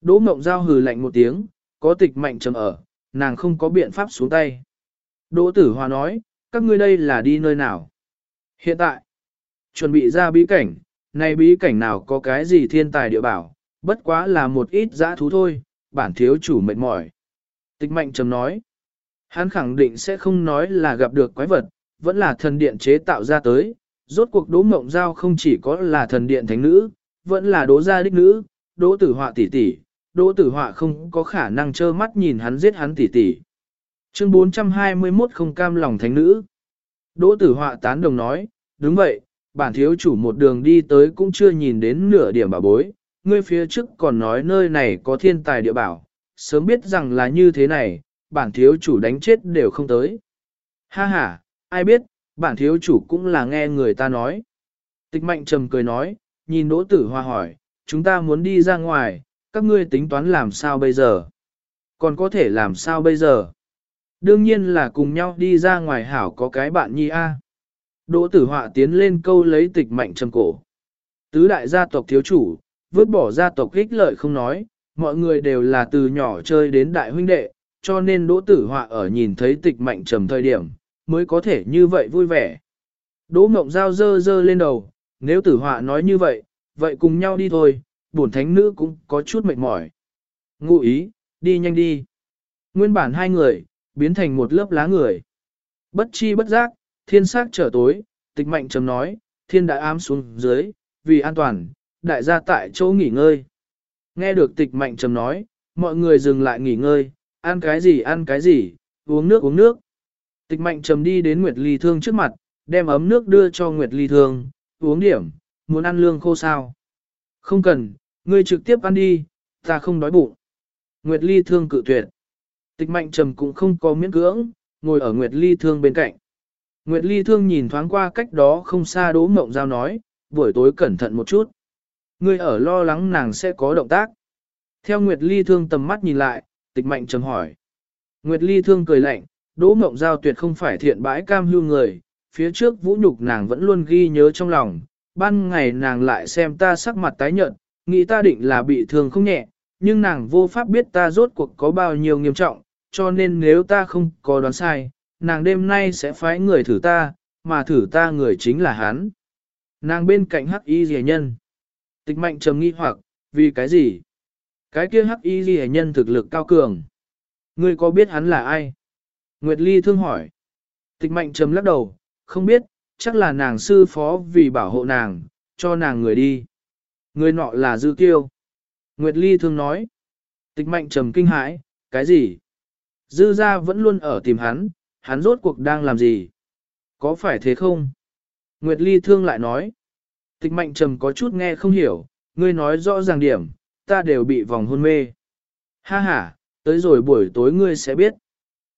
Đỗ mộng giao hừ lạnh một tiếng, có tịch mạnh trầm ở, nàng không có biện pháp xuống tay. Đỗ tử hòa nói, các ngươi đây là đi nơi nào? Hiện tại, chuẩn bị ra bí cảnh, này bí cảnh nào có cái gì thiên tài địa bảo, bất quá là một ít dã thú thôi, bản thiếu chủ mệt mỏi. Tịch mạnh trầm nói, hắn khẳng định sẽ không nói là gặp được quái vật, vẫn là thần điện chế tạo ra tới, rốt cuộc đỗ mộng giao không chỉ có là thần điện thánh nữ, vẫn là đỗ gia đích nữ, đỗ tử họa tỷ tỷ, đỗ tử họa không có khả năng trơ mắt nhìn hắn giết hắn tỷ tỷ. Chương 421 không cam lòng thánh nữ. Đỗ tử họa tán đồng nói, đúng vậy, bản thiếu chủ một đường đi tới cũng chưa nhìn đến nửa điểm bảo bối, ngươi phía trước còn nói nơi này có thiên tài địa bảo, sớm biết rằng là như thế này, bản thiếu chủ đánh chết đều không tới. Ha ha, ai biết, bản thiếu chủ cũng là nghe người ta nói. Tịch mạnh trầm cười nói, nhìn đỗ tử hoa hỏi, chúng ta muốn đi ra ngoài, các ngươi tính toán làm sao bây giờ? Còn có thể làm sao bây giờ? Đương nhiên là cùng nhau đi ra ngoài hảo có cái bạn nhi a. Đỗ tử họa tiến lên câu lấy tịch mạnh trầm cổ. Tứ đại gia tộc thiếu chủ, vứt bỏ gia tộc ích lợi không nói, mọi người đều là từ nhỏ chơi đến đại huynh đệ, cho nên đỗ tử họa ở nhìn thấy tịch mạnh trầm thời điểm, mới có thể như vậy vui vẻ. Đỗ mộng giao dơ dơ lên đầu, nếu tử họa nói như vậy, vậy cùng nhau đi thôi, bổn thánh nữ cũng có chút mệt mỏi. Ngụ ý, đi nhanh đi. Nguyên bản hai người, biến thành một lớp lá người. Bất chi bất giác, thiên sát trở tối, tịch mạnh trầm nói, thiên đã ám xuống dưới, vì an toàn, đại gia tại chỗ nghỉ ngơi. Nghe được tịch mạnh trầm nói, mọi người dừng lại nghỉ ngơi, ăn cái gì ăn cái gì, uống nước uống nước. Tịch mạnh trầm đi đến Nguyệt Ly Thương trước mặt, đem ấm nước đưa cho Nguyệt Ly Thương, uống điểm, muốn ăn lương khô sao. Không cần, ngươi trực tiếp ăn đi, ta không đói bụng. Nguyệt Ly Thương cự tuyệt. Tịch mạnh trầm cũng không có miễn cưỡng, ngồi ở Nguyệt Ly Thương bên cạnh. Nguyệt Ly Thương nhìn thoáng qua cách đó không xa Đỗ Mộng Giao nói, buổi tối cẩn thận một chút. Ngươi ở lo lắng nàng sẽ có động tác. Theo Nguyệt Ly Thương tầm mắt nhìn lại, tịch mạnh Trầm hỏi. Nguyệt Ly Thương cười lạnh, Đỗ Mộng Giao tuyệt không phải thiện bãi cam hưu người, phía trước vũ nhục nàng vẫn luôn ghi nhớ trong lòng, ban ngày nàng lại xem ta sắc mặt tái nhợt, nghĩ ta định là bị thương không nhẹ, nhưng nàng vô pháp biết ta rốt cuộc có bao nhiêu nghiêm trọng, cho nên nếu ta không có đoán sai, nàng đêm nay sẽ phái người thử ta, mà thử ta người chính là hắn. Nàng bên cạnh hắc y rẻ nhân. Tịch mạnh trầm nghi hoặc, vì cái gì? Cái kia hắc y rẻ nhân thực lực cao cường. Ngươi có biết hắn là ai? Nguyệt Ly thương hỏi. Tịch mạnh trầm lắc đầu, không biết, chắc là nàng sư phó vì bảo hộ nàng, cho nàng người đi. Người nọ là Dư Kiêu. Nguyệt Ly thương nói. Tịch mạnh trầm kinh hãi, cái gì? Dư gia vẫn luôn ở tìm hắn, hắn rốt cuộc đang làm gì? Có phải thế không? Nguyệt Ly thương lại nói. Tịch mạnh trầm có chút nghe không hiểu, ngươi nói rõ ràng điểm, ta đều bị vòng hôn mê. Ha ha, tới rồi buổi tối ngươi sẽ biết.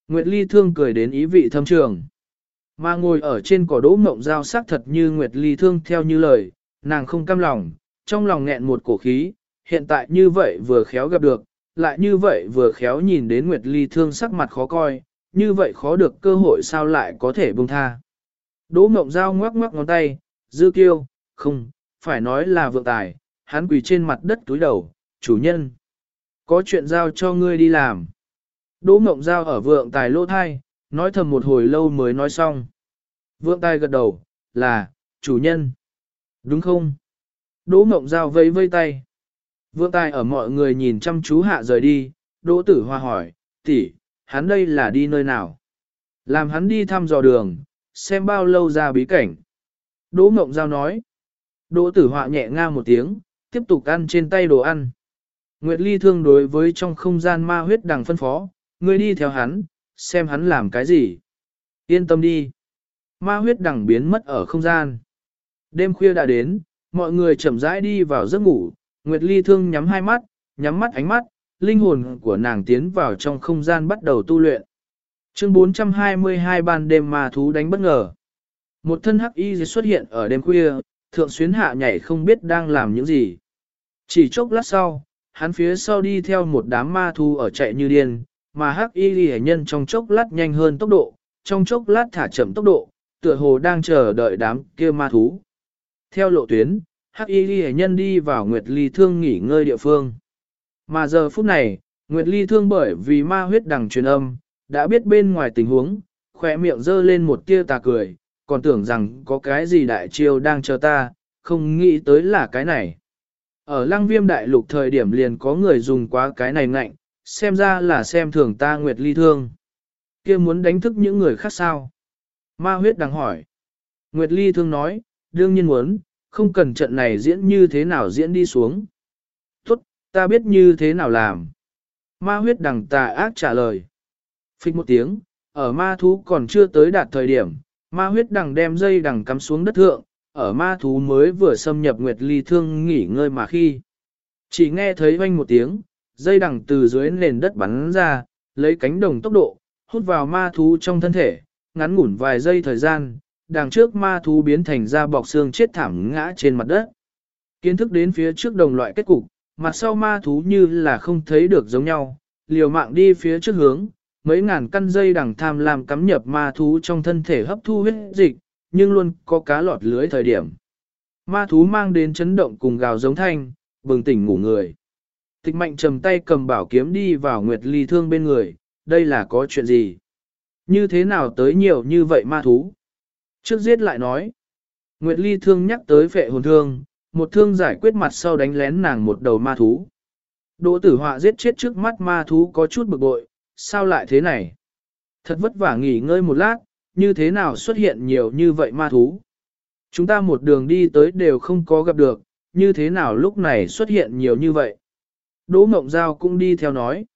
Nguyệt Ly thương cười đến ý vị thâm trường. Mà ngồi ở trên cỏ đỗ mộng giao sắc thật như Nguyệt Ly thương theo như lời, nàng không cam lòng, trong lòng nghẹn một cổ khí, hiện tại như vậy vừa khéo gặp được, lại như vậy vừa khéo nhìn đến Nguyệt Ly thương sắc mặt khó coi, như vậy khó được cơ hội sao lại có thể buông tha. Đỗ mộng giao ngoắc ngoắc ngón tay, dư kiêu, không, phải nói là vượng tài, hắn quỳ trên mặt đất túi đầu, chủ nhân. Có chuyện giao cho ngươi đi làm. Đỗ mộng giao ở vượng tài lỗ thai, nói thầm một hồi lâu mới nói xong. Vượng tay gật đầu, là, chủ nhân. Đúng không? Đỗ mộng giao vây vây tay. Vượng tay ở mọi người nhìn chăm chú hạ rời đi, Đỗ tử hoa hỏi, tỷ, hắn đây là đi nơi nào? Làm hắn đi thăm dò đường, xem bao lâu ra bí cảnh. Đỗ mộng giao nói. Đỗ tử họa nhẹ nga một tiếng, tiếp tục ăn trên tay đồ ăn. Nguyệt Ly thương đối với trong không gian ma huyết đằng phân phó, ngươi đi theo hắn, xem hắn làm cái gì. Yên tâm đi. Ma huyết đằng biến mất ở không gian. Đêm khuya đã đến, mọi người chậm rãi đi vào giấc ngủ, Nguyệt Ly thương nhắm hai mắt, nhắm mắt ánh mắt, linh hồn của nàng tiến vào trong không gian bắt đầu tu luyện. Chương 422 ban đêm ma thú đánh bất ngờ. Một thân hắc y xuất hiện ở đêm khuya, thượng xuyến hạ nhảy không biết đang làm những gì. Chỉ chốc lát sau, hắn phía sau đi theo một đám ma thú ở chạy như điên, mà hắc y ghi nhân trong chốc lát nhanh hơn tốc độ, trong chốc lát thả chậm tốc độ, tựa hồ đang chờ đợi đám kia ma thú. Theo lộ tuyến, hắc y ghi nhân đi vào Nguyệt Ly Thương nghỉ ngơi địa phương. Mà giờ phút này, Nguyệt Ly Thương bởi vì ma huyết đằng truyền âm, đã biết bên ngoài tình huống, khỏe miệng dơ lên một tia tà cười, còn tưởng rằng có cái gì đại chiêu đang chờ ta, không nghĩ tới là cái này. Ở lăng viêm đại lục thời điểm liền có người dùng quá cái này ngạnh, xem ra là xem thường ta nguyệt ly thương. kia muốn đánh thức những người khác sao? Ma huyết đang hỏi. Nguyệt ly thương nói, đương nhiên muốn, không cần trận này diễn như thế nào diễn đi xuống. Tốt, ta biết như thế nào làm. Ma huyết đằng tà ác trả lời. Phích một tiếng, ở ma thú còn chưa tới đạt thời điểm, ma huyết đằng đem dây đằng cắm xuống đất thượng, ở ma thú mới vừa xâm nhập nguyệt ly thương nghỉ ngơi mà khi. Chỉ nghe thấy vang một tiếng, dây đằng từ dưới nền đất bắn ra, lấy cánh đồng tốc độ, hút vào ma thú trong thân thể, ngắn ngủn vài giây thời gian, đằng trước ma thú biến thành ra bọc xương chết thảm ngã trên mặt đất. Kiến thức đến phía trước đồng loại kết cục, mặt sau ma thú như là không thấy được giống nhau, liều mạng đi phía trước hướng, mấy ngàn căn dây đằng tham làm cắm nhập ma thú trong thân thể hấp thu huyết dịch, nhưng luôn có cá lọt lưới thời điểm. Ma thú mang đến chấn động cùng gào giống thanh, bừng tỉnh ngủ người. Tịch mạnh trầm tay cầm bảo kiếm đi vào Nguyệt Ly Thương bên người, đây là có chuyện gì? Như thế nào tới nhiều như vậy ma thú? Trước giết lại nói. Nguyệt Ly Thương nhắc tới phệ hồn thương, một thương giải quyết mặt sau đánh lén nàng một đầu ma thú. Đỗ tử họa giết chết trước mắt ma thú có chút bực bội, sao lại thế này? Thật vất vả nghỉ ngơi một lát, như thế nào xuất hiện nhiều như vậy ma thú? Chúng ta một đường đi tới đều không có gặp được, như thế nào lúc này xuất hiện nhiều như vậy? Đỗ Mộng Giao cũng đi theo nói.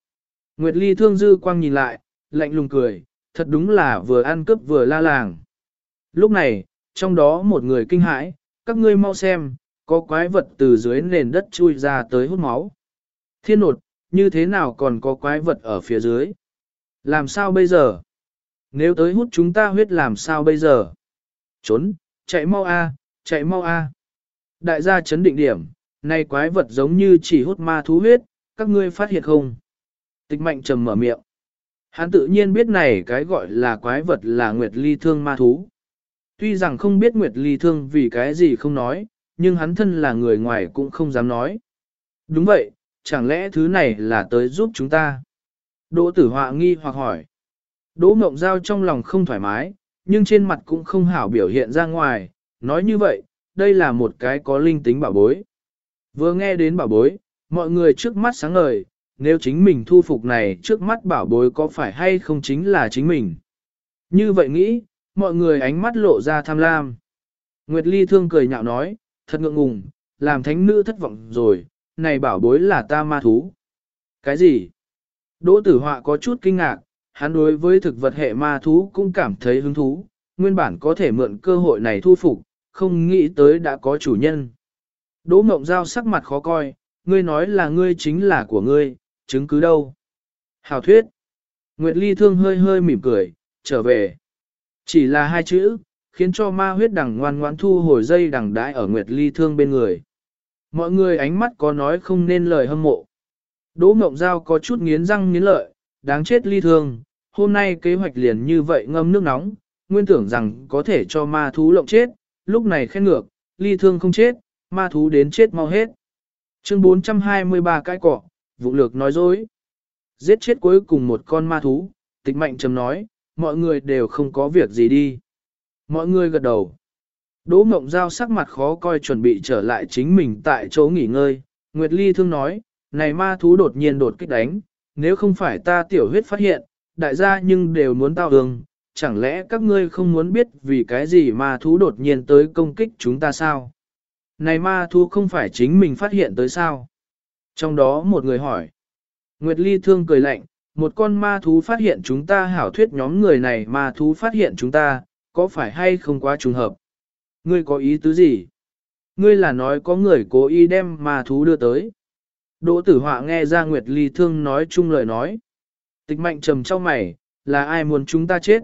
Nguyệt Ly thương dư quang nhìn lại, lạnh lùng cười, thật đúng là vừa ăn cướp vừa la làng. Lúc này, trong đó một người kinh hãi, các ngươi mau xem, có quái vật từ dưới nền đất chui ra tới hút máu. Thiên nột, như thế nào còn có quái vật ở phía dưới? Làm sao bây giờ? Nếu tới hút chúng ta huyết làm sao bây giờ? Trốn, chạy mau a, chạy mau a. Đại gia chấn định điểm, này quái vật giống như chỉ hút ma thú huyết, các ngươi phát hiện không? Tịch mạnh trầm mở miệng. Hắn tự nhiên biết này cái gọi là quái vật là Nguyệt Ly Thương ma thú. Tuy rằng không biết Nguyệt Ly Thương vì cái gì không nói, nhưng hắn thân là người ngoài cũng không dám nói. Đúng vậy, chẳng lẽ thứ này là tới giúp chúng ta? Đỗ tử họa nghi hoặc hỏi. Đỗ mộng giao trong lòng không thoải mái, nhưng trên mặt cũng không hảo biểu hiện ra ngoài, nói như vậy, đây là một cái có linh tính bảo bối. Vừa nghe đến bảo bối, mọi người trước mắt sáng ngời, nếu chính mình thu phục này trước mắt bảo bối có phải hay không chính là chính mình. Như vậy nghĩ, mọi người ánh mắt lộ ra tham lam. Nguyệt Ly thương cười nhạo nói, thật ngượng ngùng, làm thánh nữ thất vọng rồi, này bảo bối là ta ma thú. Cái gì? Đỗ tử họa có chút kinh ngạc, hắn đối với thực vật hệ ma thú cũng cảm thấy hứng thú, nguyên bản có thể mượn cơ hội này thu phục, không nghĩ tới đã có chủ nhân. Đỗ mộng giao sắc mặt khó coi, ngươi nói là ngươi chính là của ngươi, chứng cứ đâu? Hào thuyết. Nguyệt Ly thương hơi hơi mỉm cười, trở về. Chỉ là hai chữ, khiến cho ma huyết đằng ngoan ngoãn thu hồi dây đằng đãi ở Nguyệt Ly thương bên người. Mọi người ánh mắt có nói không nên lời hâm mộ. Đỗ Mộng Giao có chút nghiến răng nghiến lợi, đáng chết ly thương, hôm nay kế hoạch liền như vậy ngâm nước nóng, nguyên tưởng rằng có thể cho ma thú lộng chết, lúc này khen ngược, ly thương không chết, ma thú đến chết mau hết. Chương 423 cái cọ, vụ lược nói dối. Giết chết cuối cùng một con ma thú, tịch mạnh trầm nói, mọi người đều không có việc gì đi. Mọi người gật đầu. Đỗ Mộng Giao sắc mặt khó coi chuẩn bị trở lại chính mình tại chỗ nghỉ ngơi. Nguyệt Ly thương nói, này ma thú đột nhiên đột kích đánh, nếu không phải ta tiểu huyết phát hiện, đại gia nhưng đều muốn tao hương, chẳng lẽ các ngươi không muốn biết vì cái gì ma thú đột nhiên tới công kích chúng ta sao? Này ma thú không phải chính mình phát hiện tới sao? Trong đó một người hỏi. Nguyệt Ly thương cười lạnh, một con ma thú phát hiện chúng ta hảo thuyết nhóm người này ma thú phát hiện chúng ta, có phải hay không quá trùng hợp? Ngươi có ý tứ gì? Ngươi là nói có người cố ý đem ma thú đưa tới. Đỗ tử họa nghe ra Nguyệt Ly thương nói chung lời nói. Tịch mạnh trầm trong mày, là ai muốn chúng ta chết?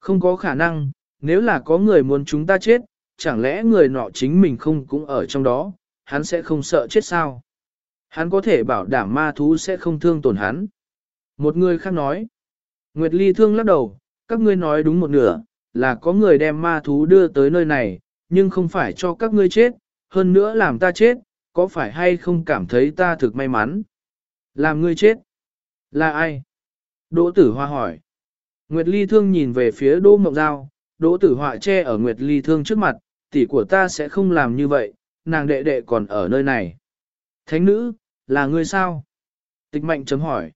Không có khả năng, nếu là có người muốn chúng ta chết, chẳng lẽ người nọ chính mình không cũng ở trong đó, hắn sẽ không sợ chết sao? Hắn có thể bảo đảm ma thú sẽ không thương tổn hắn. Một người khác nói, Nguyệt Ly thương lắc đầu, các ngươi nói đúng một nửa, là có người đem ma thú đưa tới nơi này, nhưng không phải cho các ngươi chết, hơn nữa làm ta chết, có phải hay không cảm thấy ta thực may mắn? Làm ngươi chết? Là ai? Đỗ tử hoa hỏi. Nguyệt Ly Thương nhìn về phía Đỗ Mộng Giao, Đỗ tử họa che ở Nguyệt Ly Thương trước mặt, tỷ của ta sẽ không làm như vậy, nàng đệ đệ còn ở nơi này. Thánh nữ, là ngươi sao? Tịch mạnh chấm hỏi.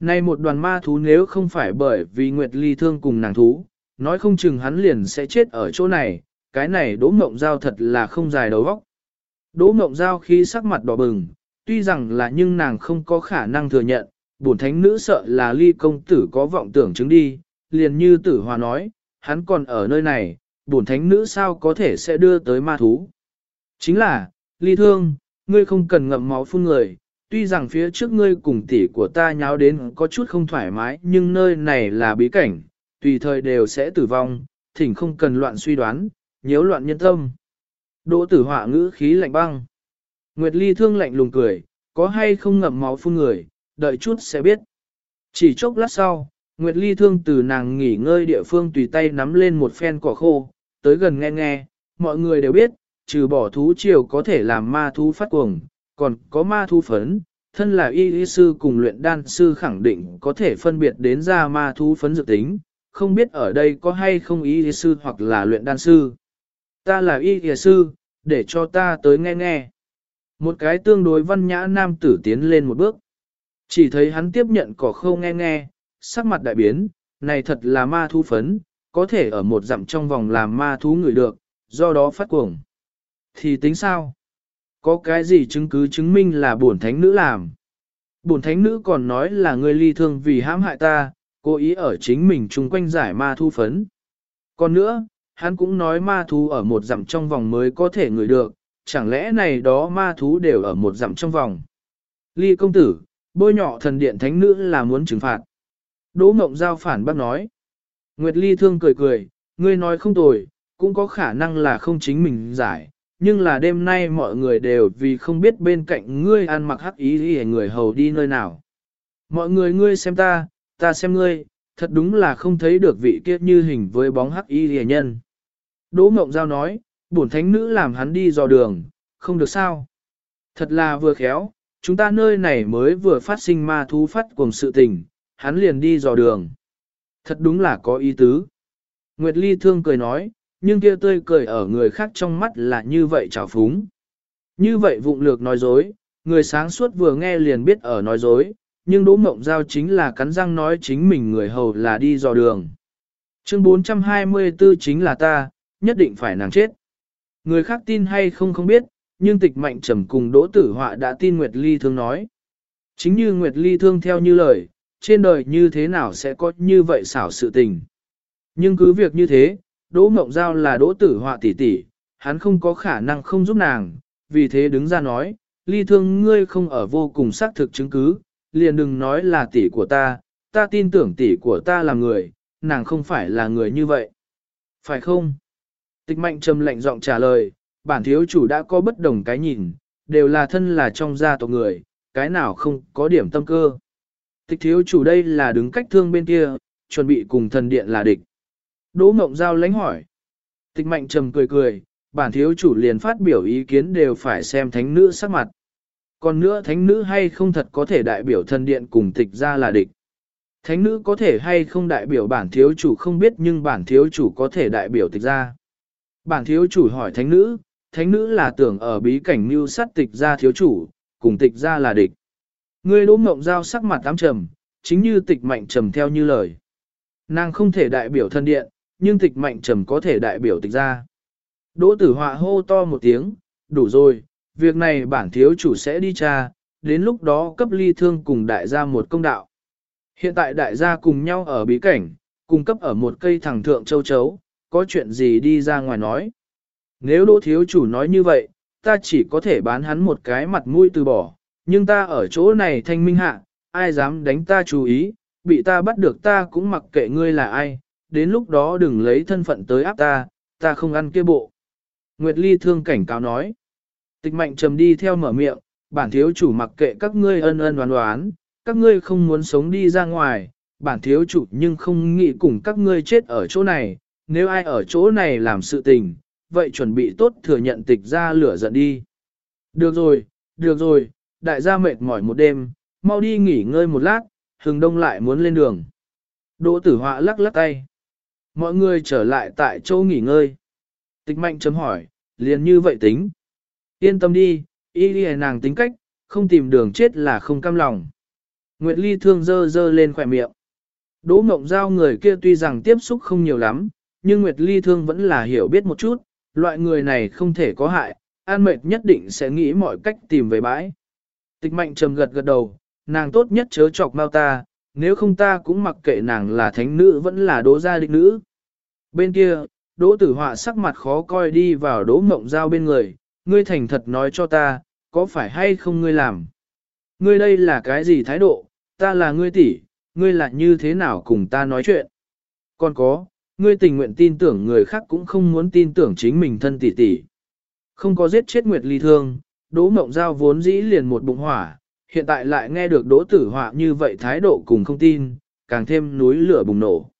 Nay một đoàn ma thú nếu không phải bởi vì Nguyệt Ly Thương cùng nàng thú, nói không chừng hắn liền sẽ chết ở chỗ này, cái này Đỗ Mộng Giao thật là không dài đầu óc. Đỗ Mộng Giao khi sắc mặt đỏ bừng, tuy rằng là nhưng nàng không có khả năng thừa nhận, bổn thánh nữ sợ là ly công tử có vọng tưởng chứng đi, liền như tử hòa nói, hắn còn ở nơi này, bổn thánh nữ sao có thể sẽ đưa tới ma thú. Chính là, ly thương, ngươi không cần ngậm máu phun người, tuy rằng phía trước ngươi cùng tỷ của ta nháo đến có chút không thoải mái nhưng nơi này là bí cảnh, tùy thời đều sẽ tử vong, thỉnh không cần loạn suy đoán, nhiễu loạn nhân tâm. Đỗ tử họa ngữ khí lạnh băng. Nguyệt Ly thương lạnh lùng cười, có hay không ngậm máu phun người, đợi chút sẽ biết. Chỉ chốc lát sau, Nguyệt Ly thương từ nàng nghỉ ngơi địa phương tùy tay nắm lên một phen cỏ khô, tới gần nghe nghe, mọi người đều biết, trừ bỏ thú triều có thể làm ma thú phát cuồng, còn có ma thú phấn, thân là y lý sư cùng luyện đan sư khẳng định có thể phân biệt đến ra ma thú phấn dự tính, không biết ở đây có hay không y lý sư hoặc là luyện đan sư. Ta là y lý sư, để cho ta tới nghe nghe. Một cái tương đối văn nhã nam tử tiến lên một bước. Chỉ thấy hắn tiếp nhận cỏ khâu nghe nghe, sắc mặt đại biến, này thật là ma thú phấn, có thể ở một dặm trong vòng làm ma thú người được, do đó phát cuồng. Thì tính sao? Có cái gì chứng cứ chứng minh là bổn thánh nữ làm? Bổn thánh nữ còn nói là người ly thương vì hãm hại ta, cố ý ở chính mình chung quanh giải ma thu phấn. Còn nữa, hắn cũng nói ma thú ở một dặm trong vòng mới có thể ngửi được, chẳng lẽ này đó ma thú đều ở một dặm trong vòng. Ly công tử, bôi nhọ thần điện thánh nữ là muốn trừng phạt. Đỗ mộng giao phản bác nói. Nguyệt Ly thương cười cười, ngươi nói không tồi, cũng có khả năng là không chính mình giải, nhưng là đêm nay mọi người đều vì không biết bên cạnh ngươi ăn mặc hắc ý gì người hầu đi nơi nào. Mọi người ngươi xem ta, ta xem ngươi, thật đúng là không thấy được vị kia như hình với bóng hắc ý gì nhân. Đỗ Mộng Giao nói, bổn thánh nữ làm hắn đi dò đường, không được sao. Thật là vừa khéo, chúng ta nơi này mới vừa phát sinh ma thú phát cùng sự tình, hắn liền đi dò đường. Thật đúng là có ý tứ. Nguyệt Ly thương cười nói, nhưng kia tươi cười ở người khác trong mắt là như vậy trào phúng. Như vậy vụng lược nói dối, người sáng suốt vừa nghe liền biết ở nói dối, nhưng Đỗ Mộng Giao chính là cắn răng nói chính mình người hầu là đi dò đường. Chương 424 chính là ta, nhất định phải nàng chết. Người khác tin hay không không biết, nhưng tịch mạnh trầm cùng Đỗ Tử Họa đã tin Nguyệt Ly Thương nói. Chính như Nguyệt Ly Thương theo như lời, trên đời như thế nào sẽ có như vậy xảo sự tình. Nhưng cứ việc như thế, Đỗ Mộng Giao là Đỗ Tử Họa tỷ tỷ, hắn không có khả năng không giúp nàng, vì thế đứng ra nói, Ly Thương ngươi không ở vô cùng xác thực chứng cứ, liền đừng nói là tỷ của ta, ta tin tưởng tỷ của ta là người, nàng không phải là người như vậy. Phải không? Tịch mạnh trầm lạnh giọng trả lời, bản thiếu chủ đã có bất đồng cái nhìn, đều là thân là trong gia tộc người, cái nào không có điểm tâm cơ. Tịch thiếu chủ đây là đứng cách thương bên kia, chuẩn bị cùng thần điện là địch. Đỗ mộng giao lánh hỏi. Tịch mạnh trầm cười cười, bản thiếu chủ liền phát biểu ý kiến đều phải xem thánh nữ sắc mặt. Còn nữa thánh nữ hay không thật có thể đại biểu thần điện cùng tịch ra là địch. Thánh nữ có thể hay không đại biểu bản thiếu chủ không biết nhưng bản thiếu chủ có thể đại biểu tịch ra. Bản thiếu chủ hỏi thánh nữ, thánh nữ là tưởng ở bí cảnh mưu sát tịch ra thiếu chủ, cùng tịch ra là địch. Ngươi đỗ mộng giao sắc mặt tám trầm, chính như tịch mạnh trầm theo như lời. Nàng không thể đại biểu thân điện, nhưng tịch mạnh trầm có thể đại biểu tịch ra. Đỗ tử họa hô to một tiếng, đủ rồi, việc này bản thiếu chủ sẽ đi tra, đến lúc đó cấp ly thương cùng đại gia một công đạo. Hiện tại đại gia cùng nhau ở bí cảnh, cùng cấp ở một cây thẳng thượng châu chấu, có chuyện gì đi ra ngoài nói. Nếu đỗ thiếu chủ nói như vậy, ta chỉ có thể bán hắn một cái mặt mũi từ bỏ, nhưng ta ở chỗ này thanh minh hạ, ai dám đánh ta chú ý, bị ta bắt được ta cũng mặc kệ ngươi là ai, đến lúc đó đừng lấy thân phận tới áp ta, ta không ăn kia bộ. Nguyệt Ly thương cảnh cáo nói. Tịch mạnh trầm đi theo mở miệng, bản thiếu chủ mặc kệ các ngươi ân ân đoán đoán, các ngươi không muốn sống đi ra ngoài, bản thiếu chủ nhưng không nghĩ cùng các ngươi chết ở chỗ này, nếu ai ở chỗ này làm sự tình, vậy chuẩn bị tốt thừa nhận tịch ra lửa giận đi. Được rồi, được rồi, đại gia mệt mỏi một đêm, mau đi nghỉ ngơi một lát, hừng đông lại muốn lên đường. Đỗ tử họa lắc lắc tay. Mọi người trở lại tại chỗ nghỉ ngơi. Tịch mạnh chấm hỏi, liền như vậy tính. Yên tâm đi, y đi nàng tính cách, không tìm đường chết là không cam lòng. Nguyệt Ly thương dơ dơ lên khỏe miệng. Đỗ mộng giao người kia tuy rằng tiếp xúc không nhiều lắm, nhưng Nguyệt Ly thương vẫn là hiểu biết một chút, loại người này không thể có hại, an mệt nhất định sẽ nghĩ mọi cách tìm về bãi. Tịch mạnh trầm gật gật đầu, nàng tốt nhất chớ chọc mau ta, nếu không ta cũng mặc kệ nàng là thánh nữ vẫn là đỗ gia định nữ. Bên kia, đỗ tử họa sắc mặt khó coi đi vào đỗ mộng giao bên người, ngươi thành thật nói cho ta, có phải hay không ngươi làm? Ngươi đây là cái gì thái độ, ta là ngươi tỷ, ngươi là như thế nào cùng ta nói chuyện? Còn có, ngươi tình nguyện tin tưởng người khác cũng không muốn tin tưởng chính mình thân tỷ tỷ. Không có giết chết Nguyệt Ly Thương, Đỗ Mộng Giao vốn dĩ liền một bụng hỏa, hiện tại lại nghe được Đỗ Tử Hòa như vậy thái độ cùng không tin, càng thêm núi lửa bùng nổ.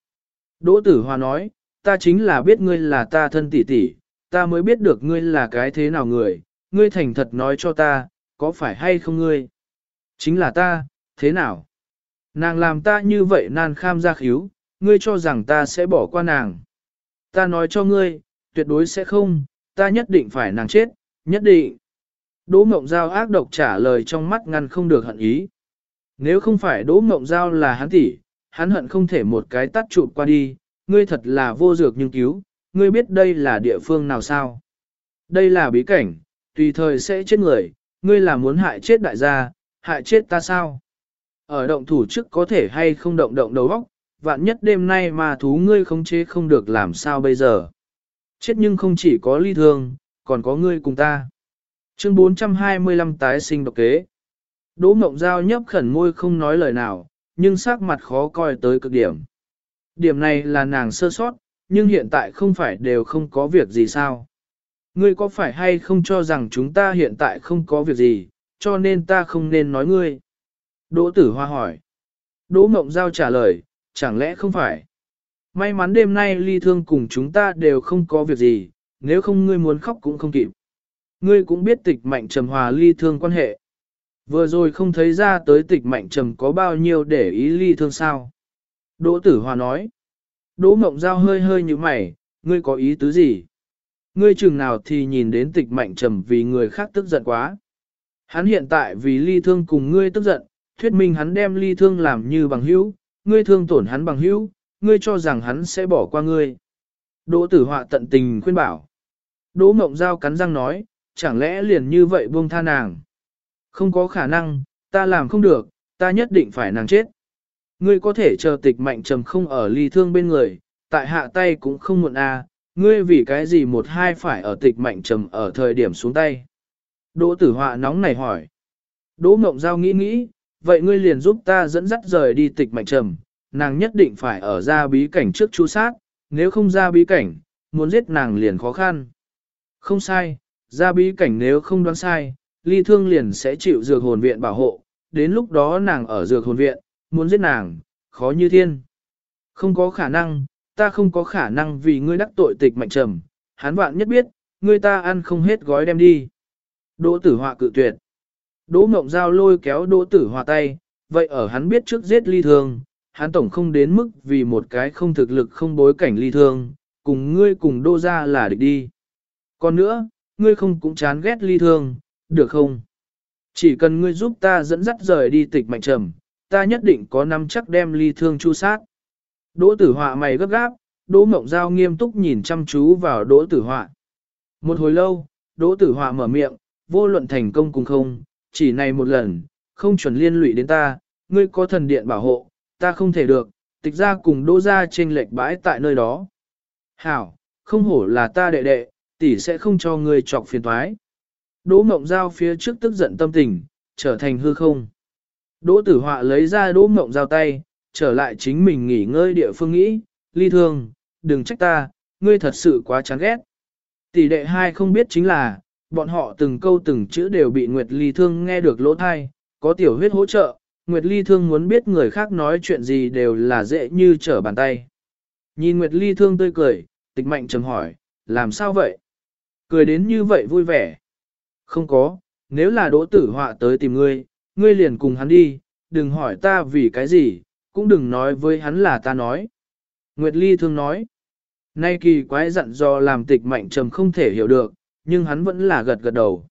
Đỗ Tử Hòa nói, ta chính là biết ngươi là ta thân tỷ tỷ, ta mới biết được ngươi là cái thế nào người, ngươi thành thật nói cho ta, có phải hay không ngươi? Chính là ta, thế nào? Nàng làm ta như vậy nan kham ra khíu, ngươi cho rằng ta sẽ bỏ qua nàng. Ta nói cho ngươi, tuyệt đối sẽ không, ta nhất định phải nàng chết, nhất định. Đỗ Mộng Giao ác độc trả lời trong mắt ngăn không được hận ý. Nếu không phải Đỗ Mộng Giao là hắn tỷ, hắn hận không thể một cái tắt chụp qua đi, ngươi thật là vô dược nhưng cứu, ngươi biết đây là địa phương nào sao? Đây là bí cảnh, tùy thời sẽ chết người, ngươi là muốn hại chết đại gia, hại chết ta sao? Ở động thủ trước có thể hay không động động đầu óc, vạn nhất đêm nay mà thú ngươi không chế không được làm sao bây giờ? Chết nhưng không chỉ có ly thương, còn có ngươi cùng ta. Chương 425 tái sinh độc kế. Đỗ Mộng Giao nhấp khẩn môi không nói lời nào, nhưng sắc mặt khó coi tới cực điểm. Điểm này là nàng sơ sót, nhưng hiện tại không phải đều không có việc gì sao. Ngươi có phải hay không cho rằng chúng ta hiện tại không có việc gì, cho nên ta không nên nói ngươi. Đỗ tử hoa hỏi. Đỗ mộng giao trả lời, chẳng lẽ không phải. May mắn đêm nay ly thương cùng chúng ta đều không có việc gì, nếu không ngươi muốn khóc cũng không kịp. Ngươi cũng biết tịch mạnh trầm hòa ly thương quan hệ. Vừa rồi không thấy ra tới tịch mạnh trầm có bao nhiêu để ý ly thương sao. Đỗ tử hòa nói. Đỗ mộng giao hơi hơi như mày, ngươi có ý tứ gì? Ngươi chừng nào thì nhìn đến tịch mạnh trầm vì người khác tức giận quá. Hắn hiện tại vì ly thương cùng ngươi tức giận, thuyết minh hắn đem ly thương làm như bằng hữu, ngươi thương tổn hắn bằng hữu, ngươi cho rằng hắn sẽ bỏ qua ngươi. Đỗ tử họa tận tình khuyên bảo. Đỗ mộng giao cắn răng nói, chẳng lẽ liền như vậy buông tha nàng. Không có khả năng, ta làm không được, ta nhất định phải nàng chết. Ngươi có thể chờ tịch mạnh trầm không ở ly thương bên người, tại hạ tay cũng không muộn à, ngươi vì cái gì một hai phải ở tịch mạnh trầm ở thời điểm xuống tay. Đỗ tử họa nóng này hỏi. Đỗ mộng giao nghĩ nghĩ, vậy ngươi liền giúp ta dẫn dắt rời đi tịch mạnh trầm, nàng nhất định phải ở ra bí cảnh trước chu sát, nếu không ra bí cảnh, muốn giết nàng liền khó khăn. Không sai, ra bí cảnh nếu không đoán sai, ly thương liền sẽ chịu dược hồn viện bảo hộ, đến lúc đó nàng ở dược hồn viện, muốn giết nàng, khó như thiên. Không có khả năng, ta không có khả năng vì ngươi đắc tội tịch mạnh trầm, hắn vạn nhất biết, ngươi ta ăn không hết gói đem đi. Đỗ tử họa cự tuyệt. Đỗ mộng giao lôi kéo đỗ tử họa tay, vậy ở hắn biết trước giết ly thương, hắn tổng không đến mức vì một cái không thực lực không bối cảnh ly thương, cùng ngươi cùng đô ra là địch đi. Còn nữa, ngươi không cũng chán ghét ly thương, được không? Chỉ cần ngươi giúp ta dẫn dắt rời đi tịch mạnh trầm, ta nhất định có năm chắc đem ly thương chu sát. Đỗ tử họa mày gấp gáp, đỗ mộng giao nghiêm túc nhìn chăm chú vào đỗ tử họa. Một hồi lâu, đỗ tử họa mở miệng, vô luận thành công cùng không, chỉ này một lần, không chuẩn liên lụy đến ta, ngươi có thần điện bảo hộ, ta không thể được, tịch ra cùng đỗ ra trên lệch bãi tại nơi đó. Hảo, không hổ là ta đệ đệ, tỷ sẽ không cho ngươi chọc phiền toái. Đỗ mộng giao phía trước tức giận tâm tình, trở thành hư không. Đỗ tử họa lấy ra đỗ mộng giao tay, trở lại chính mình nghỉ ngơi địa phương nghĩ, ly thương, đừng trách ta, ngươi thật sự quá chán ghét. Tỷ đệ hai không biết chính là, bọn họ từng câu từng chữ đều bị Nguyệt Ly Thương nghe được lỗ thai, có tiểu huyết hỗ trợ, Nguyệt Ly Thương muốn biết người khác nói chuyện gì đều là dễ như trở bàn tay. Nhìn Nguyệt Ly Thương tươi cười, tịch mạnh trầm hỏi, làm sao vậy? Cười đến như vậy vui vẻ. Không có, nếu là đỗ tử họa tới tìm ngươi, ngươi liền cùng hắn đi, đừng hỏi ta vì cái gì, cũng đừng nói với hắn là ta nói. Nguyệt Ly Thương nói, nay kỳ quái dặn dò làm tịch mạnh trầm không thể hiểu được, nhưng hắn vẫn là gật gật đầu.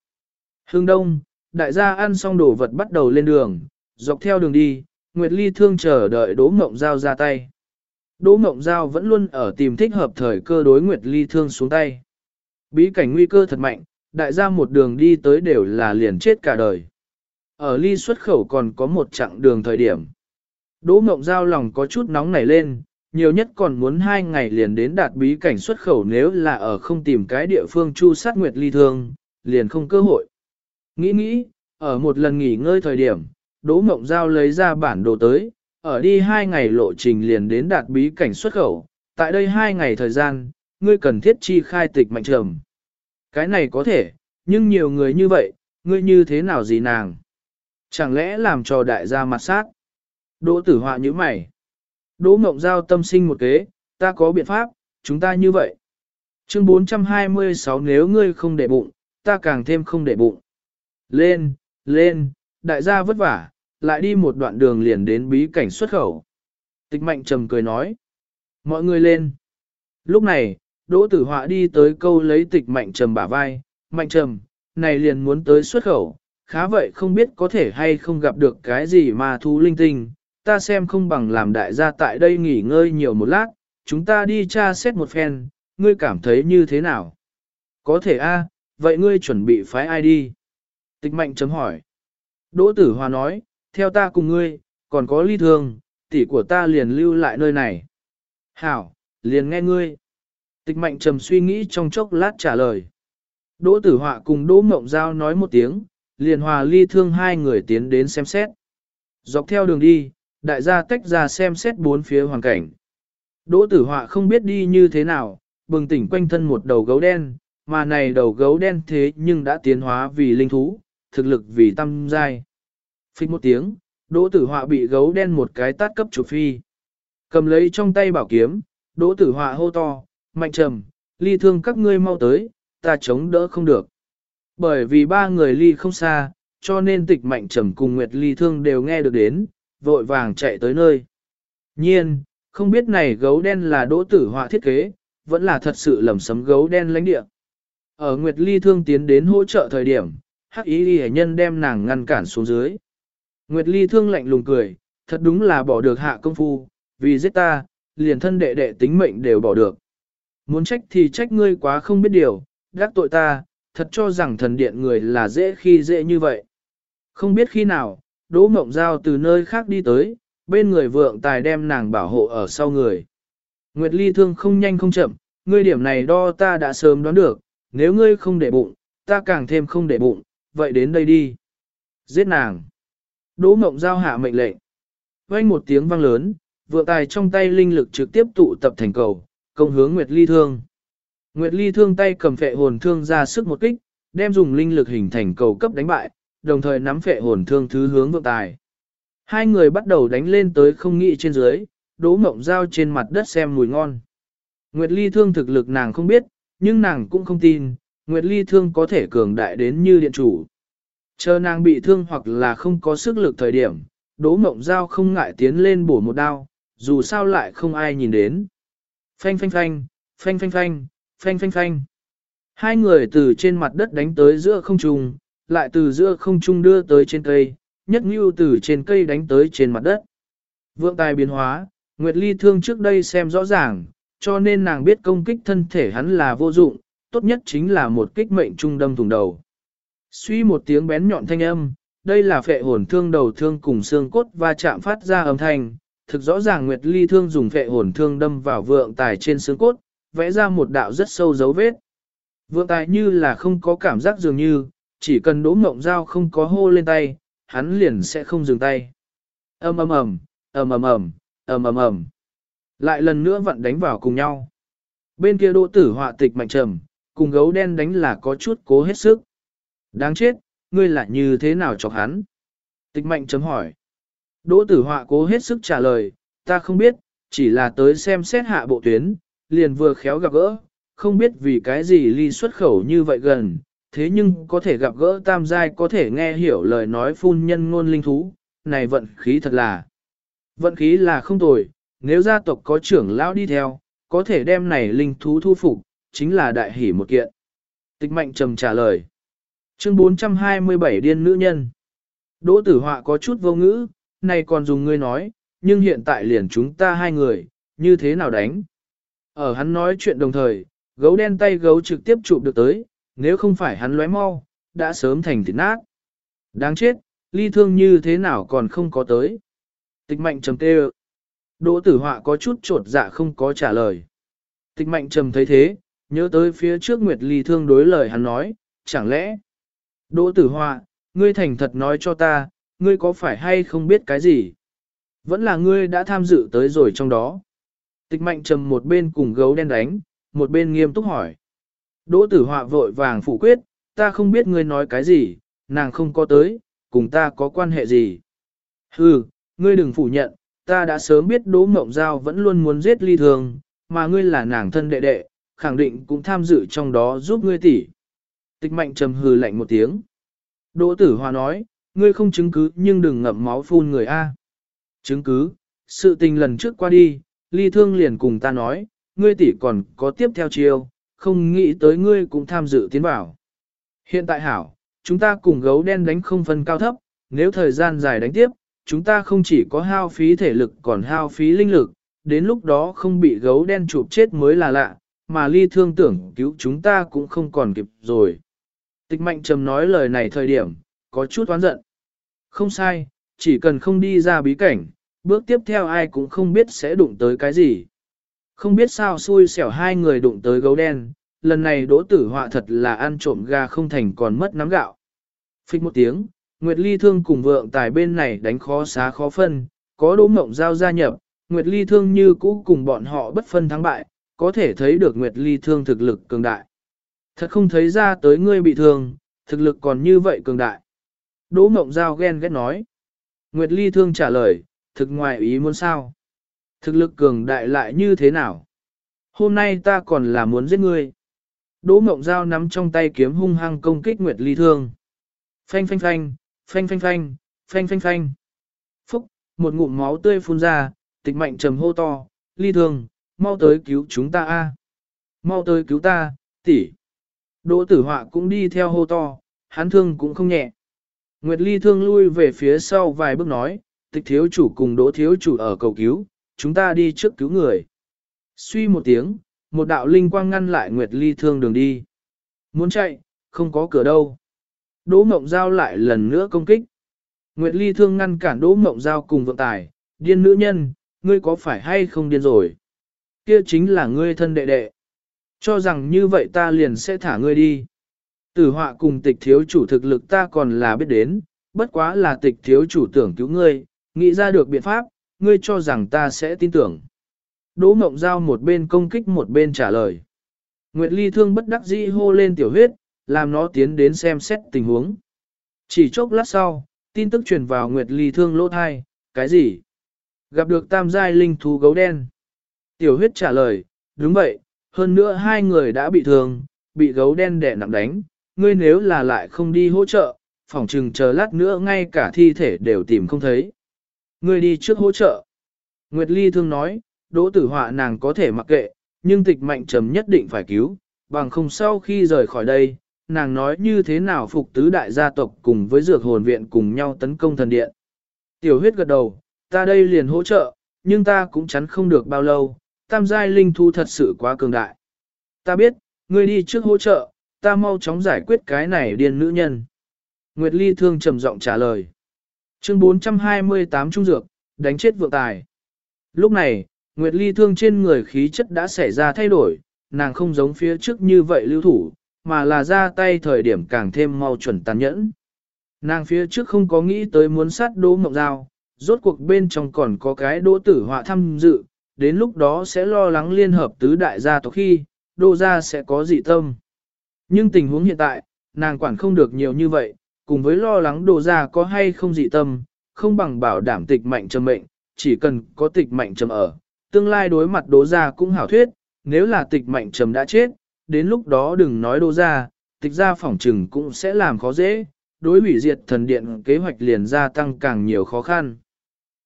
Hương đông, đại gia ăn xong đồ vật bắt đầu lên đường, dọc theo đường đi, Nguyệt Ly thương chờ đợi Đỗ Mộng Giao ra tay. Đỗ Mộng Giao vẫn luôn ở tìm thích hợp thời cơ đối Nguyệt Ly thương xuống tay. Bí cảnh nguy cơ thật mạnh, đại gia một đường đi tới đều là liền chết cả đời. Ở ly xuất khẩu còn có một chặng đường thời điểm. Đỗ Mộng Giao lòng có chút nóng nảy lên, nhiều nhất còn muốn hai ngày liền đến đạt bí cảnh xuất khẩu nếu là ở không tìm cái địa phương chu sát nguyệt ly thương, liền không cơ hội. Nghĩ nghĩ, ở một lần nghỉ ngơi thời điểm, Đỗ Mộng Giao lấy ra bản đồ tới, ở đi hai ngày lộ trình liền đến đạt bí cảnh xuất khẩu, tại đây hai ngày thời gian, ngươi cần thiết chi khai tịch mạnh trầm. Cái này có thể, nhưng nhiều người như vậy, ngươi như thế nào gì nàng? Chẳng lẽ làm cho đại gia mặt sát? Đỗ tử họa như mày. Đỗ Mộng Giao tâm sinh một kế, ta có biện pháp, chúng ta như vậy. Chương 426 nếu ngươi không để bụng, ta càng thêm không để bụng. Lên, lên, đại gia vất vả, lại đi một đoạn đường liền đến bí cảnh xuất khẩu. Tịch mạnh trầm cười nói. Mọi người lên. Lúc này, Đỗ Tử Họa đi tới câu lấy tịch mạnh trầm bả vai. Mạnh trầm, này liền muốn tới xuất khẩu, khá vậy không biết có thể hay không gặp được cái gì mà thú linh tinh, ta xem không bằng làm đại gia tại đây nghỉ ngơi nhiều một lát, chúng ta đi tra xét một phen, ngươi cảm thấy như thế nào? Có thể a, vậy ngươi chuẩn bị phái ai đi? Tịch mạnh Trầm hỏi. Đỗ tử hòa nói, theo ta cùng ngươi, còn có ly thương, tỷ của ta liền lưu lại nơi này. Hảo, liền nghe ngươi. Tịch mạnh trầm suy nghĩ trong chốc lát trả lời. Đỗ tử họa cùng Đỗ Mộng Giao nói một tiếng, liền hòa ly thương hai người tiến đến xem xét. Dọc theo đường đi, đại gia tách ra xem xét bốn phía hoàn cảnh. Đỗ tử họa không biết đi như thế nào, bừng tỉnh quanh thân một đầu gấu đen, mà này đầu gấu đen thế nhưng đã tiến hóa vì linh thú, thực lực vì tâm giai. Phích một tiếng, đỗ tử họa bị gấu đen một cái tát cấp chủ phi. Cầm lấy trong tay bảo kiếm, đỗ tử họa hô to, mạnh trầm, ly thương các ngươi mau tới, ta chống đỡ không được. Bởi vì ba người ly không xa, cho nên tịch mạnh trầm cùng Nguyệt ly thương đều nghe được đến, vội vàng chạy tới nơi. Nhiên, không biết này gấu đen là đỗ tử họa thiết kế, vẫn là thật sự lầm sấm gấu đen lãnh địa. Ở Nguyệt ly thương tiến đến hỗ trợ thời điểm, hắc ý ghi nhân đem nàng ngăn cản xuống dưới. Nguyệt ly thương lạnh lùng cười, thật đúng là bỏ được hạ công phu, vì giết ta, liền thân đệ đệ tính mệnh đều bỏ được. Muốn trách thì trách ngươi quá không biết điều, gác tội ta, thật cho rằng thần điện người là dễ khi dễ như vậy. Không biết khi nào, Đỗ Mộng Giao từ nơi khác đi tới, bên người vượng tài đem nàng bảo hộ ở sau người. Nguyệt Ly thương không nhanh không chậm, ngươi điểm này đo ta đã sớm đoán được, nếu ngươi không để bụng, ta càng thêm không để bụng, vậy đến đây đi. Giết nàng. Đỗ Mộng Giao hạ mệnh lệnh. Vang một tiếng vang lớn, vượng tài trong tay linh lực trực tiếp tụ tập thành cầu, công hướng Nguyệt Ly thương. Nguyệt Ly thương tay cầm phệ hồn thương ra sức một kích, đem dùng linh lực hình thành cầu cấp đánh bại, đồng thời nắm phệ hồn thương thứ hướng vượng tài. Hai người bắt đầu đánh lên tới không nghĩ trên dưới, đố mộng dao trên mặt đất xem mùi ngon. Nguyệt Ly thương thực lực nàng không biết, nhưng nàng cũng không tin, Nguyệt Ly thương có thể cường đại đến như điện chủ. Chờ nàng bị thương hoặc là không có sức lực thời điểm, đố mộng dao không ngại tiến lên bổ một đao, dù sao lại không ai nhìn đến. Phanh phanh phanh, phanh phanh phanh, phanh phanh phanh. Hai người từ trên mặt đất đánh tới giữa không trung, lại từ giữa không trung đưa tới trên cây, nhất như từ trên cây đánh tới trên mặt đất. Vượng tài biến hóa, Nguyệt Ly thương trước đây xem rõ ràng, cho nên nàng biết công kích thân thể hắn là vô dụng, tốt nhất chính là một kích mệnh trung đâm thùng đầu. Suy một tiếng bén nhọn thanh âm, đây là phệ hồn thương đầu thương cùng xương cốt và chạm phát ra âm thanh, thực rõ ràng Nguyệt Ly thương dùng phệ hồn thương đâm vào vượng tài trên xương cốt, vẽ ra một đạo rất sâu dấu vết. Vượng tài như là không có cảm giác dường như, chỉ cần đỗ mộng dao không có hô lên tay, hắn liền sẽ không dừng tay. ầm ầm ầm, ầm ầm ầm, ầm ầm ầm. Lại lần nữa vặn đánh vào cùng nhau. Bên kia đỗ tử họa tịch mạnh trầm, cùng gấu đen đánh là có chút cố hết sức. Đáng chết, ngươi lại như thế nào chọc hắn? Tịch mạnh chấm hỏi. Đỗ tử họa cố hết sức trả lời, ta không biết, chỉ là tới xem xét hạ bộ tuyến, liền vừa khéo gặp gỡ, không biết vì cái gì ly xuất khẩu như vậy gần, thế nhưng có thể gặp gỡ tam giai có thể nghe hiểu lời nói phun nhân ngôn linh thú, này vận khí thật là. Vận khí là không tồi, nếu gia tộc có trưởng lão đi theo, có thể đem này linh thú thu phục, chính là đại hỷ một kiện. Tịch mạnh trầm trả lời. Chương 427 điên nữ nhân. Đỗ tử họa có chút vô ngữ, này còn dùng ngươi nói, nhưng hiện tại liền chúng ta hai người, như thế nào đánh? Ở hắn nói chuyện đồng thời, gấu đen tay gấu trực tiếp chụp được tới, nếu không phải hắn lóe mau, đã sớm thành thịt nát. Đáng chết, ly thương như thế nào còn không có tới. Tịch mạnh trầm tê Đỗ tử họa có chút trột dạ không có trả lời. Tịch mạnh trầm thấy thế, nhớ tới phía trước Nguyệt ly thương đối lời hắn nói, chẳng lẽ. Đỗ tử họa, ngươi thành thật nói cho ta, ngươi có phải hay không biết cái gì? Vẫn là ngươi đã tham dự tới rồi trong đó. Tịch mạnh trầm một bên cùng gấu đen đánh, một bên nghiêm túc hỏi. Đỗ tử họa vội vàng phủ quyết, ta không biết ngươi nói cái gì, nàng không có tới, cùng ta có quan hệ gì. Hừ, ngươi đừng phủ nhận, ta đã sớm biết Đỗ Mộng Giao vẫn luôn muốn giết ly thường, mà ngươi là nàng thân đệ đệ, khẳng định cũng tham dự trong đó giúp ngươi tỷ. Tịch mạnh trầm hừ lạnh một tiếng. Đỗ tử hòa nói, ngươi không chứng cứ nhưng đừng ngậm máu phun người A. Chứng cứ, sự tình lần trước qua đi, ly thương liền cùng ta nói, ngươi tỷ còn có tiếp theo chiêu, không nghĩ tới ngươi cũng tham dự tiến vào. Hiện tại hảo, chúng ta cùng gấu đen đánh không phân cao thấp, nếu thời gian dài đánh tiếp, chúng ta không chỉ có hao phí thể lực còn hao phí linh lực, đến lúc đó không bị gấu đen chụp chết mới là lạ, mà ly thương tưởng cứu chúng ta cũng không còn kịp rồi. Tịch mạnh trầm nói lời này thời điểm, có chút oán giận. Không sai, chỉ cần không đi ra bí cảnh, bước tiếp theo ai cũng không biết sẽ đụng tới cái gì. Không biết sao xui xẻo hai người đụng tới gấu đen, lần này đỗ tử họa thật là ăn trộm gà không thành còn mất nắm gạo. Phích một tiếng, Nguyệt Ly thương cùng vượng tài bên này đánh khó xá khó phân, có đỗ mộng giao gia nhập, Nguyệt Ly Thương như cũ cùng bọn họ bất phân thắng bại, có thể thấy được Nguyệt Ly Thương thực lực cường đại. Thật không thấy ra tới ngươi bị thương, thực lực còn như vậy cường đại. Đỗ Mộng Giao ghen ghét nói. Nguyệt Ly Thương trả lời, thực ngoài ý muốn sao? Thực lực cường đại lại như thế nào? Hôm nay ta còn là muốn giết ngươi. Đỗ Mộng Giao nắm trong tay kiếm hung hăng công kích Nguyệt Ly Thương. Phanh phanh phanh, phanh phanh phanh, phanh phanh phanh. Phúc, một ngụm máu tươi phun ra, tịch mạnh trầm hô to, Ly Thương, mau tới cứu chúng ta a, Mau tới cứu ta, tỷ. Đỗ tử họa cũng đi theo hô to, hắn thương cũng không nhẹ. Nguyệt Ly thương lui về phía sau vài bước nói, tịch thiếu chủ cùng đỗ thiếu chủ ở cầu cứu, chúng ta đi trước cứu người. Suy một tiếng, một đạo linh quang ngăn lại Nguyệt Ly thương đường đi. Muốn chạy, không có cửa đâu. Đỗ Mộng Giao lại lần nữa công kích. Nguyệt Ly thương ngăn cản Đỗ Mộng Giao cùng vượng tài, điên nữ nhân, ngươi có phải hay không điên rồi? Kia chính là ngươi thân đệ đệ. Cho rằng như vậy ta liền sẽ thả ngươi đi. Tử họa cùng tịch thiếu chủ thực lực ta còn là biết đến, bất quá là tịch thiếu chủ tưởng cứu ngươi, nghĩ ra được biện pháp, ngươi cho rằng ta sẽ tin tưởng. Đỗ Mộng Giao một bên công kích một bên trả lời. Nguyệt Ly thương bất đắc dĩ hô lên tiểu huyết, làm nó tiến đến xem xét tình huống. Chỉ chốc lát sau, tin tức truyền vào Nguyệt Ly thương lỗ thai, cái gì? Gặp được tam giai linh thú gấu đen. Tiểu huyết trả lời, đúng vậy, hơn nữa hai người đã bị thương, bị gấu đen đẻ nặng đánh, ngươi nếu là lại không đi hỗ trợ, phỏng chừng chờ lát nữa ngay cả thi thể đều tìm không thấy. Ngươi đi trước hỗ trợ. Nguyệt Ly thương nói, đỗ tử họa nàng có thể mặc kệ, nhưng tịch mạnh trầm nhất định phải cứu, bằng không sau khi rời khỏi đây, nàng nói như thế nào phục tứ đại gia tộc cùng với dược hồn viện cùng nhau tấn công thần điện. Tiểu huyết gật đầu, ta đây liền hỗ trợ, nhưng ta cũng chắn không được bao lâu, tam giai linh thu thật sự quá cường đại. Ta biết, ngươi đi trước hỗ trợ, ta mau chóng giải quyết cái này điên nữ nhân. Nguyệt Ly thương trầm giọng trả lời. Chương 428 Trung Dược, đánh chết vượng tài. Lúc này, Nguyệt Ly thương trên người khí chất đã xảy ra thay đổi, nàng không giống phía trước như vậy lưu thủ, mà là ra tay thời điểm càng thêm mau chuẩn tàn nhẫn. Nàng phía trước không có nghĩ tới muốn sát đỗ mộng dao, rốt cuộc bên trong còn có cái đỗ tử họa tham dự, đến lúc đó sẽ lo lắng liên hợp tứ đại gia tộc khi, đô gia sẽ có dị tâm. Nhưng tình huống hiện tại, nàng quản không được nhiều như vậy, cùng với lo lắng đồ gia có hay không dị tâm, không bằng bảo đảm tịch mạnh trầm mệnh, chỉ cần có tịch mạnh trầm ở, tương lai đối mặt đô gia cũng hảo thuyết, nếu là tịch mạnh trầm đã chết, đến lúc đó đừng nói đô gia, tịch gia phỏng trừng cũng sẽ làm khó dễ, đối hủy diệt thần điện kế hoạch liền gia tăng càng nhiều khó khăn.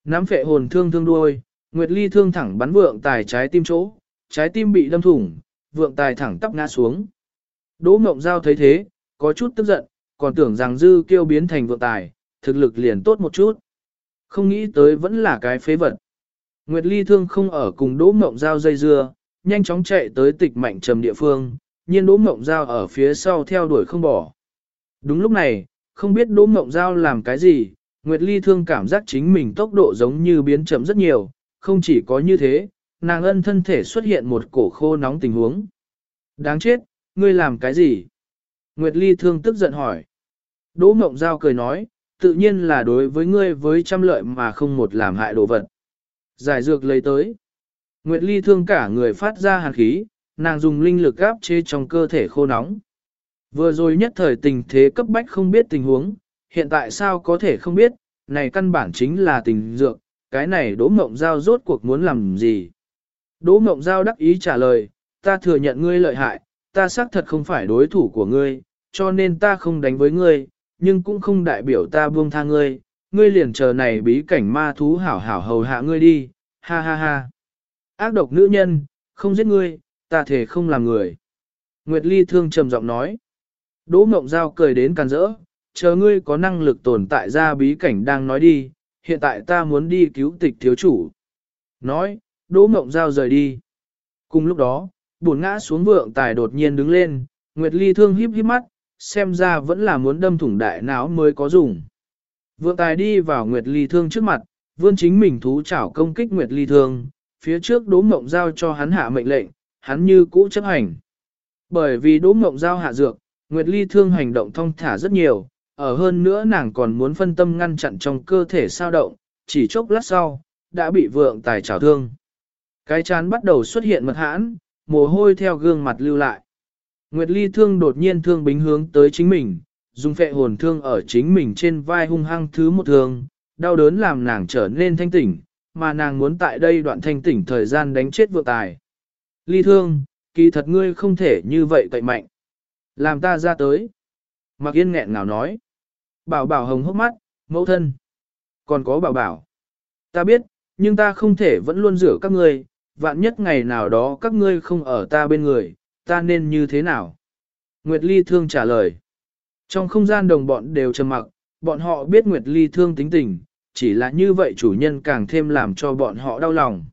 Nắm phệ hồn thương thương đuôi, Nguyệt Ly thương thẳng bắn vượng tài trái tim chỗ, trái tim bị đâm thủng, vượng tài thẳng tắp ngã xuống. Đỗ Mộng Giao thấy thế, có chút tức giận, còn tưởng rằng dư kêu biến thành vượng tài, thực lực liền tốt một chút. Không nghĩ tới vẫn là cái phế vật. Nguyệt Ly thương không ở cùng Đỗ Mộng Giao dây dưa, nhanh chóng chạy tới tịch mạnh trầm địa phương, nhiên Đỗ Mộng Giao ở phía sau theo đuổi không bỏ. Đúng lúc này, không biết Đỗ Mộng Giao làm cái gì, Nguyệt Ly thương cảm giác chính mình tốc độ giống như biến chậm rất nhiều, không chỉ có như thế, nàng ân thân thể xuất hiện một cổ khô nóng tình huống. Đáng chết, ngươi làm cái gì? Nguyệt Ly thương tức giận hỏi. Đỗ Mộng Giao cười nói, tự nhiên là đối với ngươi với trăm lợi mà không một làm hại đồ vật. Giải dược lấy tới. Nguyệt Ly thương cả người phát ra hàn khí, nàng dùng linh lực gáp chế trong cơ thể khô nóng. Vừa rồi nhất thời tình thế cấp bách không biết tình huống, hiện tại sao có thể không biết, này căn bản chính là tình dược, cái này Đỗ Mộng Giao rốt cuộc muốn làm gì? Đỗ Mộng Giao đắc ý trả lời, ta thừa nhận ngươi lợi hại, ta xác thật không phải đối thủ của ngươi, cho nên ta không đánh với ngươi, nhưng cũng không đại biểu ta buông tha ngươi, ngươi liền chờ này bí cảnh ma thú hảo hảo hầu hạ ngươi đi, ha ha ha. Ác độc nữ nhân, không giết ngươi, ta thể không làm người. Nguyệt Ly thương trầm giọng nói. Đỗ Mộng Giao cười đến càn rỡ, chờ ngươi có năng lực tồn tại ra bí cảnh đang nói đi, hiện tại ta muốn đi cứu tịch thiếu chủ. Nói, Đỗ Mộng Giao rời đi. Cùng lúc đó, buồn ngã xuống vượng tài đột nhiên đứng lên, Nguyệt Ly thương híp híp mắt, xem ra vẫn là muốn đâm thủng đại não mới có dùng. Vượng tài đi vào Nguyệt Ly thương trước mặt, vươn chính mình thú chảo công kích Nguyệt Ly thương, phía trước Đỗ Mộng Giao cho hắn hạ mệnh lệnh, hắn như cũ chấp hành. Bởi vì Đỗ Mộng Giao hạ dược, Nguyệt Ly thương hành động thông thả rất nhiều, ở hơn nữa nàng còn muốn phân tâm ngăn chặn trong cơ thể sao động, chỉ chốc lát sau, đã bị vượng tài trào thương. Cái chán bắt đầu xuất hiện mật hãn, mồ hôi theo gương mặt lưu lại. Nguyệt Ly thương đột nhiên thương bính hướng tới chính mình, dùng phệ hồn thương ở chính mình trên vai hung hăng thứ một thương, đau đớn làm nàng trở nên thanh tỉnh, mà nàng muốn tại đây đoạn thanh tỉnh thời gian đánh chết vượng tài. Ly thương, kỳ thật ngươi không thể như vậy cậy mạnh. Làm ta ra tới. Mặc yên nghẹn ngào nói. Bảo bảo hồng hốc mắt, mẫu thân. Còn có bảo bảo. Ta biết, nhưng ta không thể vẫn luôn rửa các ngươi, vạn nhất ngày nào đó các ngươi không ở ta bên người, ta nên như thế nào? Nguyệt Ly Thương trả lời. Trong không gian đồng bọn đều trầm mặc, bọn họ biết Nguyệt Ly Thương tính tình, chỉ là như vậy chủ nhân càng thêm làm cho bọn họ đau lòng.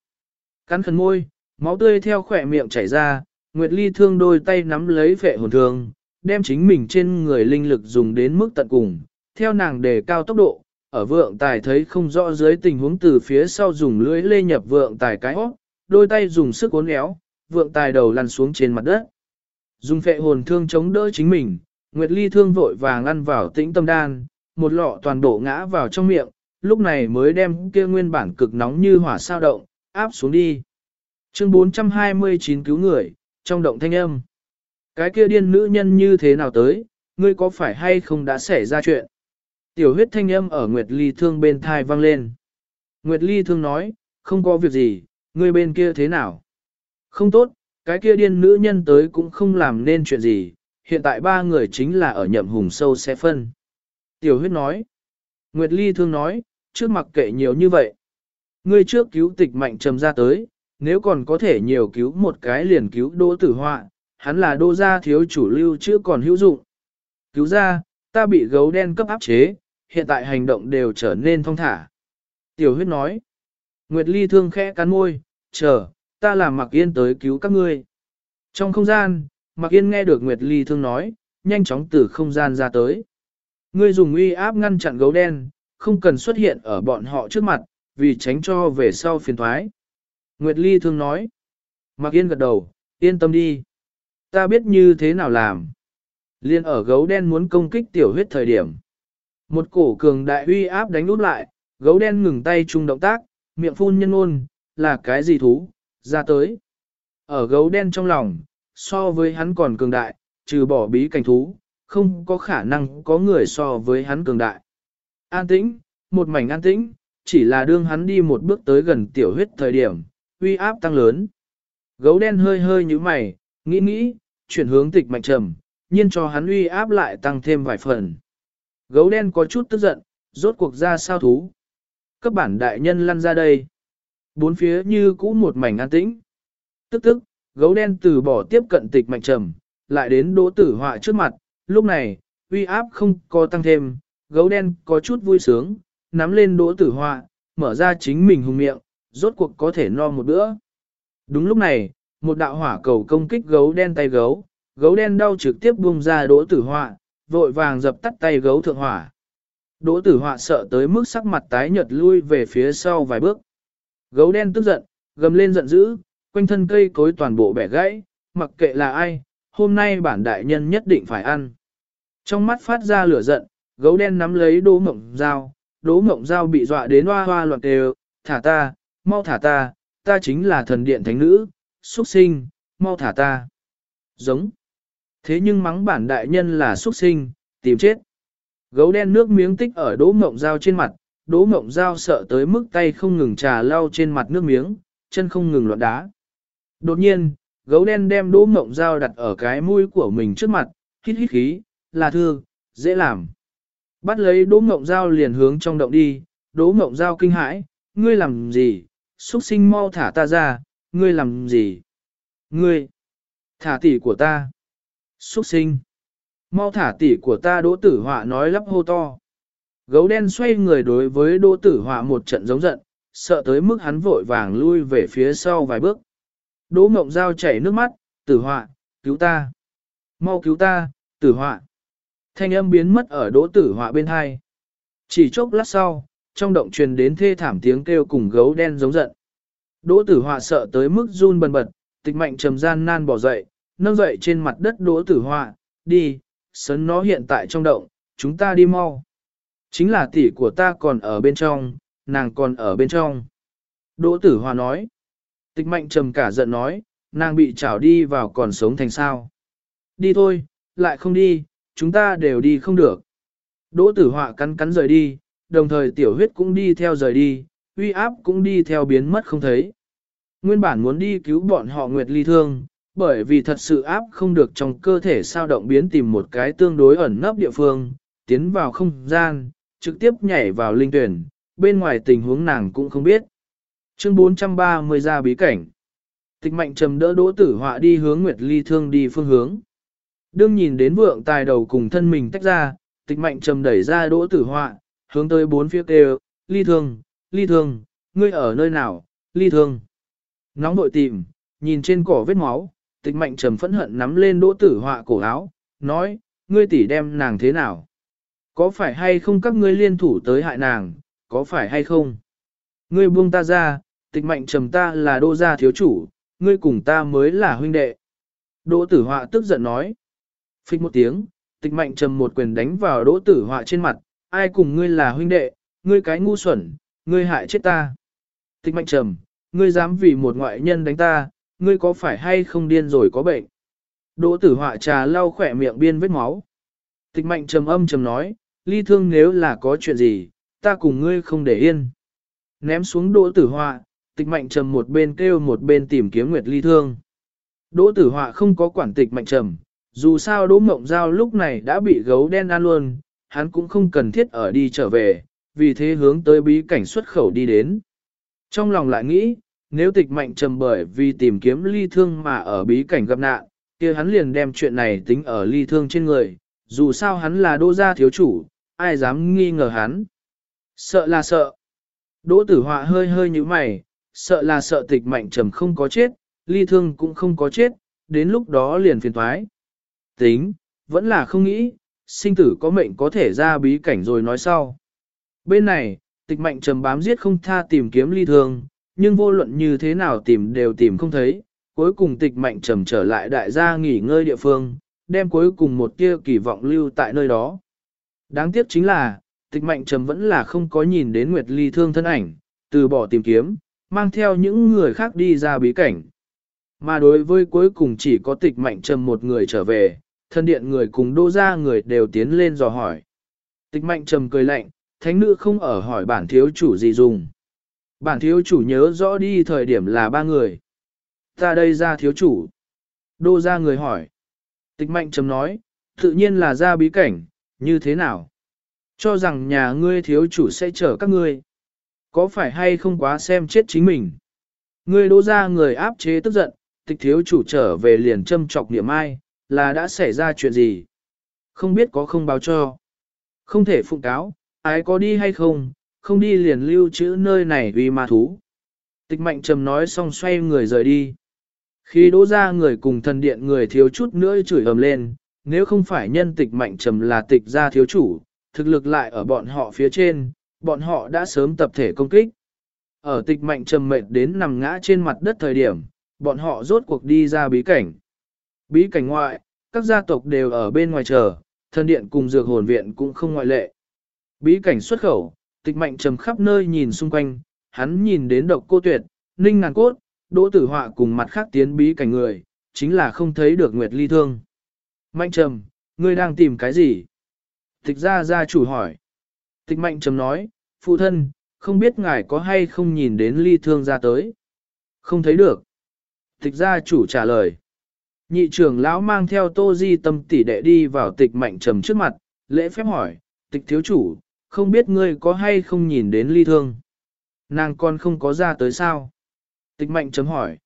Cắn khẩn môi, máu tươi theo khỏe miệng chảy ra, Nguyệt Ly Thương đôi tay nắm lấy vệ hồn thương, đem chính mình trên người linh lực dùng đến mức tận cùng, theo nàng đề cao tốc độ, ở vượng tài thấy không rõ dưới tình huống từ phía sau dùng lưỡi lê nhập vượng tài cái hót, đôi tay dùng sức uốn éo, vượng tài đầu lăn xuống trên mặt đất. Dùng phệ hồn thương chống đỡ chính mình, Nguyệt Ly thương vội vàng ăn vào tĩnh tâm đan, một lọ toàn bộ ngã vào trong miệng, lúc này mới đem kia nguyên bản cực nóng như hỏa sao động, áp xuống đi. Chương 429 cứu người, trong động thanh âm. Cái kia điên nữ nhân như thế nào tới, ngươi có phải hay không đã xảy ra chuyện? Tiểu huyết thanh âm ở Nguyệt Ly thương bên thai vang lên. Nguyệt Ly thương nói, không có việc gì, ngươi bên kia thế nào? Không tốt, cái kia điên nữ nhân tới cũng không làm nên chuyện gì, hiện tại ba người chính là ở nhậm hùng sâu sẽ phân. Tiểu huyết nói. Nguyệt Ly thương nói, trước mặc kệ nhiều như vậy. Ngươi trước cứu tịch mạnh trầm ra tới, nếu còn có thể nhiều cứu một cái liền cứu đỗ tử họa, hắn là đô gia thiếu chủ lưu chứ còn hữu dụng. Cứu ra, ta bị gấu đen cấp áp chế, hiện tại hành động đều trở nên thông thả. Tiểu huyết nói. Nguyệt Ly thương khẽ cắn môi, chờ, ta làm Mạc Yên tới cứu các ngươi. Trong không gian, Mạc Yên nghe được Nguyệt Ly thương nói, nhanh chóng từ không gian ra tới. Ngươi dùng uy áp ngăn chặn gấu đen, không cần xuất hiện ở bọn họ trước mặt, vì tránh cho về sau phiền thoái. Nguyệt Ly thương nói. Mạc Yên gật đầu, yên tâm đi. Ta biết như thế nào làm. Liên ở gấu đen muốn công kích tiểu huyết thời điểm. Một cổ cường đại uy áp đánh út lại, gấu đen ngừng tay chung động tác, miệng phun nhân ôn, là cái gì thú, ra tới. Ở gấu đen trong lòng, so với hắn còn cường đại, trừ bỏ bí cảnh thú, không có khả năng có người so với hắn cường đại. An tĩnh, một mảnh an tĩnh, chỉ là đương hắn đi một bước tới gần tiểu huyết thời điểm, uy áp tăng lớn. Gấu đen hơi hơi như mày, nghĩ nghĩ, chuyển hướng tịch mạnh trầm, nhiên cho hắn uy áp lại tăng thêm vài phần. Gấu đen có chút tức giận, rốt cuộc ra sao thú. Các bản đại nhân lăn ra đây. Bốn phía như cũ một mảnh an tĩnh. Tức tức, gấu đen từ bỏ tiếp cận tịch mạnh trầm, lại đến đỗ tử họa trước mặt. Lúc này, uy áp không có tăng thêm, gấu đen có chút vui sướng, nắm lên đỗ tử họa, mở ra chính mình hùng miệng, rốt cuộc có thể no một bữa. Đúng lúc này, một đạo hỏa cầu công kích gấu đen tay gấu, gấu đen đau trực tiếp buông ra đỗ tử họa, vội vàng dập tắt tay gấu thượng hỏa. Đỗ tử họa sợ tới mức sắc mặt tái nhợt lui về phía sau vài bước. Gấu đen tức giận, gầm lên giận dữ, quanh thân cây cối toàn bộ bẻ gãy, mặc kệ là ai, hôm nay bản đại nhân nhất định phải ăn. Trong mắt phát ra lửa giận, gấu đen nắm lấy đố mộng dao, đố mộng dao bị dọa đến hoa hoa loạn đều, thả ta, mau thả ta, ta chính là thần điện thánh nữ, xuất sinh, mau thả ta. Giống. Thế nhưng mắng bản đại nhân là xuất sinh, tìm chết. Gấu đen nước miếng tích ở đố mộng dao trên mặt, đỗ mộng Giao sợ tới mức tay không ngừng trà lau trên mặt nước miếng, chân không ngừng loạn đá. Đột nhiên, gấu đen đem đỗ mộng Giao đặt ở cái mũi của mình trước mặt, hít hít khí, là thương, dễ làm. Bắt lấy đỗ mộng Giao liền hướng trong động đi, đỗ mộng Giao kinh hãi, ngươi làm gì, xuất sinh mau thả ta ra, ngươi làm gì? Ngươi, thả tỷ của ta. Xuất sinh, mau thả tỷ của ta đỗ tử họa nói lắp hô to. Gấu đen xoay người đối với đỗ tử họa một trận giống giận, sợ tới mức hắn vội vàng lui về phía sau vài bước. Đỗ mộng giao chảy nước mắt, tử họa, cứu ta. Mau cứu ta, tử họa. Thanh âm biến mất ở đỗ tử họa bên hai. Chỉ chốc lát sau, trong động truyền đến thê thảm tiếng kêu cùng gấu đen giống giận. Đỗ tử họa sợ tới mức run bần bật, tịch mạnh trầm gian nan bỏ dậy, nâng dậy trên mặt đất đỗ tử họa, đi, sấn nó hiện tại trong động, chúng ta đi mau. Chính là tỷ của ta còn ở bên trong, nàng còn ở bên trong. Đỗ tử hòa nói. Tịch mạnh trầm cả giận nói, nàng bị trảo đi vào còn sống thành sao. Đi thôi, lại không đi, chúng ta đều đi không được. Đỗ tử họa cắn cắn rời đi, đồng thời tiểu huyết cũng đi theo rời đi, uy áp cũng đi theo biến mất không thấy. Nguyên bản muốn đi cứu bọn họ Nguyệt Ly thương, bởi vì thật sự áp không được trong cơ thể sao động biến tìm một cái tương đối ẩn nấp địa phương, tiến vào không gian, trực tiếp nhảy vào linh tuyển, bên ngoài tình huống nàng cũng không biết. Chương 430 ra bí cảnh. Tịch mạnh trầm đỡ đỗ tử họa đi hướng Nguyệt Ly thương đi phương hướng. Đương nhìn đến vượng tài đầu cùng thân mình tách ra, tịch mạnh trầm đẩy ra đỗ tử họa, hướng tới bốn phía kêu, ly thương, ly thương, ngươi ở nơi nào, ly thương. Nóng nội tìm, nhìn trên cỏ vết máu, tịch mạnh trầm phẫn hận nắm lên đỗ tử họa cổ áo, nói, ngươi tỷ đem nàng thế nào? Có phải hay không các ngươi liên thủ tới hại nàng, có phải hay không? Ngươi buông ta ra, tịch mạnh trầm ta là đô gia thiếu chủ, ngươi cùng ta mới là huynh đệ. Đỗ tử họa tức giận nói. Phích một tiếng, tịch mạnh trầm một quyền đánh vào đỗ tử họa trên mặt, ai cùng ngươi là huynh đệ, ngươi cái ngu xuẩn, ngươi hại chết ta. Tịch mạnh trầm, ngươi dám vì một ngoại nhân đánh ta, ngươi có phải hay không điên rồi có bệnh. Đỗ tử họa trà lau khỏe miệng biên vết máu. Tịch mạnh trầm âm trầm nói, ly thương nếu là có chuyện gì, ta cùng ngươi không để yên. Ném xuống đỗ tử họa, tịch mạnh trầm một bên kêu một bên tìm kiếm nguyệt ly thương. Đỗ tử họa không có quản tịch mạnh trầm, dù sao đỗ mộng giao lúc này đã bị gấu đen ăn luôn, hắn cũng không cần thiết ở đi trở về, vì thế hướng tới bí cảnh xuất khẩu đi đến. Trong lòng lại nghĩ, nếu tịch mạnh trầm bởi vì tìm kiếm ly thương mà ở bí cảnh gặp nạn, kia hắn liền đem chuyện này tính ở ly thương trên người, dù sao hắn là đô gia thiếu chủ, ai dám nghi ngờ hắn. Sợ là sợ. Đỗ tử họa hơi hơi như mày, sợ là sợ tịch mạnh trầm không có chết, ly thương cũng không có chết, đến lúc đó liền phiền thoái. Tính, vẫn là không nghĩ, sinh tử có mệnh có thể ra bí cảnh rồi nói sau. Bên này, tịch mạnh trầm bám giết không tha tìm kiếm ly thương, nhưng vô luận như thế nào tìm đều tìm không thấy, cuối cùng tịch mạnh trầm trở lại đại gia nghỉ ngơi địa phương, đem cuối cùng một tia kỳ vọng lưu tại nơi đó. Đáng tiếc chính là, tịch mạnh trầm vẫn là không có nhìn đến Nguyệt Ly thương thân ảnh, từ bỏ tìm kiếm, mang theo những người khác đi ra bí cảnh. Mà đối với cuối cùng chỉ có tịch mạnh trầm một người trở về, thân điện người cùng đô ra người đều tiến lên dò hỏi. Tịch mạnh trầm cười lạnh, thánh nữ không ở hỏi bản thiếu chủ gì dùng. Bản thiếu chủ nhớ rõ đi thời điểm là ba người. Ta đây ra thiếu chủ. Đô ra người hỏi. Tịch mạnh trầm nói, tự nhiên là ra bí cảnh, như thế nào? Cho rằng nhà ngươi thiếu chủ sẽ chở các ngươi. Có phải hay không quá xem chết chính mình? Ngươi Đỗ ra người áp chế tức giận, tịch thiếu chủ trở về liền châm trọc niệm ai, là đã xảy ra chuyện gì? Không biết có không báo cho. Không thể phụng cáo, ai có đi hay không, không đi liền lưu trữ nơi này vì ma thú. Tịch mạnh trầm nói xong xoay người rời đi. Khi đỗ ra người cùng thần điện người thiếu chút nữa chửi ầm lên, nếu không phải nhân tịch mạnh trầm là tịch gia thiếu chủ, thực lực lại ở bọn họ phía trên, bọn họ đã sớm tập thể công kích. Ở tịch mạnh trầm mệt đến nằm ngã trên mặt đất thời điểm, bọn họ rốt cuộc đi ra bí cảnh. Bí cảnh ngoại, các gia tộc đều ở bên ngoài chờ, thần điện cùng dược hồn viện cũng không ngoại lệ. Bí cảnh xuất khẩu, tịch mạnh trầm khắp nơi nhìn xung quanh, hắn nhìn đến độc cô tuyệt, ninh ngàn cốt, đỗ tử họa cùng mặt khác tiến bí cảnh người, chính là không thấy được nguyệt ly thương. Mạnh trầm, ngươi đang tìm cái gì? Tịch gia gia chủ hỏi. Tịch mạnh trầm nói, phụ thân, không biết ngài có hay không nhìn đến ly thương ra tới. Không thấy được. Tịch gia chủ trả lời. Nhị trưởng lão mang theo tô di tâm tỷ đệ đi vào tịch mạnh trầm trước mặt, lễ phép hỏi, tịch thiếu chủ, không biết ngươi có hay không nhìn đến ly thương. Nàng con không có ra tới sao? Tịch mạnh chấm hỏi.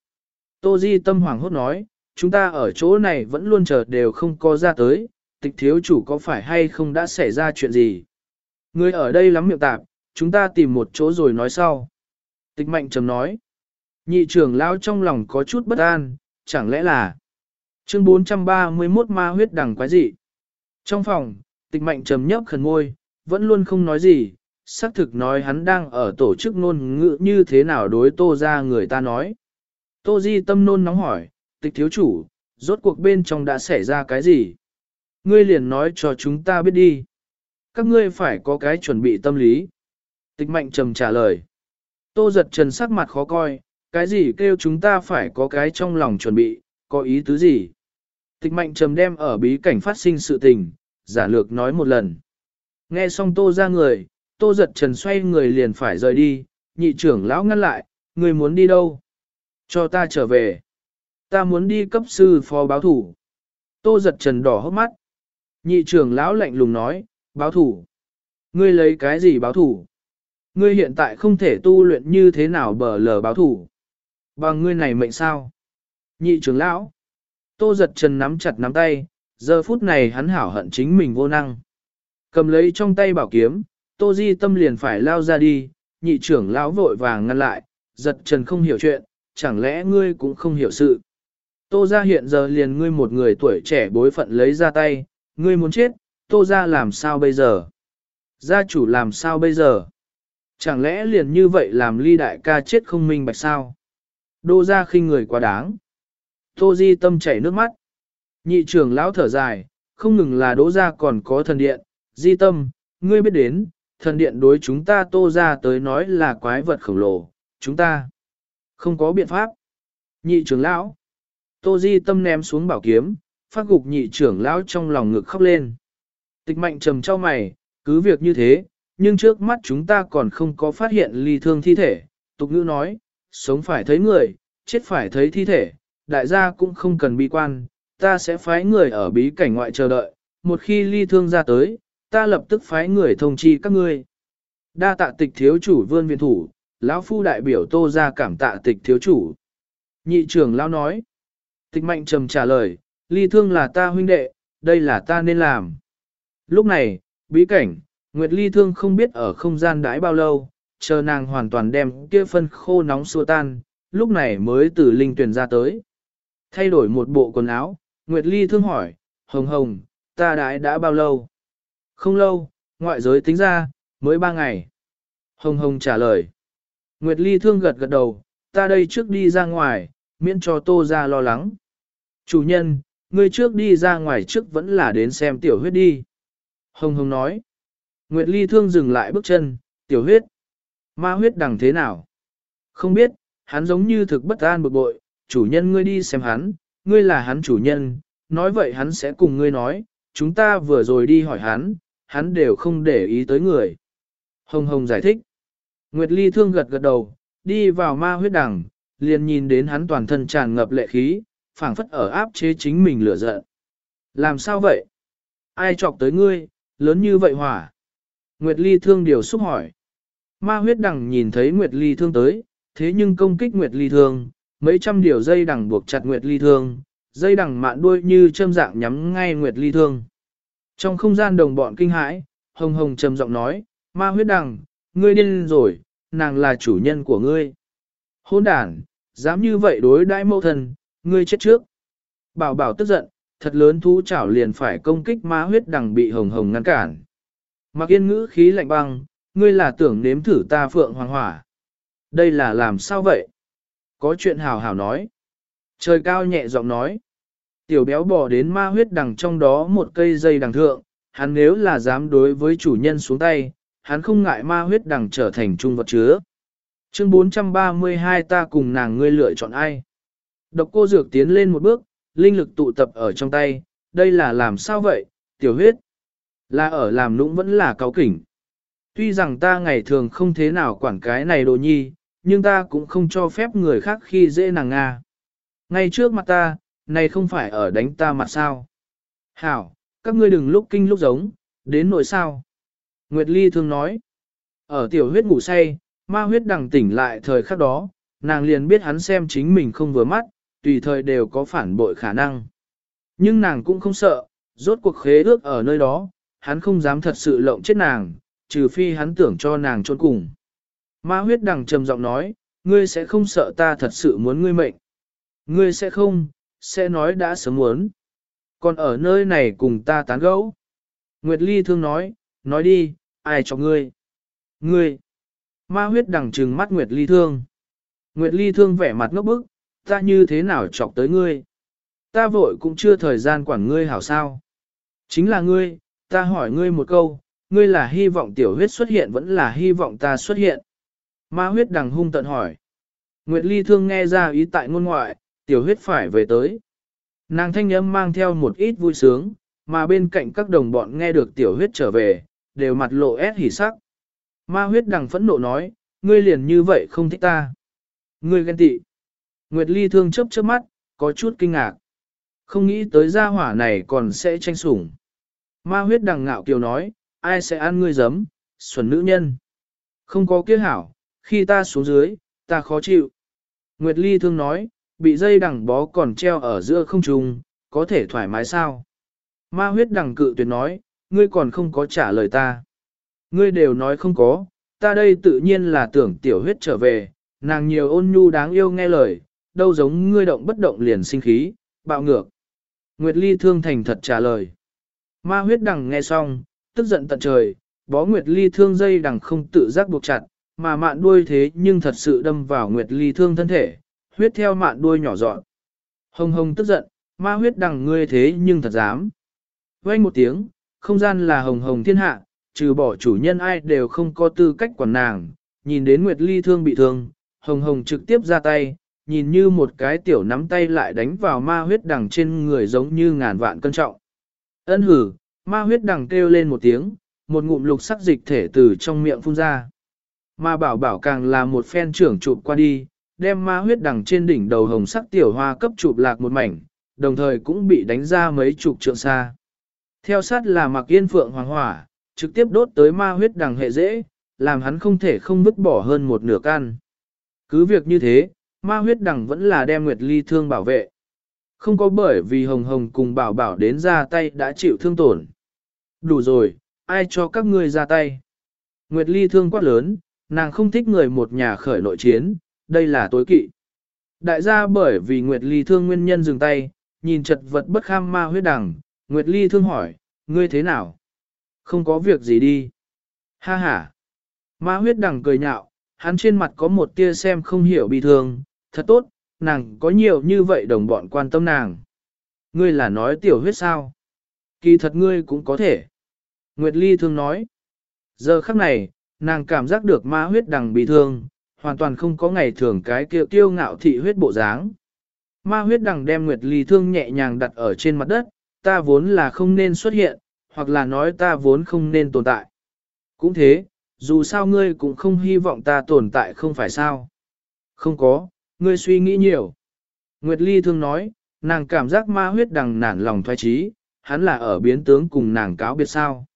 Tô di tâm hoảng hốt nói, chúng ta ở chỗ này vẫn luôn chờ đều không có ra tới, tịch thiếu chủ có phải hay không đã xảy ra chuyện gì? người ở đây lắm miệng tạp, chúng ta tìm một chỗ rồi nói sau. Tịch mạnh trầm nói. Nhị trưởng lão trong lòng có chút bất an, chẳng lẽ là chương 431 ma huyết đằng quái dị. Trong phòng, tịch mạnh trầm nhấp khẩn môi, vẫn luôn không nói gì, xác thực nói hắn đang ở tổ chức nôn ngữ như thế nào đối tô ra người ta nói. Tô di tâm nôn nóng hỏi, tịch thiếu chủ, rốt cuộc bên trong đã xảy ra cái gì? Ngươi liền nói cho chúng ta biết đi. Các ngươi phải có cái chuẩn bị tâm lý. Tịch mạnh trầm trả lời. Tô giật trần sắc mặt khó coi, cái gì kêu chúng ta phải có cái trong lòng chuẩn bị, có ý tứ gì? Tịch mạnh trầm đem ở bí cảnh phát sinh sự tình, giả lược nói một lần. Nghe xong tô ra người, tô giật trần xoay người liền phải rời đi, nhị trưởng lão ngăn lại, người muốn đi đâu? Cho ta trở về. Ta muốn đi cấp sư phó báo thủ. Tô giật trần đỏ hốc mắt. Nhị trưởng lão lạnh lùng nói, báo thủ. Ngươi lấy cái gì báo thủ? Ngươi hiện tại không thể tu luyện như thế nào bờ lờ báo thủ. Bằng ngươi này mệnh sao? Nhị trưởng lão. Tô giật trần nắm chặt nắm tay, giờ phút này hắn hảo hận chính mình vô năng. Cầm lấy trong tay bảo kiếm, Tô Di tâm liền phải lao ra đi, nhị trưởng lão vội vàng ngăn lại, giật trần không hiểu chuyện, chẳng lẽ ngươi cũng không hiểu sự. Tô ra hiện giờ liền ngươi một người tuổi trẻ bối phận lấy ra tay, ngươi muốn chết, tô ra làm sao bây giờ? Gia chủ làm sao bây giờ? Chẳng lẽ liền như vậy làm ly đại ca chết không minh bạch sao? Đô ra khinh người quá đáng. Tô di tâm chảy nước mắt. Nhị trưởng lão thở dài, không ngừng là đỗ ra còn có thần điện. Di tâm, ngươi biết đến, thần điện đối chúng ta tô ra tới nói là quái vật khổng lồ, chúng ta không có biện pháp. Nhị trưởng lão, tô di tâm ném xuống bảo kiếm, phát gục nhị trưởng lão trong lòng ngực khóc lên. Tịch mạnh trầm trao mày, cứ việc như thế, nhưng trước mắt chúng ta còn không có phát hiện ly thương thi thể. Tục ngữ nói, sống phải thấy người, chết phải thấy thi thể, đại gia cũng không cần bi quan, ta sẽ phái người ở bí cảnh ngoại chờ đợi, một khi ly thương ra tới, ta lập tức phái người thông chi các ngươi. Đa tạ tịch thiếu chủ vươn viện thủ, lão phu đại biểu tô ra cảm tạ tịch thiếu chủ. Nhị trưởng lão nói, tịch mạnh trầm trả lời, ly thương là ta huynh đệ, đây là ta nên làm. Lúc này, bí cảnh, Nguyệt ly thương không biết ở không gian đãi bao lâu, chờ nàng hoàn toàn đem kia phân khô nóng xua tan, lúc này mới từ linh tuyển ra tới. Thay đổi một bộ quần áo, Nguyệt ly thương hỏi, hồng hồng, ta đãi đã bao lâu? Không lâu, ngoại giới tính ra, mới ba ngày. Hồng hồng trả lời. Nguyệt ly thương gật gật đầu, ta đây trước đi ra ngoài, miễn cho tô ra lo lắng. Chủ nhân, ngươi trước đi ra ngoài trước vẫn là đến xem tiểu huyết đi. Hồng Hồng nói. Nguyệt Ly thương dừng lại bước chân, tiểu huyết. Ma huyết đằng thế nào? Không biết, hắn giống như thực bất an bực bội, chủ nhân ngươi đi xem hắn, ngươi là hắn chủ nhân, nói vậy hắn sẽ cùng ngươi nói, chúng ta vừa rồi đi hỏi hắn, hắn đều không để ý tới người. Hồng Hồng giải thích. Nguyệt Ly thương gật gật đầu, đi vào ma huyết đằng, liền nhìn đến hắn toàn thân tràn ngập lệ khí, phảng phất ở áp chế chính mình lửa giận. Làm sao vậy? Ai chọc tới ngươi, lớn như vậy hỏa? Nguyệt Ly thương điều xúc hỏi. Ma huyết đằng nhìn thấy Nguyệt Ly thương tới, thế nhưng công kích Nguyệt Ly thương, mấy trăm điều dây đằng buộc chặt Nguyệt Ly thương, dây đằng mạn đuôi như châm dạng nhắm ngay Nguyệt Ly thương. Trong không gian đồng bọn kinh hãi, hồng hồng trầm giọng nói, ma huyết đằng, ngươi điên rồi, nàng là chủ nhân của ngươi. Hôn đàn, dám như vậy đối đãi mẫu thần, ngươi chết trước. Bảo bảo tức giận, thật lớn thú chảo liền phải công kích ma huyết đằng bị hồng hồng ngăn cản. Mặc yên ngữ khí lạnh băng, ngươi là tưởng nếm thử ta phượng hoàng hỏa. Đây là làm sao vậy? Có chuyện hào hào nói. Trời cao nhẹ giọng nói. Tiểu béo bò đến ma huyết đằng trong đó một cây dây đằng thượng, hắn nếu là dám đối với chủ nhân xuống tay, hắn không ngại ma huyết đằng trở thành trung vật chứa. Chương 432 ta cùng nàng ngươi lựa chọn ai? Độc cô dược tiến lên một bước, linh lực tụ tập ở trong tay, đây là làm sao vậy, tiểu huyết? Là ở làm nũng vẫn là cáo kỉnh. Tuy rằng ta ngày thường không thế nào quản cái này đồ nhi, nhưng ta cũng không cho phép người khác khi dễ nàng Nga. Ngay trước mặt ta, này không phải ở đánh ta mặt sao. Hảo, các ngươi đừng lúc kinh lúc giống, đến nỗi sao. Nguyệt Ly thường nói, ở tiểu huyết ngủ say, ma huyết đằng tỉnh lại thời khắc đó, nàng liền biết hắn xem chính mình không vừa mắt, tùy thời đều có phản bội khả năng. Nhưng nàng cũng không sợ, rốt cuộc khế ước ở nơi đó, hắn không dám thật sự lộng chết nàng, trừ phi hắn tưởng cho nàng trốn cùng. Ma huyết đằng trầm giọng nói, ngươi sẽ không sợ ta thật sự muốn ngươi mệnh. Ngươi sẽ không, sẽ nói đã sớm muốn. Còn ở nơi này cùng ta tán gẫu. Nguyệt Ly thương nói, nói đi, ai cho ngươi? Ngươi. Ma huyết đằng trừng mắt Nguyệt Ly thương. Nguyệt Ly thương vẻ mặt ngốc bức, ta như thế nào chọc tới ngươi? Ta vội cũng chưa thời gian quản ngươi hảo sao. Chính là ngươi, ta hỏi ngươi một câu, ngươi là hy vọng tiểu huyết xuất hiện vẫn là hy vọng ta xuất hiện. Ma huyết đằng hung tận hỏi. Nguyệt Ly thương nghe ra ý tại ngôn ngoại, tiểu huyết phải về tới. Nàng thanh âm mang theo một ít vui sướng, mà bên cạnh các đồng bọn nghe được tiểu huyết trở về, đều mặt lộ ép hỉ sắc. Ma huyết đằng phẫn nộ nói, ngươi liền như vậy không thích ta. Ngươi ghen tị. Nguyệt Ly thương chớp chớp mắt, có chút kinh ngạc. Không nghĩ tới gia hỏa này còn sẽ tranh sủng. Ma huyết đằng ngạo kiều nói, ai sẽ ăn ngươi giấm, xuẩn nữ nhân. Không có kia hảo, khi ta xuống dưới, ta khó chịu. Nguyệt Ly thương nói, bị dây đằng bó còn treo ở giữa không trung, có thể thoải mái sao? Ma huyết đằng cự tuyệt nói, ngươi còn không có trả lời ta. Ngươi đều nói không có, ta đây tự nhiên là tưởng tiểu huyết trở về, nàng nhiều ôn nhu đáng yêu nghe lời, đâu giống ngươi động bất động liền sinh khí, bạo ngược. Nguyệt Ly thương thành thật trả lời. Ma huyết đằng nghe xong, tức giận tận trời, bó Nguyệt Ly thương dây đằng không tự giác buộc chặt, mà mạn đuôi thế nhưng thật sự đâm vào Nguyệt Ly thương thân thể, huyết theo mạn đuôi nhỏ dọn. Hồng hồng tức giận, ma huyết đằng ngươi thế nhưng thật dám. Vang một tiếng, không gian là hồng hồng thiên hạ, trừ bỏ chủ nhân ai đều không có tư cách quản nàng, nhìn đến Nguyệt Ly thương bị thương, hồng hồng trực tiếp ra tay, nhìn như một cái tiểu nắm tay lại đánh vào ma huyết đằng trên người giống như ngàn vạn cân trọng. Ân hử, ma huyết đằng kêu lên một tiếng, một ngụm lục sắc dịch thể từ trong miệng phun ra. Ma bảo bảo càng là một phen trưởng chụp qua đi, đem ma huyết đằng trên đỉnh đầu hồng sắc tiểu hoa cấp chụp lạc một mảnh, đồng thời cũng bị đánh ra mấy chục trượng xa. Theo sát là mặc yên phượng hoàng hỏa, trực tiếp đốt tới ma huyết đằng hệ dễ, làm hắn không thể không vứt bỏ hơn một nửa can. Cứ việc như thế, ma huyết đằng vẫn là đem Nguyệt Ly thương bảo vệ. Không có bởi vì Hồng Hồng cùng bảo bảo đến ra tay đã chịu thương tổn. Đủ rồi, ai cho các ngươi ra tay. Nguyệt Ly thương quá lớn, nàng không thích người một nhà khởi nội chiến, đây là tối kỵ. Đại gia bởi vì Nguyệt Ly thương nguyên nhân dừng tay, nhìn chật vật bất kham ma huyết đằng, Nguyệt Ly thương hỏi, ngươi thế nào? Không có việc gì đi. Ha ha. Ma huyết đằng cười nhạo, hắn trên mặt có một tia xem không hiểu bị thương, thật tốt, nàng có nhiều như vậy đồng bọn quan tâm nàng. Ngươi là nói tiểu huyết sao? Kỳ thật ngươi cũng có thể. Nguyệt Ly thương nói. Giờ khắc này, nàng cảm giác được ma huyết đằng bị thương, hoàn toàn không có ngày thường cái kiệu tiêu ngạo thị huyết bộ dáng. Ma huyết đằng đem Nguyệt Ly thương nhẹ nhàng đặt ở trên mặt đất, ta vốn là không nên xuất hiện, hoặc là nói ta vốn không nên tồn tại. Cũng thế, dù sao ngươi cũng không hy vọng ta tồn tại không phải sao. Không có, ngươi suy nghĩ nhiều. Nguyệt Ly thương nói, nàng cảm giác ma huyết đằng nản lòng thoái trí, hắn là ở biến tướng cùng nàng cáo biệt sao.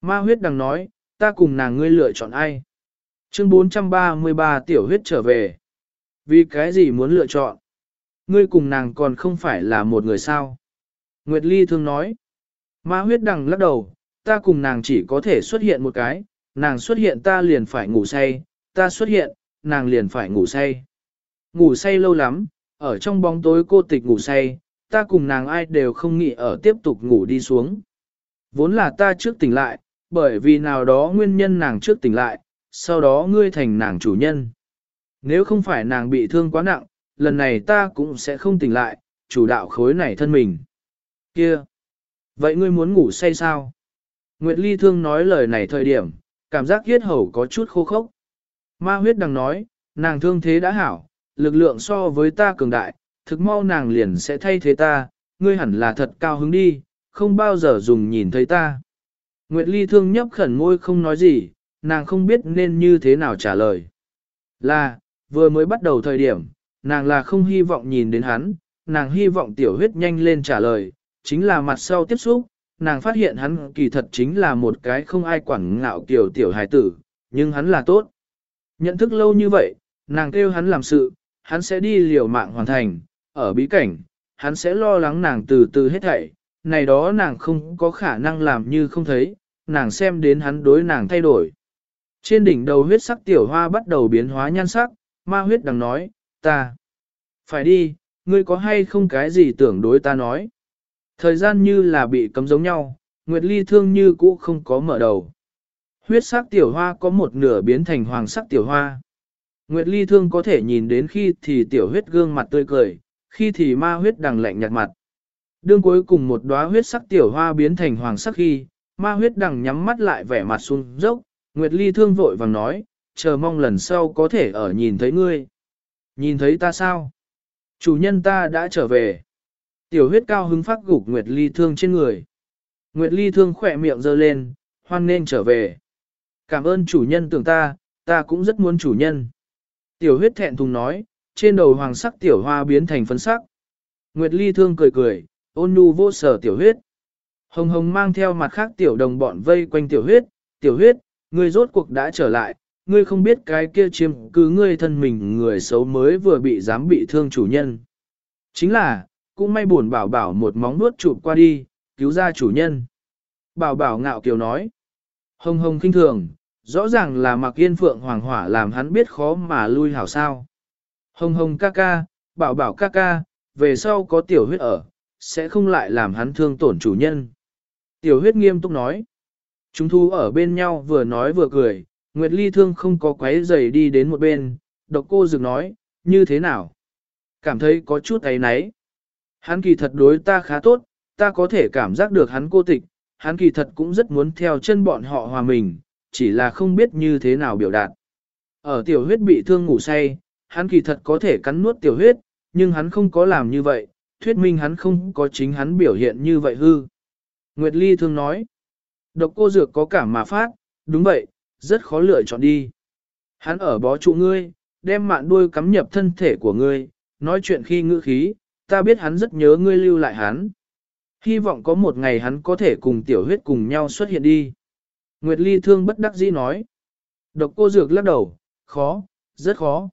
Ma huyết đằng nói, ta cùng nàng ngươi lựa chọn ai. Chương 433 tiểu huyết trở về. Vì cái gì muốn lựa chọn? Ngươi cùng nàng còn không phải là một người sao? Nguyệt Ly thương nói. Ma huyết đằng lắc đầu, ta cùng nàng chỉ có thể xuất hiện một cái, nàng xuất hiện ta liền phải ngủ say, ta xuất hiện, nàng liền phải ngủ say. Ngủ say lâu lắm, ở trong bóng tối cô tịch ngủ say, ta cùng nàng ai đều không nghĩ ở tiếp tục ngủ đi xuống. Vốn là ta trước tỉnh lại, bởi vì nào đó nguyên nhân nàng trước tỉnh lại, sau đó ngươi thành nàng chủ nhân. Nếu không phải nàng bị thương quá nặng, lần này ta cũng sẽ không tỉnh lại, chủ đạo khối này thân mình. Kia! Vậy ngươi muốn ngủ say sao? Nguyệt Ly Thương nói lời này thời điểm, cảm giác huyết hầu có chút khô khốc. Ma huyết đằng nói, nàng thương thế đã hảo, lực lượng so với ta cường đại, thực mau nàng liền sẽ thay thế ta, ngươi hẳn là thật cao hứng đi, không bao giờ dùng nhìn thấy ta. Nguyệt Ly thương nhấp khẩn môi không nói gì, nàng không biết nên như thế nào trả lời. Là, vừa mới bắt đầu thời điểm, nàng là không hy vọng nhìn đến hắn, nàng hy vọng tiểu huyết nhanh lên trả lời, chính là mặt sau tiếp xúc, nàng phát hiện hắn kỳ thật chính là một cái không ai quản ngạo kiểu tiểu hài tử, nhưng hắn là tốt. Nhận thức lâu như vậy, nàng kêu hắn làm sự, hắn sẽ đi liều mạng hoàn thành, ở bí cảnh, hắn sẽ lo lắng nàng từ từ hết thảy, này đó nàng không có khả năng làm như không thấy, nàng xem đến hắn đối nàng thay đổi. Trên đỉnh đầu huyết sắc tiểu hoa bắt đầu biến hóa nhan sắc, ma huyết đang nói, ta, phải đi, ngươi có hay không cái gì tưởng đối ta nói. Thời gian như là bị cấm giống nhau, Nguyệt Ly thương như cũ không có mở đầu. Huyết sắc tiểu hoa có một nửa biến thành hoàng sắc tiểu hoa. Nguyệt Ly thương có thể nhìn đến khi thì tiểu huyết gương mặt tươi cười, khi thì ma huyết đằng lạnh nhạt mặt. Đương cuối cùng một đóa huyết sắc tiểu hoa biến thành hoàng sắc khi, ma huyết đằng nhắm mắt lại vẻ mặt xuống dốc, Nguyệt Ly thương vội vàng nói, chờ mong lần sau có thể ở nhìn thấy ngươi. Nhìn thấy ta sao? Chủ nhân ta đã trở về. Tiểu huyết cao hứng phát gục Nguyệt Ly thương trên người. Nguyệt Ly thương khỏe miệng giơ lên, hoan nên trở về. Cảm ơn chủ nhân tưởng ta, ta cũng rất muốn chủ nhân. Tiểu huyết thẹn thùng nói, trên đầu hoàng sắc tiểu hoa biến thành phấn sắc. Nguyệt Ly thương cười cười, ôn nhu vô sở tiểu huyết. Hồng hồng mang theo mặt khác tiểu đồng bọn vây quanh tiểu huyết, tiểu huyết, ngươi rốt cuộc đã trở lại, ngươi không biết cái kia chiêm cứ ngươi thân mình người xấu mới vừa bị dám bị thương chủ nhân. Chính là, cũng may buồn bảo bảo một móng nuốt chụp qua đi, cứu ra chủ nhân. Bảo bảo ngạo kiều nói. Hồng hồng kinh thường, rõ ràng là mặc yên phượng hoàng hỏa làm hắn biết khó mà lui hảo sao. Hồng hồng ca ca, bảo bảo ca ca, về sau có tiểu huyết ở, sẽ không lại làm hắn thương tổn chủ nhân. Tiểu huyết nghiêm túc nói. Chúng thu ở bên nhau vừa nói vừa cười, Nguyệt Ly thương không có quấy giày đi đến một bên, độc cô dừng nói, như thế nào? Cảm thấy có chút ấy náy. Hắn kỳ thật đối ta khá tốt, ta có thể cảm giác được hắn cô tịch, hắn kỳ thật cũng rất muốn theo chân bọn họ hòa mình, chỉ là không biết như thế nào biểu đạt. Ở tiểu huyết bị thương ngủ say, hắn kỳ thật có thể cắn nuốt tiểu huyết, nhưng hắn không có làm như vậy, thuyết minh hắn không có chính hắn biểu hiện như vậy hư. Nguyệt Ly thương nói, độc cô dược có cảm mà phát, đúng vậy, rất khó lựa chọn đi. Hắn ở bó trụ ngươi, đem mạn đuôi cắm nhập thân thể của ngươi, nói chuyện khi ngữ khí, ta biết hắn rất nhớ ngươi lưu lại hắn. Hy vọng có một ngày hắn có thể cùng tiểu huyết cùng nhau xuất hiện đi. Nguyệt Ly thương bất đắc dĩ nói. Độc cô dược lắc đầu, khó, rất khó.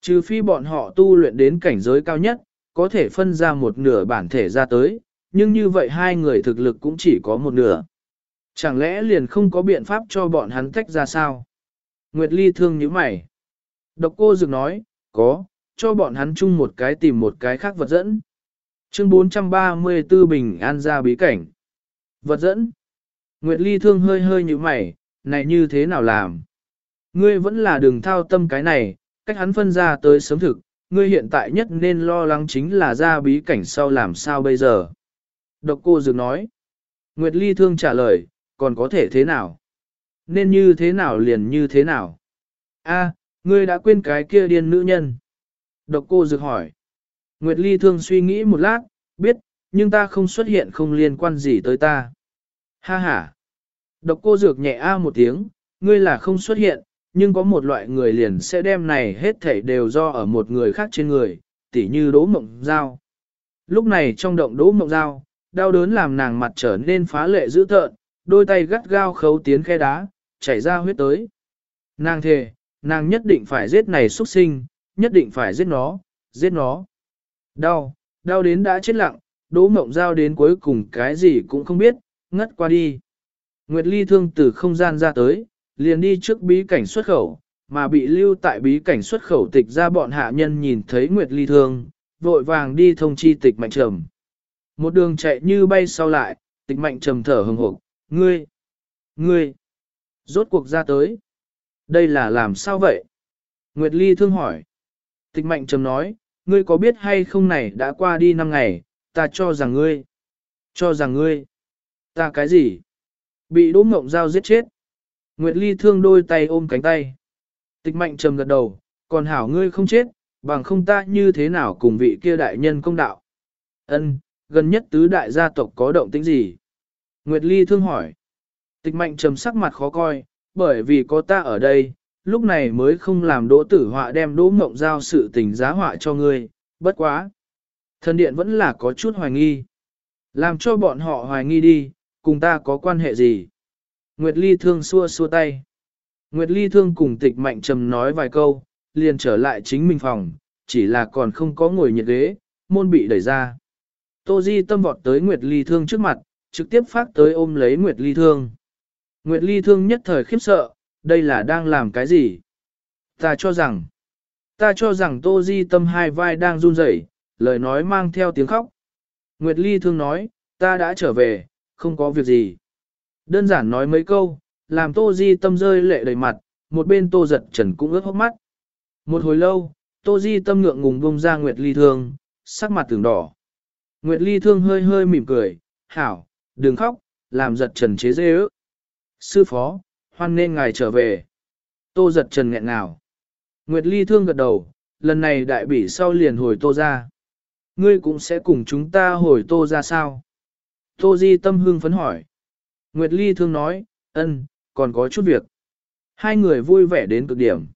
Trừ phi bọn họ tu luyện đến cảnh giới cao nhất, có thể phân ra một nửa bản thể ra tới, nhưng như vậy hai người thực lực cũng chỉ có một nửa. Chẳng lẽ liền không có biện pháp cho bọn hắn tách ra sao? Nguyệt Ly thương như mày. Độc cô dược nói, có, cho bọn hắn chung một cái tìm một cái khác vật dẫn. Chương 434 Bình An ra bí cảnh. Vật dẫn. Nguyệt Ly thương hơi hơi như mày, này như thế nào làm? Ngươi vẫn là đường thao tâm cái này, cách hắn phân ra tới sớm thực, ngươi hiện tại nhất nên lo lắng chính là ra bí cảnh sau làm sao bây giờ. Độc cô dược nói. Nguyệt Ly thương trả lời, còn có thể thế nào? Nên như thế nào liền như thế nào? A, ngươi đã quên cái kia điên nữ nhân. Độc cô dược hỏi. Nguyệt Ly thương suy nghĩ một lát, biết, nhưng ta không xuất hiện không liên quan gì tới ta. Ha ha. Độc cô dược nhẹ a một tiếng, ngươi là không xuất hiện, nhưng có một loại người liền sẽ đem này hết thảy đều do ở một người khác trên người, tỉ như đỗ mộng dao. Lúc này trong động đỗ mộng dao, đau đớn làm nàng mặt trở nên phá lệ dữ tợn, đôi tay gắt gao khấu tiến khe đá, chảy ra huyết tới. Nàng thề, nàng nhất định phải giết này xuất sinh, nhất định phải giết nó, giết nó. Đau, đau đến đã chết lặng, đỗ mộng dao đến cuối cùng cái gì cũng không biết, ngất qua đi. Nguyệt Ly thương từ không gian ra tới, liền đi trước bí cảnh xuất khẩu, mà bị lưu tại bí cảnh xuất khẩu tịch ra bọn hạ nhân nhìn thấy Nguyệt Ly thương, vội vàng đi thông chi tịch mạnh trầm. Một đường chạy như bay sau lại, tịch mạnh trầm thở hừng hộp, ngươi, ngươi, rốt cuộc ra tới. Đây là làm sao vậy? Nguyệt Ly thương hỏi. Tịch mạnh trầm nói, ngươi có biết hay không này đã qua đi năm ngày, ta cho rằng ngươi, cho rằng ngươi, ta cái gì? Bị đỗ mộng dao giết chết. Nguyệt Ly thương đôi tay ôm cánh tay. Tịch mạnh trầm gật đầu, còn hảo ngươi không chết, bằng không ta như thế nào cùng vị kia đại nhân công đạo. Ân, gần nhất tứ đại gia tộc có động tĩnh gì? Nguyệt Ly thương hỏi. Tịch mạnh trầm sắc mặt khó coi, bởi vì có ta ở đây, lúc này mới không làm đỗ tử họa đem đỗ mộng giao sự tình giá họa cho ngươi, bất quá. Thần điện vẫn là có chút hoài nghi. Làm cho bọn họ hoài nghi đi, cùng ta có quan hệ gì? Nguyệt Ly thương xua xua tay. Nguyệt Ly thương cùng tịch mạnh trầm nói vài câu, liền trở lại chính mình phòng, chỉ là còn không có ngồi nhiệt ghế, môn bị đẩy ra. Tô Di tâm vọt tới Nguyệt Ly thương trước mặt, trực tiếp phát tới ôm lấy Nguyệt Ly thương. Nguyệt Ly thương nhất thời khiếp sợ, đây là đang làm cái gì? Ta cho rằng, ta cho rằng Tô Di tâm hai vai đang run rẩy, lời nói mang theo tiếng khóc. Nguyệt Ly thương nói, ta đã trở về, không có việc gì. Đơn giản nói mấy câu, làm Tô Di tâm rơi lệ đầy mặt, một bên Tô giật trần cũng ướt hốc mắt. Một hồi lâu, Tô Di tâm ngượng ngùng bông ra Nguyệt Ly thương, sắc mặt từng đỏ. Nguyệt Ly thương hơi hơi mỉm cười, hảo, đừng khóc, làm giật trần chế dê ước. Sư phó, hoan nên ngài trở về. Tô giật trần nghẹn nào. Nguyệt Ly thương gật đầu, lần này đại bỉ sau liền hồi tô ra. Ngươi cũng sẽ cùng chúng ta hồi tô ra sao? Tô Di tâm hương phấn hỏi. Nguyệt Ly thương nói, ân, còn có chút việc. Hai người vui vẻ đến cực điểm.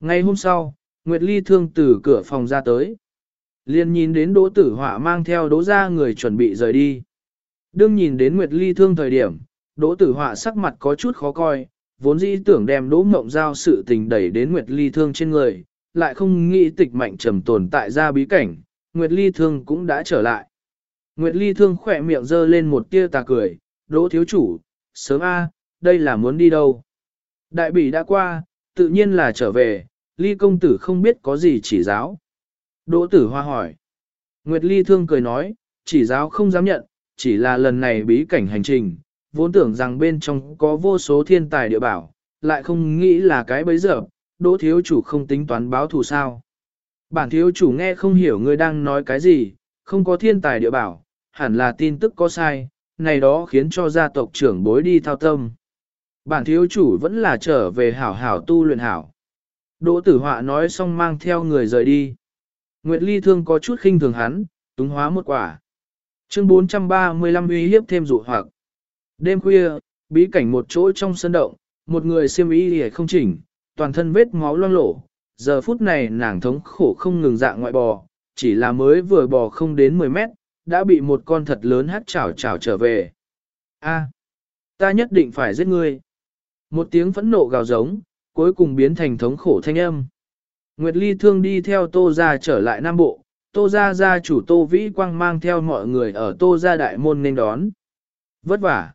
Ngày hôm sau, Nguyệt Ly thương từ cửa phòng ra tới. Liên nhìn đến đỗ tử họa mang theo đỗ ra người chuẩn bị rời đi. Đương nhìn đến Nguyệt Ly thương thời điểm, đỗ tử họa sắc mặt có chút khó coi, vốn dĩ tưởng đem đỗ mộng giao sự tình đẩy đến Nguyệt Ly thương trên người, lại không nghĩ tịch mạnh trầm tồn tại ra bí cảnh, Nguyệt Ly thương cũng đã trở lại. Nguyệt Ly thương khỏe miệng dơ lên một tia tà cười, đỗ thiếu chủ, sớm a, đây là muốn đi đâu. Đại bỉ đã qua, tự nhiên là trở về, Ly công tử không biết có gì chỉ giáo. Đỗ tử hoa hỏi. Nguyệt Ly thương cười nói, chỉ giáo không dám nhận, chỉ là lần này bí cảnh hành trình, vốn tưởng rằng bên trong có vô số thiên tài địa bảo, lại không nghĩ là cái bấy giờ, đỗ thiếu chủ không tính toán báo thù sao. Bản thiếu chủ nghe không hiểu người đang nói cái gì, không có thiên tài địa bảo, hẳn là tin tức có sai, này đó khiến cho gia tộc trưởng bối đi thao tâm. Bản thiếu chủ vẫn là trở về hảo hảo tu luyện hảo. Đỗ tử họa nói xong mang theo người rời đi. Nguyệt Ly thương có chút khinh thường hắn, túng hóa một quả. Chương 435 uy hiếp thêm dụ hoặc. Đêm khuya, bí cảnh một chỗ trong sân động, một người siêm y hề không chỉnh, toàn thân vết máu loang lổ. Giờ phút này nàng thống khổ không ngừng dạng ngoại bò, chỉ là mới vừa bò không đến 10 mét, đã bị một con thật lớn hát chảo chảo trở về. A, ta nhất định phải giết ngươi. Một tiếng phẫn nộ gào giống, cuối cùng biến thành thống khổ thanh âm. Nguyệt Ly thương đi theo Tô Gia trở lại Nam Bộ, Tô Gia gia chủ Tô Vĩ Quang mang theo mọi người ở Tô Gia đại môn nên đón. Vất vả.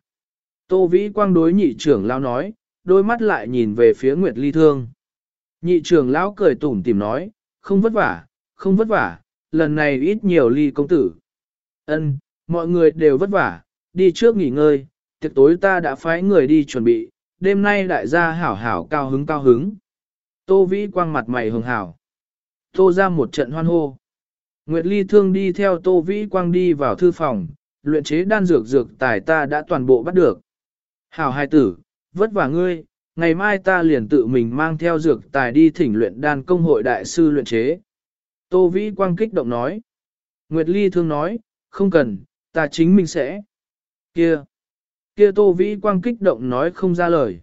Tô Vĩ Quang đối nhị trưởng lão nói, đôi mắt lại nhìn về phía Nguyệt Ly thương. Nhị trưởng lão cười tủm tìm nói, không vất vả, không vất vả, lần này ít nhiều ly công tử. Ân, mọi người đều vất vả, đi trước nghỉ ngơi, tiệc tối ta đã phái người đi chuẩn bị, đêm nay đại gia hảo hảo cao hứng cao hứng. Tô Vĩ quang mặt mày hường hảo. Tô ra một trận hoan hô. Nguyệt Ly thương đi theo Tô Vĩ quang đi vào thư phòng, luyện chế đan dược dược tài ta đã toàn bộ bắt được. Hảo hai tử, vất vả ngươi, ngày mai ta liền tự mình mang theo dược tài đi thỉnh luyện đan công hội đại sư luyện chế. Tô Vĩ quang kích động nói. Nguyệt Ly thương nói, không cần, ta chính mình sẽ. Kia, kia Tô Vĩ quang kích động nói không ra lời.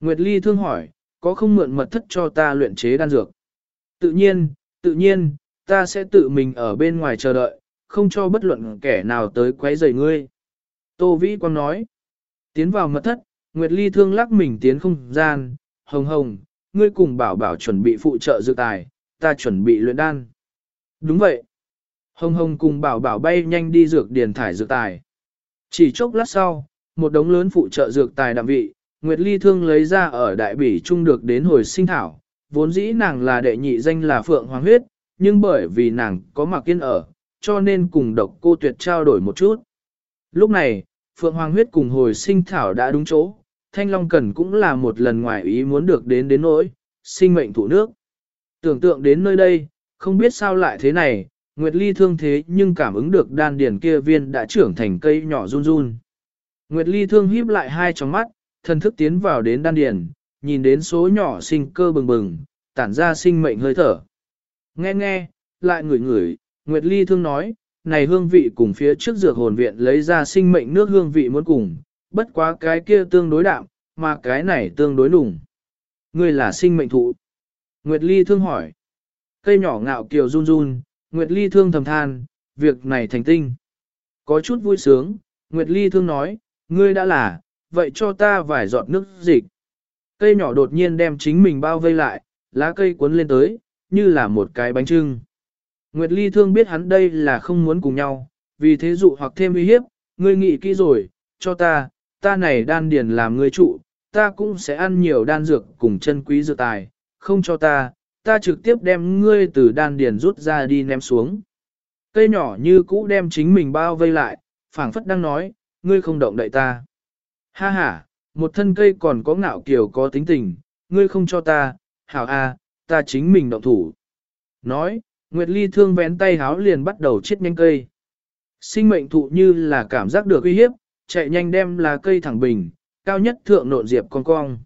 Nguyệt Ly thương hỏi, có không mượn mật thất cho ta luyện chế đan dược? Tự nhiên, tự nhiên, ta sẽ tự mình ở bên ngoài chờ đợi, không cho bất luận kẻ nào tới quấy rầy ngươi. Tô Vĩ Quang nói, tiến vào mật thất, Nguyệt Ly thương lắc mình tiến không gian, hồng hồng, ngươi cùng bảo bảo chuẩn bị phụ trợ dược tài, ta chuẩn bị luyện đan. Đúng vậy. Hồng hồng cùng bảo bảo bay nhanh đi dược điền thải dược tài. Chỉ chốc lát sau, một đống lớn phụ trợ dược tài đạm vị, Nguyệt Ly Thương lấy ra ở đại bỉ trung được đến hồi sinh thảo, vốn dĩ nàng là đệ nhị danh là Phượng Hoàng Huyết, nhưng bởi vì nàng có mặc kiên ở, cho nên cùng độc cô tuyệt trao đổi một chút. Lúc này, Phượng Hoàng Huyết cùng hồi sinh thảo đã đúng chỗ, Thanh Long Cần cũng là một lần ngoài ý muốn được đến đến nỗi, sinh mệnh thủ nước. Tưởng tượng đến nơi đây, không biết sao lại thế này, Nguyệt Ly thương thế nhưng cảm ứng được đan điền kia viên đã trưởng thành cây nhỏ run run. Nguyệt Ly thương híp lại hai tròng mắt, thần thức tiến vào đến đan điền, nhìn đến số nhỏ sinh cơ bừng bừng, tản ra sinh mệnh hơi thở. Nghe nghe, lại ngửi ngửi, Nguyệt Ly thương nói, này hương vị cùng phía trước dược hồn viện lấy ra sinh mệnh nước hương vị muốn cùng, bất quá cái kia tương đối đạm, mà cái này tương đối nùng. Ngươi là sinh mệnh thụ. Nguyệt Ly thương hỏi. Cây nhỏ ngạo kiều run run, Nguyệt Ly thương thầm than, việc này thành tinh. Có chút vui sướng, Nguyệt Ly thương nói, ngươi đã là, vậy cho ta vài giọt nước dịch. Cây nhỏ đột nhiên đem chính mình bao vây lại, lá cây cuốn lên tới, như là một cái bánh trưng. Nguyệt Ly thương biết hắn đây là không muốn cùng nhau, vì thế dụ hoặc thêm uy hiếp, ngươi nghĩ kỹ rồi, cho ta, ta này đan điền làm ngươi trụ, ta cũng sẽ ăn nhiều đan dược cùng chân quý dược tài, không cho ta, ta trực tiếp đem ngươi từ đan điền rút ra đi ném xuống. Cây nhỏ như cũ đem chính mình bao vây lại, phảng phất đang nói, ngươi không động đậy ta. Ha ha, một thân cây còn có ngạo kiều có tính tình, ngươi không cho ta, hảo a, ta chính mình động thủ. Nói, Nguyệt Ly thương vén tay háo liền bắt đầu chết nhanh cây. Sinh mệnh thụ như là cảm giác được uy hiếp, chạy nhanh đem lá cây thẳng bình, cao nhất thượng nộn diệp con cong.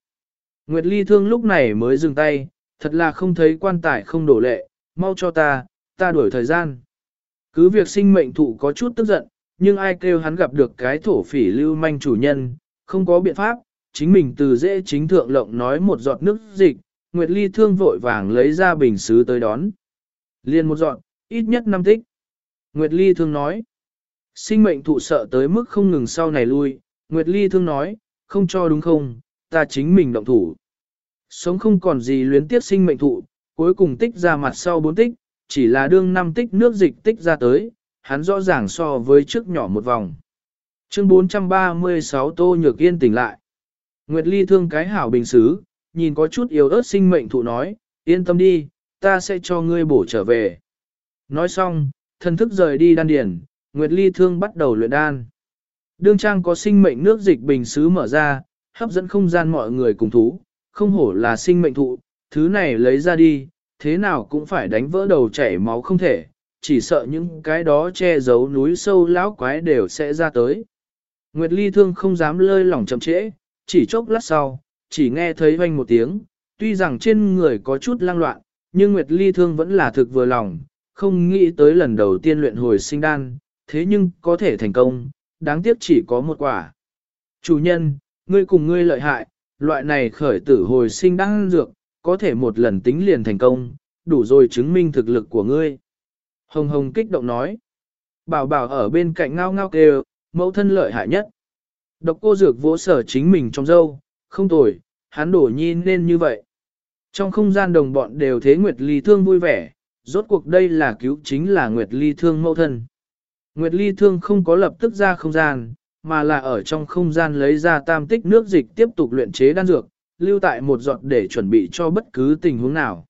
Nguyệt Ly thương lúc này mới dừng tay, thật là không thấy quan tài không đổ lệ, mau cho ta, ta đuổi thời gian. Cứ việc sinh mệnh thụ có chút tức giận, nhưng ai kêu hắn gặp được cái thổ phỉ lưu manh chủ nhân, không có biện pháp, chính mình từ dễ chính thượng lộng nói một giọt nước dịch, Nguyệt Ly thương vội vàng lấy ra bình xứ tới đón. Liên một giọt, ít nhất năm tích. Nguyệt Ly thương nói, sinh mệnh thụ sợ tới mức không ngừng sau này lui, Nguyệt Ly thương nói, không cho đúng không, ta chính mình động thủ. Sống không còn gì luyến tiếp sinh mệnh thụ, cuối cùng tích ra mặt sau bốn tích, chỉ là đương năm tích nước dịch tích ra tới, hắn rõ ràng so với trước nhỏ một vòng. Chương 436 Tô Nhược Yên tỉnh lại. Nguyệt Ly thương cái hảo bình xứ, nhìn có chút yếu ớt sinh mệnh thụ nói, yên tâm đi, ta sẽ cho ngươi bổ trở về. Nói xong, thần thức rời đi đan điển, Nguyệt Ly thương bắt đầu luyện đan. Đương trang có sinh mệnh nước dịch bình xứ mở ra, hấp dẫn không gian mọi người cùng thú, không hổ là sinh mệnh thụ, thứ này lấy ra đi, thế nào cũng phải đánh vỡ đầu chảy máu không thể, chỉ sợ những cái đó che giấu núi sâu lão quái đều sẽ ra tới. Nguyệt Ly thương không dám lơi lỏng chậm trễ, chỉ chốc lát sau, chỉ nghe thấy vang một tiếng, tuy rằng trên người có chút lang loạn, nhưng Nguyệt Ly thương vẫn là thực vừa lòng, không nghĩ tới lần đầu tiên luyện hồi sinh đan, thế nhưng có thể thành công, đáng tiếc chỉ có một quả. Chủ nhân, ngươi cùng ngươi lợi hại, loại này khởi tử hồi sinh đang dược, có thể một lần tính liền thành công, đủ rồi chứng minh thực lực của ngươi. Hồng Hồng kích động nói. Bảo bảo ở bên cạnh ngao ngao kêu, mẫu thân lợi hại nhất. Độc cô dược vỗ sở chính mình trong dâu, không tồi, hắn đổ nhi nên như vậy. Trong không gian đồng bọn đều thế Nguyệt Ly Thương vui vẻ, rốt cuộc đây là cứu chính là Nguyệt Ly Thương mẫu thân. Nguyệt Ly Thương không có lập tức ra không gian, mà là ở trong không gian lấy ra tam tích nước dịch tiếp tục luyện chế đan dược, lưu tại một giọt để chuẩn bị cho bất cứ tình huống nào.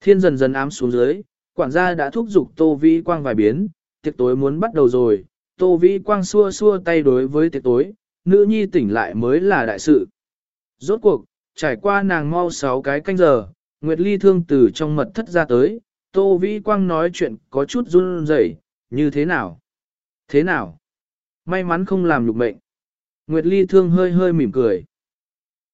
Thiên dần dần ám xuống dưới, quản gia đã thúc giục Tô Vĩ Quang vài biến, tiệc tối muốn bắt đầu rồi, Tô Vĩ Quang xua xua tay đối với tiệc tối, nữ nhi tỉnh lại mới là đại sự. Rốt cuộc, trải qua nàng mau 6 cái canh giờ, Nguyệt Ly thương từ trong mật thất ra tới, Tô Vĩ Quang nói chuyện có chút run rẩy, như thế nào? Thế nào? May mắn không làm lục mệnh. Nguyệt Ly thương hơi hơi mỉm cười.